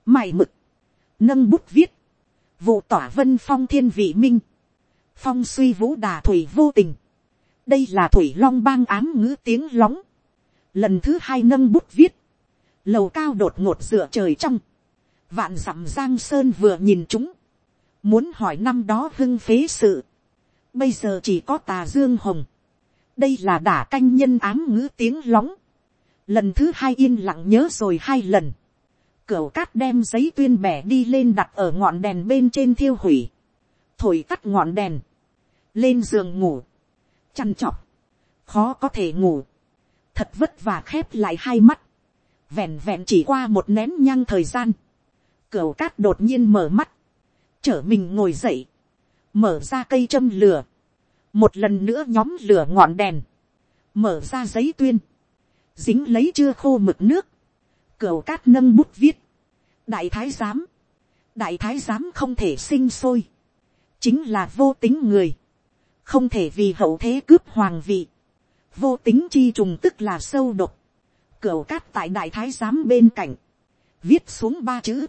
mài mực, nâng bút viết, vụ tỏa vân phong thiên vị minh, phong suy vũ đà thủy vô tình, đây là thủy long bang ám ngữ tiếng lóng, lần thứ hai nâng bút viết, lầu cao đột ngột dựa trời trong, vạn dặm giang sơn vừa nhìn chúng, muốn hỏi năm đó hưng phế sự, bây giờ chỉ có tà dương hồng, đây là đả canh nhân ám ngữ tiếng lóng, lần thứ hai yên lặng nhớ rồi hai lần, cửu cát đem giấy tuyên bẻ đi lên đặt ở ngọn đèn bên trên thiêu hủy, thổi tắt ngọn đèn, lên giường ngủ, chăn chọc, khó có thể ngủ, thật vất vả khép lại hai mắt, vẹn vẹn chỉ qua một nén nhang thời gian, cửa cát đột nhiên mở mắt, trở mình ngồi dậy, mở ra cây châm lửa, một lần nữa nhóm lửa ngọn đèn, mở ra giấy tuyên, dính lấy chưa khô mực nước, cửa cát nâng bút viết, đại thái giám, đại thái giám không thể sinh sôi, chính là vô tính người, không thể vì hậu thế cướp hoàng vị, vô tính chi trùng tức là sâu độc, cửu cát tại đại thái giám bên cạnh, viết xuống ba chữ,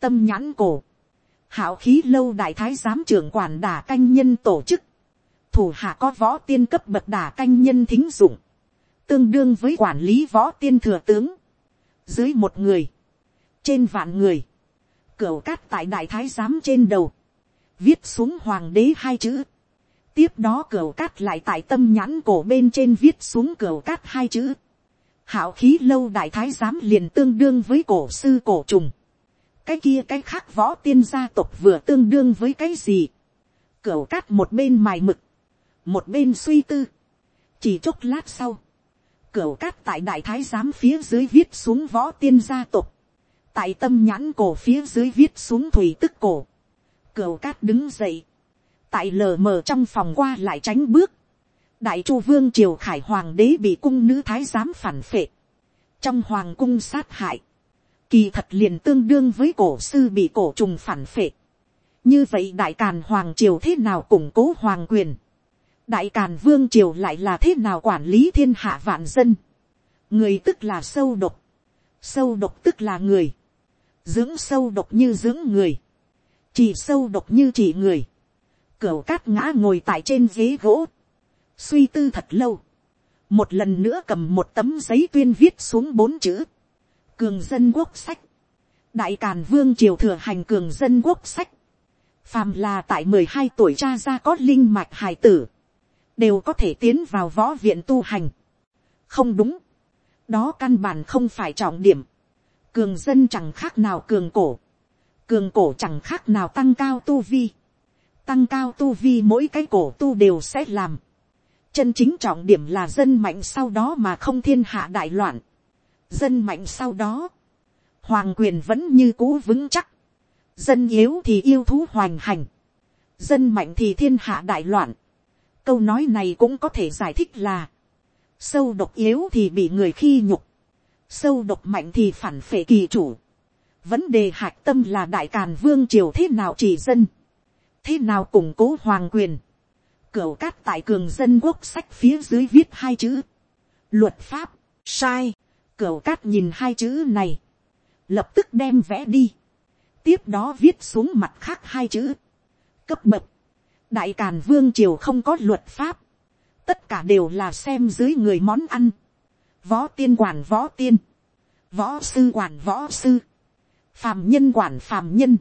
tâm nhãn cổ, hảo khí lâu đại thái giám trưởng quản đả canh nhân tổ chức, thủ hạ có võ tiên cấp bậc đả canh nhân thính dụng, tương đương với quản lý võ tiên thừa tướng, dưới một người, trên vạn người, cửa cát tại đại thái giám trên đầu, viết xuống hoàng đế hai chữ, tiếp đó cửa cát lại tại tâm nhãn cổ bên trên viết xuống cửa cát hai chữ, hảo khí lâu đại thái giám liền tương đương với cổ sư cổ trùng, cái kia cái khác võ tiên gia tộc vừa tương đương với cái gì, cửa cát một bên mài mực, một bên suy tư, chỉ chốc lát sau, cửa cát tại đại thái giám phía dưới viết xuống võ tiên gia tộc, tại tâm nhãn cổ phía dưới viết xuống thủy tức cổ, cửa cát đứng dậy, tại lờ mờ trong phòng qua lại tránh bước, đại chu vương triều khải hoàng đế bị cung nữ thái giám phản phệ, trong hoàng cung sát hại, kỳ thật liền tương đương với cổ sư bị cổ trùng phản phệ. như vậy đại càn hoàng triều thế nào củng cố hoàng quyền, đại càn vương triều lại là thế nào quản lý thiên hạ vạn dân, người tức là sâu độc, sâu độc tức là người, dưỡng sâu độc như dưỡng người, chỉ sâu độc như chỉ người, cửu cát ngã ngồi tại trên ghế gỗ, suy tư thật lâu, một lần nữa cầm một tấm giấy tuyên viết xuống bốn chữ, cường dân quốc sách, đại càn vương triều thừa hành cường dân quốc sách, phàm là tại mười hai tuổi cha ra có linh mạch hài tử, đều có thể tiến vào võ viện tu hành. không đúng, đó căn bản không phải trọng điểm, cường dân chẳng khác nào cường cổ, cường cổ chẳng khác nào tăng cao tu vi, tăng cao tu vi mỗi cái cổ tu đều sẽ làm, chân chính trọng điểm là dân mạnh sau đó mà không thiên hạ đại loạn, dân mạnh sau đó, hoàng quyền vẫn như cũ vững chắc, dân yếu thì yêu thú hoành hành, dân mạnh thì thiên hạ đại loạn. câu nói này cũng có thể giải thích là, sâu độc yếu thì bị người khi nhục, sâu độc mạnh thì phản phệ kỳ chủ. vấn đề hạch tâm là đại càn vương triều thế nào chỉ dân, thế nào củng cố hoàng quyền, cửu cát tại cường dân quốc sách phía dưới viết hai chữ, luật pháp, sai, Cửu cát nhìn hai chữ này. Lập tức đem vẽ đi. Tiếp đó viết xuống mặt khác hai chữ. Cấp bậc. Đại Càn Vương Triều không có luật pháp. Tất cả đều là xem dưới người món ăn. Võ tiên quản võ tiên. Võ sư quản võ sư. Phàm nhân quản phàm nhân.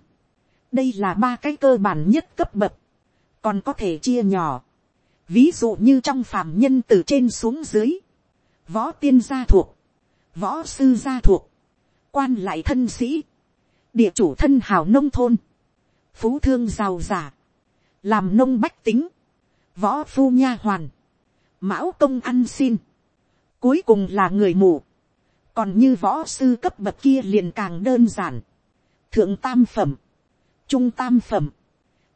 Đây là ba cái cơ bản nhất cấp bậc. Còn có thể chia nhỏ. Ví dụ như trong phàm nhân từ trên xuống dưới. Võ tiên gia thuộc. Võ sư gia thuộc, quan lại thân sĩ, địa chủ thân hào nông thôn, phú thương giàu giả, làm nông bách tính, võ phu nha hoàn, mão công ăn xin, cuối cùng là người mù, còn như võ sư cấp bậc kia liền càng đơn giản, thượng tam phẩm, trung tam phẩm,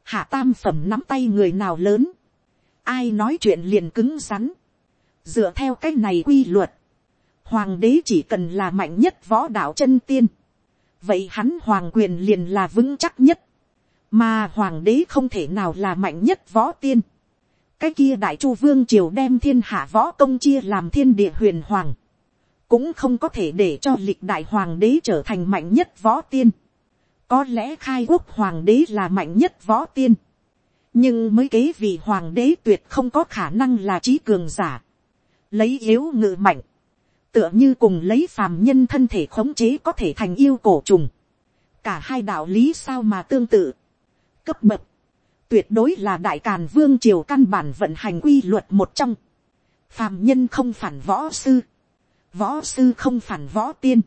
hạ tam phẩm nắm tay người nào lớn, ai nói chuyện liền cứng rắn, dựa theo cái này quy luật, hoàng đế chỉ cần là mạnh nhất võ đạo chân tiên, vậy hắn hoàng quyền liền là vững chắc nhất, mà hoàng đế không thể nào là mạnh nhất võ tiên. cái kia đại chu vương triều đem thiên hạ võ công chia làm thiên địa huyền hoàng, cũng không có thể để cho lịch đại hoàng đế trở thành mạnh nhất võ tiên có lẽ khai quốc hoàng đế là mạnh nhất võ tiên, nhưng mới kế vị hoàng đế tuyệt không có khả năng là trí cường giả, lấy yếu ngự mạnh, tựa như cùng lấy phàm nhân thân thể khống chế có thể thành yêu cổ trùng, cả hai đạo lý sao mà tương tự, cấp bậc, tuyệt đối là đại càn vương triều căn bản vận hành quy luật một trong, phàm nhân không phản võ sư, võ sư không phản võ tiên,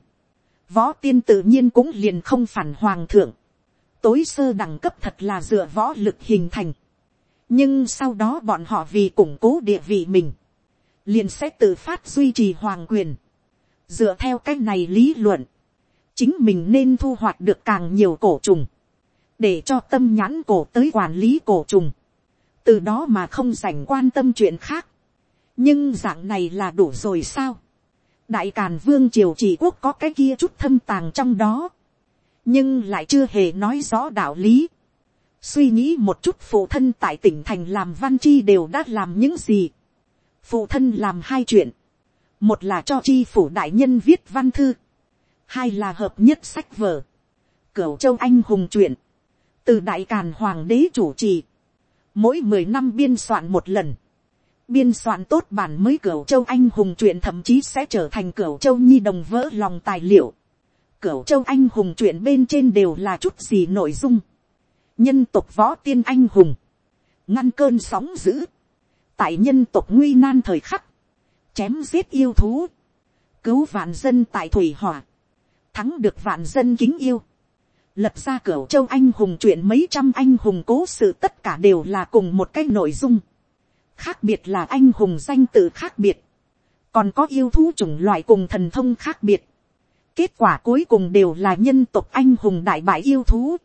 võ tiên tự nhiên cũng liền không phản hoàng thượng, tối sơ đẳng cấp thật là dựa võ lực hình thành, nhưng sau đó bọn họ vì củng cố địa vị mình, liền sẽ tự phát duy trì hoàng quyền, dựa theo cách này lý luận, chính mình nên thu hoạch được càng nhiều cổ trùng, để cho tâm nhãn cổ tới quản lý cổ trùng, từ đó mà không dành quan tâm chuyện khác. nhưng dạng này là đủ rồi sao đại càn vương triều chỉ quốc có cái kia chút thâm tàng trong đó, nhưng lại chưa hề nói rõ đạo lý. suy nghĩ một chút phụ thân tại tỉnh thành làm văn chi đều đã làm những gì. phụ thân làm hai chuyện. một là cho chi phủ đại nhân viết văn thư. hai là hợp nhất sách vở. cửu châu anh hùng truyện từ đại càn hoàng đế chủ trì, mỗi mười năm biên soạn một lần, biên soạn tốt bản mới cửu châu anh hùng truyện thậm chí sẽ trở thành cửu châu nhi đồng vỡ lòng tài liệu. cửu châu anh hùng truyện bên trên đều là chút gì nội dung. nhân tộc võ tiên anh hùng, ngăn cơn sóng dữ, tại nhân tộc nguy nan thời khắc, chém giết yêu thú, cứu vạn dân tại thủy hỏa, thắng được vạn dân kính yêu lật ra cửa châu anh hùng chuyện mấy trăm anh hùng cố sự tất cả đều là cùng một cái nội dung khác biệt là anh hùng danh tự khác biệt. còn có yêu thú chủng loại cùng thần thông khác biệt. kết quả cuối cùng đều là nhân tộc anh hùng đại bại yêu thú.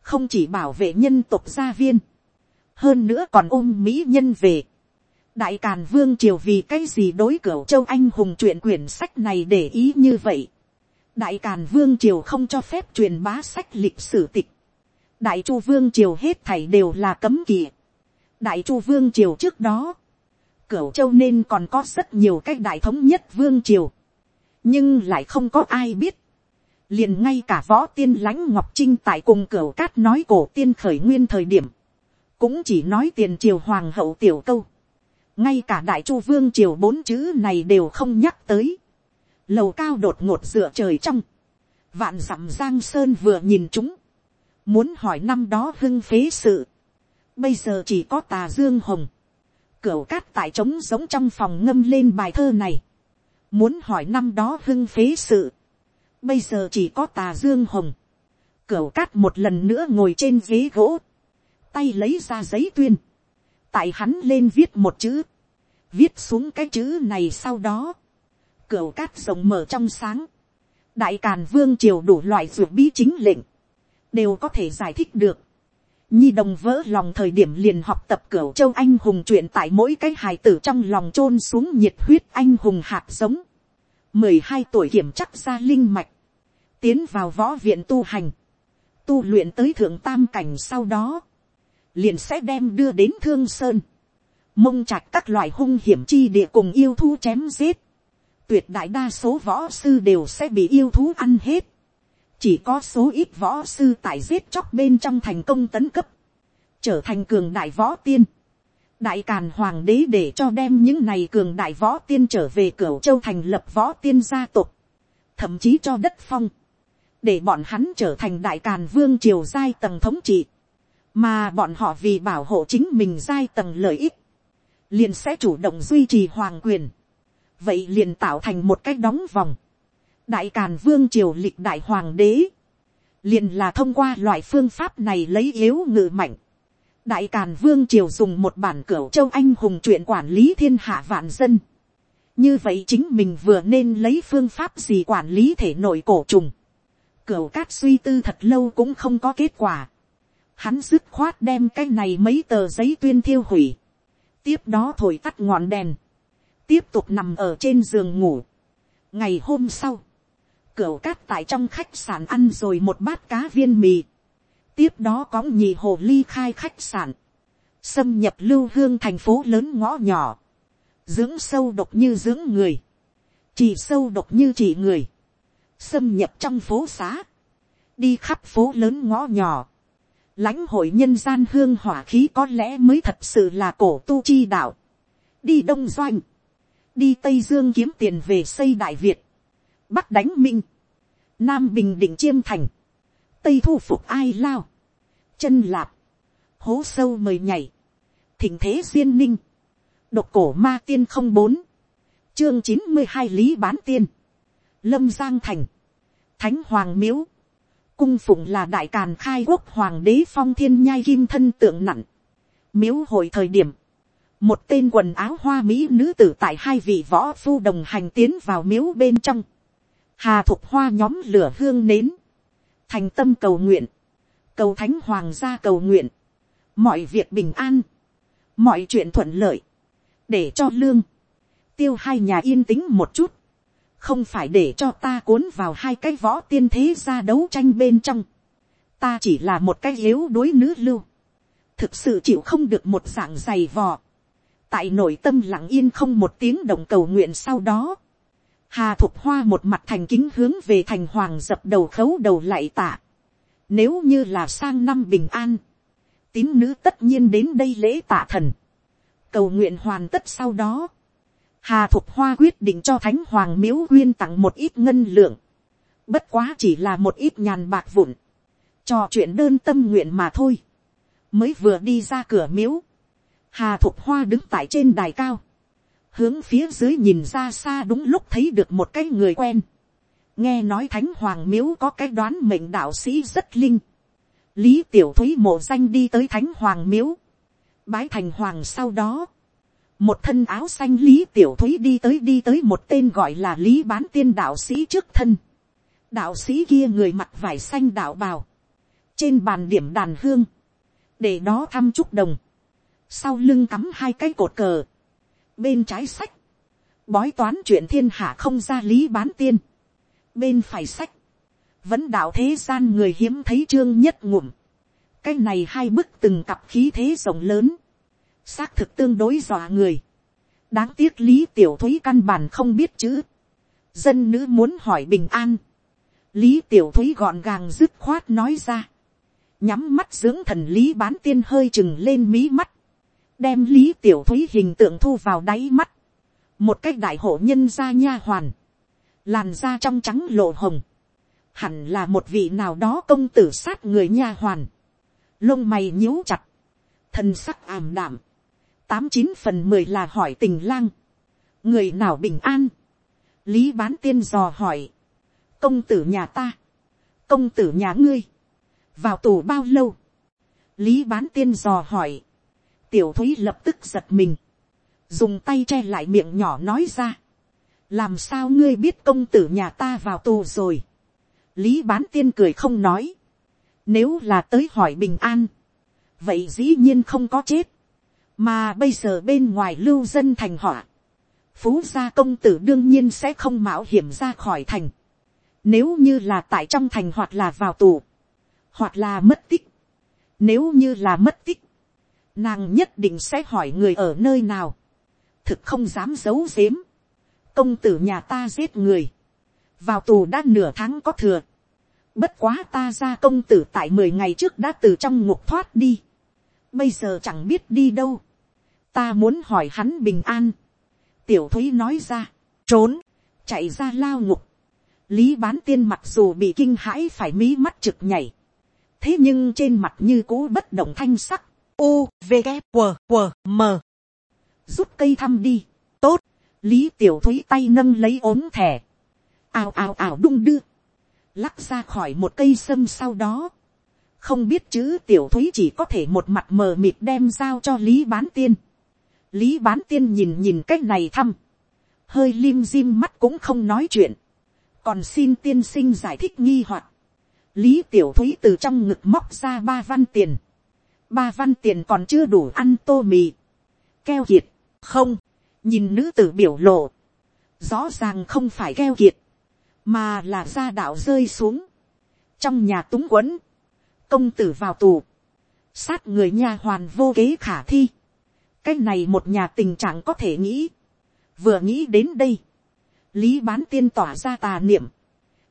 không chỉ bảo vệ nhân tộc gia viên. hơn nữa còn ôm mỹ nhân về. đại càn vương triều vì cái gì đối cửa châu anh hùng chuyện quyển sách này để ý như vậy đại càn vương triều không cho phép truyền bá sách lịch sử tịch. đại chu vương triều hết thảy đều là cấm kỵ đại chu vương triều trước đó, cửu châu nên còn có rất nhiều cách đại thống nhất vương triều. nhưng lại không có ai biết. liền ngay cả võ tiên lãnh ngọc trinh tại cùng cửu cát nói cổ tiên khởi nguyên thời điểm, cũng chỉ nói tiền triều hoàng hậu tiểu câu. ngay cả đại chu vương triều bốn chữ này đều không nhắc tới lầu cao đột ngột dựa trời trong, vạn dặm giang sơn vừa nhìn chúng, muốn hỏi năm đó hưng phế sự, bây giờ chỉ có tà dương hồng, cửu cát tại trống giống trong phòng ngâm lên bài thơ này, muốn hỏi năm đó hưng phế sự, bây giờ chỉ có tà dương hồng, cửu cát một lần nữa ngồi trên ghế gỗ, tay lấy ra giấy tuyên, tại hắn lên viết một chữ, viết xuống cái chữ này sau đó, cửu cát rộng mở trong sáng, đại càn vương triều đủ loại ruột bí chính lệnh, đều có thể giải thích được. Nhi đồng vỡ lòng thời điểm liền học tập cửa châu anh hùng chuyện tại mỗi cái hài tử trong lòng chôn xuống nhiệt huyết anh hùng hạt giống. mười hai tuổi kiểm chắc ra linh mạch. Tiến vào võ viện tu hành. Tu luyện tới thượng tam cảnh sau đó. Liền sẽ đem đưa đến thương sơn. Mông trạch các loại hung hiểm chi địa cùng yêu thu chém giết tuyệt đại đa số võ sư đều sẽ bị yêu thú ăn hết. Chỉ có số ít võ sư tại giết chóc bên trong thành công tấn cấp. Trở thành cường đại võ tiên. Đại Càn Hoàng đế để cho đem những này cường đại võ tiên trở về cửa châu thành lập võ tiên gia tộc. Thậm chí cho đất phong. Để bọn hắn trở thành Đại Càn Vương triều giai tầng thống trị. Mà bọn họ vì bảo hộ chính mình giai tầng lợi ích. Liền sẽ chủ động duy trì hoàng quyền vậy liền tạo thành một cách đóng vòng đại càn vương triều lịch đại hoàng đế, liền là thông qua loại phương pháp này lấy yếu ngự mạnh. đại càn vương triều dùng một bản cửa châu anh hùng chuyện quản lý thiên hạ vạn dân. như vậy chính mình vừa nên lấy phương pháp gì quản lý thể nội cổ trùng. cửa cát suy tư thật lâu cũng không có kết quả. hắn dứt khoát đem cái này mấy tờ giấy tuyên thiêu hủy. tiếp đó thổi tắt ngọn đèn tiếp tục nằm ở trên giường ngủ. ngày hôm sau, Cửu cát tại trong khách sạn ăn rồi một bát cá viên mì. tiếp đó có nhì hồ ly khai khách sạn, xâm nhập lưu hương thành phố lớn ngõ nhỏ, dưỡng sâu độc như dưỡng người, chỉ sâu độc như chỉ người, xâm nhập trong phố xá, đi khắp phố lớn ngõ nhỏ, lãnh hội nhân gian hương hỏa khí có lẽ mới thật sự là cổ tu chi đạo, đi đông doanh, đi tây dương kiếm tiền về xây đại việt, bắc đánh minh, nam bình định chiêm thành, tây thu phục ai lao, chân lạp, hố sâu mời nhảy, thỉnh thế duyên ninh, độc cổ ma tiên không bốn, chương chín mươi hai lý bán tiên, lâm giang thành, thánh hoàng miếu, cung phụng là đại càn khai quốc hoàng đế phong thiên nhai kim thân tượng nặng, miếu hội thời điểm, một tên quần áo hoa mỹ nữ tử tại hai vị võ phu đồng hành tiến vào miếu bên trong, hà thục hoa nhóm lửa hương nến, thành tâm cầu nguyện, cầu thánh hoàng gia cầu nguyện, mọi việc bình an, mọi chuyện thuận lợi, để cho lương, tiêu hai nhà yên tĩnh một chút, không phải để cho ta cuốn vào hai cái võ tiên thế ra đấu tranh bên trong, ta chỉ là một cái yếu đuối nữ lưu, thực sự chịu không được một dạng giày vò, tại nội tâm lặng yên không một tiếng đồng cầu nguyện sau đó, hà thục hoa một mặt thành kính hướng về thành hoàng dập đầu khấu đầu lại tạ, nếu như là sang năm bình an, tín nữ tất nhiên đến đây lễ tạ thần, cầu nguyện hoàn tất sau đó, Hà Thục Hoa quyết định cho Thánh Hoàng Miếu Quyên tặng một ít ngân lượng. Bất quá chỉ là một ít nhàn bạc vụn. Cho chuyện đơn tâm nguyện mà thôi. Mới vừa đi ra cửa miếu. Hà Thục Hoa đứng tại trên đài cao. Hướng phía dưới nhìn ra xa đúng lúc thấy được một cái người quen. Nghe nói Thánh Hoàng Miếu có cái đoán mệnh đạo sĩ rất linh. Lý Tiểu Thúy mộ danh đi tới Thánh Hoàng Miếu. Bái Thành Hoàng sau đó một thân áo xanh lý tiểu thúy đi tới đi tới một tên gọi là lý bán tiên đạo sĩ trước thân. đạo sĩ kia người mặc vải xanh đạo bào. trên bàn điểm đàn hương. để đó thăm chúc đồng. sau lưng cắm hai cái cột cờ bên trái sách. bói toán chuyện thiên hạ không ra lý bán tiên. bên phải sách. vẫn đạo thế gian người hiếm thấy trương nhất ngụm. cái này hai bức từng cặp khí thế rộng lớn xác thực tương đối dọa người. đáng tiếc lý tiểu thúy căn bản không biết chữ. dân nữ muốn hỏi bình an. lý tiểu thúy gọn gàng dứt khoát nói ra. nhắm mắt dưỡng thần lý bán tiên hơi chừng lên mí mắt đem lý tiểu thúy hình tượng thu vào đáy mắt. một cách đại hộ nhân gia nha hoàn. làn da trong trắng lộ hồng. hẳn là một vị nào đó công tử sát người nha hoàn. lông mày nhíu chặt. thân sắc ảm đạm tám chín phần mười là hỏi tình lang. người nào bình an. lý bán tiên dò hỏi. công tử nhà ta. công tử nhà ngươi. vào tù bao lâu. lý bán tiên dò hỏi tiểu thúy lập tức giật mình. dùng tay che lại miệng nhỏ nói ra. làm sao ngươi biết công tử nhà ta vào tù rồi. lý bán tiên cười không nói. nếu là tới hỏi bình an. vậy dĩ nhiên không có chết mà bây giờ bên ngoài lưu dân thành họa, phú gia công tử đương nhiên sẽ không mạo hiểm ra khỏi thành. Nếu như là tại trong thành hoặc là vào tù, hoặc là mất tích. Nếu như là mất tích, nàng nhất định sẽ hỏi người ở nơi nào. Thực không dám giấu giếm. Công tử nhà ta giết người. Vào tù đã nửa tháng có thừa. Bất quá ta ra công tử tại mười ngày trước đã từ trong ngục thoát đi. Bây giờ chẳng biết đi đâu ta muốn hỏi hắn bình an. tiểu thúy nói ra, trốn, chạy ra lao ngục. lý bán tiên mặc dù bị kinh hãi phải mí mắt trực nhảy. thế nhưng trên mặt như cũ bất động thanh sắc u v g q q m rút cây thăm đi. tốt, lý tiểu thúy tay nâng lấy ốm thẻ. ào ào ào đung đưa. lắc ra khỏi một cây sâm sau đó không biết chữ tiểu thúy chỉ có thể một mặt mờ mịt đem giao cho lý bán tiên. Lý bán tiên nhìn nhìn cái này thăm. Hơi lim dim mắt cũng không nói chuyện. Còn xin tiên sinh giải thích nghi hoặc Lý tiểu thúy từ trong ngực móc ra ba văn tiền. Ba văn tiền còn chưa đủ ăn tô mì. Keo kiệt. Không. Nhìn nữ tử biểu lộ. Rõ ràng không phải keo kiệt. Mà là gia đạo rơi xuống. Trong nhà túng quấn. Công tử vào tù. Sát người nhà hoàn vô kế khả thi cái này một nhà tình trạng có thể nghĩ, vừa nghĩ đến đây, lý bán tiên tỏa ra tà niệm,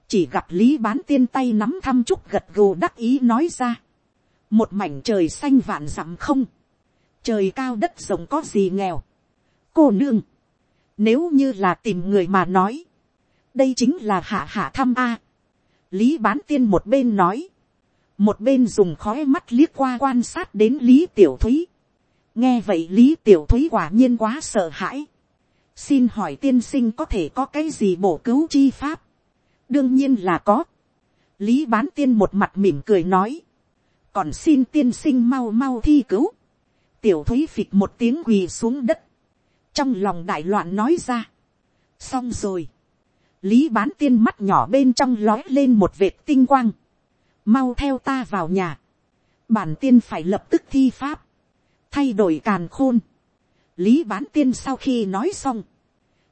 chỉ gặp lý bán tiên tay nắm thăm chúc gật gù đắc ý nói ra, một mảnh trời xanh vạn dặm không, trời cao đất rộng có gì nghèo, cô nương, nếu như là tìm người mà nói, đây chính là hạ hạ thăm a. lý bán tiên một bên nói, một bên dùng khói mắt liếc qua quan sát đến lý tiểu thúy. nghe vậy lý tiểu thúy quả nhiên quá sợ hãi. xin hỏi tiên sinh có thể có cái gì bổ cứu chi pháp. đương nhiên là có. lý bán tiên một mặt mỉm cười nói còn xin tiên sinh mau mau thi cứu. tiểu thúy phịch một tiếng quỳ xuống đất. trong lòng đại loạn nói ra. xong rồi. lý bán tiên mắt nhỏ bên trong lói lên một vệt tinh quang mau theo ta vào nhà, bản tiên phải lập tức thi pháp, thay đổi càn khôn, lý bán tiên sau khi nói xong,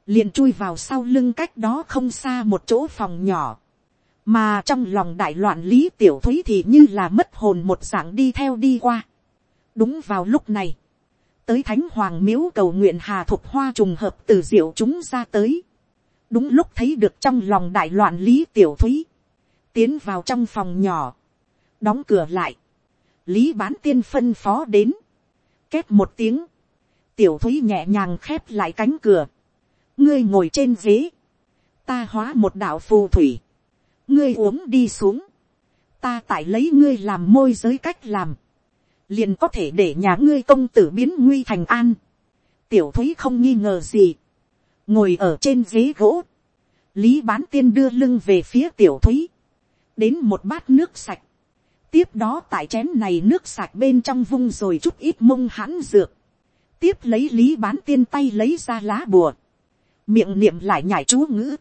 liền chui vào sau lưng cách đó không xa một chỗ phòng nhỏ, mà trong lòng đại loạn lý tiểu thúy thì như là mất hồn một dạng đi theo đi qua. đúng vào lúc này, tới thánh hoàng miếu cầu nguyện hà thục hoa trùng hợp từ diệu chúng ra tới, đúng lúc thấy được trong lòng đại loạn lý tiểu thúy, tiến vào trong phòng nhỏ, đóng cửa lại, lý bán tiên phân phó đến, két một tiếng, tiểu thúy nhẹ nhàng khép lại cánh cửa, ngươi ngồi trên ghế, ta hóa một đạo phù thủy, ngươi uống đi xuống, ta tại lấy ngươi làm môi giới cách làm, liền có thể để nhà ngươi công tử biến nguy thành an, tiểu thúy không nghi ngờ gì, ngồi ở trên ghế gỗ, lý bán tiên đưa lưng về phía tiểu thúy, đến một bát nước sạch, tiếp đó tại chén này nước sạch bên trong vung rồi chút ít mông hãn dược, tiếp lấy lý bán tiên tay lấy ra lá bùa, miệng niệm lại nhảy chú ngữ,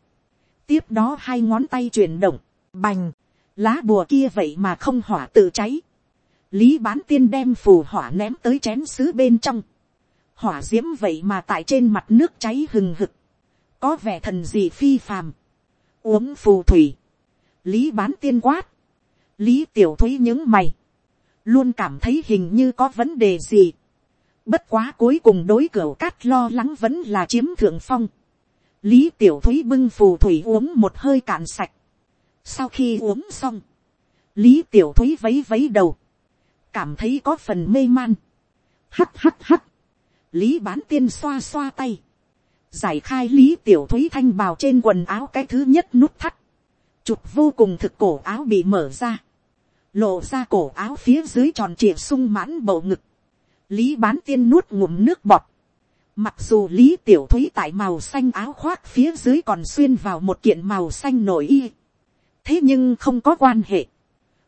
tiếp đó hai ngón tay chuyển động, bành, lá bùa kia vậy mà không hỏa tự cháy, lý bán tiên đem phù hỏa ném tới chén xứ bên trong, hỏa d i ễ m vậy mà tại trên mặt nước cháy hừng hực, có vẻ thần gì phi phàm, uống phù thủy, lý bán tiên quát, lý tiểu thúy những mày, luôn cảm thấy hình như có vấn đề gì. bất quá cuối cùng đối cửa cát lo lắng vẫn là chiếm thượng phong lý tiểu thúy bưng phù thủy uống một hơi cạn sạch. sau khi uống xong, lý tiểu thúy vấy vấy đầu, cảm thấy có phần mê man. hắt hắt hắt, lý bán tiên xoa xoa tay, giải khai lý tiểu thúy thanh bào trên quần áo cái thứ nhất nút thắt, chụp vô cùng thực cổ áo bị mở ra, lộ ra cổ áo phía dưới tròn trịa sung mãn bầu ngực, lý bán tiên nuốt ngụm nước bọt, mặc dù lý tiểu thúy tại màu xanh áo khoác phía dưới còn xuyên vào một kiện màu xanh nổi y, thế nhưng không có quan hệ,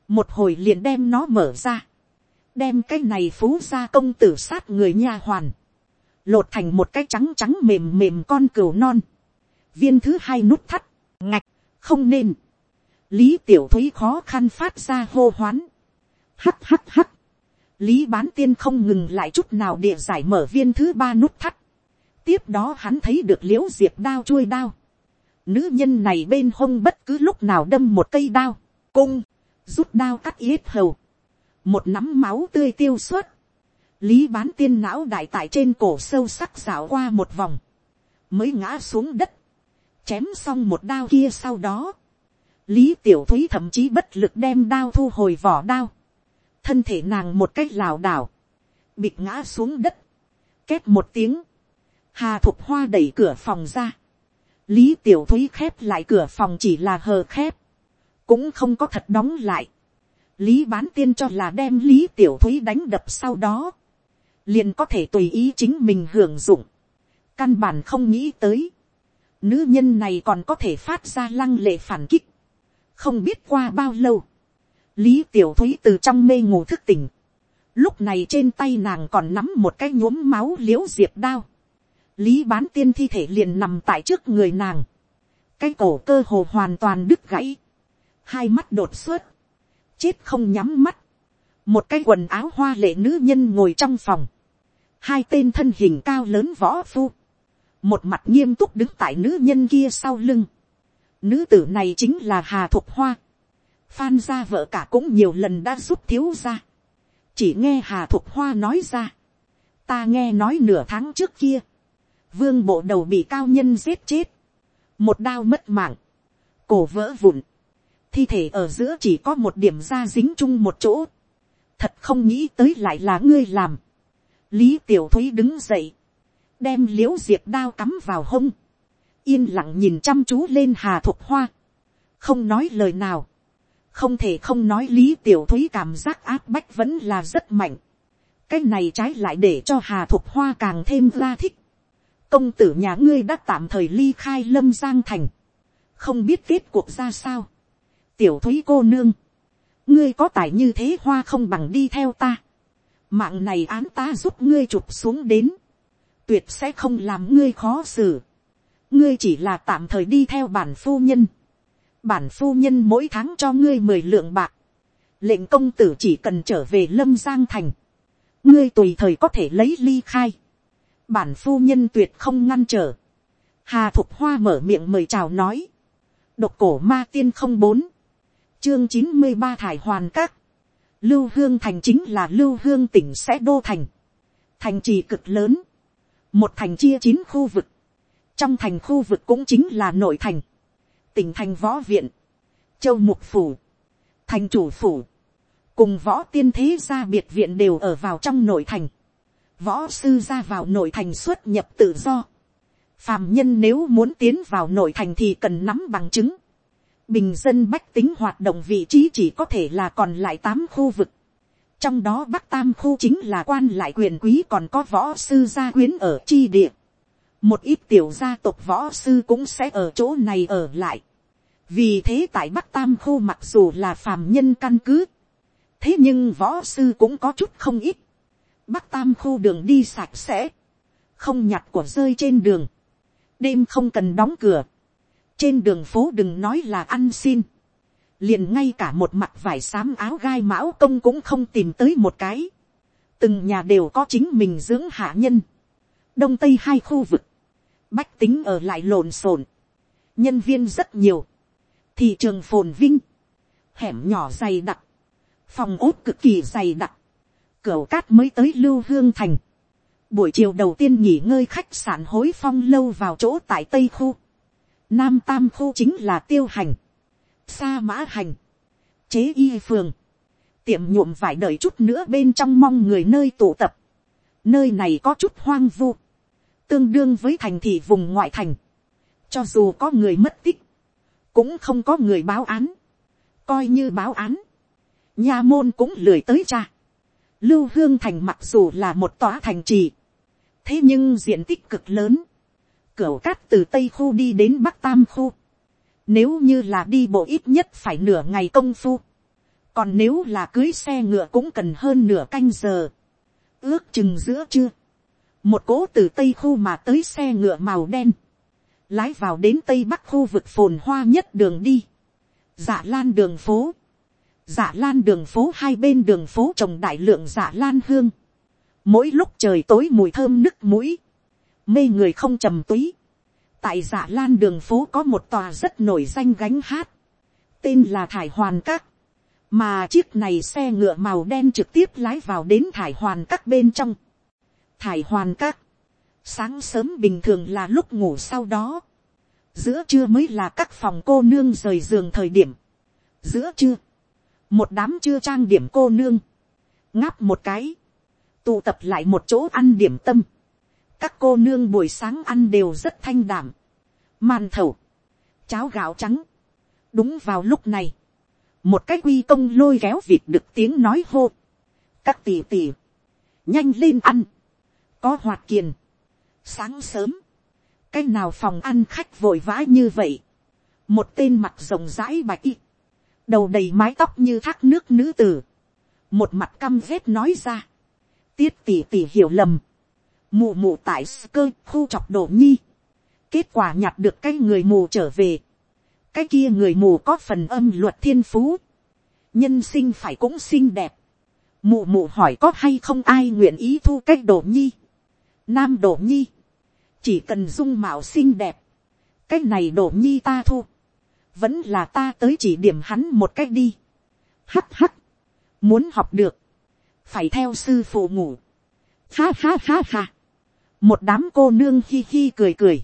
một hồi liền đem nó mở ra, đem cái này phú ra công tử sát người nha hoàn, lột thành một cái trắng trắng mềm mềm con cừu non, viên thứ hai nút thắt, ngạch, không nên, lý tiểu thúy khó khăn phát ra hô hoán. hắt hắt hắt lý bán tiên không ngừng lại chút nào địa giải mở viên thứ ba nút thắt. tiếp đó hắn thấy được l i ễ u diệp đao chui đao. nữ nhân này bên hông bất cứ lúc nào đâm một cây đao, cung, rút đao cắt yết hầu. một nắm máu tươi tiêu suốt. lý bán tiên não đại tại trên cổ sâu sắc rảo qua một vòng, mới ngã xuống đất, chém xong một đao kia sau đó, lý tiểu thúy thậm chí bất lực đem đao thu hồi vỏ đao, thân thể nàng một cách lảo đảo, bịt ngã xuống đất, két một tiếng, hà thục hoa đẩy cửa phòng ra, lý tiểu thúy khép lại cửa phòng chỉ là hờ khép, cũng không có thật đóng lại, lý bán tiên cho là đem lý tiểu thúy đánh đập sau đó, liền có thể tùy ý chính mình hưởng dụng, căn bản không nghĩ tới, nữ nhân này còn có thể phát ra lăng lệ phản kích, không biết qua bao lâu, lý tiểu thúy từ trong mê ngủ thức tỉnh, lúc này trên tay nàng còn nắm một cái nhuốm máu liễu diệp đao, lý bán tiên thi thể liền nằm tại trước người nàng, cái cổ cơ hồ hoàn toàn đứt gãy, hai mắt đột xuất, chết không nhắm mắt, một cái quần áo hoa lệ nữ nhân ngồi trong phòng, hai tên thân hình cao lớn võ phu, một mặt nghiêm túc đứng tại nữ nhân kia sau lưng, Nữ tử này chính là Hà Thục Hoa. Phan gia vợ cả cũng nhiều lần đã giúp thiếu gia. Chỉ nghe Hà Thục Hoa nói ra. Ta nghe nói nửa tháng trước kia. Vương bộ đầu bị cao nhân giết chết. Một đao mất mạng. Cổ vỡ vụn. thi thể ở giữa chỉ có một điểm da dính chung một chỗ, thật không nghĩ tới lại là ngươi làm, lý tiểu thúy đứng dậy, đem l i ễ u diệp đao cắm vào hông, yên lặng nhìn chăm chú lên hà thục hoa, không nói lời nào, không thể không nói lý tiểu thúy cảm giác áp bách vẫn là rất mạnh, cái này trái lại để cho hà thục hoa càng thêm ra thích, công tử nhà ngươi đã tạm thời ly khai lâm giang thành, không biết kết cuộc ra sao, tiểu thúy cô nương, ngươi có tài như thế hoa không bằng đi theo ta, mạng này án ta giúp ngươi chụp xuống đến, tuyệt sẽ không làm ngươi khó xử. ngươi chỉ là tạm thời đi theo bản phu nhân bản phu nhân mỗi tháng cho ngươi mười lượng bạc. lệnh công tử chỉ cần trở về lâm giang thành. ngươi tùy thời có thể lấy ly khai. bản phu nhân tuyệt không ngăn trở. hà thục hoa mở miệng mời chào nói. độc cổ ma tiên không bốn. chương chín mươi ba thải hoàn các. lưu hương thành chính là lưu hương tỉnh sẽ đô thành. thành trì cực lớn một thành chia chín khu vực, trong thành khu vực cũng chính là nội thành, tỉnh thành võ viện, châu mục phủ, thành chủ phủ, cùng võ tiên thế gia biệt viện đều ở vào trong nội thành, võ sư ra vào nội thành xuất nhập tự do, phàm nhân nếu muốn tiến vào nội thành thì cần nắm bằng chứng, bình dân bách tính hoạt động vị trí chỉ có thể là còn lại tám khu vực, trong đó bắc tam khu chính là quan lại quyền quý còn có võ sư gia quyến ở chi địa. một ít tiểu gia tộc võ sư cũng sẽ ở chỗ này ở lại vì thế tại bắc tam khu mặc dù là phàm nhân căn cứ, thế nhưng võ sư cũng có chút không ít. bắc tam khu đường đi sạch sẽ, không nhặt của rơi trên đường, đêm không cần đóng cửa, trên đường phố đừng nói là ăn xin, liền ngay cả một mặt vải xám áo gai mão công cũng không tìm tới một cái. từng nhà đều có chính mình dưỡng hạ nhân. đông tây hai khu vực, bách tính ở lại lộn xộn, nhân viên rất nhiều, thị trường phồn vinh, hẻm nhỏ dày đặc, phòng ốt cực kỳ dày đặc, cửa cát mới tới lưu hương thành. buổi chiều đầu tiên nghỉ ngơi khách sạn hối phong lâu vào chỗ tại tây khu, nam tam khu chính là tiêu hành, sa mã hành, chế y phường, tiệm nhuộm vải đợi chút nữa bên trong mong người nơi tụ tập, nơi này có chút hoang vu, tương đương với thành thị vùng ngoại thành, cho dù có người mất tích, cũng không có người báo án, coi như báo án, nha môn cũng lười tới cha. Lưu hương thành mặc dù là một tòa thành trì, thế nhưng diện tích cực lớn, cửa cát từ tây khu đi đến bắc tam khu, nếu như là đi bộ ít nhất phải nửa ngày công phu. Còn nếu là cưới xe ngựa cũng cần hơn nửa canh giờ. Ước chừng giữa trưa. Một cố từ tây khu mà tới xe ngựa màu đen. Lái vào đến tây bắc khu vực phồn hoa nhất đường đi. Dạ lan đường phố. Dạ lan đường phố hai bên đường phố trồng đại lượng dạ lan hương. Mỗi lúc trời tối mùi thơm nức mũi. Mê người không trầm túy tại dạ lan đường phố có một tòa rất nổi danh gánh hát, tên là thải hoàn các, mà chiếc này xe ngựa màu đen trực tiếp lái vào đến thải hoàn các bên trong. thải hoàn các, sáng sớm bình thường là lúc ngủ sau đó, giữa trưa mới là các phòng cô nương rời giường thời điểm, giữa trưa, một đám chưa trang điểm cô nương, ngáp một cái, tụ tập lại một chỗ ăn điểm tâm, các cô nương buổi sáng ăn đều rất thanh đảm, man thầu, cháo gạo trắng. đúng vào lúc này, một cái quy công lôi kéo vịt được tiếng nói hô, các tỉ tỉ, nhanh lên ăn, có hoạt kiền, sáng sớm, cái nào phòng ăn khách vội vã như vậy, một tên mặt rộng rãi bạch y, đầu đầy mái tóc như thác nước nữ tử, một mặt căm vết nói ra, tiết tỷ tỷ hiểu lầm, mù mù tại cơ khu chọc đồ nhi, kết quả nhặt được cái người mù trở về, cái kia người mù có phần âm luật thiên phú, nhân sinh phải cũng xinh đẹp, mù mù hỏi có hay không ai nguyện ý thu cái đồ nhi, nam đồ nhi, chỉ cần dung mạo xinh đẹp, cái này đồ nhi ta thu, vẫn là ta tới chỉ điểm hắn một cách đi, hắt hắt, muốn học được, phải theo sư phụ ngủ, ha ha ha ha, một đám cô nương hi hi cười cười,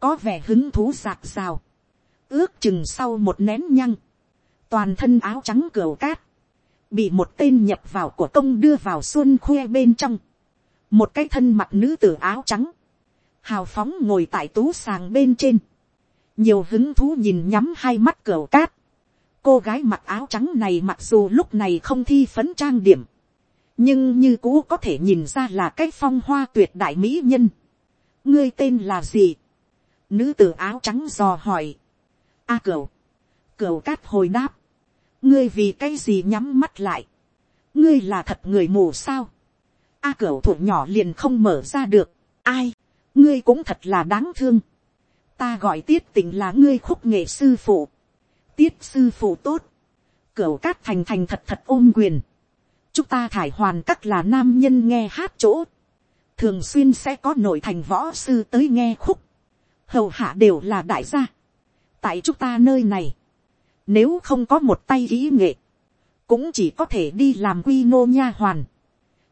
có vẻ hứng thú giạc sào, ước chừng sau một nén nhăng, toàn thân áo trắng cửa cát, bị một tên nhập vào của công đưa vào xuân khoe bên trong, một cái thân mặt nữ tử áo trắng, hào phóng ngồi tại tú sàng bên trên, nhiều hứng thú nhìn nhắm hai mắt cửa cát, cô gái mặc áo trắng này mặc dù lúc này không thi phấn trang điểm, nhưng như cũ có thể nhìn ra là cái phong hoa tuyệt đại mỹ nhân. ngươi tên là gì, nữ tử áo trắng dò hỏi, a cửu, cửu cát hồi đáp, ngươi vì cái gì nhắm mắt lại, ngươi là thật người mù sao, a cửu thủ nhỏ liền không mở ra được, ai, ngươi cũng thật là đáng thương, ta gọi tiết tình là ngươi khúc nghệ sư phụ, tiết sư phụ tốt, cửu cát thành thành thật thật ôm quyền, chúng ta thải hoàn các là nam nhân nghe hát chỗ, thường xuyên sẽ có nội thành võ sư tới nghe khúc, hầu hạ đều là đại gia, tại chúng ta nơi này, nếu không có một tay kỹ nghệ, cũng chỉ có thể đi làm quy nô nha hoàn,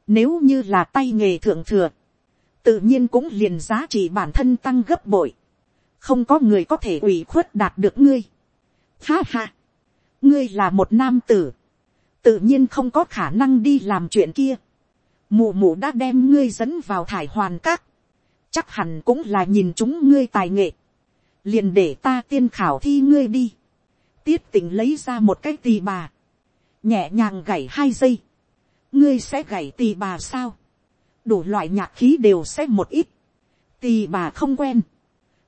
nếu như là tay nghề thượng thừa, tự nhiên cũng liền giá trị bản thân tăng gấp bội, không có người có thể ủy khuất đạt được ngươi. Ha ha, ngươi là một nam tử, tự nhiên không có khả năng đi làm chuyện kia. Mụ mụ đã đem ngươi dẫn vào thải hoàn các, chắc hẳn cũng là nhìn chúng ngươi tài nghệ, liền để ta tiên khảo thi ngươi đi. tiết tình lấy ra một cái tì bà, nhẹ nhàng gảy hai giây, ngươi sẽ gảy tì bà sao, đủ loại nhạc khí đều sẽ một ít, tì bà không quen,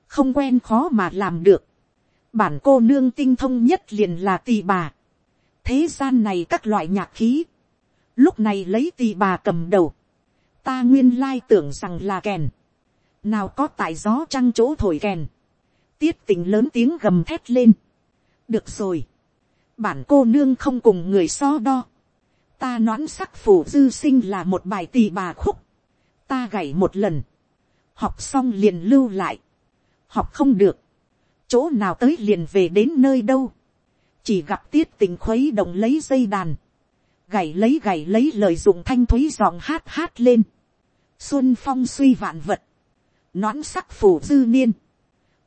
không quen khó mà làm được, bản cô nương tinh thông nhất liền là tì bà, thế gian này các loại nhạc khí, lúc này lấy tì bà cầm đầu, ta nguyên lai tưởng rằng là kèn, nào có tại gió trăng chỗ thổi kèn, tiết tình lớn tiếng gầm thét lên, được rồi, bản cô nương không cùng người so đo, ta noãn sắc phủ dư sinh là một bài tì bà khúc, ta gảy một lần, học xong liền lưu lại, học không được, chỗ nào tới liền về đến nơi đâu, chỉ gặp tiết tình khuấy động lấy dây đàn, gảy lấy gảy lấy lời dụng thanh thúy giọng hát hát lên, xuân phong suy vạn vật, nón sắc phủ dư niên,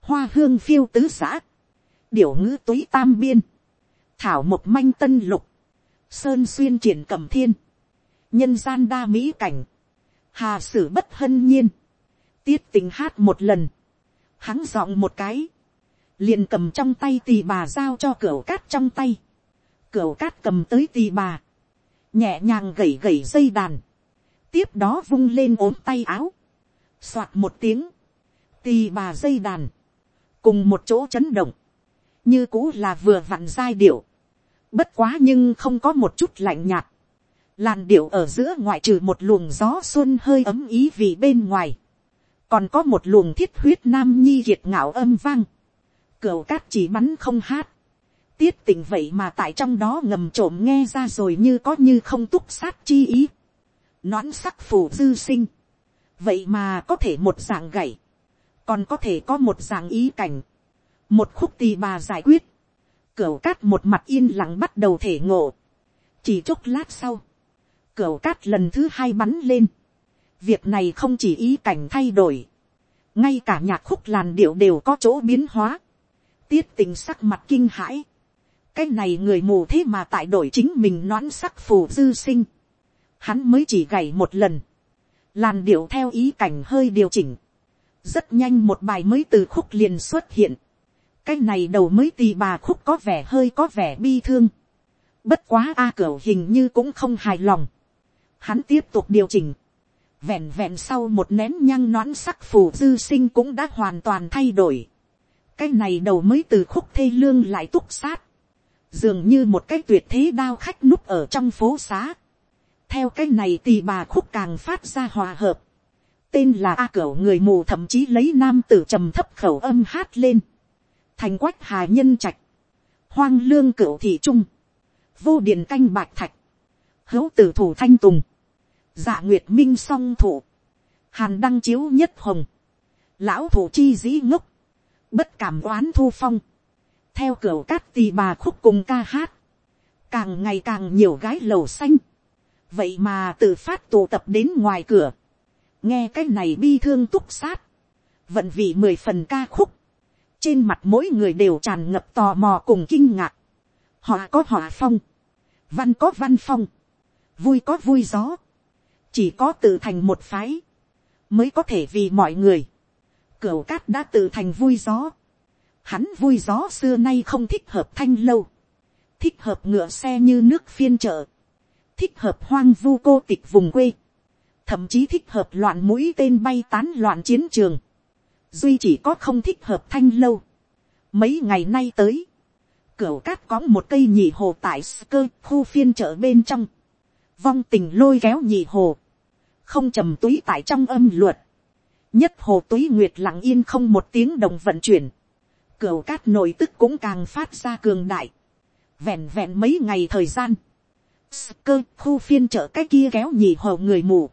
hoa hương phiêu tứ xã, điểu ngữ túy tam biên, thảo một manh tân lục, sơn xuyên triển cầm thiên, nhân gian đa mỹ cảnh, hà sử bất hân nhiên, tiết tình hát một lần, hắn giọng một cái, liền cầm trong tay tì bà giao cho cửa cát trong tay, cửa cát cầm tới tì bà, nhẹ nhàng gẩy gẩy dây đàn, tiếp đó vung lên ốm tay áo, soạt một tiếng, tì bà dây đàn, cùng một chỗ chấn động, như cũ là vừa vặn giai điệu, bất quá nhưng không có một chút lạnh nhạt, làn điệu ở giữa ngoại trừ một luồng gió xuân hơi ấm ý vì bên ngoài, còn có một luồng thiết huyết nam nhi kiệt ngạo âm vang, cửu cát chỉ bắn không hát, tiết tình vậy mà tại trong đó ngầm trộm nghe ra rồi như có như không túc sát chi ý, Noãn sắc phủ dư sinh, vậy mà có thể một dạng gãy. còn có thể có một dạng ý cảnh, một khúc tì bà giải quyết, cửu cát một mặt yên lặng bắt đầu thể ngộ, chỉ chốc lát sau, cửu cát lần thứ hai bắn lên, việc này không chỉ ý cảnh thay đổi, ngay cả nhạc khúc làn điệu đều có chỗ biến hóa, tiết tình sắc mặt kinh hãi, cái này người mù thế mà tại đổi chính mình noãn sắc phù dư sinh, hắn mới chỉ gảy một lần, làn điệu theo ý cảnh hơi điều chỉnh, rất nhanh một bài mới từ khúc liền xuất hiện, cái này đầu mới tì bà khúc có vẻ hơi có vẻ bi thương, bất quá a cửa hình như cũng không hài lòng, hắn tiếp tục điều chỉnh, vẹn vẹn sau một nén nhăng noãn sắc phù dư sinh cũng đã hoàn toàn thay đổi, cái này đầu mới từ khúc thê lương lại túc sát, dường như một cái tuyệt thế đao khách núp ở trong phố xá. theo cái này tì bà khúc càng phát ra hòa hợp, tên là a cẩu người mù thậm chí lấy nam tử trầm thấp khẩu âm hát lên, thành quách hà nhân trạch, hoang lương cửu thị trung, vô điền canh bạch thạch, hữu tử thủ thanh tùng, dạ nguyệt minh song thủ, hàn đăng chiếu nhất hồng, lão thủ chi dĩ ngốc, bất cảm oán thu phong, theo cửa cát tì bà khúc cùng ca hát, càng ngày càng nhiều gái lầu xanh, vậy mà tự phát tụ tập đến ngoài cửa, nghe cái này bi thương túc sát, vận vị mười phần ca khúc, trên mặt mỗi người đều tràn ngập tò mò cùng kinh ngạc, họ có họ phong, văn có văn phong, vui có vui gió, chỉ có tự thành một phái, mới có thể vì mọi người, cửu cát đã tự thành vui gió, hắn vui gió xưa nay không thích hợp thanh lâu, thích hợp ngựa xe như nước phiên chợ, thích hợp hoang vu cô tịch vùng quê, thậm chí thích hợp loạn mũi tên bay tán loạn chiến trường, duy chỉ có không thích hợp thanh lâu. Mấy ngày nay tới, cửa cát có một cây nhị hồ tại cơ khu phiên chợ bên trong, vong tình lôi kéo nhị hồ, không trầm túy tại trong âm luật, nhất hồ túy nguyệt lặng yên không một tiếng đồng vận chuyển, cửa cát nội tức cũng càng phát ra cường đại, vẹn vẹn mấy ngày thời gian, cơ khu phiên chợ cái kia kéo nhị hồ người mù,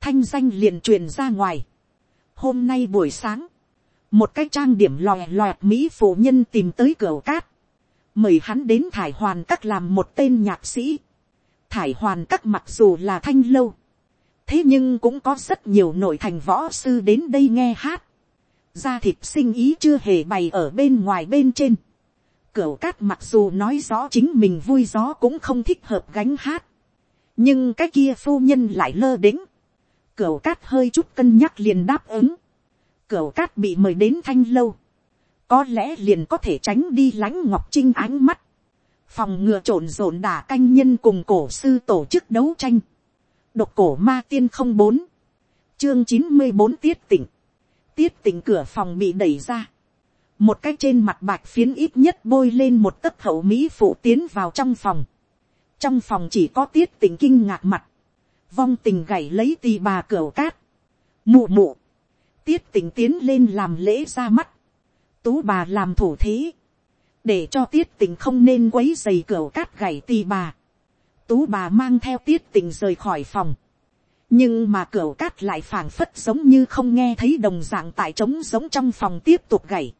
thanh danh liền truyền ra ngoài. Hôm nay buổi sáng, một cái trang điểm lòe loẹt mỹ phụ nhân tìm tới cửa cát, mời hắn đến thải hoàn các làm một tên nhạc sĩ. thải hoàn các mặc dù là thanh lâu, thế nhưng cũng có rất nhiều nội thành võ sư đến đây nghe hát. da thịt sinh ý chưa hề bày ở bên ngoài bên trên. cửa cát mặc dù nói rõ chính mình vui gió cũng không thích hợp gánh hát. nhưng cái kia phu nhân lại lơ đĩnh. Cửu cát hơi chút cân nhắc liền đáp ứng. Cửu cát bị mời đến thanh lâu. Có lẽ liền có thể tránh đi lãnh ngọc trinh ánh mắt. Phòng ngừa trộn rộn đả canh nhân cùng cổ sư tổ chức đấu tranh. Độc cổ ma tiên không bốn. Chương chín mươi bốn tiết tỉnh. Tiết tỉnh cửa phòng bị đẩy ra. Một cái trên mặt bạch phiến ít nhất bôi lên một tấc hậu mỹ phụ tiến vào trong phòng. Trong phòng chỉ có tiết tỉnh kinh ngạc mặt vong tình gảy lấy tì bà cửa cát, mụ mụ, tiết tình tiến lên làm lễ ra mắt, tú bà làm thủ thế, để cho tiết tình không nên quấy dày cửa cát gảy tì bà, tú bà mang theo tiết tình rời khỏi phòng, nhưng mà cửa cát lại phảng phất giống như không nghe thấy đồng dạng tại trống giống trong phòng tiếp tục gảy,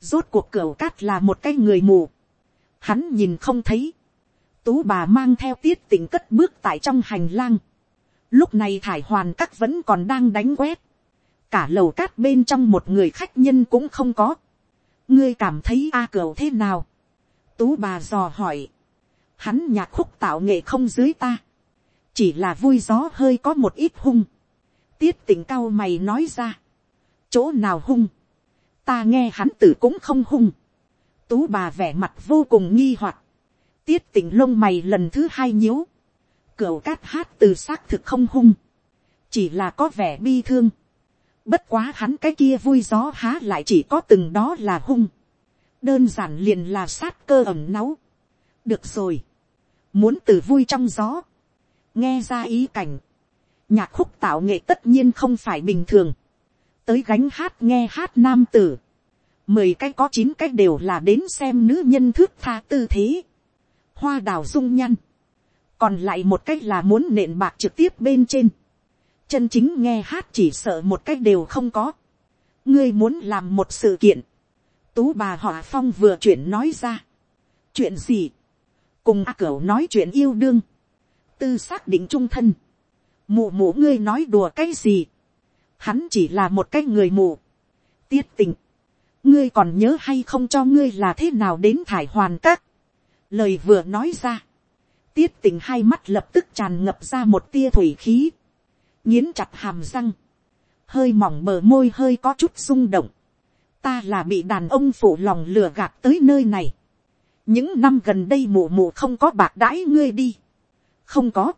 rốt cuộc cửa cát là một cái người mù, hắn nhìn không thấy, tú bà mang theo tiết tình cất bước tại trong hành lang, Lúc này thải hoàn các vẫn còn đang đánh quét. Cả lầu cát bên trong một người khách nhân cũng không có. Ngươi cảm thấy A cửu thế nào? Tú bà dò hỏi. Hắn nhạc khúc tạo nghệ không dưới ta. Chỉ là vui gió hơi có một ít hung. Tiết tỉnh cao mày nói ra. Chỗ nào hung? Ta nghe hắn tử cũng không hung. Tú bà vẻ mặt vô cùng nghi hoặc Tiết tỉnh lông mày lần thứ hai nhíu Cửu cát hát từ xác thực không hung. Chỉ là có vẻ bi thương. Bất quá hắn cái kia vui gió há lại chỉ có từng đó là hung. Đơn giản liền là sát cơ ẩm náu. Được rồi. Muốn từ vui trong gió. Nghe ra ý cảnh. Nhạc khúc tạo nghệ tất nhiên không phải bình thường. Tới gánh hát nghe hát nam tử. Mười cái có chín cái đều là đến xem nữ nhân thước tha tư thế. Hoa đào dung nhăn còn lại một cách là muốn nện bạc trực tiếp bên trên, chân chính nghe hát chỉ sợ một cách đều không có, ngươi muốn làm một sự kiện, tú bà họ phong vừa chuyển nói ra, chuyện gì, cùng a cửu nói chuyện yêu đương, tư xác định trung thân, mù mù ngươi nói đùa cái gì, hắn chỉ là một cái người mù, tiết tình, ngươi còn nhớ hay không cho ngươi là thế nào đến thải hoàn các, lời vừa nói ra, tiết tình hai mắt lập tức tràn ngập ra một tia thủy khí, nghiến chặt hàm răng, hơi mỏng bờ môi hơi có chút rung động, ta là bị đàn ông phủ lòng lừa gạt tới nơi này, những năm gần đây mù mù không có bạc đãi ngươi đi, không có,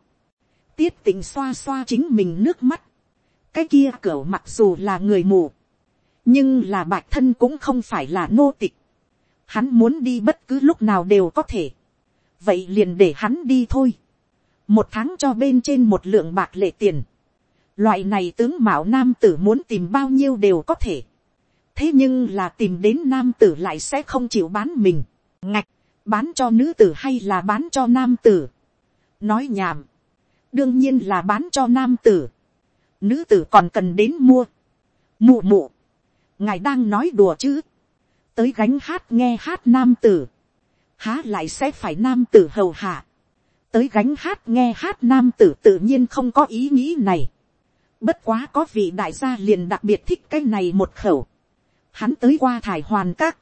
tiết tình xoa xoa chính mình nước mắt, cái kia cửa mặc dù là người mù, nhưng là bạch thân cũng không phải là nô tịch, hắn muốn đi bất cứ lúc nào đều có thể, vậy liền để hắn đi thôi. một tháng cho bên trên một lượng bạc lệ tiền. loại này tướng mạo nam tử muốn tìm bao nhiêu đều có thể. thế nhưng là tìm đến nam tử lại sẽ không chịu bán mình. ngạch, bán cho nữ tử hay là bán cho nam tử. nói nhảm. đương nhiên là bán cho nam tử. nữ tử còn cần đến mua. mụ mụ. ngài đang nói đùa chứ. tới gánh hát nghe hát nam tử há lại sẽ phải nam tử hầu hạ, tới gánh hát nghe hát nam tử tự nhiên không có ý nghĩ này. Bất quá có vị đại gia liền đặc biệt thích cái này một khẩu. Hắn tới qua thải hoàn các.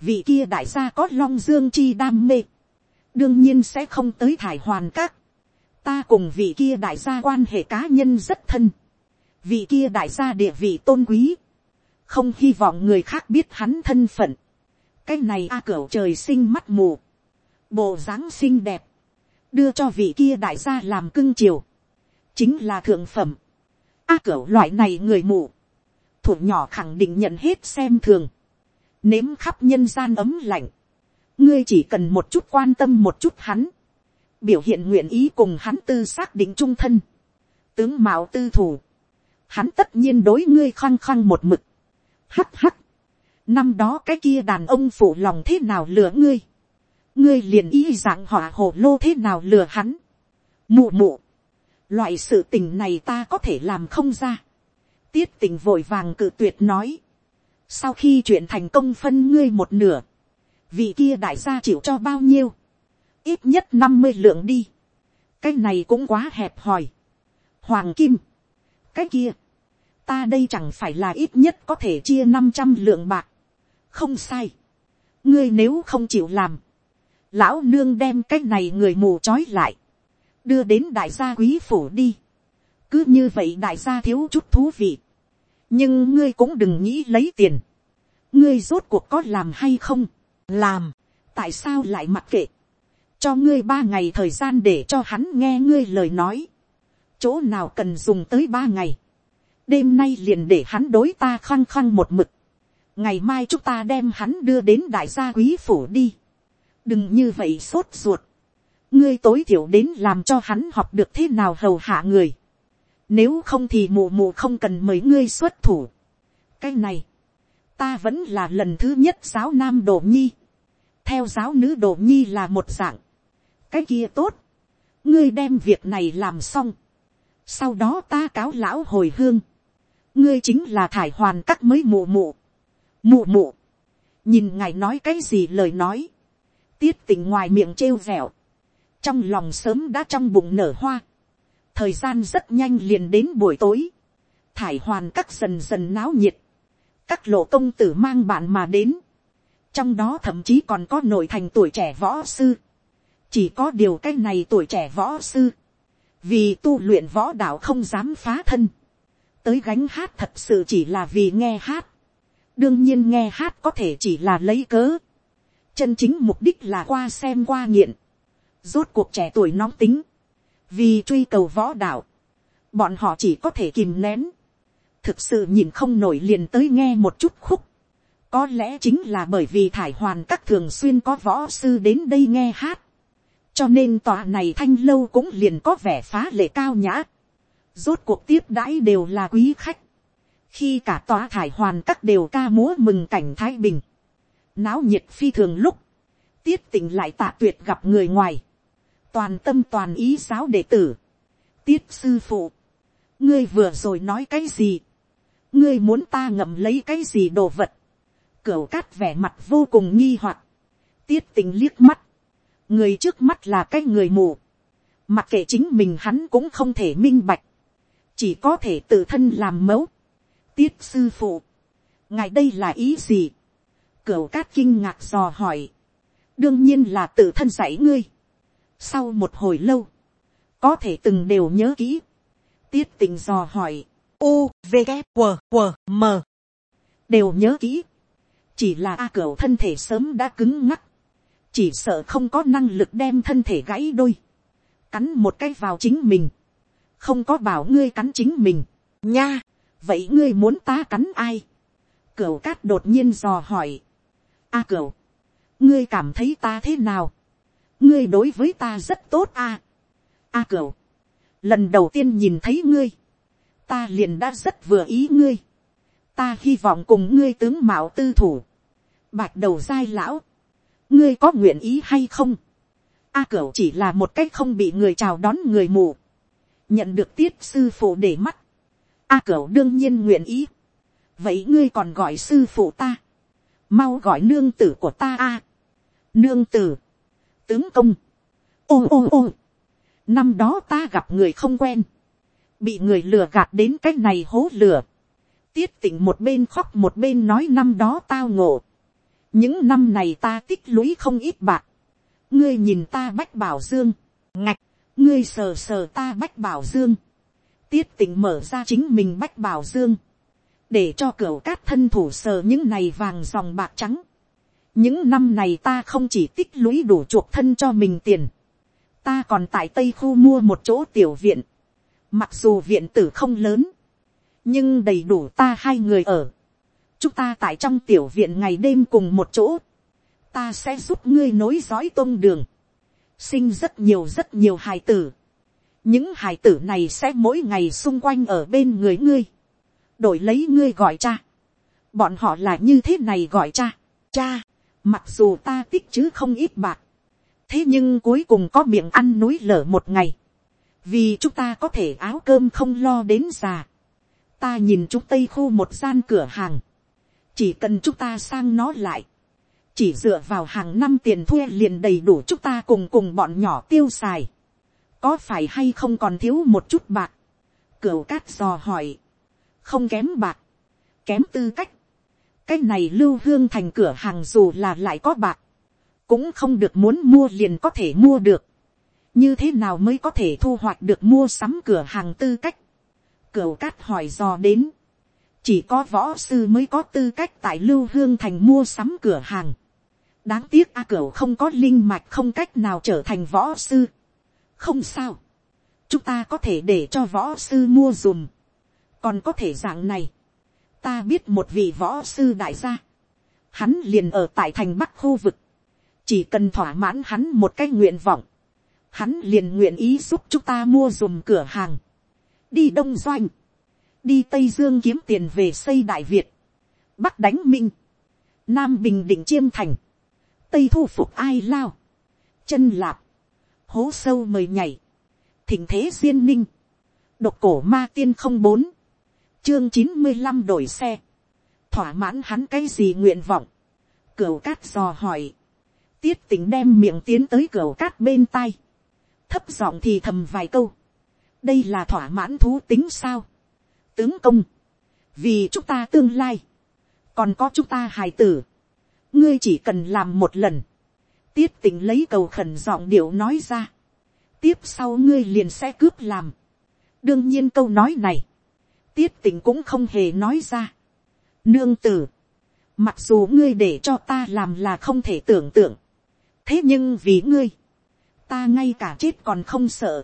Vị kia đại gia có long dương chi đam mê. đương nhiên sẽ không tới thải hoàn các, ta cùng vị kia đại gia quan hệ cá nhân rất thân, vị kia đại gia địa vị tôn quý, không hy vọng người khác biết hắn thân phận, cái này a cửu trời sinh mắt mù, bộ dáng xinh đẹp, đưa cho vị kia đại gia làm cưng chiều, chính là thượng phẩm, a cửu loại này người mù, thủ nhỏ khẳng định nhận hết xem thường, nếm khắp nhân gian ấm lạnh, ngươi chỉ cần một chút quan tâm một chút hắn, biểu hiện nguyện ý cùng hắn tư xác định trung thân, tướng mạo tư thủ, hắn tất nhiên đối ngươi khăng khăng một mực, hắt hắt, năm đó cái kia đàn ông phụ lòng thế nào lừa ngươi, ngươi liền ý dạng họa hồ lô thế nào lừa hắn, mụ mụ, loại sự tình này ta có thể làm không ra, tiết tình vội vàng cự tuyệt nói, sau khi chuyện thành công phân ngươi một nửa, vị kia đại gia chịu cho bao nhiêu, ít nhất năm mươi lượng đi, cái này cũng quá hẹp hòi, hoàng kim, cái kia, ta đây chẳng phải là ít nhất có thể chia năm trăm lượng bạc, không sai, ngươi nếu không chịu làm, lão nương đem cái này người mù trói lại, đưa đến đại gia quý phủ đi, cứ như vậy đại gia thiếu chút thú vị, nhưng ngươi cũng đừng nghĩ lấy tiền, ngươi rốt cuộc có làm hay không, làm, tại sao lại mặc kệ, cho ngươi ba ngày thời gian để cho hắn nghe ngươi lời nói, chỗ nào cần dùng tới ba ngày, đêm nay liền để hắn đối ta khăng khăng một mực, ngày mai chúng ta đem hắn đưa đến đại gia quý phủ đi, đừng như vậy sốt ruột, ngươi tối thiểu đến làm cho hắn học được thế nào hầu hạ người, nếu không thì mù mù không cần mấy ngươi xuất thủ. cái này, ta vẫn là lần thứ nhất giáo nam đồ nhi, theo giáo nữ đồ nhi là một dạng, cái kia tốt, ngươi đem việc này làm xong, sau đó ta cáo lão hồi hương, ngươi chính là thải hoàn các mới mù mụ, mụ mụ, nhìn ngài nói cái gì lời nói, tiết tình ngoài miệng trêu vẹo, trong lòng sớm đã trong bụng nở hoa, thời gian rất nhanh liền đến buổi tối, thải hoàn các dần dần náo nhiệt, các lộ công tử mang bạn mà đến, trong đó thậm chí còn có nội thành tuổi trẻ võ sư, chỉ có điều cái này tuổi trẻ võ sư, vì tu luyện võ đạo không dám phá thân, tới gánh hát thật sự chỉ là vì nghe hát, đương nhiên nghe hát có thể chỉ là lấy cớ, chân chính mục đích là qua xem qua nghiện, rốt cuộc trẻ tuổi nóng tính, vì truy cầu võ đạo, bọn họ chỉ có thể kìm nén, thực sự nhìn không nổi liền tới nghe một chút khúc, có lẽ chính là bởi vì thải hoàn các thường xuyên có võ sư đến đây nghe hát, cho nên tòa này thanh lâu cũng liền có vẻ phá lệ cao nhã, rốt cuộc tiếp đãi đều là quý khách, khi cả tòa thải hoàn các đều ca múa mừng cảnh thái bình, náo nhiệt phi thường lúc, tiết tình lại tạ tuyệt gặp người ngoài, toàn tâm toàn ý giáo đệ tử, tiết sư phụ, ngươi vừa rồi nói cái gì, ngươi muốn ta ngậm lấy cái gì đồ vật, cửa cát vẻ mặt vô cùng nghi hoặc, tiết tình liếc mắt, người trước mắt là cái người mù, mặc kệ chính mình hắn cũng không thể minh bạch, chỉ có thể tự thân làm mẫu, tiết sư phụ, ngài đây là ý gì, cửu cát kinh ngạc dò hỏi, đương nhiên là tự thân dạy ngươi, sau một hồi lâu, có thể từng đều nhớ kỹ, tiết tình dò hỏi, u, v, g, q, q, m, đều nhớ kỹ, chỉ là a cửu thân thể sớm đã cứng ngắc, chỉ sợ không có năng lực đem thân thể gãy đôi, cắn một cái vào chính mình, không có bảo ngươi cắn chính mình, nha, vậy ngươi muốn ta cắn ai, cửu cát đột nhiên dò hỏi, a cửu, ngươi cảm thấy ta thế nào, ngươi đối với ta rất tốt a, a cửu, lần đầu tiên nhìn thấy ngươi, ta liền đã rất vừa ý ngươi, ta hy vọng cùng ngươi tướng mạo tư thủ, bạch đầu giai lão, ngươi có nguyện ý hay không, a cửu chỉ là một cách không bị người chào đón người mù, nhận được tiết sư phụ để mắt, a cửu đương nhiên nguyện ý, vậy ngươi còn gọi sư phụ ta, mau gọi nương tử của ta a, nương tử, tướng công, ô ô ô, năm đó ta gặp người không quen, bị người lừa gạt đến cái này hố lừa, tiết tỉnh một bên khóc một bên nói năm đó tao ngộ, những năm này ta tích lũy không ít bạc, ngươi nhìn ta bách bảo dương, ngạch, ngươi sờ sờ ta bách bảo dương, tiết tỉnh mở ra chính mình bách bảo dương, để cho cửa cát thân thủ sờ những này vàng dòng bạc trắng. những năm này ta không chỉ tích lũy đủ chuộc thân cho mình tiền, ta còn tại tây khu mua một chỗ tiểu viện, mặc dù viện tử không lớn, nhưng đầy đủ ta hai người ở. chúng ta tại trong tiểu viện ngày đêm cùng một chỗ, ta sẽ giúp ngươi nối dõi tôn đường, sinh rất nhiều rất nhiều hài tử những hài tử này sẽ mỗi ngày xung quanh ở bên người ngươi, đổi lấy ngươi gọi cha. bọn họ là như thế này gọi cha, cha, mặc dù ta tích chứ không ít bạc, thế nhưng cuối cùng có miệng ăn núi lở một ngày, vì chúng ta có thể áo cơm không lo đến già. ta nhìn chúng tây khu một gian cửa hàng, chỉ cần chúng ta sang nó lại, chỉ dựa vào hàng năm tiền thuê liền đầy đủ chúng ta cùng cùng bọn nhỏ tiêu xài, có phải hay không còn thiếu một chút bạc, cửu cát dò hỏi, không kém bạc, kém tư cách, cái này lưu hương thành cửa hàng dù là lại có bạc, cũng không được muốn mua liền có thể mua được, như thế nào mới có thể thu hoạch được mua sắm cửa hàng tư cách, cửu cát hỏi dò đến, chỉ có võ sư mới có tư cách tại lưu hương thành mua sắm cửa hàng, đáng tiếc a cửu không có linh mạch không cách nào trở thành võ sư, không sao, chúng ta có thể để cho võ sư mua dùm, còn có thể dạng này, ta biết một vị võ sư đại gia, hắn liền ở tại thành bắc khu vực, chỉ cần thỏa mãn hắn một cái nguyện vọng, hắn liền nguyện ý giúp chúng ta mua dùm cửa hàng, đi đông doanh, đi tây dương kiếm tiền về xây đại việt, bắc đánh minh, nam bình định chiêm thành, tây thu phục ai lao, chân lạp, hố sâu mời nhảy, thỉnh thế duyên ninh, độc cổ ma tiên không bốn, chương chín mươi năm đổi xe, thỏa mãn hắn cái gì nguyện vọng, cửu cát dò hỏi, tiết tỉnh đem miệng tiến tới cửa cát bên tai. Thấp giọng thì thầm vài câu. Đây là thỏa mãn thú tính sao? Tướng công. Vì chúng ta tương lai. Còn có chúng ta hài tử. Ngươi chỉ cần làm một lần. Tiết Tình lấy cầu khẩn giọng điệu nói ra. Tiếp sau ngươi liền sẽ cướp làm. Đương nhiên câu nói này. Tiết Tình cũng không hề nói ra. Nương tử. Mặc dù ngươi để cho ta làm là không thể tưởng tượng thế nhưng vì ngươi, ta ngay cả chết còn không sợ,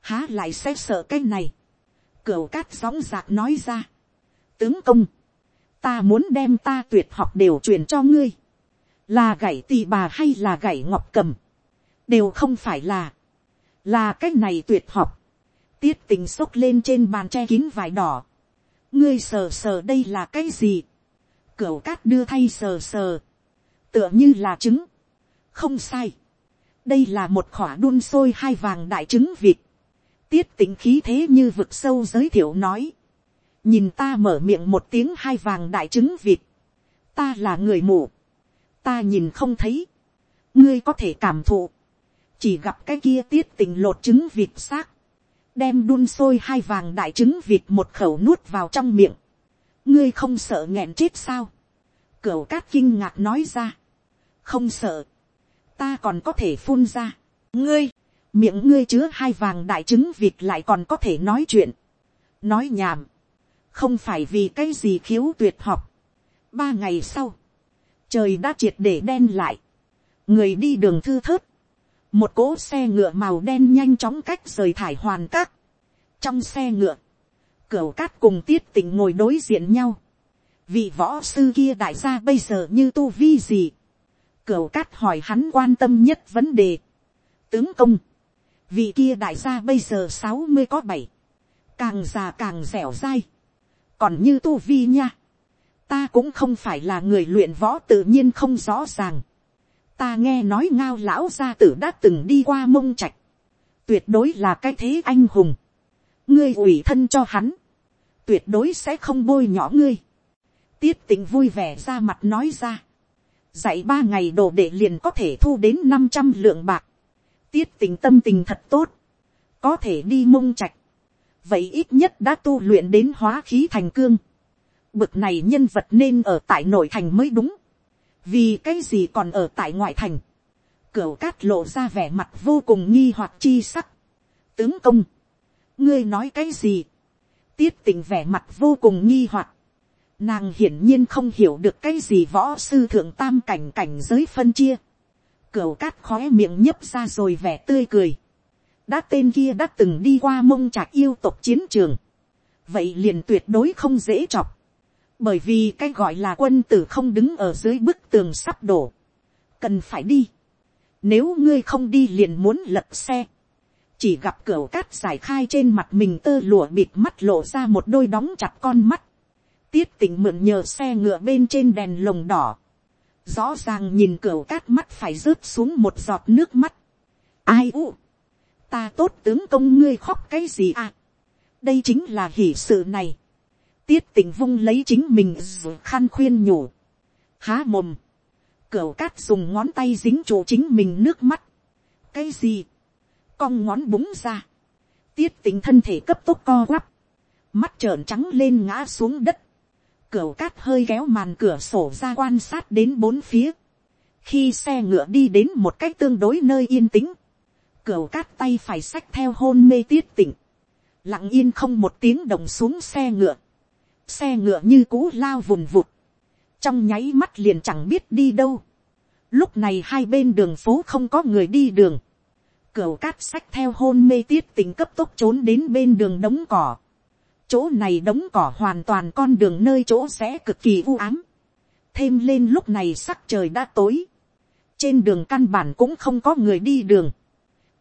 há lại sẽ sợ cái này, cửu cát sóng giạc nói ra, tướng công, ta muốn đem ta tuyệt học đều truyền cho ngươi, là gãy tì bà hay là gãy ngọc cầm, đều không phải là, là cái này tuyệt học, tiết tình xốc lên trên bàn che kín vải đỏ, ngươi sờ sờ đây là cái gì, cửu cát đưa thay sờ sờ, tựa như là trứng, không sai. đây là một khỏa đun sôi hai vàng đại trứng vịt. tiết tính khí thế như vực sâu giới thiệu nói. nhìn ta mở miệng một tiếng hai vàng đại trứng vịt. ta là người mù ta nhìn không thấy. ngươi có thể cảm thụ. chỉ gặp cái kia tiết tình lột trứng vịt xác. đem đun sôi hai vàng đại trứng vịt một khẩu nuốt vào trong miệng. ngươi không sợ nghẹn chết sao. cửu cát kinh ngạc nói ra. không sợ ta còn có thể phun ra. ngươi, miệng ngươi chứa hai vàng đại trứng vịt lại còn có thể nói chuyện. nói nhảm, không phải vì cái gì khiếu tuyệt học. ba ngày sau, trời đã triệt để đen lại, người đi đường thư thớt, một cỗ xe ngựa màu đen nhanh chóng cách rời thải hoàn các. trong xe ngựa, cửa cát cùng tiết tỉnh ngồi đối diện nhau. vị võ sư kia đại gia bây giờ như tu vi gì cửa cát hỏi hắn quan tâm nhất vấn đề. Tướng công. Vị kia đại gia bây giờ sáu mươi có bảy. Càng già càng dẻo dai. Còn như tu vi nha. Ta cũng không phải là người luyện võ tự nhiên không rõ ràng. Ta nghe nói ngao lão gia tử đã từng đi qua mông trạch. Tuyệt đối là cái thế anh hùng. Ngươi ủy thân cho hắn. Tuyệt đối sẽ không bôi nhỏ ngươi. Tiết tình vui vẻ ra mặt nói ra dạy ba ngày đồ để liền có thể thu đến năm trăm lượng bạc, tiết tình tâm tình thật tốt, có thể đi mông trạch, vậy ít nhất đã tu luyện đến hóa khí thành cương, bực này nhân vật nên ở tại nội thành mới đúng, vì cái gì còn ở tại ngoại thành, cửa cát lộ ra vẻ mặt vô cùng nghi hoặc chi sắc. Tướng công. Ngươi nói cái gì? Tiết tình vẻ mặt vô cùng nghi hoặc. Nàng hiển nhiên không hiểu được cái gì võ sư thượng tam cảnh cảnh giới phân chia. cửa cát khói miệng nhấp ra rồi vẻ tươi cười. Đã tên kia đã từng đi qua mông trạc yêu tộc chiến trường. Vậy liền tuyệt đối không dễ chọc. Bởi vì cái gọi là quân tử không đứng ở dưới bức tường sắp đổ. Cần phải đi. Nếu ngươi không đi liền muốn lật xe. Chỉ gặp cửa cát giải khai trên mặt mình tơ lụa bịt mắt lộ ra một đôi đóng chặt con mắt. Tiết tỉnh mượn nhờ xe ngựa bên trên đèn lồng đỏ. Rõ ràng nhìn cửa cát mắt phải rớt xuống một giọt nước mắt. Ai u. Ta tốt tướng công ngươi khóc cái gì à. Đây chính là hỉ sự này. Tiết tình vung lấy chính mình khăn khuyên nhủ. Há mồm Cửu cát dùng ngón tay dính chỗ chính mình nước mắt. Cái gì? Cong ngón búng ra. Tiết tình thân thể cấp tốc co quắp. Mắt trợn trắng lên ngã xuống đất. Cửu cát hơi kéo màn cửa sổ ra quan sát đến bốn phía. Khi xe ngựa đi đến một cách tương đối nơi yên tĩnh. Cửu cát tay phải sách theo hôn mê tiết tỉnh. Lặng yên không một tiếng đồng xuống xe ngựa. Xe ngựa như cũ lao vùn vụt trong nháy mắt liền chẳng biết đi đâu. Lúc này hai bên đường phố không có người đi đường. Cửu cát sách theo hôn mê tiết tình cấp tốc trốn đến bên đường đống cỏ. Chỗ này đống cỏ hoàn toàn con đường nơi chỗ sẽ cực kỳ u ám. Thêm lên lúc này sắc trời đã tối. Trên đường căn bản cũng không có người đi đường.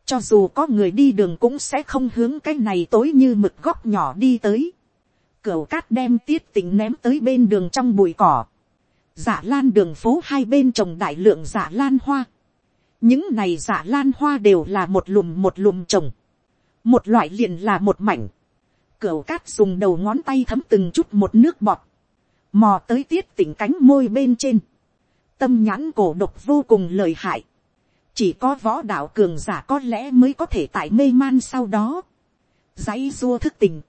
Cho dù có người đi đường cũng sẽ không hướng cái này tối như mực góc nhỏ đi tới. Cửu cát đem tiết tình ném tới bên đường trong bụi cỏ dạ lan đường phố hai bên trồng đại lượng dạ lan hoa. những này dạ lan hoa đều là một lùm một lùm trồng. một loại liền là một mảnh. cửu cát dùng đầu ngón tay thấm từng chút một nước bọt. mò tới tiết tỉnh cánh môi bên trên. tâm nhãn cổ độc vô cùng lời hại. chỉ có võ đạo cường giả có lẽ mới có thể tại mê man sau đó. dãy rua thức tình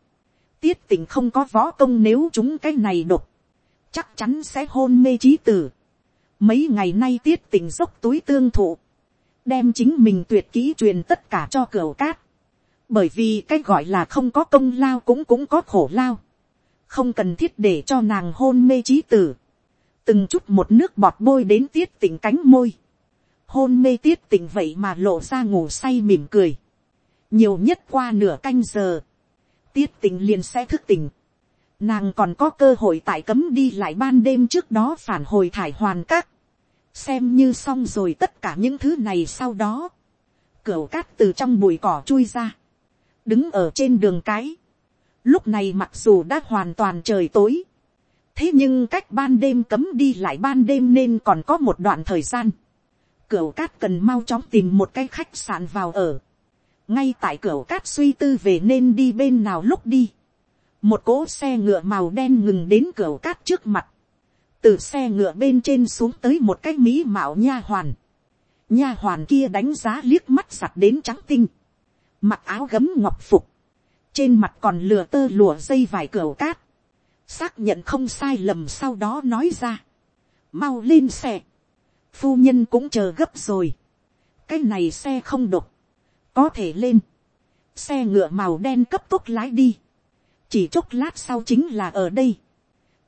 tiết Tình không có võ công nếu chúng cái này đột, chắc chắn sẽ hôn mê trí tử. Mấy ngày nay tiết tình dốc túi tương thụ, đem chính mình tuyệt kỹ truyền tất cả cho cửa cát. Bởi vì cái gọi là không có công lao cũng cũng có khổ lao. Không cần thiết để cho nàng hôn mê trí tử. Từng chút một nước bọt bôi đến tiết tình cánh môi. Hôn mê tiết tình vậy mà lộ ra ngủ say mỉm cười. Nhiều nhất qua nửa canh giờ. Tiết tình liền sẽ thức tỉnh nàng còn có cơ hội tại cấm đi lại ban đêm trước đó phản hồi thải hoàn các, xem như xong rồi tất cả những thứ này sau đó, Cửu cát từ trong bụi cỏ chui ra, đứng ở trên đường cái, lúc này mặc dù đã hoàn toàn trời tối, thế nhưng cách ban đêm cấm đi lại ban đêm nên còn có một đoạn thời gian, Cửu cát cần mau chóng tìm một cái khách sạn vào ở, ngay tại cửa cát suy tư về nên đi bên nào lúc đi, một cỗ xe ngựa màu đen ngừng đến cửa cát trước mặt, từ xe ngựa bên trên xuống tới một cái mỹ mạo nha hoàn, nha hoàn kia đánh giá liếc mắt sặt đến trắng tinh, mặc áo gấm ngọc phục, trên mặt còn lừa tơ lùa dây vài cửa cát, xác nhận không sai lầm sau đó nói ra, mau lên xe, phu nhân cũng chờ gấp rồi, cái này xe không đục có thể lên, xe ngựa màu đen cấp tốc lái đi, chỉ chốc lát sau chính là ở đây.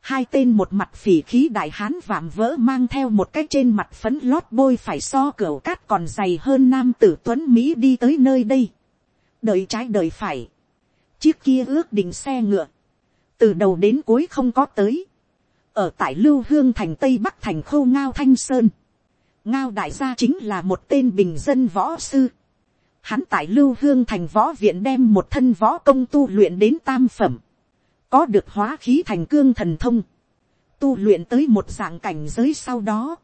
hai tên một mặt phỉ khí đại hán vạm vỡ mang theo một cái trên mặt phấn lót bôi phải so cửa cát còn dày hơn nam tử tuấn mỹ đi tới nơi đây. đợi trái đợi phải. chiếc kia ước định xe ngựa. từ đầu đến cuối không có tới. ở tại lưu hương thành tây bắc thành khâu ngao thanh sơn. ngao đại gia chính là một tên bình dân võ sư hắn tại lưu hương thành võ viện đem một thân võ công tu luyện đến tam phẩm, có được hóa khí thành cương thần thông, tu luyện tới một dạng cảnh giới sau đó,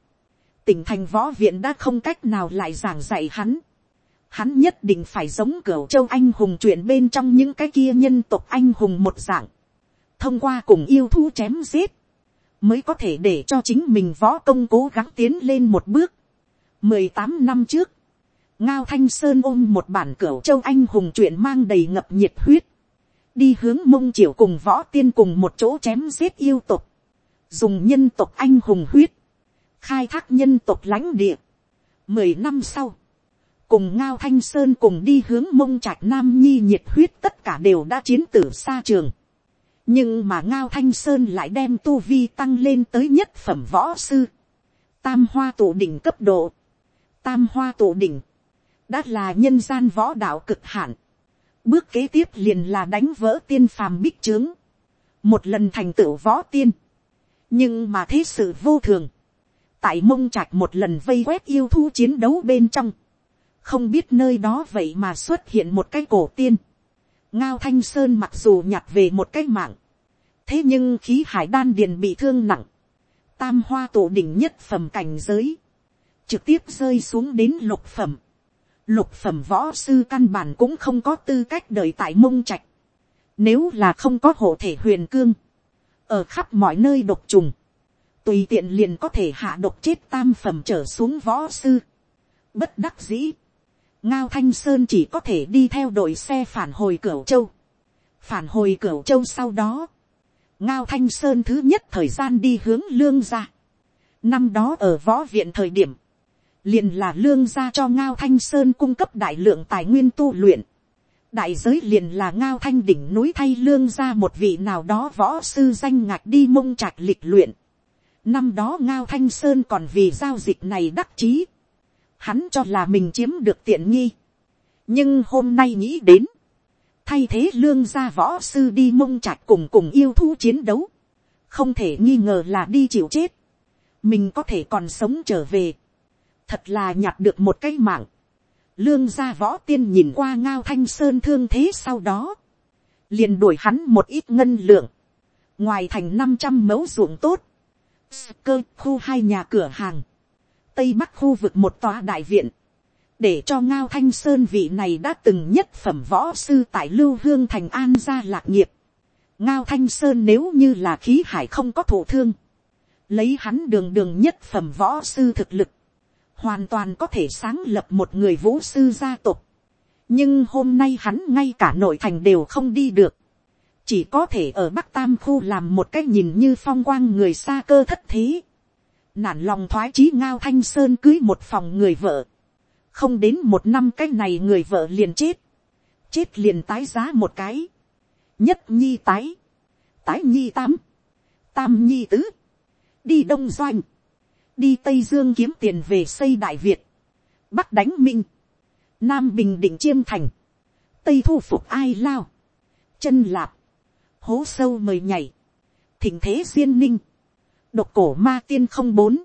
tỉnh thành võ viện đã không cách nào lại giảng dạy hắn, hắn nhất định phải giống cửa châu anh hùng chuyện bên trong những cái kia nhân tộc anh hùng một dạng, thông qua cùng yêu thu chém giết, mới có thể để cho chính mình võ công cố gắng tiến lên một bước. mười tám năm trước, ngao thanh sơn ôm một bản cửa châu anh hùng chuyện mang đầy ngập nhiệt huyết, đi hướng mông triều cùng võ tiên cùng một chỗ chém giết yêu tục, dùng nhân tộc anh hùng huyết, khai thác nhân tộc lãnh địa, Mười năm sau, cùng ngao thanh sơn cùng đi hướng mông trạch nam nhi nhiệt huyết tất cả đều đã chiến tử xa trường. nhưng mà ngao thanh sơn lại đem tu vi tăng lên tới nhất phẩm võ sư. tam hoa tụ đỉnh cấp độ. tam hoa tụ đỉnh đã là nhân gian võ đạo cực hạn. bước kế tiếp liền là đánh vỡ tiên phàm bích trướng. một lần thành tựu võ tiên. nhưng mà thế sự vô thường. tại mông trạch một lần vây quét yêu thu chiến đấu bên trong không biết nơi đó vậy mà xuất hiện một cái cổ tiên. ngao thanh sơn mặc dù nhặt về một cái mạng, thế nhưng khí hải đan điền bị thương nặng, tam hoa tổ đỉnh nhất phẩm cảnh giới, trực tiếp rơi xuống đến lục phẩm lục phẩm võ sư căn bản cũng không có tư cách đợi tại mông trạch. nếu là không có hộ thể huyền cương, ở khắp mọi nơi độc trùng, tùy tiện liền có thể hạ độc chết tam phẩm trở xuống võ sư. bất đắc dĩ, ngao thanh sơn chỉ có thể đi theo đội xe phản hồi cửu châu. phản hồi cửu châu sau đó, ngao thanh sơn thứ nhất thời gian đi hướng lương gia. năm đó ở võ viện thời điểm, liền là lương gia cho ngao thanh sơn cung cấp đại lượng tài nguyên tu luyện. đại giới liền là ngao thanh đỉnh núi thay lương gia một vị nào đó võ sư danh ngạc đi mông trạc lịch luyện. năm đó ngao thanh sơn còn vì giao dịch này đắc chí hắn cho là mình chiếm được tiện nghi. nhưng hôm nay nghĩ đến, thay thế lương gia võ sư đi mông trạc cùng cùng yêu thú chiến đấu, không thể nghi ngờ là đi chịu chết, mình có thể còn sống trở về, thật là nhặt được một cái mạng, lương gia võ tiên nhìn qua ngao thanh sơn thương thế sau đó, liền đuổi hắn một ít ngân lượng, ngoài thành năm trăm mẫu ruộng tốt, cơ khu hai nhà cửa hàng, tây bắc khu vực một tòa đại viện, để cho ngao thanh sơn vị này đã từng nhất phẩm võ sư tại lưu hương thành an gia lạc nghiệp. ngao thanh sơn nếu như là khí hải không có thổ thương, lấy hắn đường đường nhất phẩm võ sư thực lực, hoàn toàn có thể sáng lập một người vũ sư gia tộc. nhưng hôm nay hắn ngay cả nội thành đều không đi được, chỉ có thể ở bắc tam khu làm một cách nhìn như phong quang người xa cơ thất thế nản lòng thoái chí ngao thanh sơn cưới một phòng người vợ, không đến một năm cái này người vợ liền chết, chết liền tái giá một cái, nhất nhi tái, tái nhi tam, tam nhi tứ, đi đông doanh, đi tây dương kiếm tiền về xây đại việt, bắc đánh minh, nam bình định chiêm thành, tây thu phục ai lao, chân lạp, hố sâu mời nhảy, thỉnh thế duyên ninh, Độc cổ ma tiên không bốn.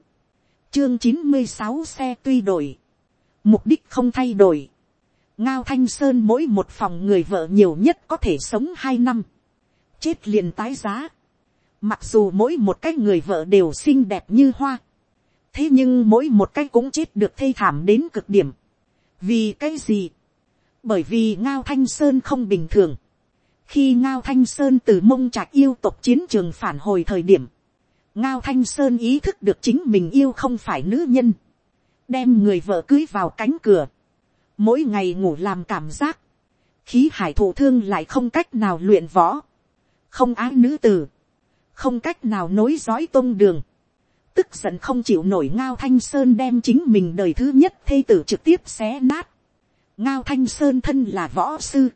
Chương chín mươi sáu xe tuy đổi. Mục đích không thay đổi. Ngao Thanh Sơn mỗi một phòng người vợ nhiều nhất có thể sống hai năm. Chết liền tái giá. Mặc dù mỗi một cái người vợ đều xinh đẹp như hoa. Thế nhưng mỗi một cái cũng chết được thê thảm đến cực điểm. Vì cái gì? Bởi vì Ngao Thanh Sơn không bình thường. Khi Ngao Thanh Sơn từ mông trạch yêu tộc chiến trường phản hồi thời điểm ngao thanh sơn ý thức được chính mình yêu không phải nữ nhân, đem người vợ cưới vào cánh cửa, mỗi ngày ngủ làm cảm giác, khí hải thụ thương lại không cách nào luyện võ, không ái nữ tử, không cách nào nối dõi tôn đường, tức giận không chịu nổi ngao thanh sơn đem chính mình đời thứ nhất thê tử trực tiếp xé nát, ngao thanh sơn thân là võ sư,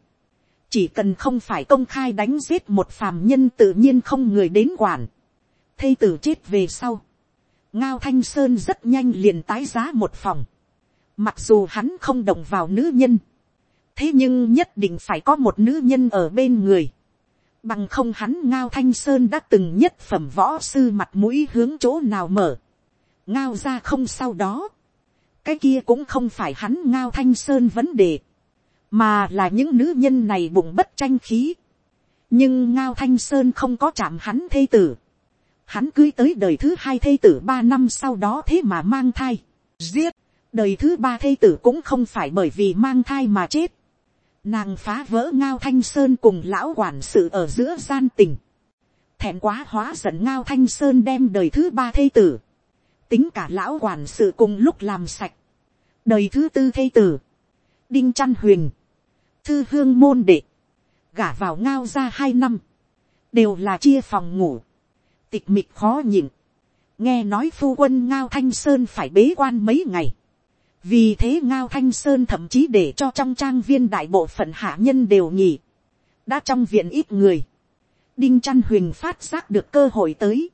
chỉ cần không phải công khai đánh giết một phàm nhân tự nhiên không người đến quản, thây tử chết về sau, ngao thanh sơn rất nhanh liền tái giá một phòng, mặc dù hắn không động vào nữ nhân, thế nhưng nhất định phải có một nữ nhân ở bên người, bằng không hắn ngao thanh sơn đã từng nhất phẩm võ sư mặt mũi hướng chỗ nào mở, ngao ra không sau đó, cái kia cũng không phải hắn ngao thanh sơn vấn đề, mà là những nữ nhân này bụng bất tranh khí, nhưng ngao thanh sơn không có chạm hắn thê tử, hắn cưới tới đời thứ hai thê tử ba năm sau đó thế mà mang thai, giết, đời thứ ba thê tử cũng không phải bởi vì mang thai mà chết, nàng phá vỡ ngao thanh sơn cùng lão quản sự ở giữa gian tình, thẹn quá hóa giận ngao thanh sơn đem đời thứ ba thê tử, tính cả lão quản sự cùng lúc làm sạch, đời thứ tư thê tử, đinh trăn huyền, thư hương môn đệ, gả vào ngao ra hai năm, đều là chia phòng ngủ, tịch mịch khó nhịn. nghe nói phu quân ngao thanh sơn phải bế quan mấy ngày vì thế ngao thanh sơn thậm chí để cho trong trang viên đại bộ phận hạ nhân đều nhỉ, đã trong viện ít người, đinh chăn huỳnh phát giác được cơ hội tới,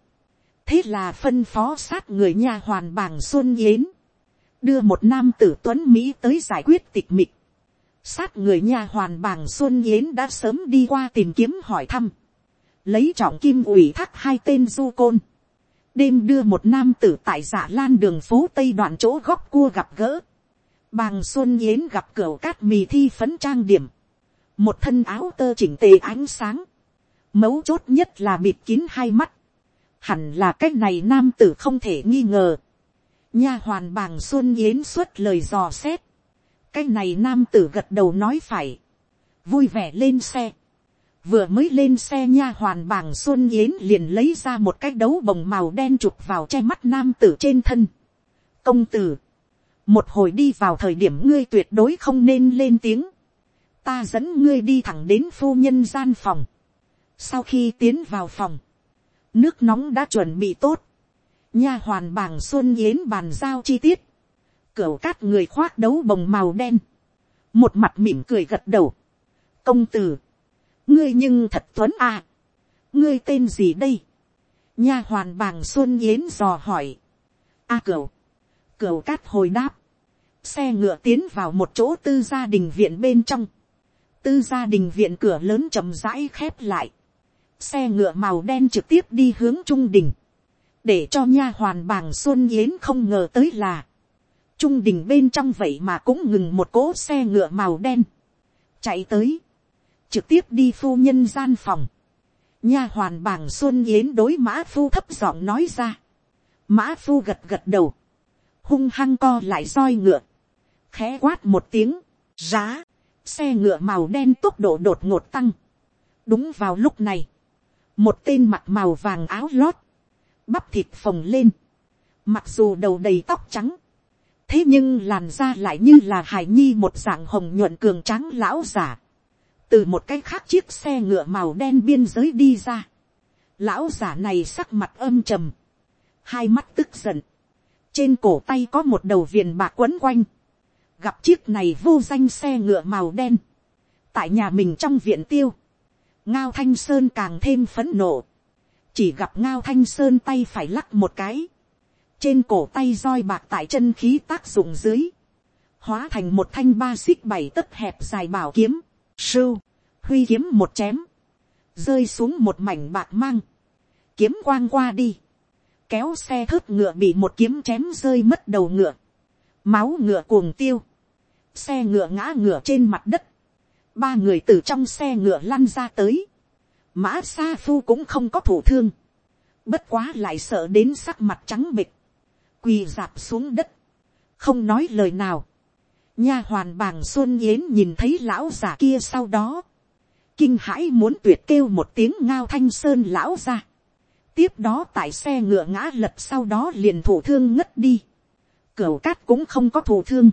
thế là phân phó sát người nhà hoàn bảng xuân yến, đưa một nam tử tuấn mỹ tới giải quyết tịch mịch, sát người nhà hoàn bảng xuân yến đã sớm đi qua tìm kiếm hỏi thăm, lấy trọng kim ủy thác hai tên du côn, đêm đưa một nam tử tại dạ lan đường phố tây đoạn chỗ góc cua gặp gỡ, bàng xuân yến gặp cửa cát mì thi phấn trang điểm, một thân áo tơ chỉnh tề ánh sáng, mấu chốt nhất là bịt kín hai mắt, hẳn là cái này nam tử không thể nghi ngờ, nha hoàn bàng xuân yến xuất lời dò xét, cái này nam tử gật đầu nói phải, vui vẻ lên xe, vừa mới lên xe nha hoàn bàng xuân yến liền lấy ra một cái đấu bồng màu đen chụp vào che mắt nam tử trên thân. công tử, một hồi đi vào thời điểm ngươi tuyệt đối không nên lên tiếng, ta dẫn ngươi đi thẳng đến phu nhân gian phòng. sau khi tiến vào phòng, nước nóng đã chuẩn bị tốt, nha hoàn bàng xuân yến bàn giao chi tiết, cửa cát người khoác đấu bồng màu đen, một mặt mỉm cười gật đầu, công tử, ngươi nhưng thật tuấn à, ngươi tên gì đây, nha hoàn bàng xuân yến dò hỏi, a à, cửu, cửu cát hồi đáp, xe ngựa tiến vào một chỗ tư gia đình viện bên trong, tư gia đình viện cửa lớn chậm rãi khép lại, xe ngựa màu đen trực tiếp đi hướng trung đình, để cho nha hoàn bàng xuân yến không ngờ tới là, trung đình bên trong vậy mà cũng ngừng một cỗ xe ngựa màu đen, chạy tới, trực tiếp đi phu nhân gian phòng, nha hoàn bàng xuân yến đối mã phu thấp giọng nói ra, mã phu gật gật đầu, hung hăng co lại roi ngựa, khẽ quát một tiếng, giá, xe ngựa màu đen tốc độ đột ngột tăng. đúng vào lúc này, một tên mặt màu vàng áo lót, bắp thịt phồng lên, mặc dù đầu đầy tóc trắng, thế nhưng làn da lại như là hải nhi một dạng hồng nhuận cường trắng lão giả, từ một cái khác chiếc xe ngựa màu đen biên giới đi ra. Lão giả này sắc mặt âm trầm, hai mắt tức giận, trên cổ tay có một đầu viền bạc quấn quanh, gặp chiếc này vô danh xe ngựa màu đen, tại nhà mình trong viện tiêu, ngao thanh sơn càng thêm phấn nộ, chỉ gặp ngao thanh sơn tay phải lắc một cái, trên cổ tay roi bạc tại chân khí tác dụng dưới, hóa thành một thanh ba xích bảy tấc hẹp dài bảo kiếm, sưu, huy kiếm một chém, rơi xuống một mảnh bạc mang, kiếm quang qua đi, kéo xe thớt ngựa bị một kiếm chém rơi mất đầu ngựa, máu ngựa cuồng tiêu, xe ngựa ngã ngựa trên mặt đất, ba người từ trong xe ngựa lăn ra tới, mã sa phu cũng không có thủ thương, bất quá lại sợ đến sắc mặt trắng bịch, quỳ dạp xuống đất, không nói lời nào, nha hoàn bàng xuân yến nhìn thấy lão già kia sau đó, kinh hãi muốn tuyệt kêu một tiếng ngao thanh sơn lão ra. tiếp đó tại xe ngựa ngã lật sau đó liền thủ thương ngất đi. cửu cát cũng không có thủ thương,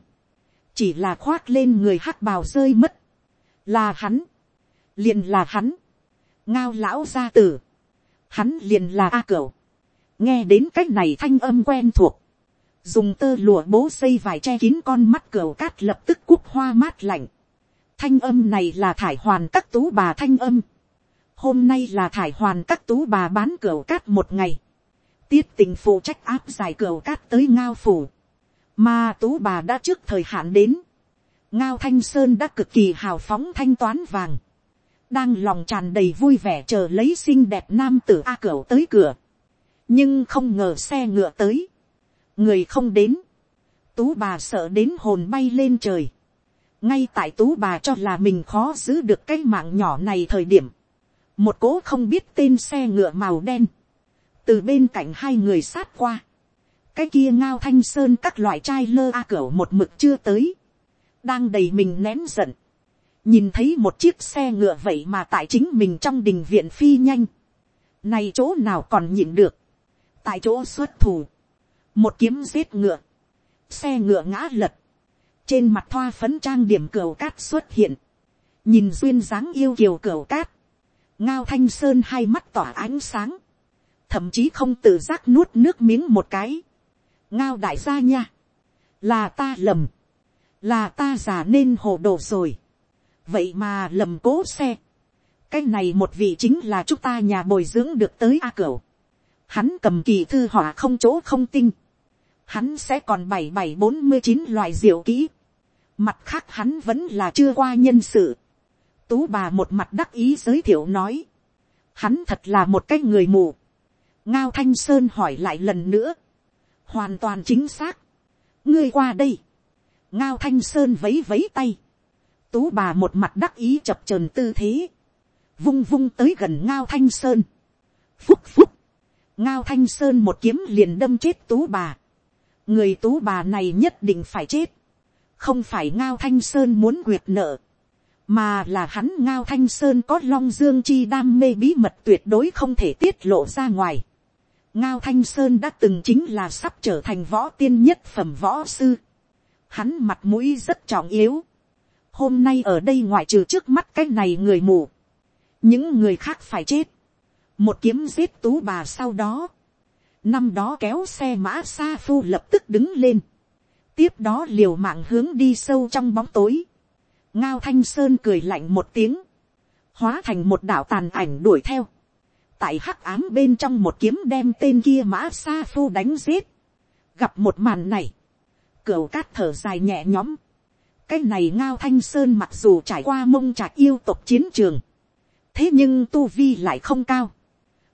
chỉ là khoác lên người hắc bào rơi mất. là hắn, liền là hắn, ngao lão gia tử, hắn liền là a cửu. nghe đến c á c h này thanh âm quen thuộc, dùng tơ lụa bố xây vải che kín con mắt cửa cát lập tức cúc hoa mát lạnh Thanh âm này là thải hoàn các tú bà thanh âm. Hôm nay là thải hoàn các tú bà bán cửa cát một ngày. Tiết tình phụ trách áp giải cửa cát tới ngao phủ. Mà tú bà đã trước thời hạn đến. Ngao Thanh Sơn đã cực kỳ hào phóng thanh toán vàng. Đang lòng tràn đầy vui vẻ chờ lấy xinh đẹp nam tử A cửa tới cửa. Nhưng không ngờ xe ngựa tới. Người không đến. Tú bà sợ đến hồn bay lên trời. Ngay tại tú bà cho là mình khó giữ được cái mạng nhỏ này thời điểm, một cố không biết tên xe ngựa màu đen, từ bên cạnh hai người sát qua, cái kia ngao thanh sơn các loại chai lơ a cửa một mực chưa tới, đang đầy mình nén giận, nhìn thấy một chiếc xe ngựa vậy mà tại chính mình trong đình viện phi nhanh, này chỗ nào còn nhịn được, tại chỗ xuất thủ, một kiếm giết ngựa, xe ngựa ngã lật, trên mặt thoa phấn trang điểm cửa cát xuất hiện, nhìn duyên dáng yêu kiều cửa cát, ngao thanh sơn hai mắt tỏa ánh sáng, thậm chí không tự giác nuốt nước miếng một cái, ngao đại gia nha, là ta lầm, là ta già nên hồ đồ rồi, vậy mà lầm cố xe, cái này một vị chính là chúng ta nhà bồi dưỡng được tới a cửu, hắn cầm kỳ thư họa không chỗ không tinh, hắn sẽ còn bảy bảy bốn mươi chín loại diệu kỹ, mặt khác hắn vẫn là chưa qua nhân sự, tú bà một mặt đắc ý giới thiệu nói, hắn thật là một cái người mù, ngao thanh sơn hỏi lại lần nữa, hoàn toàn chính xác, ngươi qua đây, ngao thanh sơn vấy vấy tay, tú bà một mặt đắc ý chập trờn tư thế, vung vung tới gần ngao thanh sơn, phúc phúc, ngao thanh sơn một kiếm liền đâm chết tú bà, người tú bà này nhất định phải chết, không phải ngao thanh sơn muốn quyệt nợ, mà là hắn ngao thanh sơn có long dương chi đam mê bí mật tuyệt đối không thể tiết lộ ra ngoài. ngao thanh sơn đã từng chính là sắp trở thành võ tiên nhất phẩm võ sư. hắn mặt mũi rất trọng yếu. hôm nay ở đây ngoại trừ trước mắt cái này người mù. những người khác phải chết. một kiếm giết tú bà sau đó năm đó kéo xe mã xa phu lập tức đứng lên. tiếp đó liều mạng hướng đi sâu trong bóng tối. Ngao thanh sơn cười lạnh một tiếng, hóa thành một đạo tàn ảnh đuổi theo, tại hắc ám bên trong một kiếm đem tên kia mã xa phu đánh giết, gặp một màn này, cửu cát thở dài nhẹ nhõm, cái này ngao thanh sơn mặc dù trải qua mông trạc yêu tộc chiến trường, thế nhưng tu vi lại không cao,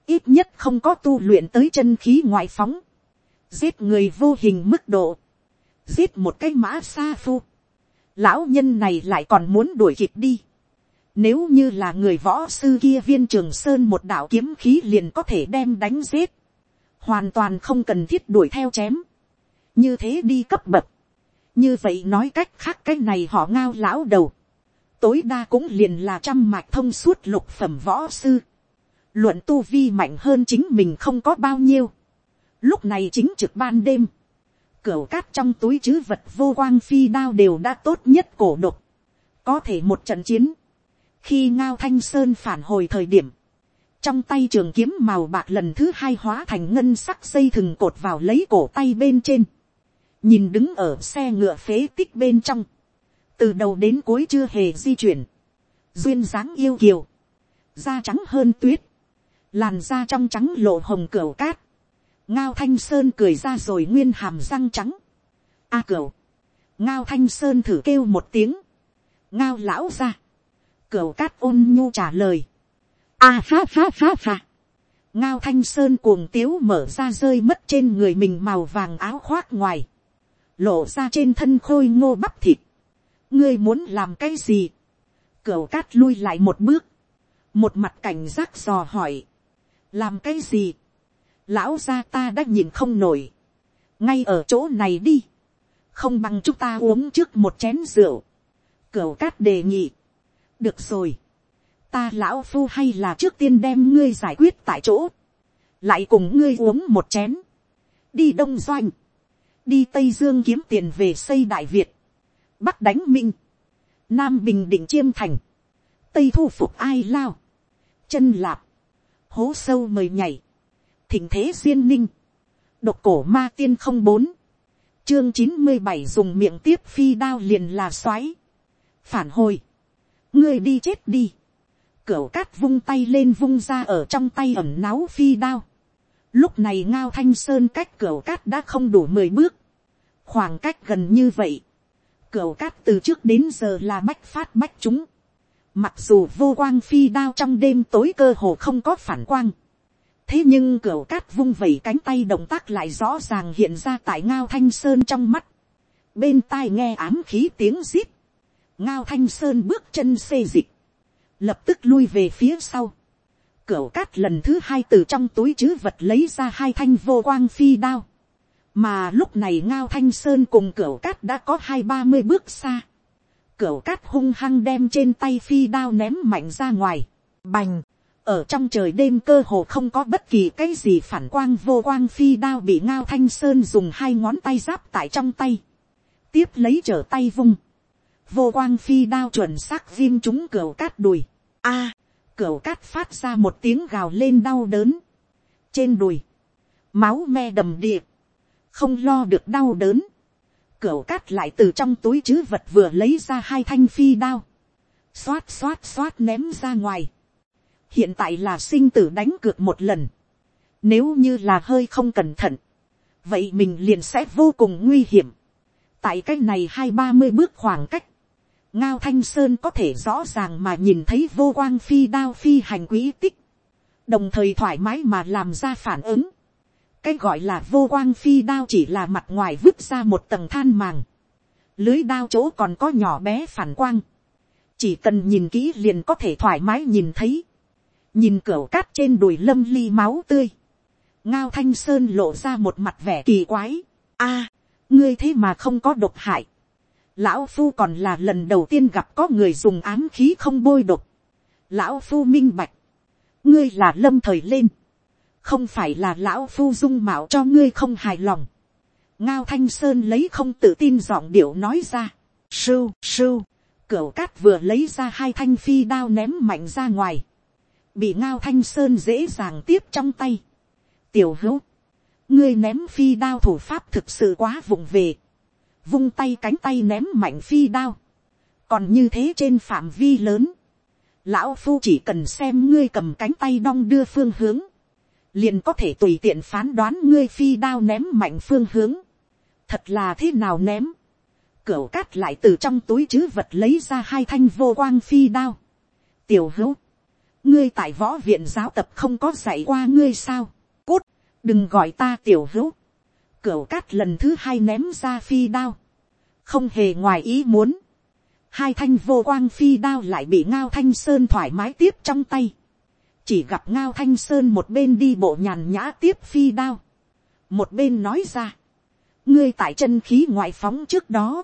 ít nhất không có tu luyện tới chân khí ngoại phóng, giết người vô hình mức độ, giết một cái mã xa phu, lão nhân này lại còn muốn đuổi kịp đi. Nếu như là người võ sư kia viên trường sơn một đạo kiếm khí liền có thể đem đánh giết. Hoàn toàn không cần thiết đuổi theo chém. Như thế đi cấp bậc. Như vậy nói cách khác cái này họ ngao lão đầu. Tối đa cũng liền là trăm mạch thông suốt lục phẩm võ sư. Luận tu vi mạnh hơn chính mình không có bao nhiêu. Lúc này chính trực ban đêm Cửu cát trong túi chứ vật vô quang phi đao đều đã tốt nhất cổ độc. Có thể một trận chiến. Khi ngao thanh sơn phản hồi thời điểm. Trong tay trường kiếm màu bạc lần thứ hai hóa thành ngân sắc dây thừng cột vào lấy cổ tay bên trên. Nhìn đứng ở xe ngựa phế tích bên trong. Từ đầu đến cuối chưa hề di chuyển. Duyên dáng yêu kiều. Da trắng hơn tuyết. Làn da trong trắng lộ hồng cửu cát. Ngao thanh sơn cười ra rồi nguyên hàm răng trắng. a à, cửu, ngao thanh sơn thử kêu một tiếng, ngao lão ra, cửu cát ôn nhu trả lời, a à, phá phá phá phá, ngao thanh sơn cuồng tiếu mở ra rơi mất trên người mình màu vàng áo khoác ngoài, lộ ra trên thân khôi ngô bắp thịt, ngươi muốn làm cái gì, cửu cát lui lại một bước, một mặt cảnh giác dò hỏi, làm cái gì, lão gia ta đã nhìn không nổi, ngay ở chỗ này đi, không bằng chúng ta uống trước một chén rượu, cửu cát đề nghị, được rồi, ta lão phu hay là trước tiên đem ngươi giải quyết tại chỗ, lại cùng ngươi uống một chén, đi đông doanh, đi tây dương kiếm tiền về xây đại việt, bắc đánh minh, nam bình định chiêm thành, tây thu phục ai lao, chân lạp, hố sâu mời nhảy, thỉnh thế duyên ninh, độc cổ ma tiên không bốn, chương chín mươi bảy dùng miệng tiếp phi đao liền là xoáy, phản hồi, ngươi đi chết đi, cửa cát vung tay lên vung ra ở trong tay ẩm náu phi đao, lúc này ngao thanh sơn cách cửa cát đã không đủ mười bước, khoảng cách gần như vậy, cửa cát từ trước đến giờ là bách phát bách chúng, mặc dù vô quang phi đao trong đêm tối cơ hồ không có phản quang, thế nhưng cửa cát vung vẩy cánh tay động tác lại rõ ràng hiện ra tại ngao thanh sơn trong mắt. bên tai nghe ám khí tiếng zip. ngao thanh sơn bước chân xê dịch. lập tức lui về phía sau. cửa cát lần thứ hai từ trong túi chứ vật lấy ra hai thanh vô quang phi đao. mà lúc này ngao thanh sơn cùng cửa cát đã có hai ba mươi bước xa cửa cát hung hăng đem trên tay phi đao ném mạnh ra ngoài. bành! Ở trong trời đêm cơ hồ không có bất kỳ cái gì phản quang vô quang phi đao bị ngao thanh sơn dùng hai ngón tay giáp tại trong tay, tiếp lấy trở tay vung, vô quang phi đao chuẩn xác viêm chúng cửa cát đùi, a, à, cửa cát phát ra một tiếng gào lên đau đớn, trên đùi, máu me đầm địa, không lo được đau đớn, Cửu cát lại từ trong túi chứ vật vừa lấy ra hai thanh phi đao. Xoát xoát xoát ném ra ngoài. Hiện tại là sinh tử đánh cược một lần. Nếu như là hơi không cẩn thận. Vậy mình liền sẽ vô cùng nguy hiểm. Tại cái này hai ba mươi bước khoảng cách. Ngao Thanh Sơn có thể rõ ràng mà nhìn thấy vô quang phi đao phi hành quý tích. Đồng thời thoải mái mà làm ra phản ứng cái gọi là vô quang phi đao chỉ là mặt ngoài vứt ra một tầng than màng. Lưới đao chỗ còn có nhỏ bé phản quang. Chỉ cần nhìn kỹ liền có thể thoải mái nhìn thấy. Nhìn cửa cát trên đùi lâm ly máu tươi. Ngao thanh sơn lộ ra một mặt vẻ kỳ quái. a, ngươi thế mà không có độc hại. Lão Phu còn là lần đầu tiên gặp có người dùng ám khí không bôi độc. Lão Phu minh bạch. Ngươi là lâm thời lên không phải là lão phu dung mạo cho ngươi không hài lòng. ngao thanh sơn lấy không tự tin giọng điệu nói ra. sưu sưu, cửa cát vừa lấy ra hai thanh phi đao ném mạnh ra ngoài. bị ngao thanh sơn dễ dàng tiếp trong tay. tiểu hữu, ngươi ném phi đao thủ pháp thực sự quá vụng về. vung tay cánh tay ném mạnh phi đao. còn như thế trên phạm vi lớn. lão phu chỉ cần xem ngươi cầm cánh tay đong đưa phương hướng liền có thể tùy tiện phán đoán ngươi phi đao ném mạnh phương hướng. thật là thế nào ném. cửu cát lại từ trong túi chứ vật lấy ra hai thanh vô quang phi đao. tiểu hữu, ngươi tại võ viện giáo tập không có dạy qua ngươi sao. cút, đừng gọi ta tiểu hữu. cửu cát lần thứ hai ném ra phi đao. không hề ngoài ý muốn. hai thanh vô quang phi đao lại bị ngao thanh sơn thoải mái tiếp trong tay chỉ gặp ngao thanh sơn một bên đi bộ nhàn nhã tiếp phi đao, một bên nói ra, ngươi tại chân khí ngoại phóng trước đó,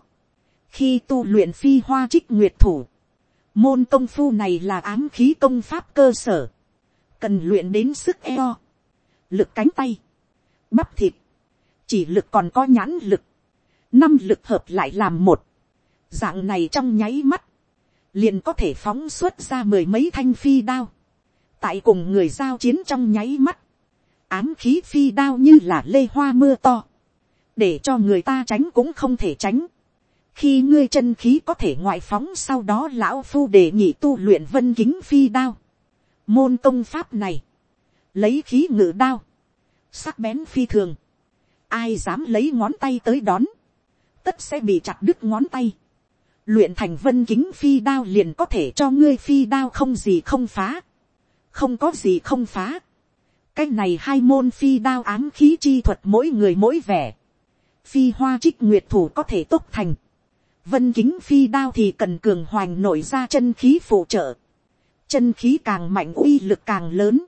khi tu luyện phi hoa trích nguyệt thủ, môn công phu này là ám khí công pháp cơ sở, cần luyện đến sức eo, lực cánh tay, bắp thịt, chỉ lực còn có nhãn lực, năm lực hợp lại làm một, dạng này trong nháy mắt, liền có thể phóng xuất ra mười mấy thanh phi đao, tại cùng người giao chiến trong nháy mắt, ám khí phi đao như là lê hoa mưa to, để cho người ta tránh cũng không thể tránh. khi ngươi chân khí có thể ngoại phóng sau đó lão phu đề nghị tu luyện vân kính phi đao. môn công pháp này, lấy khí ngự đao, sắc bén phi thường, ai dám lấy ngón tay tới đón, tất sẽ bị chặt đứt ngón tay. luyện thành vân kính phi đao liền có thể cho ngươi phi đao không gì không phá không có gì không phá. cái này hai môn phi đao ám khí chi thuật mỗi người mỗi vẻ. phi hoa trích nguyệt thủ có thể tốt thành. vân kính phi đao thì cần cường hoành nổi ra chân khí phụ trợ. chân khí càng mạnh uy lực càng lớn.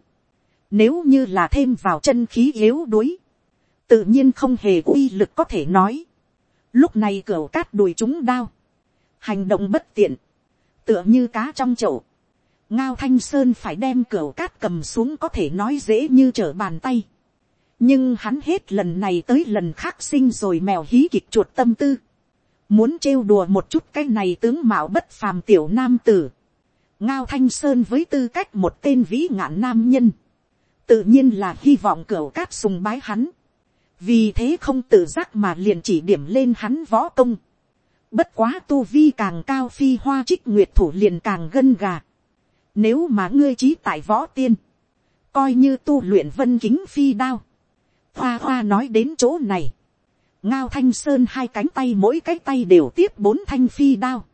nếu như là thêm vào chân khí yếu đuối, tự nhiên không hề uy lực có thể nói. lúc này cửa cát đùi chúng đao, hành động bất tiện, tựa như cá trong chậu, ngao thanh sơn phải đem cửa cát cầm xuống có thể nói dễ như trở bàn tay. nhưng hắn hết lần này tới lần khác sinh rồi mèo hí kịch chuột tâm tư. muốn trêu đùa một chút cái này tướng mạo bất phàm tiểu nam tử. ngao thanh sơn với tư cách một tên vĩ ngạn nam nhân. tự nhiên là hy vọng cửa cát sùng bái hắn. vì thế không tự giác mà liền chỉ điểm lên hắn võ công. bất quá tu vi càng cao phi hoa trích nguyệt thủ liền càng gân gà nếu mà ngươi trí tại võ tiên. Coi như tu luyện vân kính phi đao. Hoa hoa nói đến chỗ này. Ngao thanh sơn hai cánh tay mỗi cái tay đều tiếp bốn thanh phi đao.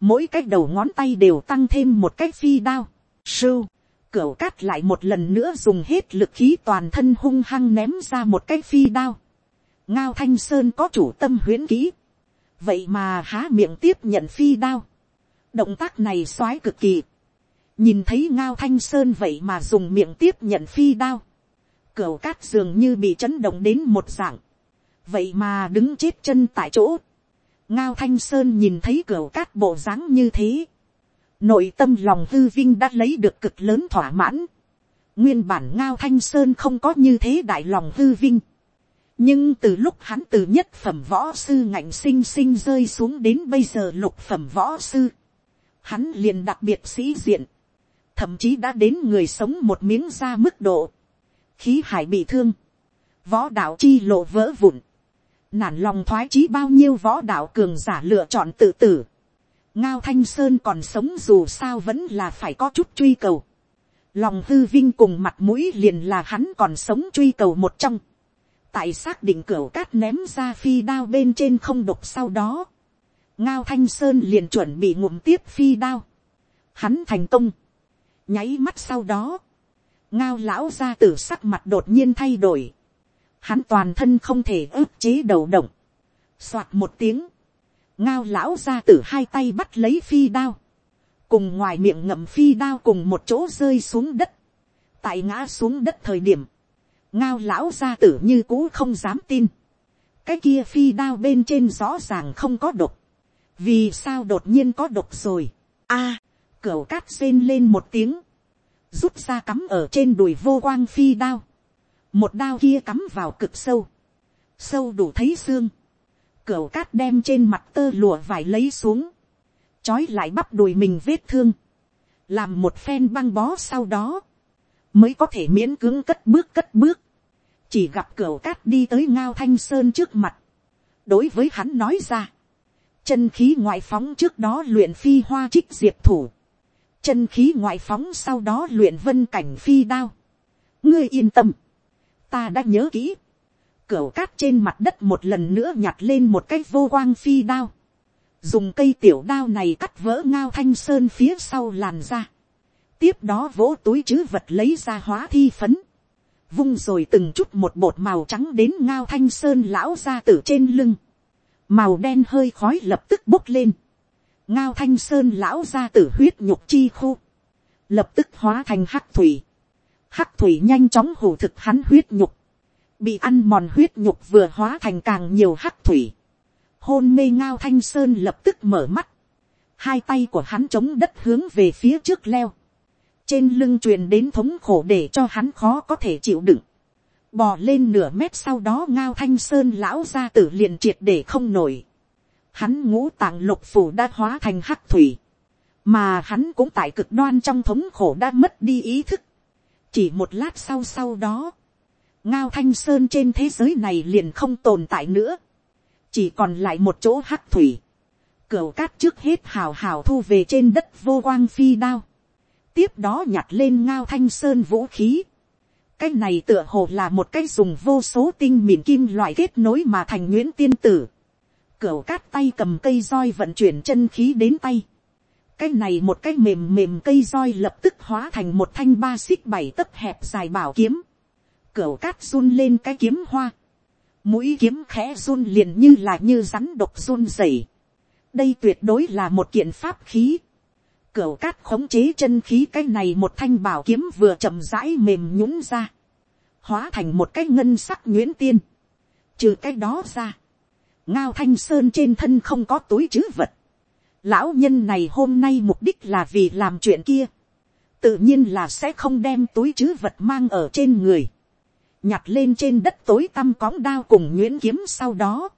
Mỗi cái đầu ngón tay đều tăng thêm một cái phi đao. Sưu. Cửu cát lại một lần nữa dùng hết lực khí toàn thân hung hăng ném ra một cái phi đao. Ngao thanh sơn có chủ tâm huyễn kỹ. Vậy mà há miệng tiếp nhận phi đao. Động tác này xoái cực kỳ nhìn thấy ngao thanh sơn vậy mà dùng miệng tiếp nhận phi đao, cửu cát dường như bị chấn động đến một dạng, vậy mà đứng chết chân tại chỗ, ngao thanh sơn nhìn thấy cửu cát bộ dáng như thế, nội tâm lòng hư vinh đã lấy được cực lớn thỏa mãn, nguyên bản ngao thanh sơn không có như thế đại lòng hư vinh, nhưng từ lúc hắn từ nhất phẩm võ sư ngạnh sinh sinh rơi xuống đến bây giờ lục phẩm võ sư, hắn liền đặc biệt sĩ diện, thậm chí đã đến người sống một miếng da mức độ, khí hải bị thương, võ đạo chi lộ vỡ vụn, nản lòng thoái chí bao nhiêu võ đạo cường giả lựa chọn tự tử. ngao thanh sơn còn sống dù sao vẫn là phải có chút truy cầu. lòng hư vinh cùng mặt mũi liền là hắn còn sống truy cầu một trong. tại xác định cửa cát ném ra phi đao bên trên không độc sau đó. ngao thanh sơn liền chuẩn bị ngụm tiếp phi đao. hắn thành công nháy mắt sau đó. ngao lão ra từ sắc mặt đột nhiên thay đổi hắn toàn thân không thể ức chế đầu động, soạt một tiếng, ngao lão ra từ hai tay bắt lấy phi đao, cùng ngoài miệng ngậm phi đao cùng một chỗ rơi xuống đất, tại ngã xuống đất thời điểm, ngao lão ra tử như cũ không dám tin, cái kia phi đao bên trên rõ ràng không có độc, vì sao đột nhiên có độc rồi, a, à, cửa cát rên lên một tiếng, rút ra cắm ở trên đùi vô quang phi đao, một đao kia cắm vào cực sâu, sâu đủ thấy xương, cửa cát đem trên mặt tơ lùa vải lấy xuống, trói lại bắp đùi mình vết thương, làm một phen băng bó sau đó, mới có thể miễn cưỡng cất bước cất bước, chỉ gặp cửa cát đi tới ngao thanh sơn trước mặt, đối với hắn nói ra, chân khí ngoại phóng trước đó luyện phi hoa trích diệp thủ, chân khí ngoại phóng sau đó luyện vân cảnh phi đao, ngươi yên tâm, ta đã nhớ kỹ, cửa cát trên mặt đất một lần nữa nhặt lên một cái vô quang phi đao, dùng cây tiểu đao này cắt vỡ ngao thanh sơn phía sau làn ra, tiếp đó vỗ túi chứ vật lấy ra hóa thi phấn, vung rồi từng chút một bột màu trắng đến ngao thanh sơn lão ra từ trên lưng, màu đen hơi khói lập tức bốc lên, ngao thanh sơn lão ra từ huyết nhục chi khu, lập tức hóa thành hắc thủy, hắc thủy nhanh chóng hủ thực hắn huyết nhục, bị ăn mòn huyết nhục vừa hóa thành càng nhiều hắc thủy, hôn mê ngao thanh sơn lập tức mở mắt, hai tay của hắn chống đất hướng về phía trước leo, trên lưng truyền đến thống khổ để cho hắn khó có thể chịu đựng, bò lên nửa mét sau đó ngao thanh sơn lão ra tử liền triệt để không nổi, hắn ngũ tạng lục phủ đã hóa thành hắc thủy, mà hắn cũng tại cực đoan trong thống khổ đã mất đi ý thức, chỉ một lát sau sau đó, ngao thanh sơn trên thế giới này liền không tồn tại nữa, chỉ còn lại một chỗ hắc thủy, cửa cát trước hết hào hào thu về trên đất vô quang phi đao, tiếp đó nhặt lên ngao thanh sơn vũ khí, cái này tựa hồ là một cái dùng vô số tinh mìn kim loại kết nối mà thành nguyễn tiên tử, cửa cát tay cầm cây roi vận chuyển chân khí đến tay, cái này một cái mềm mềm cây roi lập tức hóa thành một thanh ba xích bảy tấc hẹp dài bảo kiếm. Cửu cát run lên cái kiếm hoa. Mũi kiếm khẽ run liền như là như rắn độc run rẩy. Đây tuyệt đối là một kiện pháp khí. Cửu cát khống chế chân khí cái này một thanh bảo kiếm vừa chậm rãi mềm nhũng ra. Hóa thành một cái ngân sắc nguyễn tiên. Trừ cái đó ra. Ngao thanh sơn trên thân không có túi chứ vật Lão nhân này hôm nay mục đích là vì làm chuyện kia. Tự nhiên là sẽ không đem túi chứ vật mang ở trên người. Nhặt lên trên đất tối tăm cóng đao cùng nguyễn kiếm sau đó.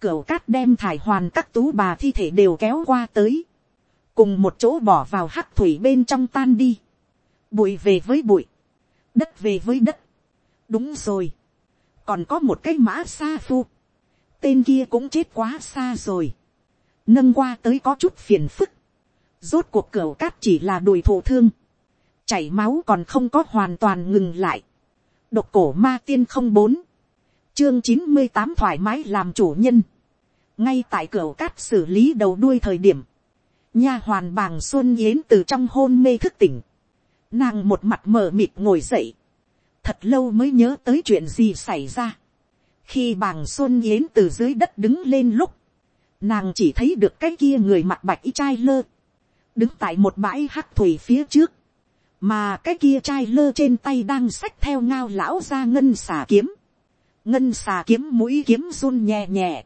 Cửu cát đem thải hoàn các tú bà thi thể đều kéo qua tới. Cùng một chỗ bỏ vào hắc thủy bên trong tan đi. Bụi về với bụi. Đất về với đất. Đúng rồi. Còn có một cái mã xa phu. Tên kia cũng chết quá xa rồi. Nâng qua tới có chút phiền phức, rốt cuộc cửa cát chỉ là đùi thổ thương, chảy máu còn không có hoàn toàn ngừng lại, độc cổ ma tiên không bốn, chương chín mươi tám thoải mái làm chủ nhân, ngay tại cửa cát xử lý đầu đuôi thời điểm, nha hoàn bàng xuân yến từ trong hôn mê thức tỉnh, nàng một mặt mờ mịt ngồi dậy, thật lâu mới nhớ tới chuyện gì xảy ra, khi bàng xuân yến từ dưới đất đứng lên lúc, nàng chỉ thấy được cái kia người mặt bạch y trai lơ, đứng tại một bãi hắc thủy phía trước, mà cái kia trai lơ trên tay đang xách theo ngao lão ra ngân xà kiếm, ngân xà kiếm mũi kiếm run nhẹ nhẹ,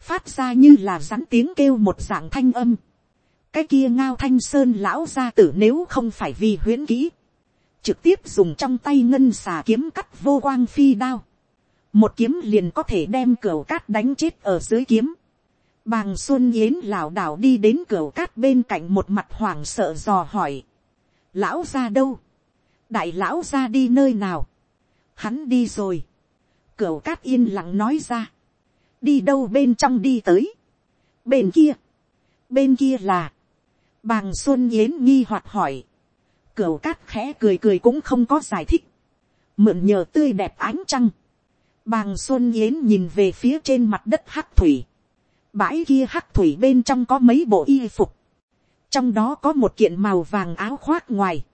phát ra như là rắn tiếng kêu một dạng thanh âm, cái kia ngao thanh sơn lão ra tử nếu không phải vì huyễn kỹ, trực tiếp dùng trong tay ngân xà kiếm cắt vô quang phi đao, một kiếm liền có thể đem cửa cát đánh chết ở dưới kiếm, Bàng Xuân Yến lảo đảo đi đến cửa cát bên cạnh một mặt hoảng sợ dò hỏi. Lão ra đâu? Đại lão ra đi nơi nào? Hắn đi rồi. Cửa cát yên lặng nói ra. đi đâu bên trong đi tới, bên kia, bên kia là, bàng xuân yến nghi hoặc hỏi, Cửa cát khẽ cười cười cũng không có giải thích, mượn nhờ tươi đẹp ánh trăng, bàng xuân yến nhìn về phía trên mặt đất hắc thủy, bãi kia hắc thủy bên trong có mấy bộ y phục, trong đó có một kiện màu vàng áo khoác ngoài,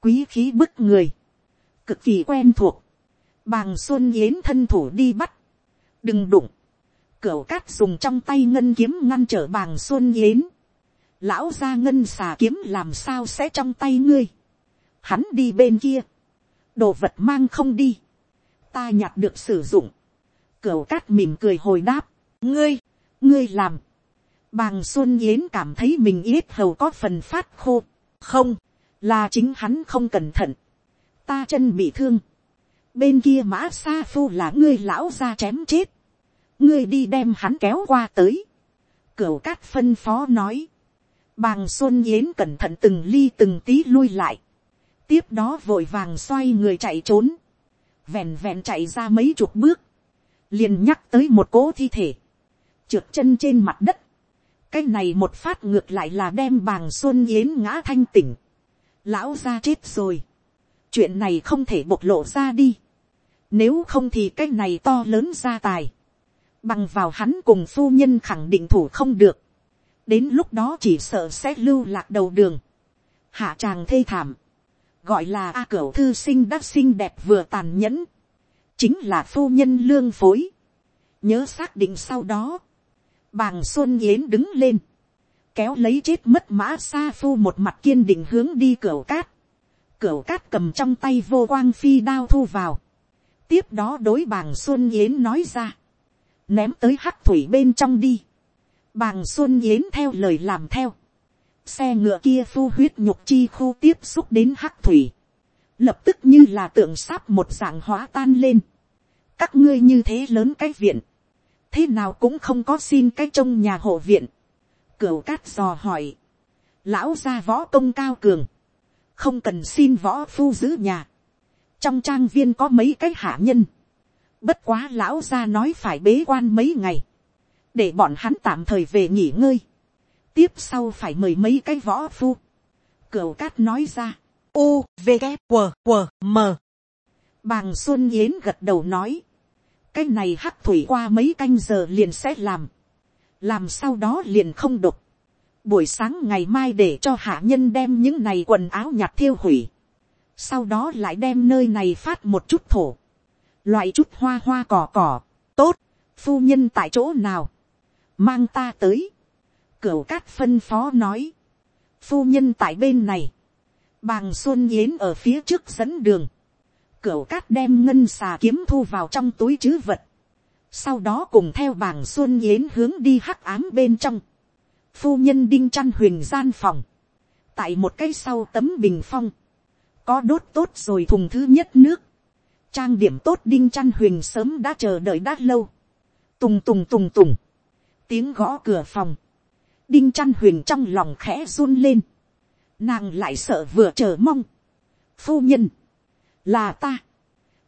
quý khí bức người, cực kỳ quen thuộc, bàng xuân yến thân thủ đi bắt, đừng đụng, cửu cát dùng trong tay ngân kiếm ngăn trở bàng xuân yến, lão ra ngân xà kiếm làm sao sẽ trong tay ngươi, hắn đi bên kia, đồ vật mang không đi, ta nhặt được sử dụng, cửu cát mỉm cười hồi đáp, ngươi, ngươi làm, bàng xuân yến cảm thấy mình yết hầu có phần phát khô, không, là chính hắn không cẩn thận, ta chân bị thương, bên kia mã sa phu là ngươi lão ra chém chết, ngươi đi đem hắn kéo qua tới, cửu cát phân phó nói, bàng xuân yến cẩn thận từng ly từng tí lui lại, tiếp đó vội vàng xoay người chạy trốn, vẹn vẹn chạy ra mấy chục bước, liền nhắc tới một cỗ thi thể, trượt chân trên mặt đất, cái này một phát ngược lại là đem bàng xuân yến ngã thanh tỉnh, lão ra chết rồi, chuyện này không thể bộc lộ ra đi, nếu không thì cái này to lớn gia tài, bằng vào hắn cùng phu nhân khẳng định thủ không được, đến lúc đó chỉ sợ sẽ lưu lạc đầu đường, hạ tràng thê thảm, gọi là a cửu thư sinh đắc sinh đẹp vừa tàn nhẫn, chính là phu nhân lương phối, nhớ xác định sau đó, bàng xuân yến đứng lên, kéo lấy chết mất mã sa phu một mặt kiên định hướng đi cửu cát, cửu cát cầm trong tay vô quang phi đao thu vào, tiếp đó đối bàng xuân yến nói ra, ném tới hắc thủy bên trong đi, bàng xuân yến theo lời làm theo, xe ngựa kia phu huyết nhục chi khu tiếp xúc đến hắc thủy, lập tức như là tượng sáp một dạng hóa tan lên, các ngươi như thế lớn cái viện, thế nào cũng không có xin cái trông nhà hộ viện, cửu cát dò hỏi, lão gia võ công cao cường, không cần xin võ phu giữ nhà, trong trang viên có mấy cái hạ nhân, bất quá lão gia nói phải bế quan mấy ngày, để bọn hắn tạm thời về nghỉ ngơi, tiếp sau phải mời mấy cái võ phu, cửu cát nói ra, u v K, q q m. Bàng xuân yến gật đầu nói, cái này hắc thủy qua mấy canh giờ liền sẽ làm, làm sau đó liền không đục, buổi sáng ngày mai để cho hạ nhân đem những này quần áo nhặt thiêu hủy, sau đó lại đem nơi này phát một chút thổ, loại chút hoa hoa cỏ cỏ, tốt, phu nhân tại chỗ nào, mang ta tới, cửu cát phân phó nói, phu nhân tại bên này, bàng xuân yến ở phía trước dẫn đường, cửu cát đem ngân xà kiếm thu vào trong túi chứ vật, sau đó cùng theo bàng xuân yến hướng đi hắc ám bên trong, phu nhân đinh chăn huyền gian phòng, tại một cái sau tấm bình phong, có đốt tốt rồi thùng thứ nhất nước, trang điểm tốt đinh chăn huyền sớm đã chờ đợi đã lâu, tùng tùng tùng tùng, tiếng gõ cửa phòng, đinh chăn huyền trong lòng khẽ run lên, nàng lại sợ vừa chờ mong, phu nhân, là ta,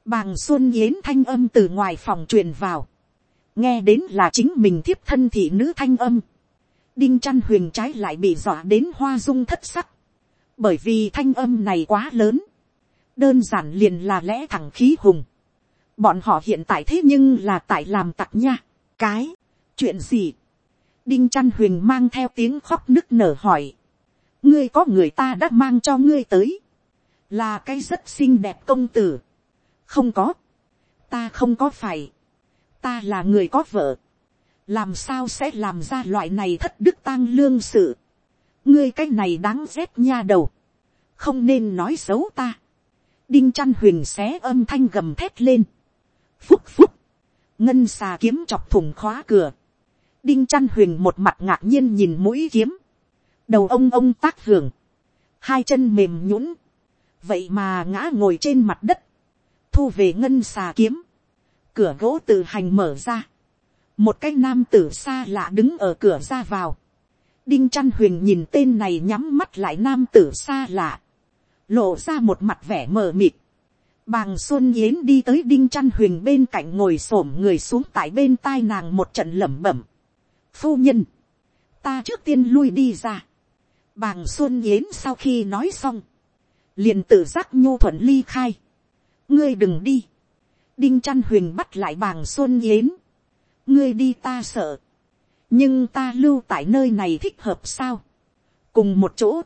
bàng xuân yến thanh âm từ ngoài phòng truyền vào, nghe đến là chính mình thiếp thân thị nữ thanh âm, đinh chăn huyền trái lại bị dọa đến hoa dung thất sắc, bởi vì thanh âm này quá lớn, đơn giản liền là lẽ thẳng khí hùng, bọn họ hiện tại thế nhưng là tại làm tặc nha, cái, chuyện gì, đinh chăn huyền mang theo tiếng khóc nức nở hỏi, ngươi có người ta đã mang cho ngươi tới, là cái rất xinh đẹp công tử, không có, ta không có phải, ta là người có vợ, làm sao sẽ làm ra loại này thất đức tang lương sự, ngươi cái này đáng rét nha đầu, không nên nói xấu ta, đinh chăn huyền xé âm thanh gầm thét lên, phúc phúc, ngân xà kiếm chọc thùng khóa cửa, đinh chăn huyền một mặt ngạc nhiên nhìn mũi kiếm, đầu ông ông tác hưởng, hai chân mềm nhũng, vậy mà ngã ngồi trên mặt đất, thu về ngân xà kiếm, cửa gỗ tự hành mở ra, một cái nam tử xa lạ đứng ở cửa ra vào, đinh chăn huyền nhìn tên này nhắm mắt lại nam tử xa lạ, lộ ra một mặt vẻ mờ mịt, Bàng Xuân Yến đi tới Đinh Trăn Huyền bên cạnh ngồi xổm người xuống tại bên tai nàng một trận lẩm bẩm. Phu nhân, ta trước tiên lui đi ra. Bàng Xuân Yến sau khi nói xong, liền tự giác nhu thuận ly khai. Ngươi đừng đi. Đinh Trăn Huyền bắt lại bàng Xuân Yến. Ngươi đi ta sợ. Nhưng ta lưu tại nơi này thích hợp sao? Cùng một chỗ.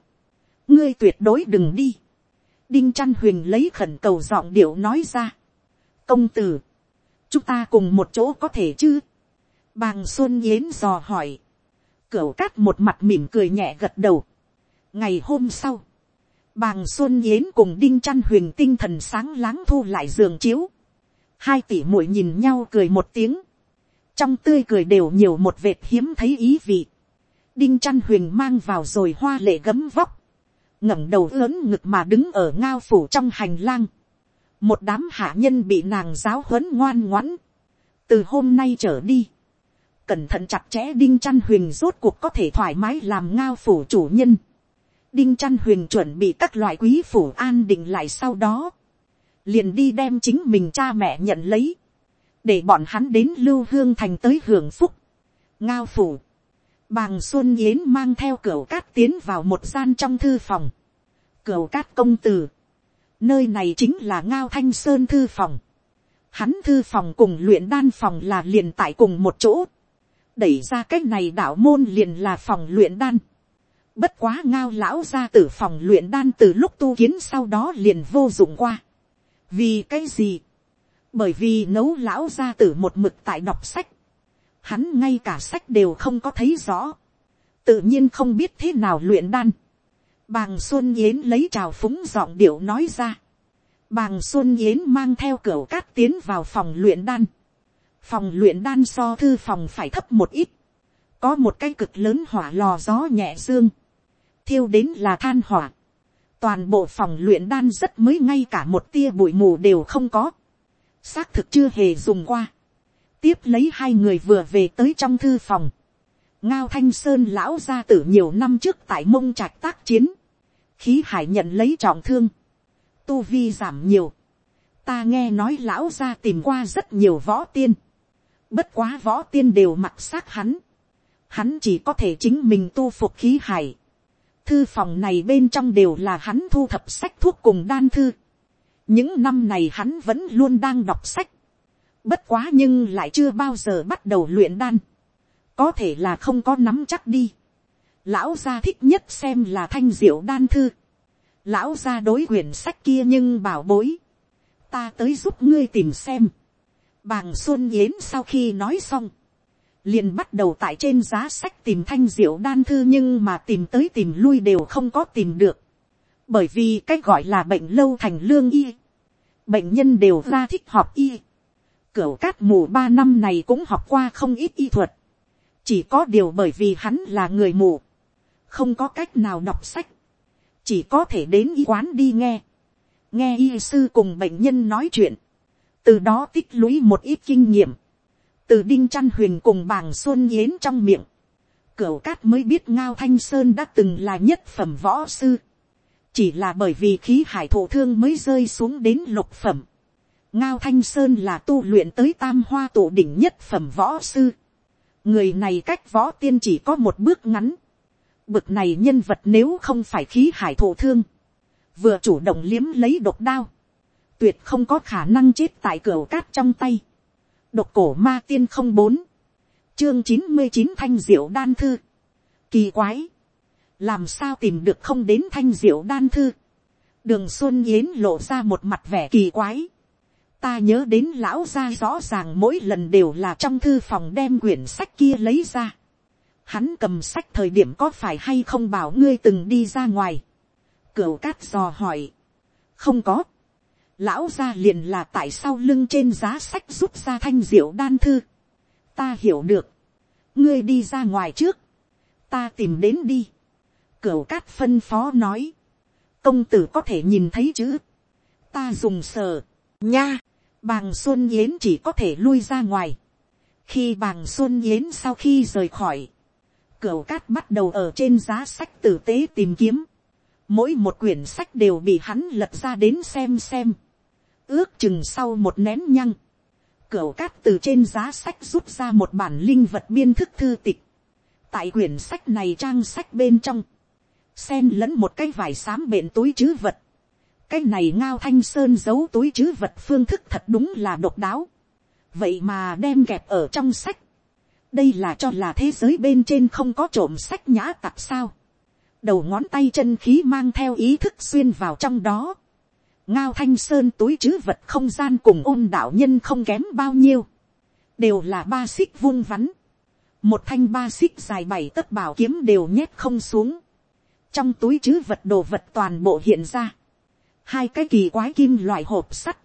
Ngươi tuyệt đối đừng đi đinh trăn huyền lấy khẩn cầu giọng điệu nói ra. công tử, chúng ta cùng một chỗ có thể chứ bàng xuân yến dò hỏi. cửu cát một mặt mỉm cười nhẹ gật đầu. ngày hôm sau, bàng xuân yến cùng đinh trăn huyền tinh thần sáng láng thu lại giường chiếu. hai tỷ muội nhìn nhau cười một tiếng. trong tươi cười đều nhiều một vệt hiếm thấy ý vị. đinh trăn huyền mang vào rồi hoa lệ gấm vóc ngẩng đầu lớn ngực mà đứng ở ngao phủ trong hành lang. một đám hạ nhân bị nàng giáo huấn ngoan ngoãn. từ hôm nay trở đi, cẩn thận chặt chẽ đinh chăn huyền rốt cuộc có thể thoải mái làm ngao phủ chủ nhân. đinh chăn huyền chuẩn bị các loại quý phủ an định lại sau đó. liền đi đem chính mình cha mẹ nhận lấy. để bọn hắn đến lưu hương thành tới hưởng phúc. ngao phủ Bàng Xuân Yến mang theo cửa cát tiến vào một gian trong thư phòng. Cửa cát công tử. Nơi này chính là Ngao Thanh Sơn thư phòng. Hắn thư phòng cùng luyện đan phòng là liền tại cùng một chỗ. Đẩy ra cách này đạo môn liền là phòng luyện đan. Bất quá ngao lão ra từ phòng luyện đan từ lúc tu kiến sau đó liền vô dụng qua. Vì cái gì? Bởi vì nấu lão ra từ một mực tại đọc sách hắn ngay cả sách đều không có thấy rõ, tự nhiên không biết thế nào luyện đan. Bàng Xuân Yến lấy trào phúng giọng điệu nói ra. Bàng Xuân Yến mang theo cửa cát tiến vào phòng luyện đan. Phòng luyện đan so thư phòng phải thấp một ít. Có một cái cực lớn hỏa lò gió nhẹ dương. Thiêu đến là than hỏa. Toàn bộ phòng luyện đan rất mới ngay cả một tia bụi mù đều không có. Xác thực chưa hề dùng qua tiếp lấy hai người vừa về tới trong thư phòng. ngao thanh sơn lão gia tử nhiều năm trước tại mông trạch tác chiến. khí hải nhận lấy trọng thương. tu vi giảm nhiều. ta nghe nói lão gia tìm qua rất nhiều võ tiên bất quá võ tiên đều mặc xác hắn. hắn chỉ có thể chính mình tu phục khí hải. thư phòng này bên trong đều là hắn thu thập sách thuốc cùng đan thư. những năm này hắn vẫn luôn đang đọc sách Bất quá nhưng lại chưa bao giờ bắt đầu luyện đan. Có thể là không có nắm chắc đi. Lão gia thích nhất xem là thanh diệu đan thư. Lão gia đối quyển sách kia nhưng bảo bối. Ta tới giúp ngươi tìm xem. Bàng Xuân Yến sau khi nói xong. Liền bắt đầu tại trên giá sách tìm thanh diệu đan thư nhưng mà tìm tới tìm lui đều không có tìm được. Bởi vì cách gọi là bệnh lâu thành lương y. Bệnh nhân đều ra thích học y Cửu cát mù ba năm này cũng học qua không ít y thuật. Chỉ có điều bởi vì hắn là người mù. Không có cách nào đọc sách. Chỉ có thể đến y quán đi nghe. Nghe y sư cùng bệnh nhân nói chuyện. Từ đó tích lũy một ít kinh nghiệm. Từ Đinh chăn Huyền cùng bàng Xuân Yến trong miệng. Cửu cát mới biết Ngao Thanh Sơn đã từng là nhất phẩm võ sư. Chỉ là bởi vì khí hải thổ thương mới rơi xuống đến lục phẩm ngao thanh sơn là tu luyện tới tam hoa tổ đỉnh nhất phẩm võ sư. người này cách võ tiên chỉ có một bước ngắn. bực này nhân vật nếu không phải khí hải thổ thương, vừa chủ động liếm lấy độc đao, tuyệt không có khả năng chết tại cửa cát trong tay. độc cổ ma tiên không bốn, chương chín mươi chín thanh diệu đan thư. kỳ quái, làm sao tìm được không đến thanh diệu đan thư. đường xuân yến lộ ra một mặt vẻ kỳ quái ta nhớ đến lão gia rõ ràng mỗi lần đều là trong thư phòng đem quyển sách kia lấy ra. Hắn cầm sách thời điểm có phải hay không bảo ngươi từng đi ra ngoài. Cửu cát dò hỏi. Không có. Lão gia liền là tại sau lưng trên giá sách rút ra thanh diệu đan thư. Ta hiểu được. Ngươi đi ra ngoài trước. Ta tìm đến đi. Cửu cát phân phó nói. Công tử có thể nhìn thấy chứ Ta dùng sờ. Nha bàng xuân yến chỉ có thể lui ra ngoài. khi bàng xuân yến sau khi rời khỏi, cửu cát bắt đầu ở trên giá sách tử tế tìm kiếm. mỗi một quyển sách đều bị hắn lật ra đến xem xem ước chừng sau một nén nhăng, cửa cát từ trên giá sách rút ra một bản linh vật biên thức thư tịch, tại quyển sách này trang sách bên trong, xen lẫn một cái vải xám bện túi chứ vật, cái này ngao thanh sơn giấu túi chứ vật phương thức thật đúng là độc đáo, vậy mà đem kẹp ở trong sách, đây là cho là thế giới bên trên không có trộm sách nhã tặc sao, đầu ngón tay chân khí mang theo ý thức xuyên vào trong đó, ngao thanh sơn túi chứ vật không gian cùng ôn đạo nhân không kém bao nhiêu, đều là ba xích vung vắn, một thanh ba xích dài bảy tấc bảo kiếm đều nhét không xuống, trong túi chứ vật đồ vật toàn bộ hiện ra, hai cái kỳ quái kim loại hộp sắt,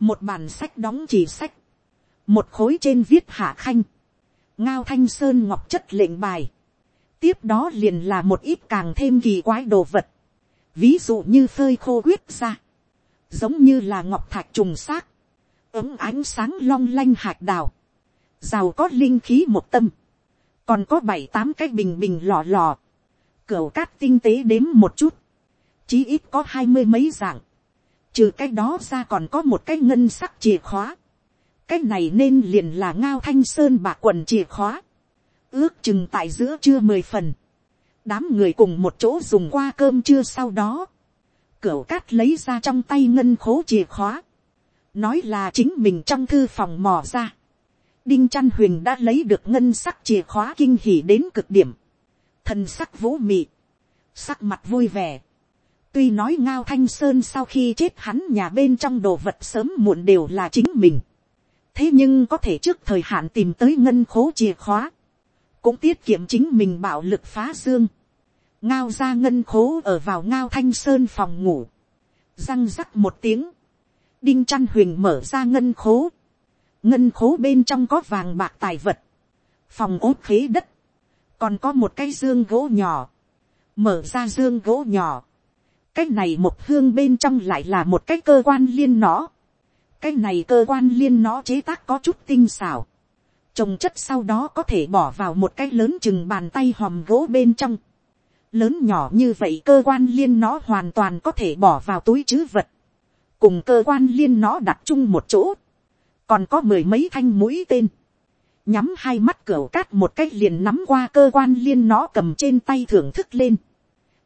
một bản sách đóng chỉ sách, một khối trên viết hạ khanh, ngao thanh sơn ngọc chất lệnh bài, tiếp đó liền là một ít càng thêm kỳ quái đồ vật, ví dụ như phơi khô quyết ra, giống như là ngọc thạch trùng xác, ấm ánh sáng long lanh hạt đào, giàu có linh khí một tâm, còn có bảy tám cái bình bình lò lò, cửa cát tinh tế đếm một chút, chí ít có hai mươi mấy dạng, trừ cái đó ra còn có một cái ngân sắc chìa khóa, cái này nên liền là ngao thanh sơn bạc quần chìa khóa, ước chừng tại giữa trưa mười phần, đám người cùng một chỗ dùng qua cơm trưa sau đó, cửa cát lấy ra trong tay ngân khố chìa khóa, nói là chính mình trong thư phòng mò ra. đinh trăn huyền đã lấy được ngân sắc chìa khóa kinh hỉ đến cực điểm, thân sắc vũ mị, sắc mặt vui vẻ. tuy nói ngao thanh sơn sau khi chết hắn nhà bên trong đồ vật sớm muộn đều là chính mình, thế nhưng có thể trước thời hạn tìm tới ngân khố chìa khóa, cũng tiết kiệm chính mình bạo lực phá xương ngao ra ngân khố ở vào ngao thanh sơn phòng ngủ, răng rắc một tiếng, đinh chăn huyền mở ra ngân khố, ngân khố bên trong có vàng bạc tài vật, phòng ốt khế đất, còn có một cái dương gỗ nhỏ, mở ra dương gỗ nhỏ, cái này một hương bên trong lại là một cái cơ quan liên nó, cái này cơ quan liên nó chế tác có chút tinh xảo, trồng chất sau đó có thể bỏ vào một cái lớn chừng bàn tay hòm gỗ bên trong, lớn nhỏ như vậy cơ quan liên nó hoàn toàn có thể bỏ vào túi chứ vật, cùng cơ quan liên nó đặt chung một chỗ, còn có mười mấy thanh mũi tên, nhắm hai mắt cửa cát một cách liền nắm qua cơ quan liên nó cầm trên tay thưởng thức lên,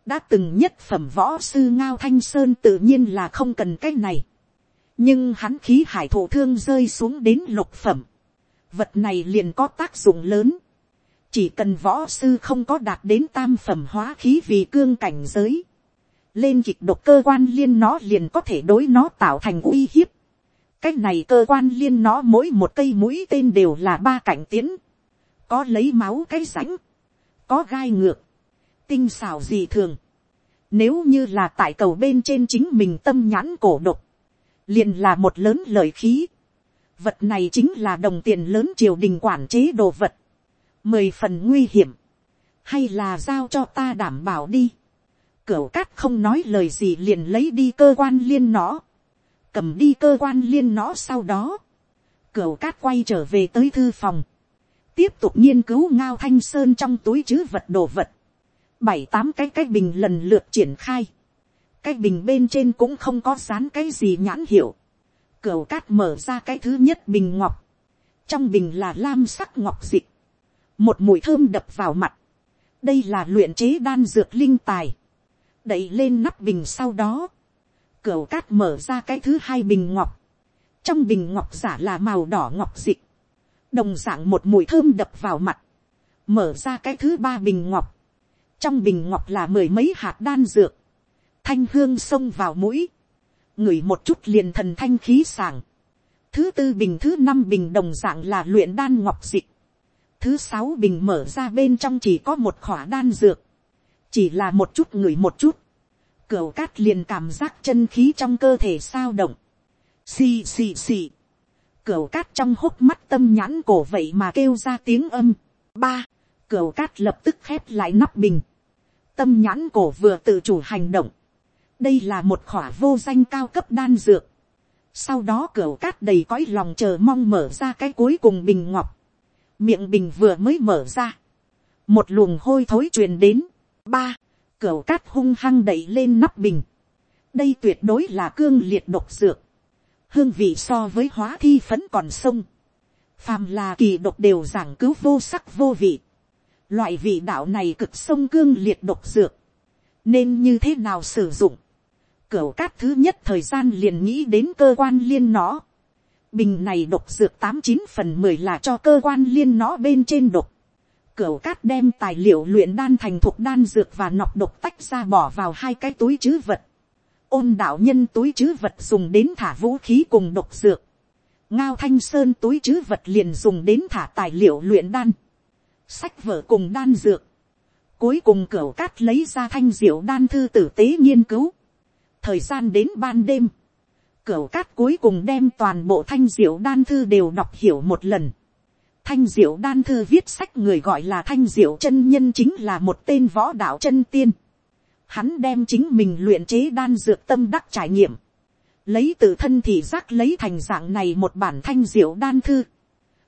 đã từng nhất phẩm võ sư ngao thanh sơn tự nhiên là không cần cái này, nhưng hắn khí hải thổ thương rơi xuống đến lục phẩm, vật này liền có tác dụng lớn, chỉ cần võ sư không có đạt đến tam phẩm hóa khí vì cương cảnh giới, lên kịch độc cơ quan liên nó liền có thể đối nó tạo thành uy hiếp. cái này cơ quan liên nó mỗi một cây mũi tên đều là ba cảnh tiến, có lấy máu cái rãnh, có gai ngược, tinh xào gì thường. Nếu như là tại cầu bên trên chính mình tâm nhãn cổ độc, liền là một lớn lời khí. Vật này chính là đồng tiền lớn triều đình quản chế đồ vật mười phần nguy hiểm, hay là giao cho ta đảm bảo đi. Cửu cát không nói lời gì liền lấy đi cơ quan liên nó, cầm đi cơ quan liên nó sau đó. Cửu cát quay trở về tới thư phòng, tiếp tục nghiên cứu ngao thanh sơn trong túi chứ vật đồ vật. Bảy tám cái cái bình lần lượt triển khai. Cái bình bên trên cũng không có dán cái gì nhãn hiệu. Cửu cát mở ra cái thứ nhất bình ngọc. Trong bình là lam sắc ngọc dịch một mùi thơm đập vào mặt, đây là luyện chế đan dược linh tài, đẩy lên nắp bình sau đó, cửa cát mở ra cái thứ hai bình ngọc, trong bình ngọc giả là màu đỏ ngọc dịch, đồng d ạ n g một mùi thơm đập vào mặt, mở ra cái thứ ba bình ngọc, trong bình ngọc là mười mấy hạt đan dược, thanh hương xông vào mũi, ngửi một chút liền thần thanh khí sàng, thứ tư bình thứ năm bình đồng d ạ n g là luyện đan ngọc dịch, thứ sáu bình mở ra bên trong chỉ có một khỏa đan dược, chỉ là một chút người một chút, cửu cát liền cảm giác chân khí trong cơ thể sao động, xì xì xì, cửu cát trong hốc mắt tâm nhãn cổ vậy mà kêu ra tiếng âm, ba, cửu cát lập tức khép lại nắp bình, tâm nhãn cổ vừa tự chủ hành động, đây là một khỏa vô danh cao cấp đan dược, sau đó cửu cát đầy cõi lòng chờ mong mở ra cái cuối cùng bình ngọc, miệng bình vừa mới mở ra, một luồng hôi thối truyền đến, ba, cửa cát hung hăng đẩy lên nắp bình, đây tuyệt đối là cương liệt độc dược, hương vị so với hóa thi phấn còn sông, phàm là kỳ độc đều giảng cứu vô sắc vô vị, loại vị đạo này cực sông cương liệt độc dược, nên như thế nào sử dụng, cửu cát thứ nhất thời gian liền nghĩ đến cơ quan liên nó, bình này độc dược tám chín phần mười là cho cơ quan liên nó bên trên độc, cửu cát đem tài liệu luyện đan thành thuộc đan dược và nọc độc tách ra bỏ vào hai cái túi chứ vật, ôn đạo nhân túi chứ vật dùng đến thả vũ khí cùng độc dược, ngao thanh sơn túi chứ vật liền dùng đến thả tài liệu luyện đan, sách vở cùng đan dược, cuối cùng cửu cát lấy ra thanh diệu đan thư tử tế nghiên cứu, thời gian đến ban đêm, Cửu cát cuối cùng đem toàn bộ thanh diệu đan thư đều đọc hiểu một lần, thanh diệu đan thư viết sách người gọi là thanh diệu chân nhân chính là một tên võ đạo chân tiên, hắn đem chính mình luyện chế đan dược tâm đắc trải nghiệm, lấy tự thân thì giác lấy thành dạng này một bản thanh diệu đan thư,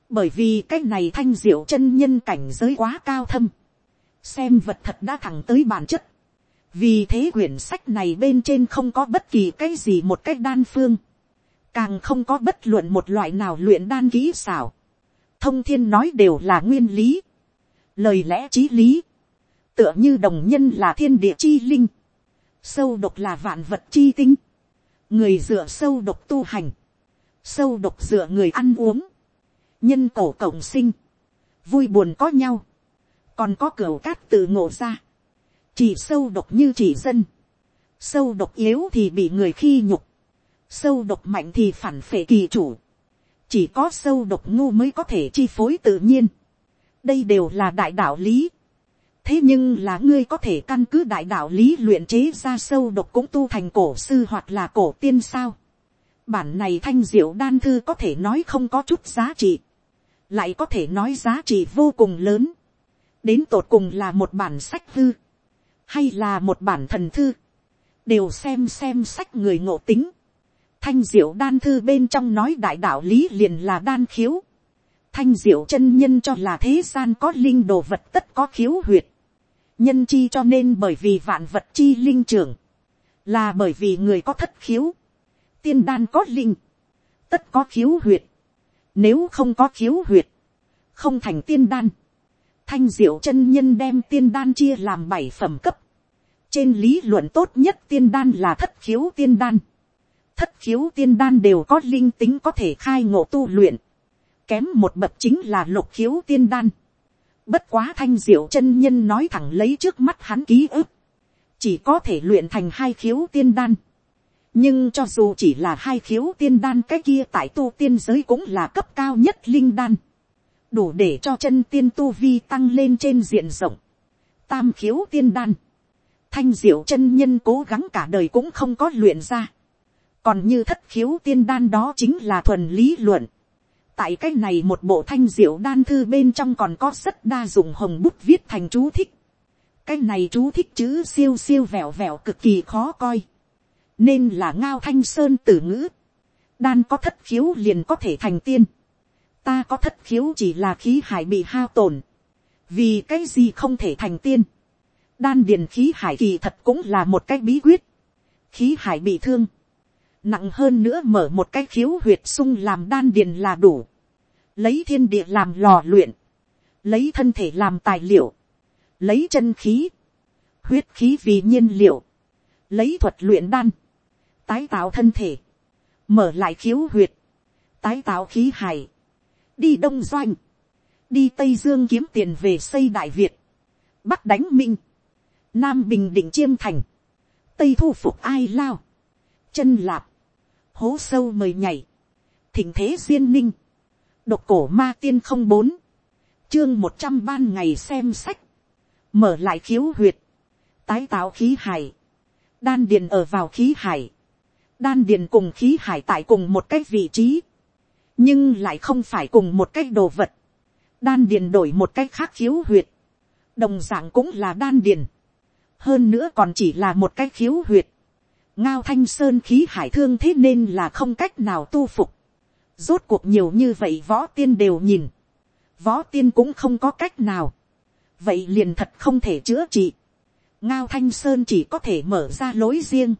bởi vì cái này thanh diệu chân nhân cảnh giới quá cao thâm, xem vật thật đã thẳng tới bản chất, vì thế quyển sách này bên trên không có bất kỳ cái gì một cách đan phương, càng không có bất luận một loại nào luyện đan kỹ xảo, thông thiên nói đều là nguyên lý, lời lẽ t r í lý, tựa như đồng nhân là thiên địa chi linh, sâu độc là vạn vật chi tinh, người dựa sâu độc tu hành, sâu độc dựa người ăn uống, nhân cổ cộng sinh, vui buồn có nhau, còn có cửa cát tự ngộ ra, chỉ sâu độc như chỉ dân, sâu độc yếu thì bị người khi nhục, sâu độc mạnh thì phản phệ kỳ chủ, chỉ có sâu độc ngu mới có thể chi phối tự nhiên. đây đều là đại đạo lý. thế nhưng là ngươi có thể căn cứ đại đạo lý luyện chế ra sâu độc cũng tu thành cổ sư hoặc là cổ tiên sao. bản này thanh diệu đan thư có thể nói không có chút giá trị. lại có thể nói giá trị vô cùng lớn. đến tột cùng là một bản sách hư hay là một bản thần thư. đều xem xem sách người ngộ tính thanh diệu đan thư bên trong nói đại đạo lý liền là đan khiếu. thanh diệu chân nhân cho là thế gian có linh đồ vật tất có khiếu huyệt. nhân chi cho nên bởi vì vạn vật chi linh trưởng, là bởi vì người có thất khiếu. tiên đan có linh, tất có khiếu huyệt. nếu không có khiếu huyệt, không thành tiên đan thanh diệu chân nhân đem tiên đan chia làm bảy phẩm cấp. trên lý luận tốt nhất tiên đan là thất khiếu tiên đan thất khiếu tiên đan đều có linh tính có thể khai ngộ tu luyện. Kém một bậc chính là lục khiếu tiên đan. Bất quá thanh diệu chân nhân nói thẳng lấy trước mắt hắn ký ức. Chỉ có thể luyện thành hai khiếu tiên đan. Nhưng cho dù chỉ là hai khiếu tiên đan cái kia tại tu tiên giới cũng là cấp cao nhất linh đan. Đủ để cho chân tiên tu vi tăng lên trên diện rộng. Tam khiếu tiên đan. Thanh diệu chân nhân cố gắng cả đời cũng không có luyện ra còn như thất khiếu tiên đan đó chính là thuần lý luận. tại cái này một bộ thanh diệu đan thư bên trong còn có rất đa dụng hồng bút viết thành chú thích. cái này chú thích chữ siêu siêu vẹo vẹo cực kỳ khó coi. nên là ngao thanh sơn tử ngữ. đan có thất khiếu liền có thể thành tiên ta có thất khiếu chỉ là khí hải bị hao tổn. vì cái gì không thể thành tiên. đan điền khí hải kỳ thật cũng là một cái bí quyết. khí hải bị thương. Nặng hơn nữa mở một cái khiếu huyệt sung làm đan điền là đủ, lấy thiên địa làm lò luyện, lấy thân thể làm tài liệu, lấy chân khí, huyết khí vì nhiên liệu, lấy thuật luyện đan, tái tạo thân thể, mở lại khiếu huyệt, tái tạo khí hải, đi đông doanh, đi tây dương kiếm tiền về xây đại việt, bắc đánh minh, nam bình định chiêm thành, tây thu phục ai lao, chân lạp, hố sâu mời nhảy, thỉnh thế duyên ninh, độc cổ ma tiên không bốn, chương một trăm ban ngày xem sách, mở lại khiếu huyệt, tái tạo khí hải, đan điền ở vào khí hải, đan điền cùng khí hải tại cùng một cái vị trí, nhưng lại không phải cùng một cái đồ vật, đan điền đổi một cái khác khiếu huyệt, đồng d ạ n g cũng là đan điền, hơn nữa còn chỉ là một cái khiếu huyệt, ngao thanh sơn khí hải thương thế nên là không cách nào tu phục. rốt cuộc nhiều như vậy võ tiên đều nhìn. võ tiên cũng không có cách nào. vậy liền thật không thể chữa trị. ngao thanh sơn chỉ có thể mở ra lối riêng.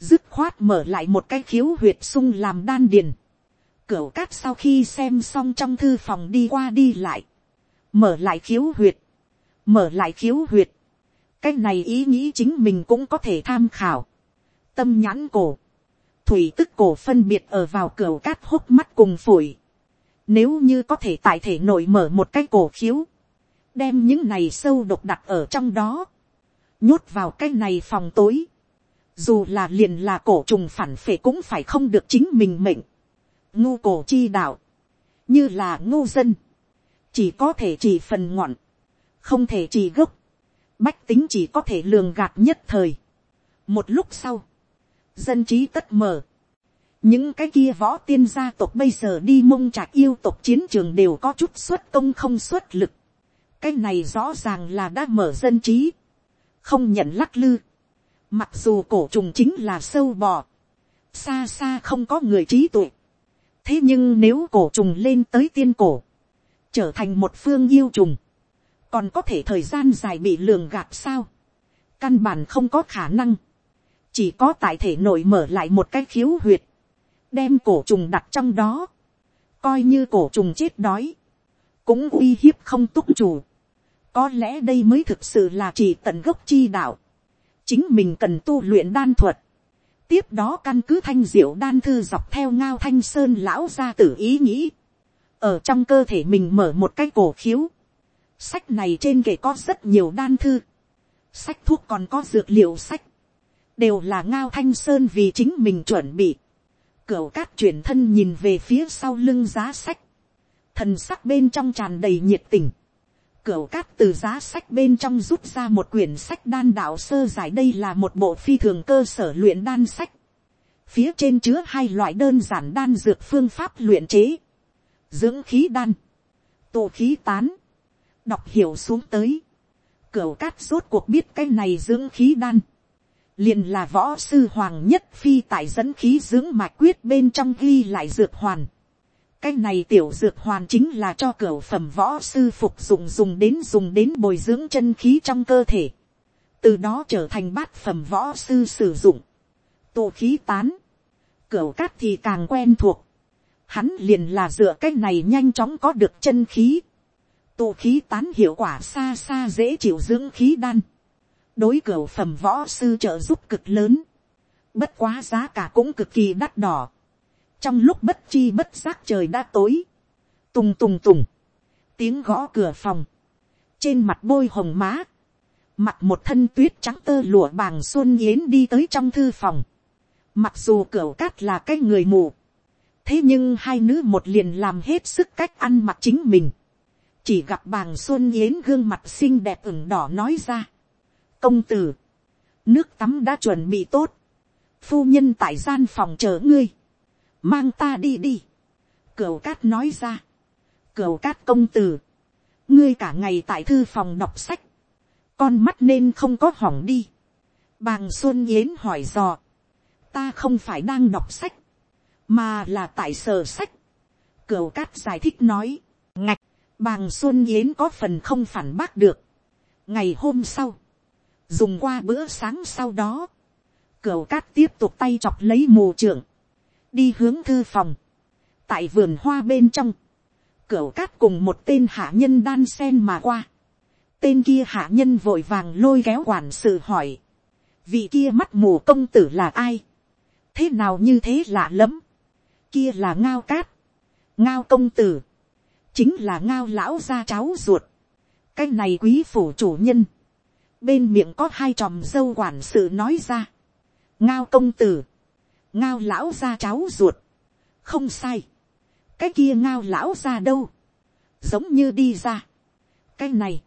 dứt khoát mở lại một cái khiếu huyệt sung làm đan điền, cửu cát sau khi xem xong trong thư phòng đi qua đi lại, mở lại khiếu huyệt, mở lại khiếu huyệt, cái này ý nghĩ chính mình cũng có thể tham khảo, tâm nhãn cổ, thủy tức cổ phân biệt ở vào cửa cát hốc mắt cùng phổi. Nếu như có thể tại thể nội mở một cái cổ khiếu, đem những này sâu độc đặt ở trong đó, nhốt vào cái này phòng tối, dù là liền là cổ trùng phản phệ cũng phải không được chính mình mệnh, ngu cổ chi đạo, như là ngu dân, chỉ có thể chỉ phần ngọn, không thể chỉ gốc, bách tính chỉ có thể lường gạt nhất thời. một lúc sau, dân trí tất mở. những cái kia võ tiên gia tộc bây giờ đi mông trạc yêu tộc chiến trường đều có chút xuất công không xuất lực. cái này rõ ràng là đã mở dân trí, không nhận lắc lư. mặc dù cổ trùng chính là sâu bò, xa xa không có người trí tuệ thế nhưng nếu cổ trùng lên tới tiên cổ, trở thành một phương yêu trùng, còn có thể thời gian dài bị lường gạt sao, căn bản không có khả năng. Chỉ có tại thể nội mở lại một cái khiếu huyệt, đem cổ trùng đặt trong đó, coi như cổ trùng chết đói, cũng uy hiếp không túc chủ. có lẽ đây mới thực sự là chỉ tận gốc chi đạo, chính mình cần tu luyện đan thuật, tiếp đó căn cứ thanh diệu đan thư dọc theo ngao thanh sơn lão ra tử ý nghĩ, ở trong cơ thể mình mở một cái cổ khiếu, sách này trên kệ có rất nhiều đan thư, sách thuốc còn có dược liệu sách, đều là ngao thanh sơn vì chính mình chuẩn bị. cửa cát chuyển thân nhìn về phía sau lưng giá sách. Thần sắc bên trong tràn đầy nhiệt tình. Cửu cát từ giá sách bên trong rút ra một quyển sách đan đạo sơ giải đây là một bộ phi thường cơ sở luyện đan sách. Phía trên chứa hai loại đơn giản đan dược phương pháp luyện chế. Dưỡng khí đan. Tụ khí tán. Đọc hiểu xuống tới. Cửu cát rốt cuộc biết cái này dưỡng khí đan liền là võ sư hoàng nhất phi tại dẫn khí dưỡng mạch quyết bên trong ghi lại dược hoàn cái này tiểu dược hoàn chính là cho cửa phẩm võ sư phục dụng dùng đến dùng đến bồi dưỡng chân khí trong cơ thể. từ đó trở thành bát phẩm võ sư sử dụng. tụ khí tán. cửa cát thì càng quen thuộc. hắn liền là dựa cái này nhanh chóng có được chân khí. tụ khí tán hiệu quả xa xa dễ chịu dưỡng khí đan đối cửa phẩm võ sư trợ giúp cực lớn, bất quá giá cả cũng cực kỳ đắt đỏ trong lúc bất chi bất giác trời đã tối, tùng tùng tùng, tiếng gõ cửa phòng, trên mặt bôi hồng má, mặt một thân tuyết trắng tơ lụa bàng xuân yến đi tới trong thư phòng, mặc dù cửa cát là cái người mù, thế nhưng hai nữ một liền làm hết sức cách ăn mặc chính mình, chỉ gặp bàng xuân yến gương mặt xinh đẹp ửng đỏ nói ra, công tử, nước tắm đã chuẩn bị tốt, phu nhân tại gian phòng chờ ngươi, mang ta đi đi, cửu cát nói ra, cửu cát công tử, ngươi cả ngày tại thư phòng đọc sách, con mắt nên không có hỏng đi, bàng xuân yến hỏi dò, ta không phải đang đọc sách, mà là tại sở sách, cửu cát giải thích nói, ngạch, bàng xuân yến có phần không phản bác được, ngày hôm sau, dùng qua bữa sáng sau đó, cửu cát tiếp tục tay chọc lấy mù trưởng, đi hướng thư phòng, tại vườn hoa bên trong, cửu cát cùng một tên hạ nhân đan sen mà qua, tên kia hạ nhân vội vàng lôi kéo quản sự hỏi, vị kia mắt mù công tử là ai, thế nào như thế lạ lắm, kia là ngao cát, ngao công tử, chính là ngao lão gia cháu ruột, cái này quý phủ chủ nhân, bên miệng có hai tròm dâu quản sự nói ra. ngao công tử, ngao lão ra cháu ruột, không sai, cái kia ngao lão ra đâu, giống như đi ra. cái này,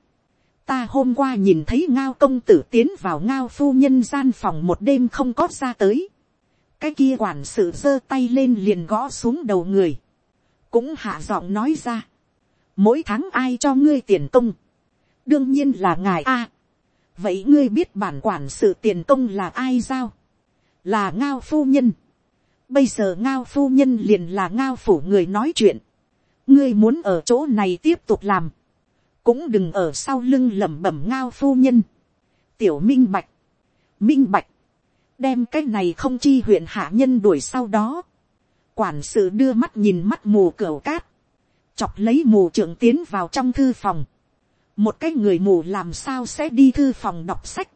ta hôm qua nhìn thấy ngao công tử tiến vào ngao phu nhân gian phòng một đêm không có ra tới. cái kia quản sự giơ tay lên liền gõ xuống đầu người, cũng hạ giọng nói ra, mỗi tháng ai cho ngươi tiền công, đương nhiên là ngài a. Vậy ngươi biết bản quản sự tiền công là ai giao, là ngao phu nhân. bây giờ ngao phu nhân liền là ngao phủ người nói chuyện, ngươi muốn ở chỗ này tiếp tục làm, cũng đừng ở sau lưng lẩm bẩm ngao phu nhân, tiểu minh bạch, minh bạch, đem cái này không chi huyện hạ nhân đuổi sau đó, quản sự đưa mắt nhìn mắt mù cửa cát, chọc lấy mù trưởng tiến vào trong thư phòng, một cái người mù làm sao sẽ đi thư phòng đọc sách,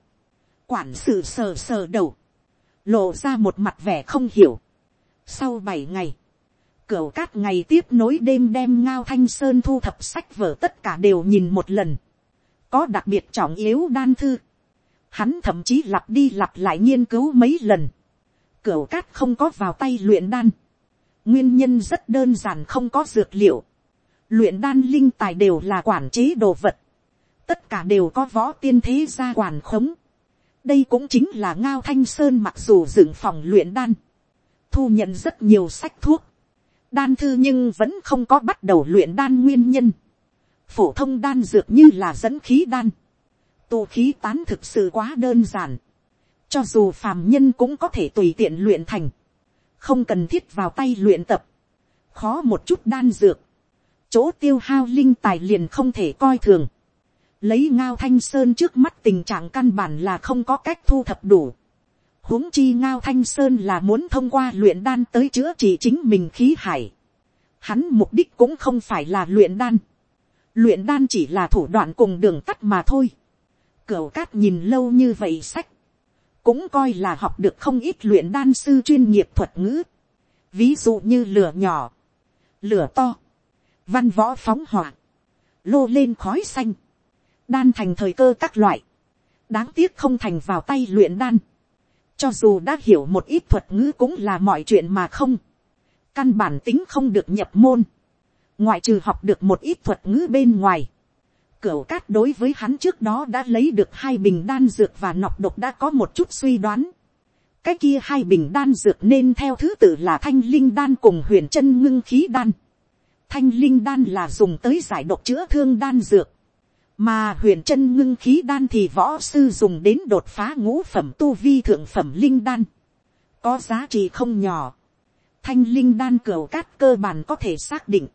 quản sự sờ sờ đầu, lộ ra một mặt vẻ không hiểu. Sau bảy ngày, cửu cát ngày tiếp nối đêm đem ngao thanh sơn thu thập sách vở tất cả đều nhìn một lần, có đặc biệt trọng yếu đan thư, hắn thậm chí lặp đi lặp lại nghiên cứu mấy lần, Cửu cát không có vào tay luyện đan, nguyên nhân rất đơn giản không có dược liệu, luyện đan linh tài đều là quản chế đồ vật, tất cả đều có võ tiên thế gia quản khống, đây cũng chính là ngao thanh sơn mặc dù dựng phòng luyện đan, thu nhận rất nhiều sách thuốc, đan thư nhưng vẫn không có bắt đầu luyện đan nguyên nhân, phổ thông đan dược như là dẫn khí đan, tụ khí tán thực sự quá đơn giản, cho dù phàm nhân cũng có thể tùy tiện luyện thành, không cần thiết vào tay luyện tập, khó một chút đan dược, chỗ tiêu hao linh tài liền không thể coi thường, lấy ngao thanh sơn trước mắt tình trạng căn bản là không có cách thu thập đủ, huống chi ngao thanh sơn là muốn thông qua luyện đan tới chữa trị chính mình khí hải, hắn mục đích cũng không phải là luyện đan, luyện đan chỉ là thủ đoạn cùng đường tắt mà thôi, cửu cát nhìn lâu như vậy sách, cũng coi là học được không ít luyện đan sư chuyên nghiệp thuật ngữ, ví dụ như lửa nhỏ, lửa to, văn võ phóng hỏa, lô lên khói xanh, đan thành thời cơ các loại, đáng tiếc không thành vào tay luyện đan, cho dù đã hiểu một ít thuật ngữ cũng là mọi chuyện mà không, căn bản tính không được nhập môn, ngoại trừ học được một ít thuật ngữ bên ngoài, cửa cát đối với hắn trước đó đã lấy được hai bình đan dược và nọc độc đã có một chút suy đoán. Cái kia hai bình đan dược nên theo thứ tự là thanh linh đan cùng huyền chân ngưng khí đan. Thanh linh đan là dùng tới giải độc chữa thương đan dược. Mà huyền chân ngưng khí đan thì võ sư dùng đến đột phá ngũ phẩm tu vi thượng phẩm linh đan. Có giá trị không nhỏ. Thanh linh đan cửa cát cơ bản có thể xác định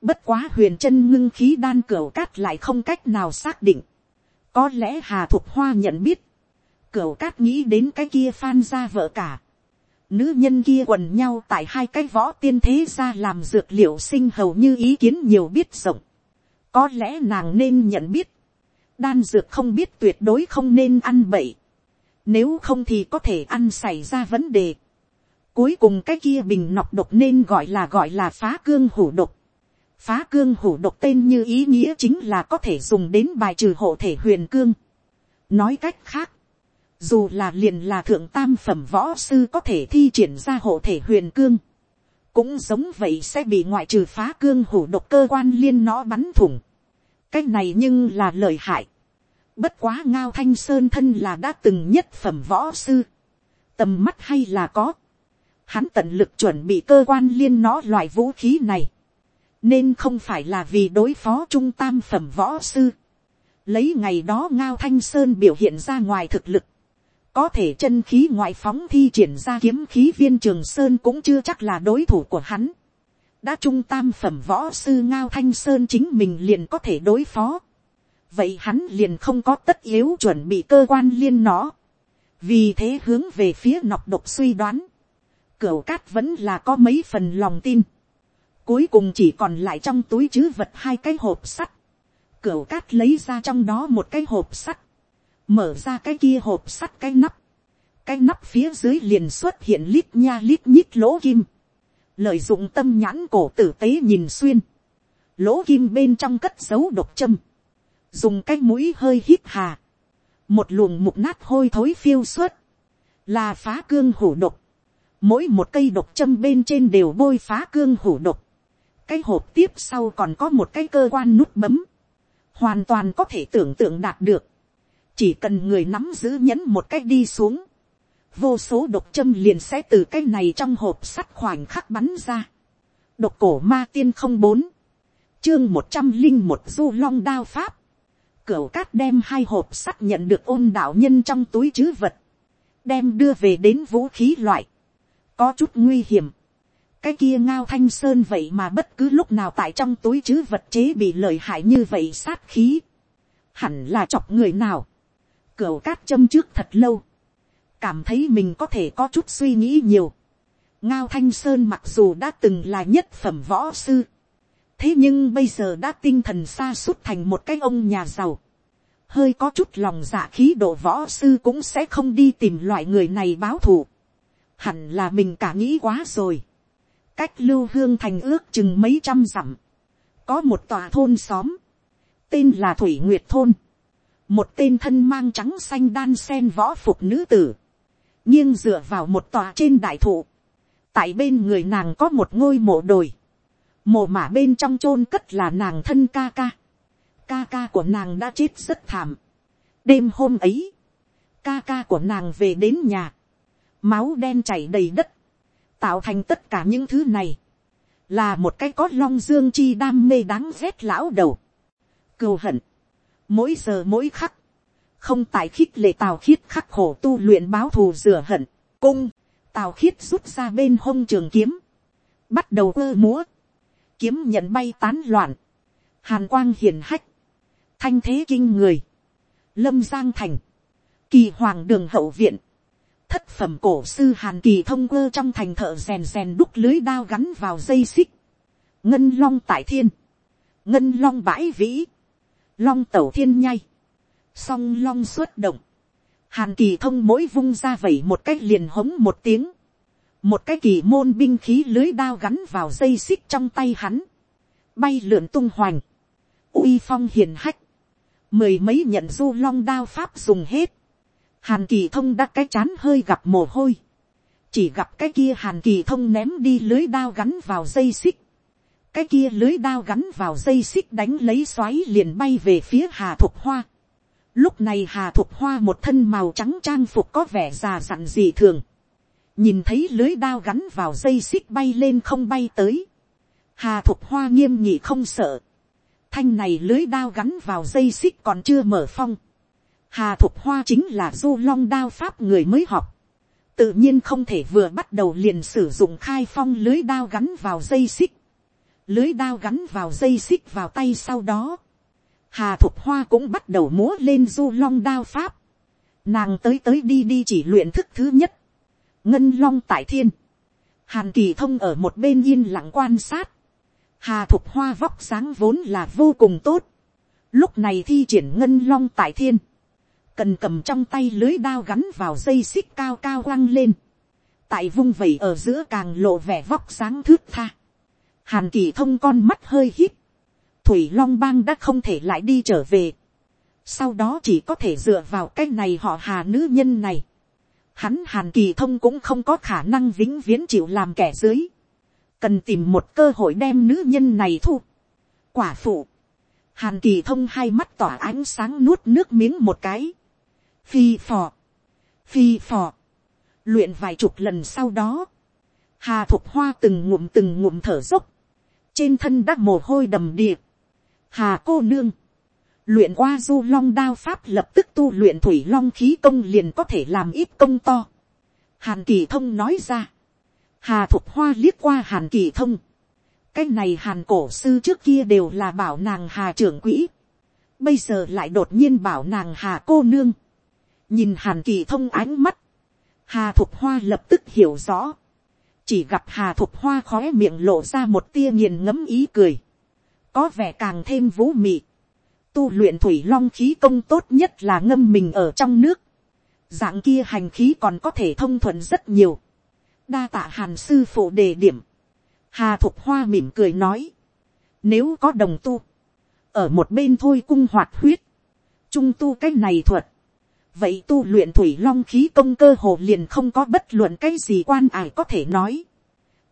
Bất quá huyền chân ngưng khí đan cửa cát lại không cách nào xác định. Có lẽ Hà Thục Hoa nhận biết. cửa cát nghĩ đến cái kia phan ra vợ cả. Nữ nhân kia quần nhau tại hai cái võ tiên thế ra làm dược liệu sinh hầu như ý kiến nhiều biết rộng. Có lẽ nàng nên nhận biết. Đan dược không biết tuyệt đối không nên ăn bậy. Nếu không thì có thể ăn xảy ra vấn đề. Cuối cùng cái kia bình nọc độc nên gọi là gọi là phá cương hủ độc phá cương hủ độc tên như ý nghĩa chính là có thể dùng đến bài trừ hộ thể huyền cương. nói cách khác, dù là liền là thượng tam phẩm võ sư có thể thi triển ra hộ thể huyền cương, cũng giống vậy sẽ bị ngoại trừ phá cương hủ độc cơ quan liên nó bắn thủng cái này nhưng là lợi hại. bất quá ngao thanh sơn thân là đã từng nhất phẩm võ sư. tầm mắt hay là có. hắn tận lực chuẩn bị cơ quan liên nó loại vũ khí này nên không phải là vì đối phó trung tam phẩm võ sư. lấy ngày đó ngao thanh sơn biểu hiện ra ngoài thực lực, có thể chân khí ngoại phóng thi triển ra kiếm khí viên trường sơn cũng chưa chắc là đối thủ của hắn đã trung tam phẩm võ sư ngao thanh sơn chính mình liền có thể đối phó. vậy hắn liền không có tất yếu chuẩn bị cơ quan liên nó. vì thế hướng về phía nọc độc suy đoán. cửu cát vẫn là có mấy phần lòng tin Cuối cùng chỉ còn lại trong túi chứ vật hai cái hộp sắt. Cửu cát lấy ra trong đó một cái hộp sắt. Mở ra cái kia hộp sắt cái nắp. Cái nắp phía dưới liền xuất hiện lít nha lít nhít lỗ kim. Lợi dụng tâm nhãn cổ tử tế nhìn xuyên. Lỗ kim bên trong cất dấu độc châm. Dùng cái mũi hơi hít hà. Một luồng mục nát hôi thối phiêu suốt. Là phá cương hủ độc mỗi một cây độc châm bên trên đều bôi phá cương hủ độc cái hộp tiếp sau còn có một cái cơ quan nút bấm, hoàn toàn có thể tưởng tượng đạt được, chỉ cần người nắm giữ nhẫn một cách đi xuống, vô số độc châm liền sẽ từ cái này trong hộp sắt khoảnh khắc bắn ra. độc cổ ma tiên không bốn, chương một trăm linh một du long đao pháp, cửa cát đem hai hộp sắt nhận được ôn đạo nhân trong túi chứ vật, đem đưa về đến vũ khí loại, có chút nguy hiểm, cái kia ngao thanh sơn vậy mà bất cứ lúc nào tại trong túi chứ vật chế bị lợi hại như vậy sát khí. Hẳn là chọc người nào. cửa cát châm trước thật lâu cảm thấy mình có thể có chút suy nghĩ nhiều. ngao thanh sơn mặc dù đã từng là nhất phẩm võ sư, thế nhưng bây giờ đã tinh thần xa suốt thành một cái ông nhà giàu, hơi có chút lòng dạ khí độ võ sư cũng sẽ không đi tìm loại người này báo thù, hẳn là mình cả nghĩ quá rồi, cách lưu hương thành ước chừng mấy trăm dặm, có một tòa thôn xóm, tên là thủy nguyệt thôn, một tên thân mang trắng xanh đan sen võ phục nữ tử, nghiêng dựa vào một tòa trên đại thụ, tại bên người nàng có một ngôi mộ đồi, mộ mả bên trong chôn cất là nàng thân ca ca, ca ca của nàng đã chết rất thảm, đêm hôm ấy, ca ca của nàng về đến nhà, máu đen chảy đầy đất, tạo thành tất cả những thứ này, là một cái có long dương chi đam mê đáng ghét lão đầu, cừu hận, mỗi giờ mỗi khắc, không tại khích lệ tào khiết khắc khổ tu luyện báo thù rửa hận, cung, tào khiết rút ra bên hông trường kiếm, bắt đầu ơ múa, kiếm nhận bay tán loạn, hàn quang hiền hách, thanh thế kinh người, lâm giang thành, kỳ hoàng đường hậu viện, thất phẩm cổ sư hàn kỳ thông quơ trong thành thợ rèn rèn đúc lưới đao gắn vào dây xích, ngân long tại thiên, ngân long bãi vĩ, long tẩu thiên nhai, song long xuất động, hàn kỳ thông mỗi vung ra vẩy một cách liền hống một tiếng, một cái kỳ môn binh khí lưới đao gắn vào dây xích trong tay hắn, bay lượn tung hoành, uy phong hiền hách, mười mấy nhận du long đao pháp dùng hết, hàn kỳ thông đã cái chán hơi gặp mồ hôi, chỉ gặp cái kia hàn kỳ thông ném đi lưới đao gắn vào dây xích, cái kia lưới đao gắn vào dây xích đánh lấy xoáy liền bay về phía hà thục hoa. Lúc này hà thục hoa một thân màu trắng trang phục có vẻ già dặn dị thường. nhìn thấy lưới đao gắn vào dây xích bay lên không bay tới. hà thục hoa nghiêm nghị không sợ. thanh này lưới đao gắn vào dây xích còn chưa mở phong. hà thục hoa chính là du long đao pháp người mới học. tự nhiên không thể vừa bắt đầu liền sử dụng khai phong lưới đao gắn vào dây xích lưới đao gắn vào dây xích vào tay sau đó, hà thục hoa cũng bắt đầu múa lên du long đao pháp, nàng tới tới đi đi chỉ luyện thức thứ nhất, ngân long tại thiên, hàn kỳ thông ở một bên yên lặng quan sát, hà thục hoa vóc sáng vốn là vô cùng tốt, lúc này thi triển ngân long tại thiên, cần cầm trong tay lưới đao gắn vào dây xích cao cao quăng lên, tại vung vẩy ở giữa càng lộ vẻ vóc sáng thước tha, Hàn kỳ thông con mắt hơi hít. Thủy Long Bang đã không thể lại đi trở về. Sau đó chỉ có thể dựa vào cái này họ hà nữ nhân này. Hắn Hàn kỳ thông cũng không có khả năng vĩnh viễn chịu làm kẻ dưới. Cần tìm một cơ hội đem nữ nhân này thu. Quả phụ. Hàn kỳ thông hai mắt tỏa ánh sáng nuốt nước miếng một cái. Phi phò. Phi phò. Luyện vài chục lần sau đó. Hà thục hoa từng ngụm từng ngụm thở dốc trên thân đắc mồ hôi đầm đìa. Hà cô nương, luyện qua du long đao pháp lập tức tu luyện thủy long khí công liền có thể làm ít công to. Hàn kỳ thông nói ra, hà thục hoa liếc qua hàn kỳ thông. cái này hàn cổ sư trước kia đều là bảo nàng hà trưởng quỹ. bây giờ lại đột nhiên bảo nàng hà cô nương. nhìn hàn kỳ thông ánh mắt, hà thục hoa lập tức hiểu rõ chỉ gặp hà thục hoa khóe miệng lộ ra một tia nghiền ngẫm ý cười, có vẻ càng thêm vũ mị. Tu luyện thủy long khí công tốt nhất là ngâm mình ở trong nước, dạng kia hành khí còn có thể thông thuận rất nhiều. đa tạ hàn sư phụ đề điểm, hà thục hoa mỉm cười nói, nếu có đồng tu, ở một bên thôi cung hoạt huyết, trung tu cái này thuật, vậy tu luyện thủy long khí công cơ hồ liền không có bất luận cái gì quan ải có thể nói.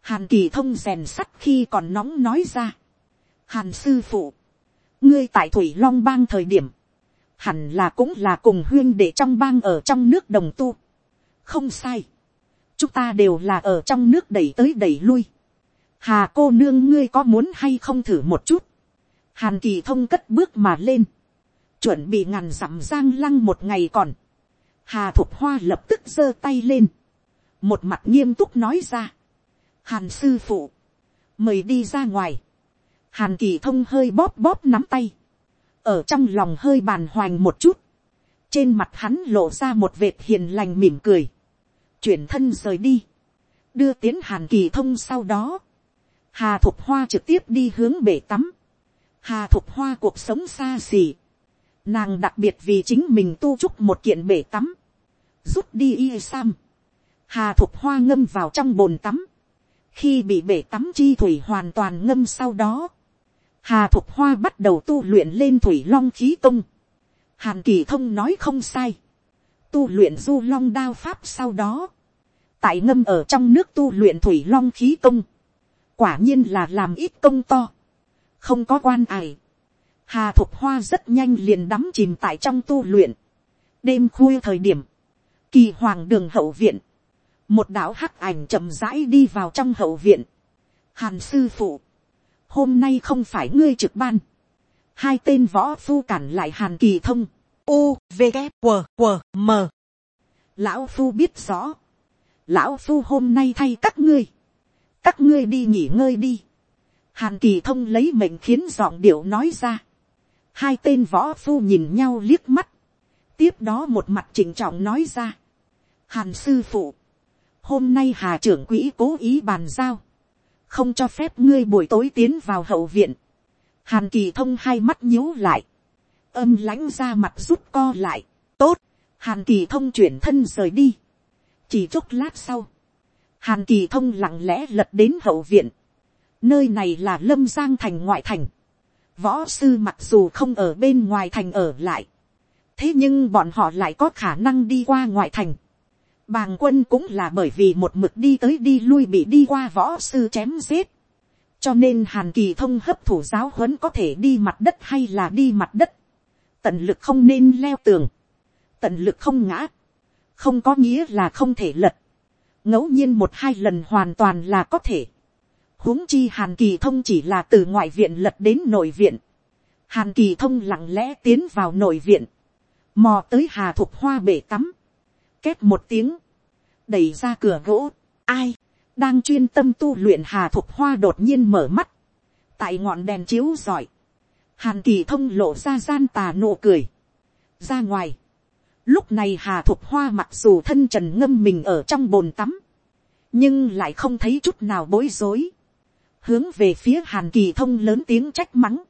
hàn kỳ thông rèn sắt khi còn nóng nói ra hàn sư phụ, ngươi tại thủy long bang thời điểm, hẳn là cũng là cùng huyên để trong bang ở trong nước đồng tu. không sai, chúng ta đều là ở trong nước đẩy tới đẩy lui. hà cô nương ngươi có muốn hay không thử một chút. hàn kỳ thông cất bước mà lên chuẩn bị ngàn dặm giang lăng một ngày còn. Hà Thục Hoa lập tức giơ tay lên. Một mặt nghiêm túc nói ra. Hàn sư phụ. Mời đi ra ngoài. Hàn kỳ thông hơi bóp bóp nắm tay. Ở trong lòng hơi bàn hoành một chút. Trên mặt hắn lộ ra một vệt hiền lành mỉm cười. chuyển thân rời đi, đưa tiến hàn kỳ thông sau đó, hà thục hoa trực tiếp đi hướng bể tắm, hà thục hoa cuộc sống xa xỉ, nàng đặc biệt vì chính mình tu trúc một kiện bể tắm, rút đi y sam, hà thục hoa ngâm vào trong bồn tắm, khi bị bể tắm chi thủy hoàn toàn ngâm sau đó, hà thục hoa bắt đầu tu luyện lên thủy long khí tông. hàn kỳ thông nói không sai, tu luyện du long đao pháp sau đó, tại ngâm ở trong nước tu luyện thủy long khí tông. quả nhiên là làm ít công to, không có quan ải. Hà thục hoa rất nhanh liền đắm chìm tại trong tu luyện. đêm khuya thời điểm, kỳ hoàng đường hậu viện, một đạo hắc ảnh chậm rãi đi vào trong hậu viện. hàn sư phụ, hôm nay không phải ngươi trực ban, hai tên võ phu cản lại hàn kỳ thông, u v g q q m. Lão phu biết rõ, lão phu hôm nay thay các ngươi, các ngươi đi nghỉ ngơi đi, hàn kỳ thông lấy mệnh khiến giọng điệu nói ra, hai tên võ phu nhìn nhau liếc mắt, tiếp đó một mặt chỉnh trọng nói ra, hàn sư phụ, hôm nay hà trưởng quỹ cố ý bàn giao, không cho phép ngươi buổi tối tiến vào hậu viện, hàn kỳ thông hai mắt nhíu lại, âm lãnh ra mặt rút co lại, tốt, hàn kỳ thông chuyển thân rời đi, chỉ chốc lát sau, hàn kỳ thông lặng lẽ lật đến hậu viện, nơi này là lâm giang thành ngoại thành, võ sư mặc dù không ở bên ngoài thành ở lại, thế nhưng bọn họ lại có khả năng đi qua ngoại thành, bàng quân cũng là bởi vì một mực đi tới đi lui bị đi qua võ sư chém giết, cho nên hàn kỳ thông hấp thủ giáo huấn có thể đi mặt đất hay là đi mặt đất, tận lực không nên leo tường, tận lực không ngã, không có nghĩa là không thể lật, ngẫu nhiên một hai lần hoàn toàn là có thể, huống chi hàn kỳ thông chỉ là từ ngoại viện lật đến nội viện, hàn kỳ thông lặng lẽ tiến vào nội viện, mò tới hà thục hoa bể tắm, két một tiếng, đẩy ra cửa gỗ, ai, đang chuyên tâm tu luyện hà thục hoa đột nhiên mở mắt, tại ngọn đèn chiếu giỏi, hàn kỳ thông lộ ra gian tà nụ cười, ra ngoài, lúc này hà thục hoa mặc dù thân trần ngâm mình ở trong bồn tắm, nhưng lại không thấy chút nào bối rối, hướng về phía hàn kỳ thông lớn tiếng trách mắng,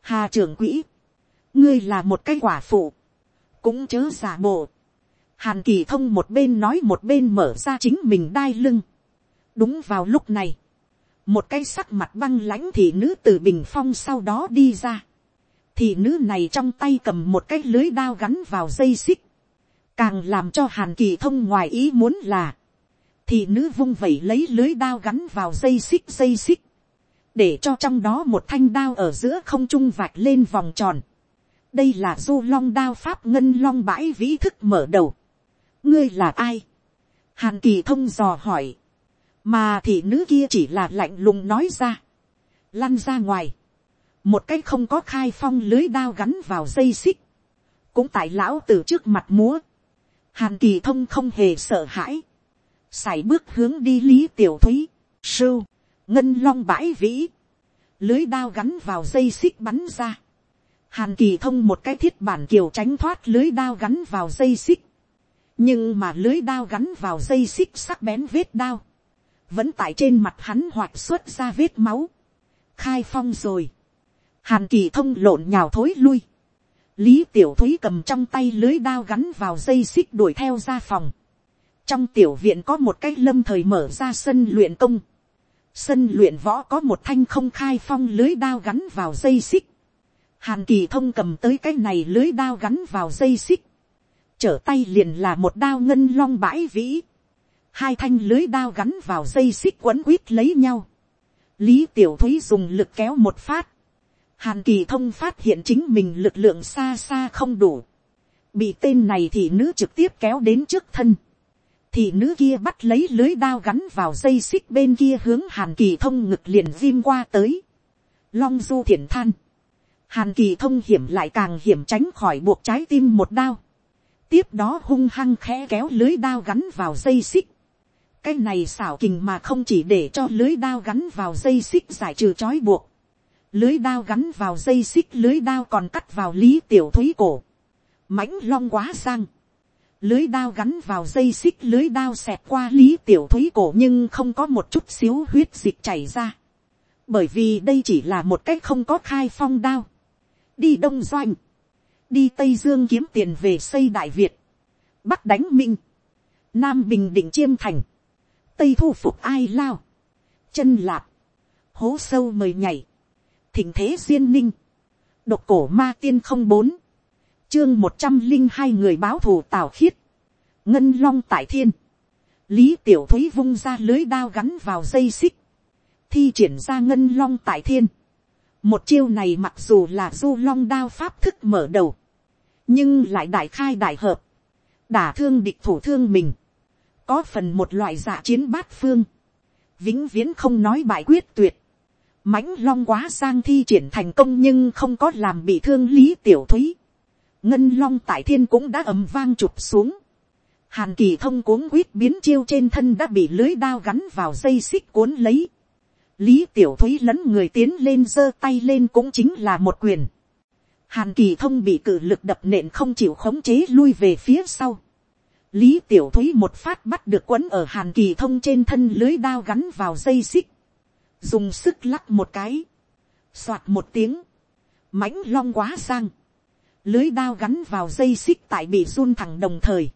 hà trưởng quỹ, ngươi là một cái quả phụ, cũng chớ giả bộ, hàn kỳ thông một bên nói một bên mở ra chính mình đai lưng, đúng vào lúc này, một cái sắc mặt băng lãnh thị nữ từ bình phong sau đó đi ra. thị nữ này trong tay cầm một cái lưới đao gắn vào dây xích. càng làm cho hàn kỳ thông ngoài ý muốn là, thị nữ vung vẩy lấy lưới đao gắn vào dây xích dây xích, để cho trong đó một thanh đao ở giữa không trung vạch lên vòng tròn. đây là du long đao pháp ngân long bãi vĩ thức mở đầu ngươi là ai. hàn kỳ thông dò hỏi. Mà thị nữ kia chỉ là lạnh lùng nói ra, lăn ra ngoài, một cái không có khai phong lưới đao gắn vào dây xích, cũng tại lão từ trước mặt múa, hàn kỳ thông không hề sợ hãi, sải bước hướng đi lý tiểu thúy, sưu, ngân long bãi vĩ, lưới đao gắn vào dây xích bắn ra, hàn kỳ thông một cái thiết bản kiều tránh thoát lưới đao gắn vào dây xích, nhưng mà lưới đao gắn vào dây xích sắc bén vết đao, vẫn tại trên mặt hắn hoạt xuất ra vết máu, khai phong rồi, hàn kỳ thông lộn nhào thối lui, lý tiểu thúy cầm trong tay lưới đao gắn vào dây xích đuổi theo ra phòng, trong tiểu viện có một cái lâm thời mở ra sân luyện công, sân luyện võ có một thanh không khai phong lưới đao gắn vào dây xích, hàn kỳ thông cầm tới cái này lưới đao gắn vào dây xích, trở tay liền là một đao ngân long bãi vĩ, hai thanh lưới đao gắn vào dây xích quấn quýt lấy nhau. lý tiểu thúy dùng lực kéo một phát. hàn kỳ thông phát hiện chính mình lực lượng xa xa không đủ. bị tên này thì nữ trực tiếp kéo đến trước thân. thì nữ kia bắt lấy lưới đao gắn vào dây xích bên kia hướng hàn kỳ thông ngực liền viêm qua tới. long du thiển than. hàn kỳ thông hiểm lại càng hiểm tránh khỏi buộc trái tim một đao tiếp đó hung hăng khẽ kéo lưới đao gắn vào dây xích. Cái này xảo kình mà không chỉ để cho lưới đao gắn vào dây xích giải trừ trói buộc, lưới đao gắn vào dây xích lưới đao còn cắt vào lý tiểu thúy cổ, mãnh long quá sang, lưới đao gắn vào dây xích lưới đao xẹt qua lý tiểu thúy cổ nhưng không có một chút xíu huyết dịch chảy ra. bởi vì đây chỉ là một cách không có khai phong đao. đi đông doanh, đi tây dương kiếm tiền về xây đại việt, bắc đánh minh, nam bình định chiêm thành, tây thu phục ai lao, chân lạp, hố sâu mời nhảy, thỉnh thế duyên ninh, độc cổ ma tiên không bốn, chương một trăm linh hai người báo thù tào khiết, ngân long tại thiên, lý tiểu thúy vung ra lưới đao gắn vào dây xích, thi triển ra ngân long tại thiên, một chiêu này mặc dù là du long đao pháp thức mở đầu, nhưng lại đại khai đại hợp, đả thương địch thủ thương mình, có phần một loại dạ chiến bát phương, vĩnh viễn không nói bại quyết tuyệt, mãnh long quá sang thi triển thành công nhưng không có làm bị thương lý tiểu thúy, ngân long tại thiên cũng đã ầm vang chụp xuống, hàn kỳ thông cuống quýt biến chiêu trên thân đã bị lưới đao gắn vào dây xích cuốn lấy, lý tiểu thúy lẫn người tiến lên giơ tay lên cũng chính là một quyền, hàn kỳ thông bị cử lực đập nện không chịu khống chế lui về phía sau, lý tiểu thúy một phát bắt được quấn ở hàn kỳ thông trên thân lưới đao gắn vào dây xích, dùng sức lắc một cái, Xoạt một tiếng, mãnh long quá sang, lưới đao gắn vào dây xích tại bị run thẳng đồng thời,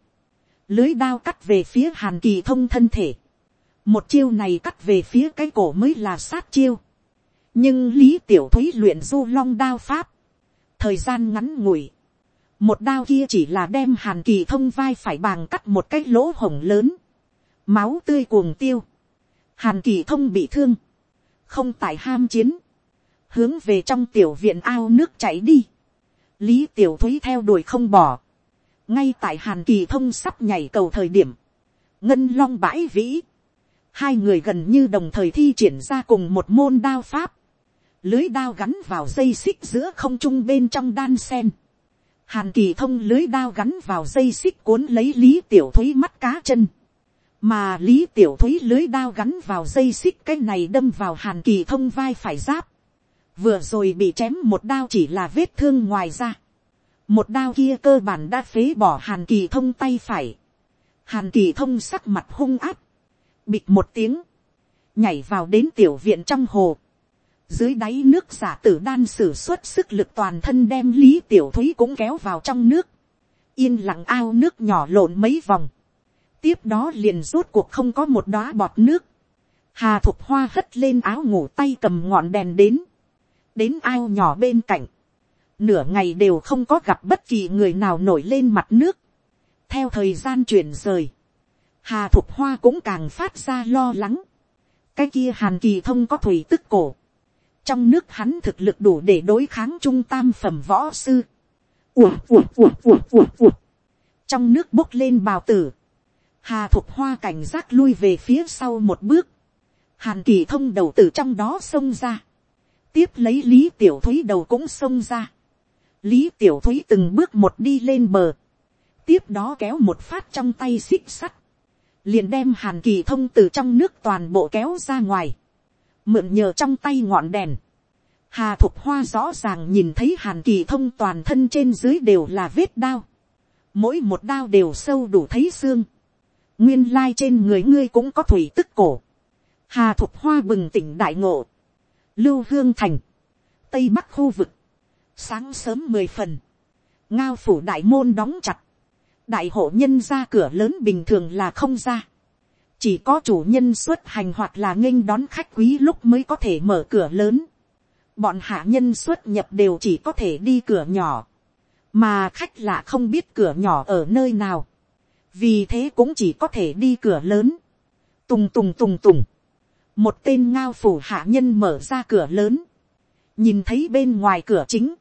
lưới đao cắt về phía hàn kỳ thông thân thể, một chiêu này cắt về phía cái cổ mới là sát chiêu, nhưng lý tiểu thúy luyện du long đao pháp, thời gian ngắn ngủi, một đao kia chỉ là đem hàn kỳ thông vai phải bàng cắt một cái lỗ hổng lớn, máu tươi cuồng tiêu, hàn kỳ thông bị thương, không tại ham chiến, hướng về trong tiểu viện ao nước chảy đi, lý tiểu thúy theo đuổi không bỏ, ngay tại hàn kỳ thông sắp nhảy cầu thời điểm, ngân long bãi vĩ, hai người gần như đồng thời thi triển ra cùng một môn đao pháp, lưới đao gắn vào dây xích giữa không trung bên trong đan sen, hàn kỳ thông lưới đao gắn vào dây xích cuốn lấy lý tiểu thúy mắt cá chân, mà lý tiểu thúy lưới đao gắn vào dây xích cái này đâm vào hàn kỳ thông vai phải giáp, vừa rồi bị chém một đao chỉ là vết thương ngoài ra, một đao kia cơ bản đã phế bỏ hàn kỳ thông tay phải, hàn kỳ thông sắc mặt hung áp, bịt một tiếng, nhảy vào đến tiểu viện trong hồ, dưới đáy nước giả tử đan sử xuất sức lực toàn thân đem lý tiểu thúy cũng kéo vào trong nước, yên lặng ao nước nhỏ lộn mấy vòng, tiếp đó liền rốt cuộc không có một đóa bọt nước, hà thục hoa hất lên áo ngủ tay cầm ngọn đèn đến, đến ao nhỏ bên cạnh, nửa ngày đều không có gặp bất kỳ người nào nổi lên mặt nước, theo thời gian chuyển rời, hà thục hoa cũng càng phát ra lo lắng, cái kia hàn kỳ thông có thủy tức cổ, trong nước hắn thực lực đủ để đối kháng trung tam phẩm võ sư. Ủa, ủa, ủa, ủa, ủa, ủa. Trong nước bốc lên bào tử. Hà thuộc hoa cảnh giác lui về phía sau một bước. Hàn kỳ thông đầu từ trong đó xông ra. Tiếp lấy Lý Tiểu Thúy đầu cũng xông ra. Lý Tiểu Thúy từng bước một đi lên bờ. Tiếp đó kéo một phát trong tay xích sắt. Liền đem hàn kỳ thông từ trong nước toàn bộ kéo ra ngoài mượn nhờ trong tay ngọn đèn, hà thục hoa rõ ràng nhìn thấy hàn kỳ thông toàn thân trên dưới đều là vết đao, mỗi một đao đều sâu đủ thấy xương, nguyên lai trên người ngươi cũng có thủy tức cổ, hà thục hoa bừng tỉnh đại ngộ, lưu hương thành, tây bắc khu vực, sáng sớm mười phần, ngao phủ đại môn đóng chặt, đại hộ nhân ra cửa lớn bình thường là không ra, chỉ có chủ nhân xuất hành hoặc là nghênh đón khách quý lúc mới có thể mở cửa lớn. bọn hạ nhân xuất nhập đều chỉ có thể đi cửa nhỏ, mà khách lạ không biết cửa nhỏ ở nơi nào, vì thế cũng chỉ có thể đi cửa lớn. tùng tùng tùng tùng, một tên ngao phủ hạ nhân mở ra cửa lớn, nhìn thấy bên ngoài cửa chính,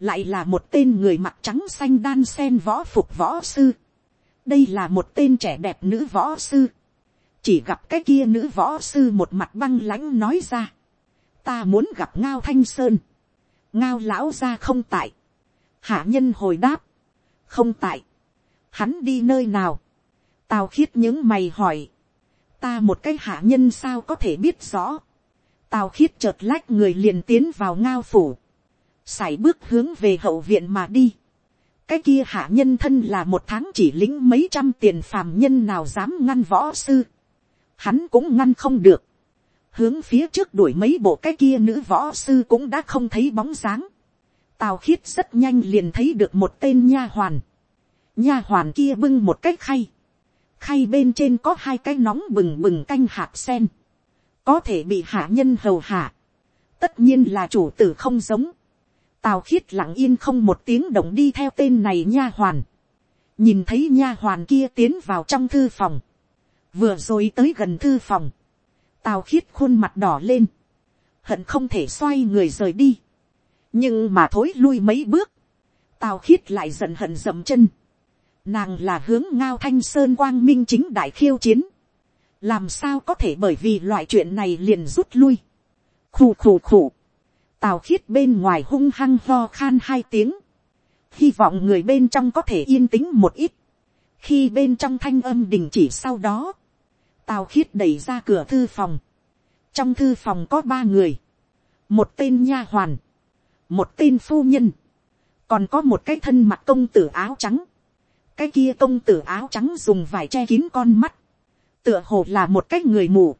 lại là một tên người mặc trắng xanh đan sen võ phục võ sư. đây là một tên trẻ đẹp nữ võ sư chỉ gặp cái kia nữ võ sư một mặt băng lãnh nói ra, ta muốn gặp ngao thanh sơn, ngao lão ra không tại, hạ nhân hồi đáp, không tại, hắn đi nơi nào, tào khiết những mày hỏi, ta một cái hạ nhân sao có thể biết rõ, tào khiết chợt lách người liền tiến vào ngao phủ, sải bước hướng về hậu viện mà đi, cái kia hạ nhân thân là một tháng chỉ lính mấy trăm tiền phàm nhân nào dám ngăn võ sư, hắn cũng ngăn không được, hướng phía trước đuổi mấy bộ cái kia nữ võ sư cũng đã không thấy bóng dáng, tào khiết rất nhanh liền thấy được một tên nha hoàn, nha hoàn kia bưng một cái khay, khay bên trên có hai cái nóng bừng bừng canh hạt sen, có thể bị hạ nhân hầu hạ, tất nhiên là chủ tử không giống, tào khiết lặng yên không một tiếng động đi theo tên này nha hoàn, nhìn thấy nha hoàn kia tiến vào trong thư phòng, vừa rồi tới gần thư phòng, tào khiết khuôn mặt đỏ lên, hận không thể xoay người rời đi, nhưng mà thối lui mấy bước, tào khiết lại giận hận dậm chân, nàng là hướng ngao thanh sơn quang minh chính đại khiêu chiến, làm sao có thể bởi vì loại chuyện này liền rút lui, khù khù khù, tào khiết bên ngoài hung hăng ho khan hai tiếng, hy vọng người bên trong có thể yên tĩnh một ít, khi bên trong thanh âm đình chỉ sau đó, tào khiết đẩy ra cửa thư phòng, trong thư phòng có ba người, một tên nha hoàn, một tên phu nhân, còn có một cái thân mặt công tử áo trắng, cái kia công tử áo trắng dùng vải che kín con mắt, tựa hồ là một cái người mù,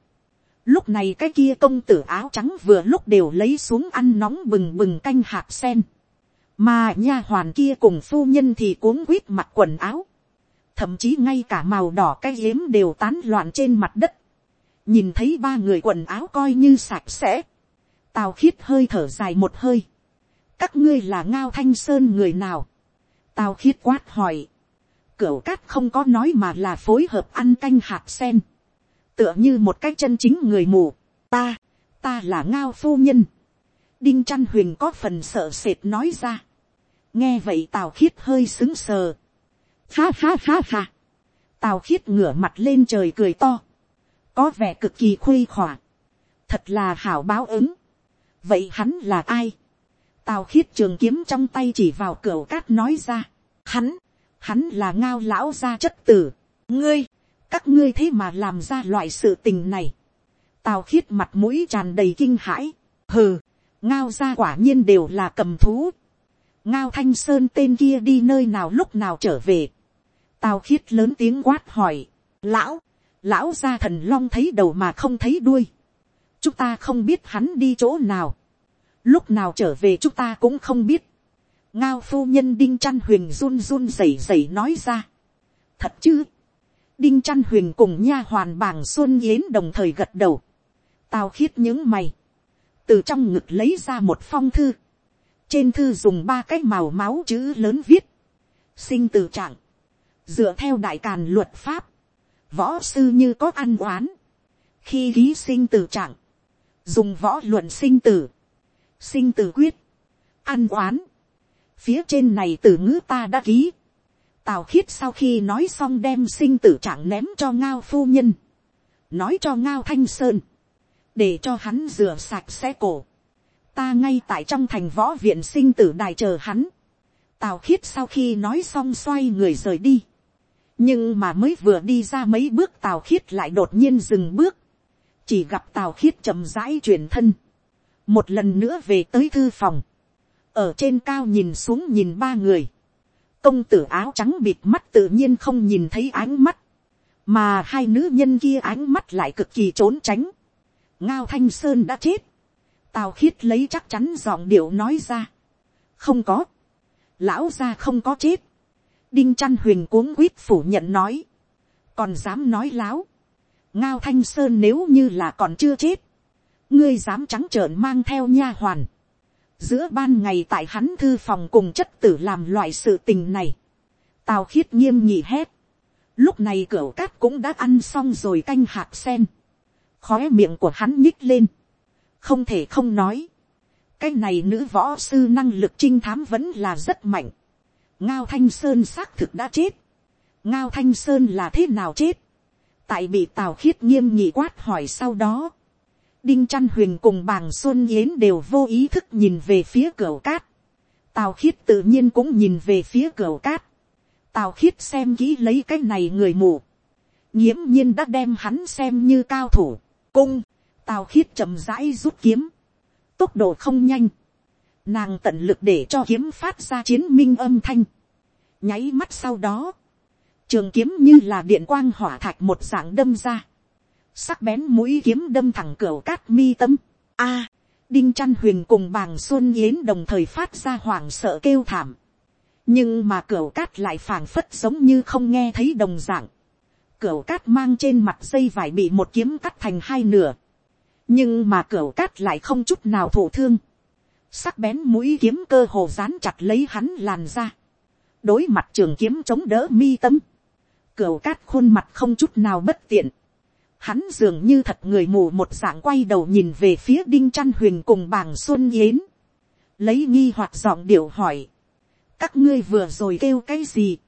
Lúc này cái kia công tử áo trắng vừa lúc đều lấy xuống ăn nóng bừng bừng canh hạt sen. Mà nha hoàn kia cùng phu nhân thì cuống quýt mặc quần áo. Thậm chí ngay cả màu đỏ cái yếm đều tán loạn trên mặt đất. Nhìn thấy ba người quần áo coi như sạch sẽ. Tào khiết hơi thở dài một hơi. Các ngươi là ngao thanh sơn người nào? Tào khiết quát hỏi. cửa cát không có nói mà là phối hợp ăn canh hạt sen tựa như một cái chân chính người mù. Ta, ta là ngao phu nhân. đinh trăn huyền có phần sợ sệt nói ra. nghe vậy tào khiết hơi xứng sờ ha ha ha ha. tào khiết ngửa mặt lên trời cười to. có vẻ cực kỳ khuây khỏa. thật là hảo báo ứng. vậy hắn là ai. tào khiết trường kiếm trong tay chỉ vào cửa cát nói ra. hắn, hắn là ngao lão gia chất tử. ngươi, các ngươi thế mà làm ra loại sự tình này. tào khiết mặt mũi tràn đầy kinh hãi. hừ, ngao gia quả nhiên đều là cầm thú. ngao thanh sơn tên kia đi nơi nào lúc nào trở về tào khiết lớn tiếng quát hỏi. lão, lão gia thần long thấy đầu mà không thấy đuôi. chúng ta không biết hắn đi chỗ nào. lúc nào trở về chúng ta cũng không biết. ngao phu nhân đinh trăn huyền run run rẩy rẩy nói ra. thật chứ đinh trăn huyền cùng nha hoàn bảng xuân yến đồng thời gật đầu, tào khiết những mày, từ trong ngực lấy ra một phong thư, trên thư dùng ba cái màu máu chữ lớn viết, sinh từ trạng, dựa theo đại càn luật pháp, võ sư như có ăn oán, khi ký sinh tử trạng, dùng võ luận sinh tử, sinh tử quyết, ăn oán, phía trên này từ ngữ ta đã ký, Tào khiết sau khi nói xong đem sinh tử trạng ném cho ngao phu nhân. Nói cho ngao thanh sơn. Để cho hắn rửa sạch xe cổ. Ta ngay tại trong thành võ viện sinh tử đài chờ hắn. Tào khiết sau khi nói xong xoay người rời đi. Nhưng mà mới vừa đi ra mấy bước tào khiết lại đột nhiên dừng bước. Chỉ gặp tào khiết chậm rãi chuyển thân. Một lần nữa về tới thư phòng. Ở trên cao nhìn xuống nhìn ba người công tử áo trắng bịt mắt tự nhiên không nhìn thấy ánh mắt, mà hai nữ nhân kia ánh mắt lại cực kỳ trốn tránh. ngao thanh sơn đã chết, tào khiết lấy chắc chắn giọng điệu nói ra. không có, lão gia không có chết, đinh Chăn huyền cuống quýt phủ nhận nói, còn dám nói láo, ngao thanh sơn nếu như là còn chưa chết, ngươi dám trắng trợn mang theo nha hoàn, giữa ban ngày tại hắn thư phòng cùng chất tử làm loại sự tình này, tào khiết nghiêm nhị hét, lúc này cửa cát cũng đã ăn xong rồi canh hạt sen, khóe miệng của hắn nhích lên, không thể không nói, cái này nữ võ sư năng lực trinh thám vẫn là rất mạnh, ngao thanh sơn xác thực đã chết, ngao thanh sơn là thế nào chết, tại bị tào khiết nghiêm nhị quát hỏi sau đó, đinh trăn huyền cùng bàng xuân yến đều vô ý thức nhìn về phía cửa cát. tào khiết tự nhiên cũng nhìn về phía cửa cát. tào khiết xem kỹ lấy cái này người mù. nghiễm nhiên đã đem hắn xem như cao thủ. cung, tào khiết chậm rãi rút kiếm. tốc độ không nhanh nàng tận lực để cho kiếm phát ra chiến minh âm thanh. nháy mắt sau đó, trường kiếm như là điện quang hỏa thạch một dạng đâm ra, sắc bén mũi kiếm đâm thẳng cửa cát mi tâm. A, đinh chăn huyền cùng bàng xuân yến đồng thời phát ra hoảng sợ kêu thảm. nhưng mà cửa cát lại phảng phất giống như không nghe thấy đồng dạng. cửa cát mang trên mặt dây vải bị một kiếm cắt thành hai nửa. nhưng mà cửa cát lại không chút nào thổ thương sắc bén mũi kiếm cơ hồ dán chặt lấy hắn làn ra. đối mặt trường kiếm chống đỡ mi tâm. cửa cát khuôn mặt không chút nào bất tiện hắn dường như thật người mù một dạng quay đầu nhìn về phía đinh trăn huyền cùng bàng xuân yến, lấy nghi hoặc giọng điệu hỏi, các ngươi vừa rồi kêu cái gì,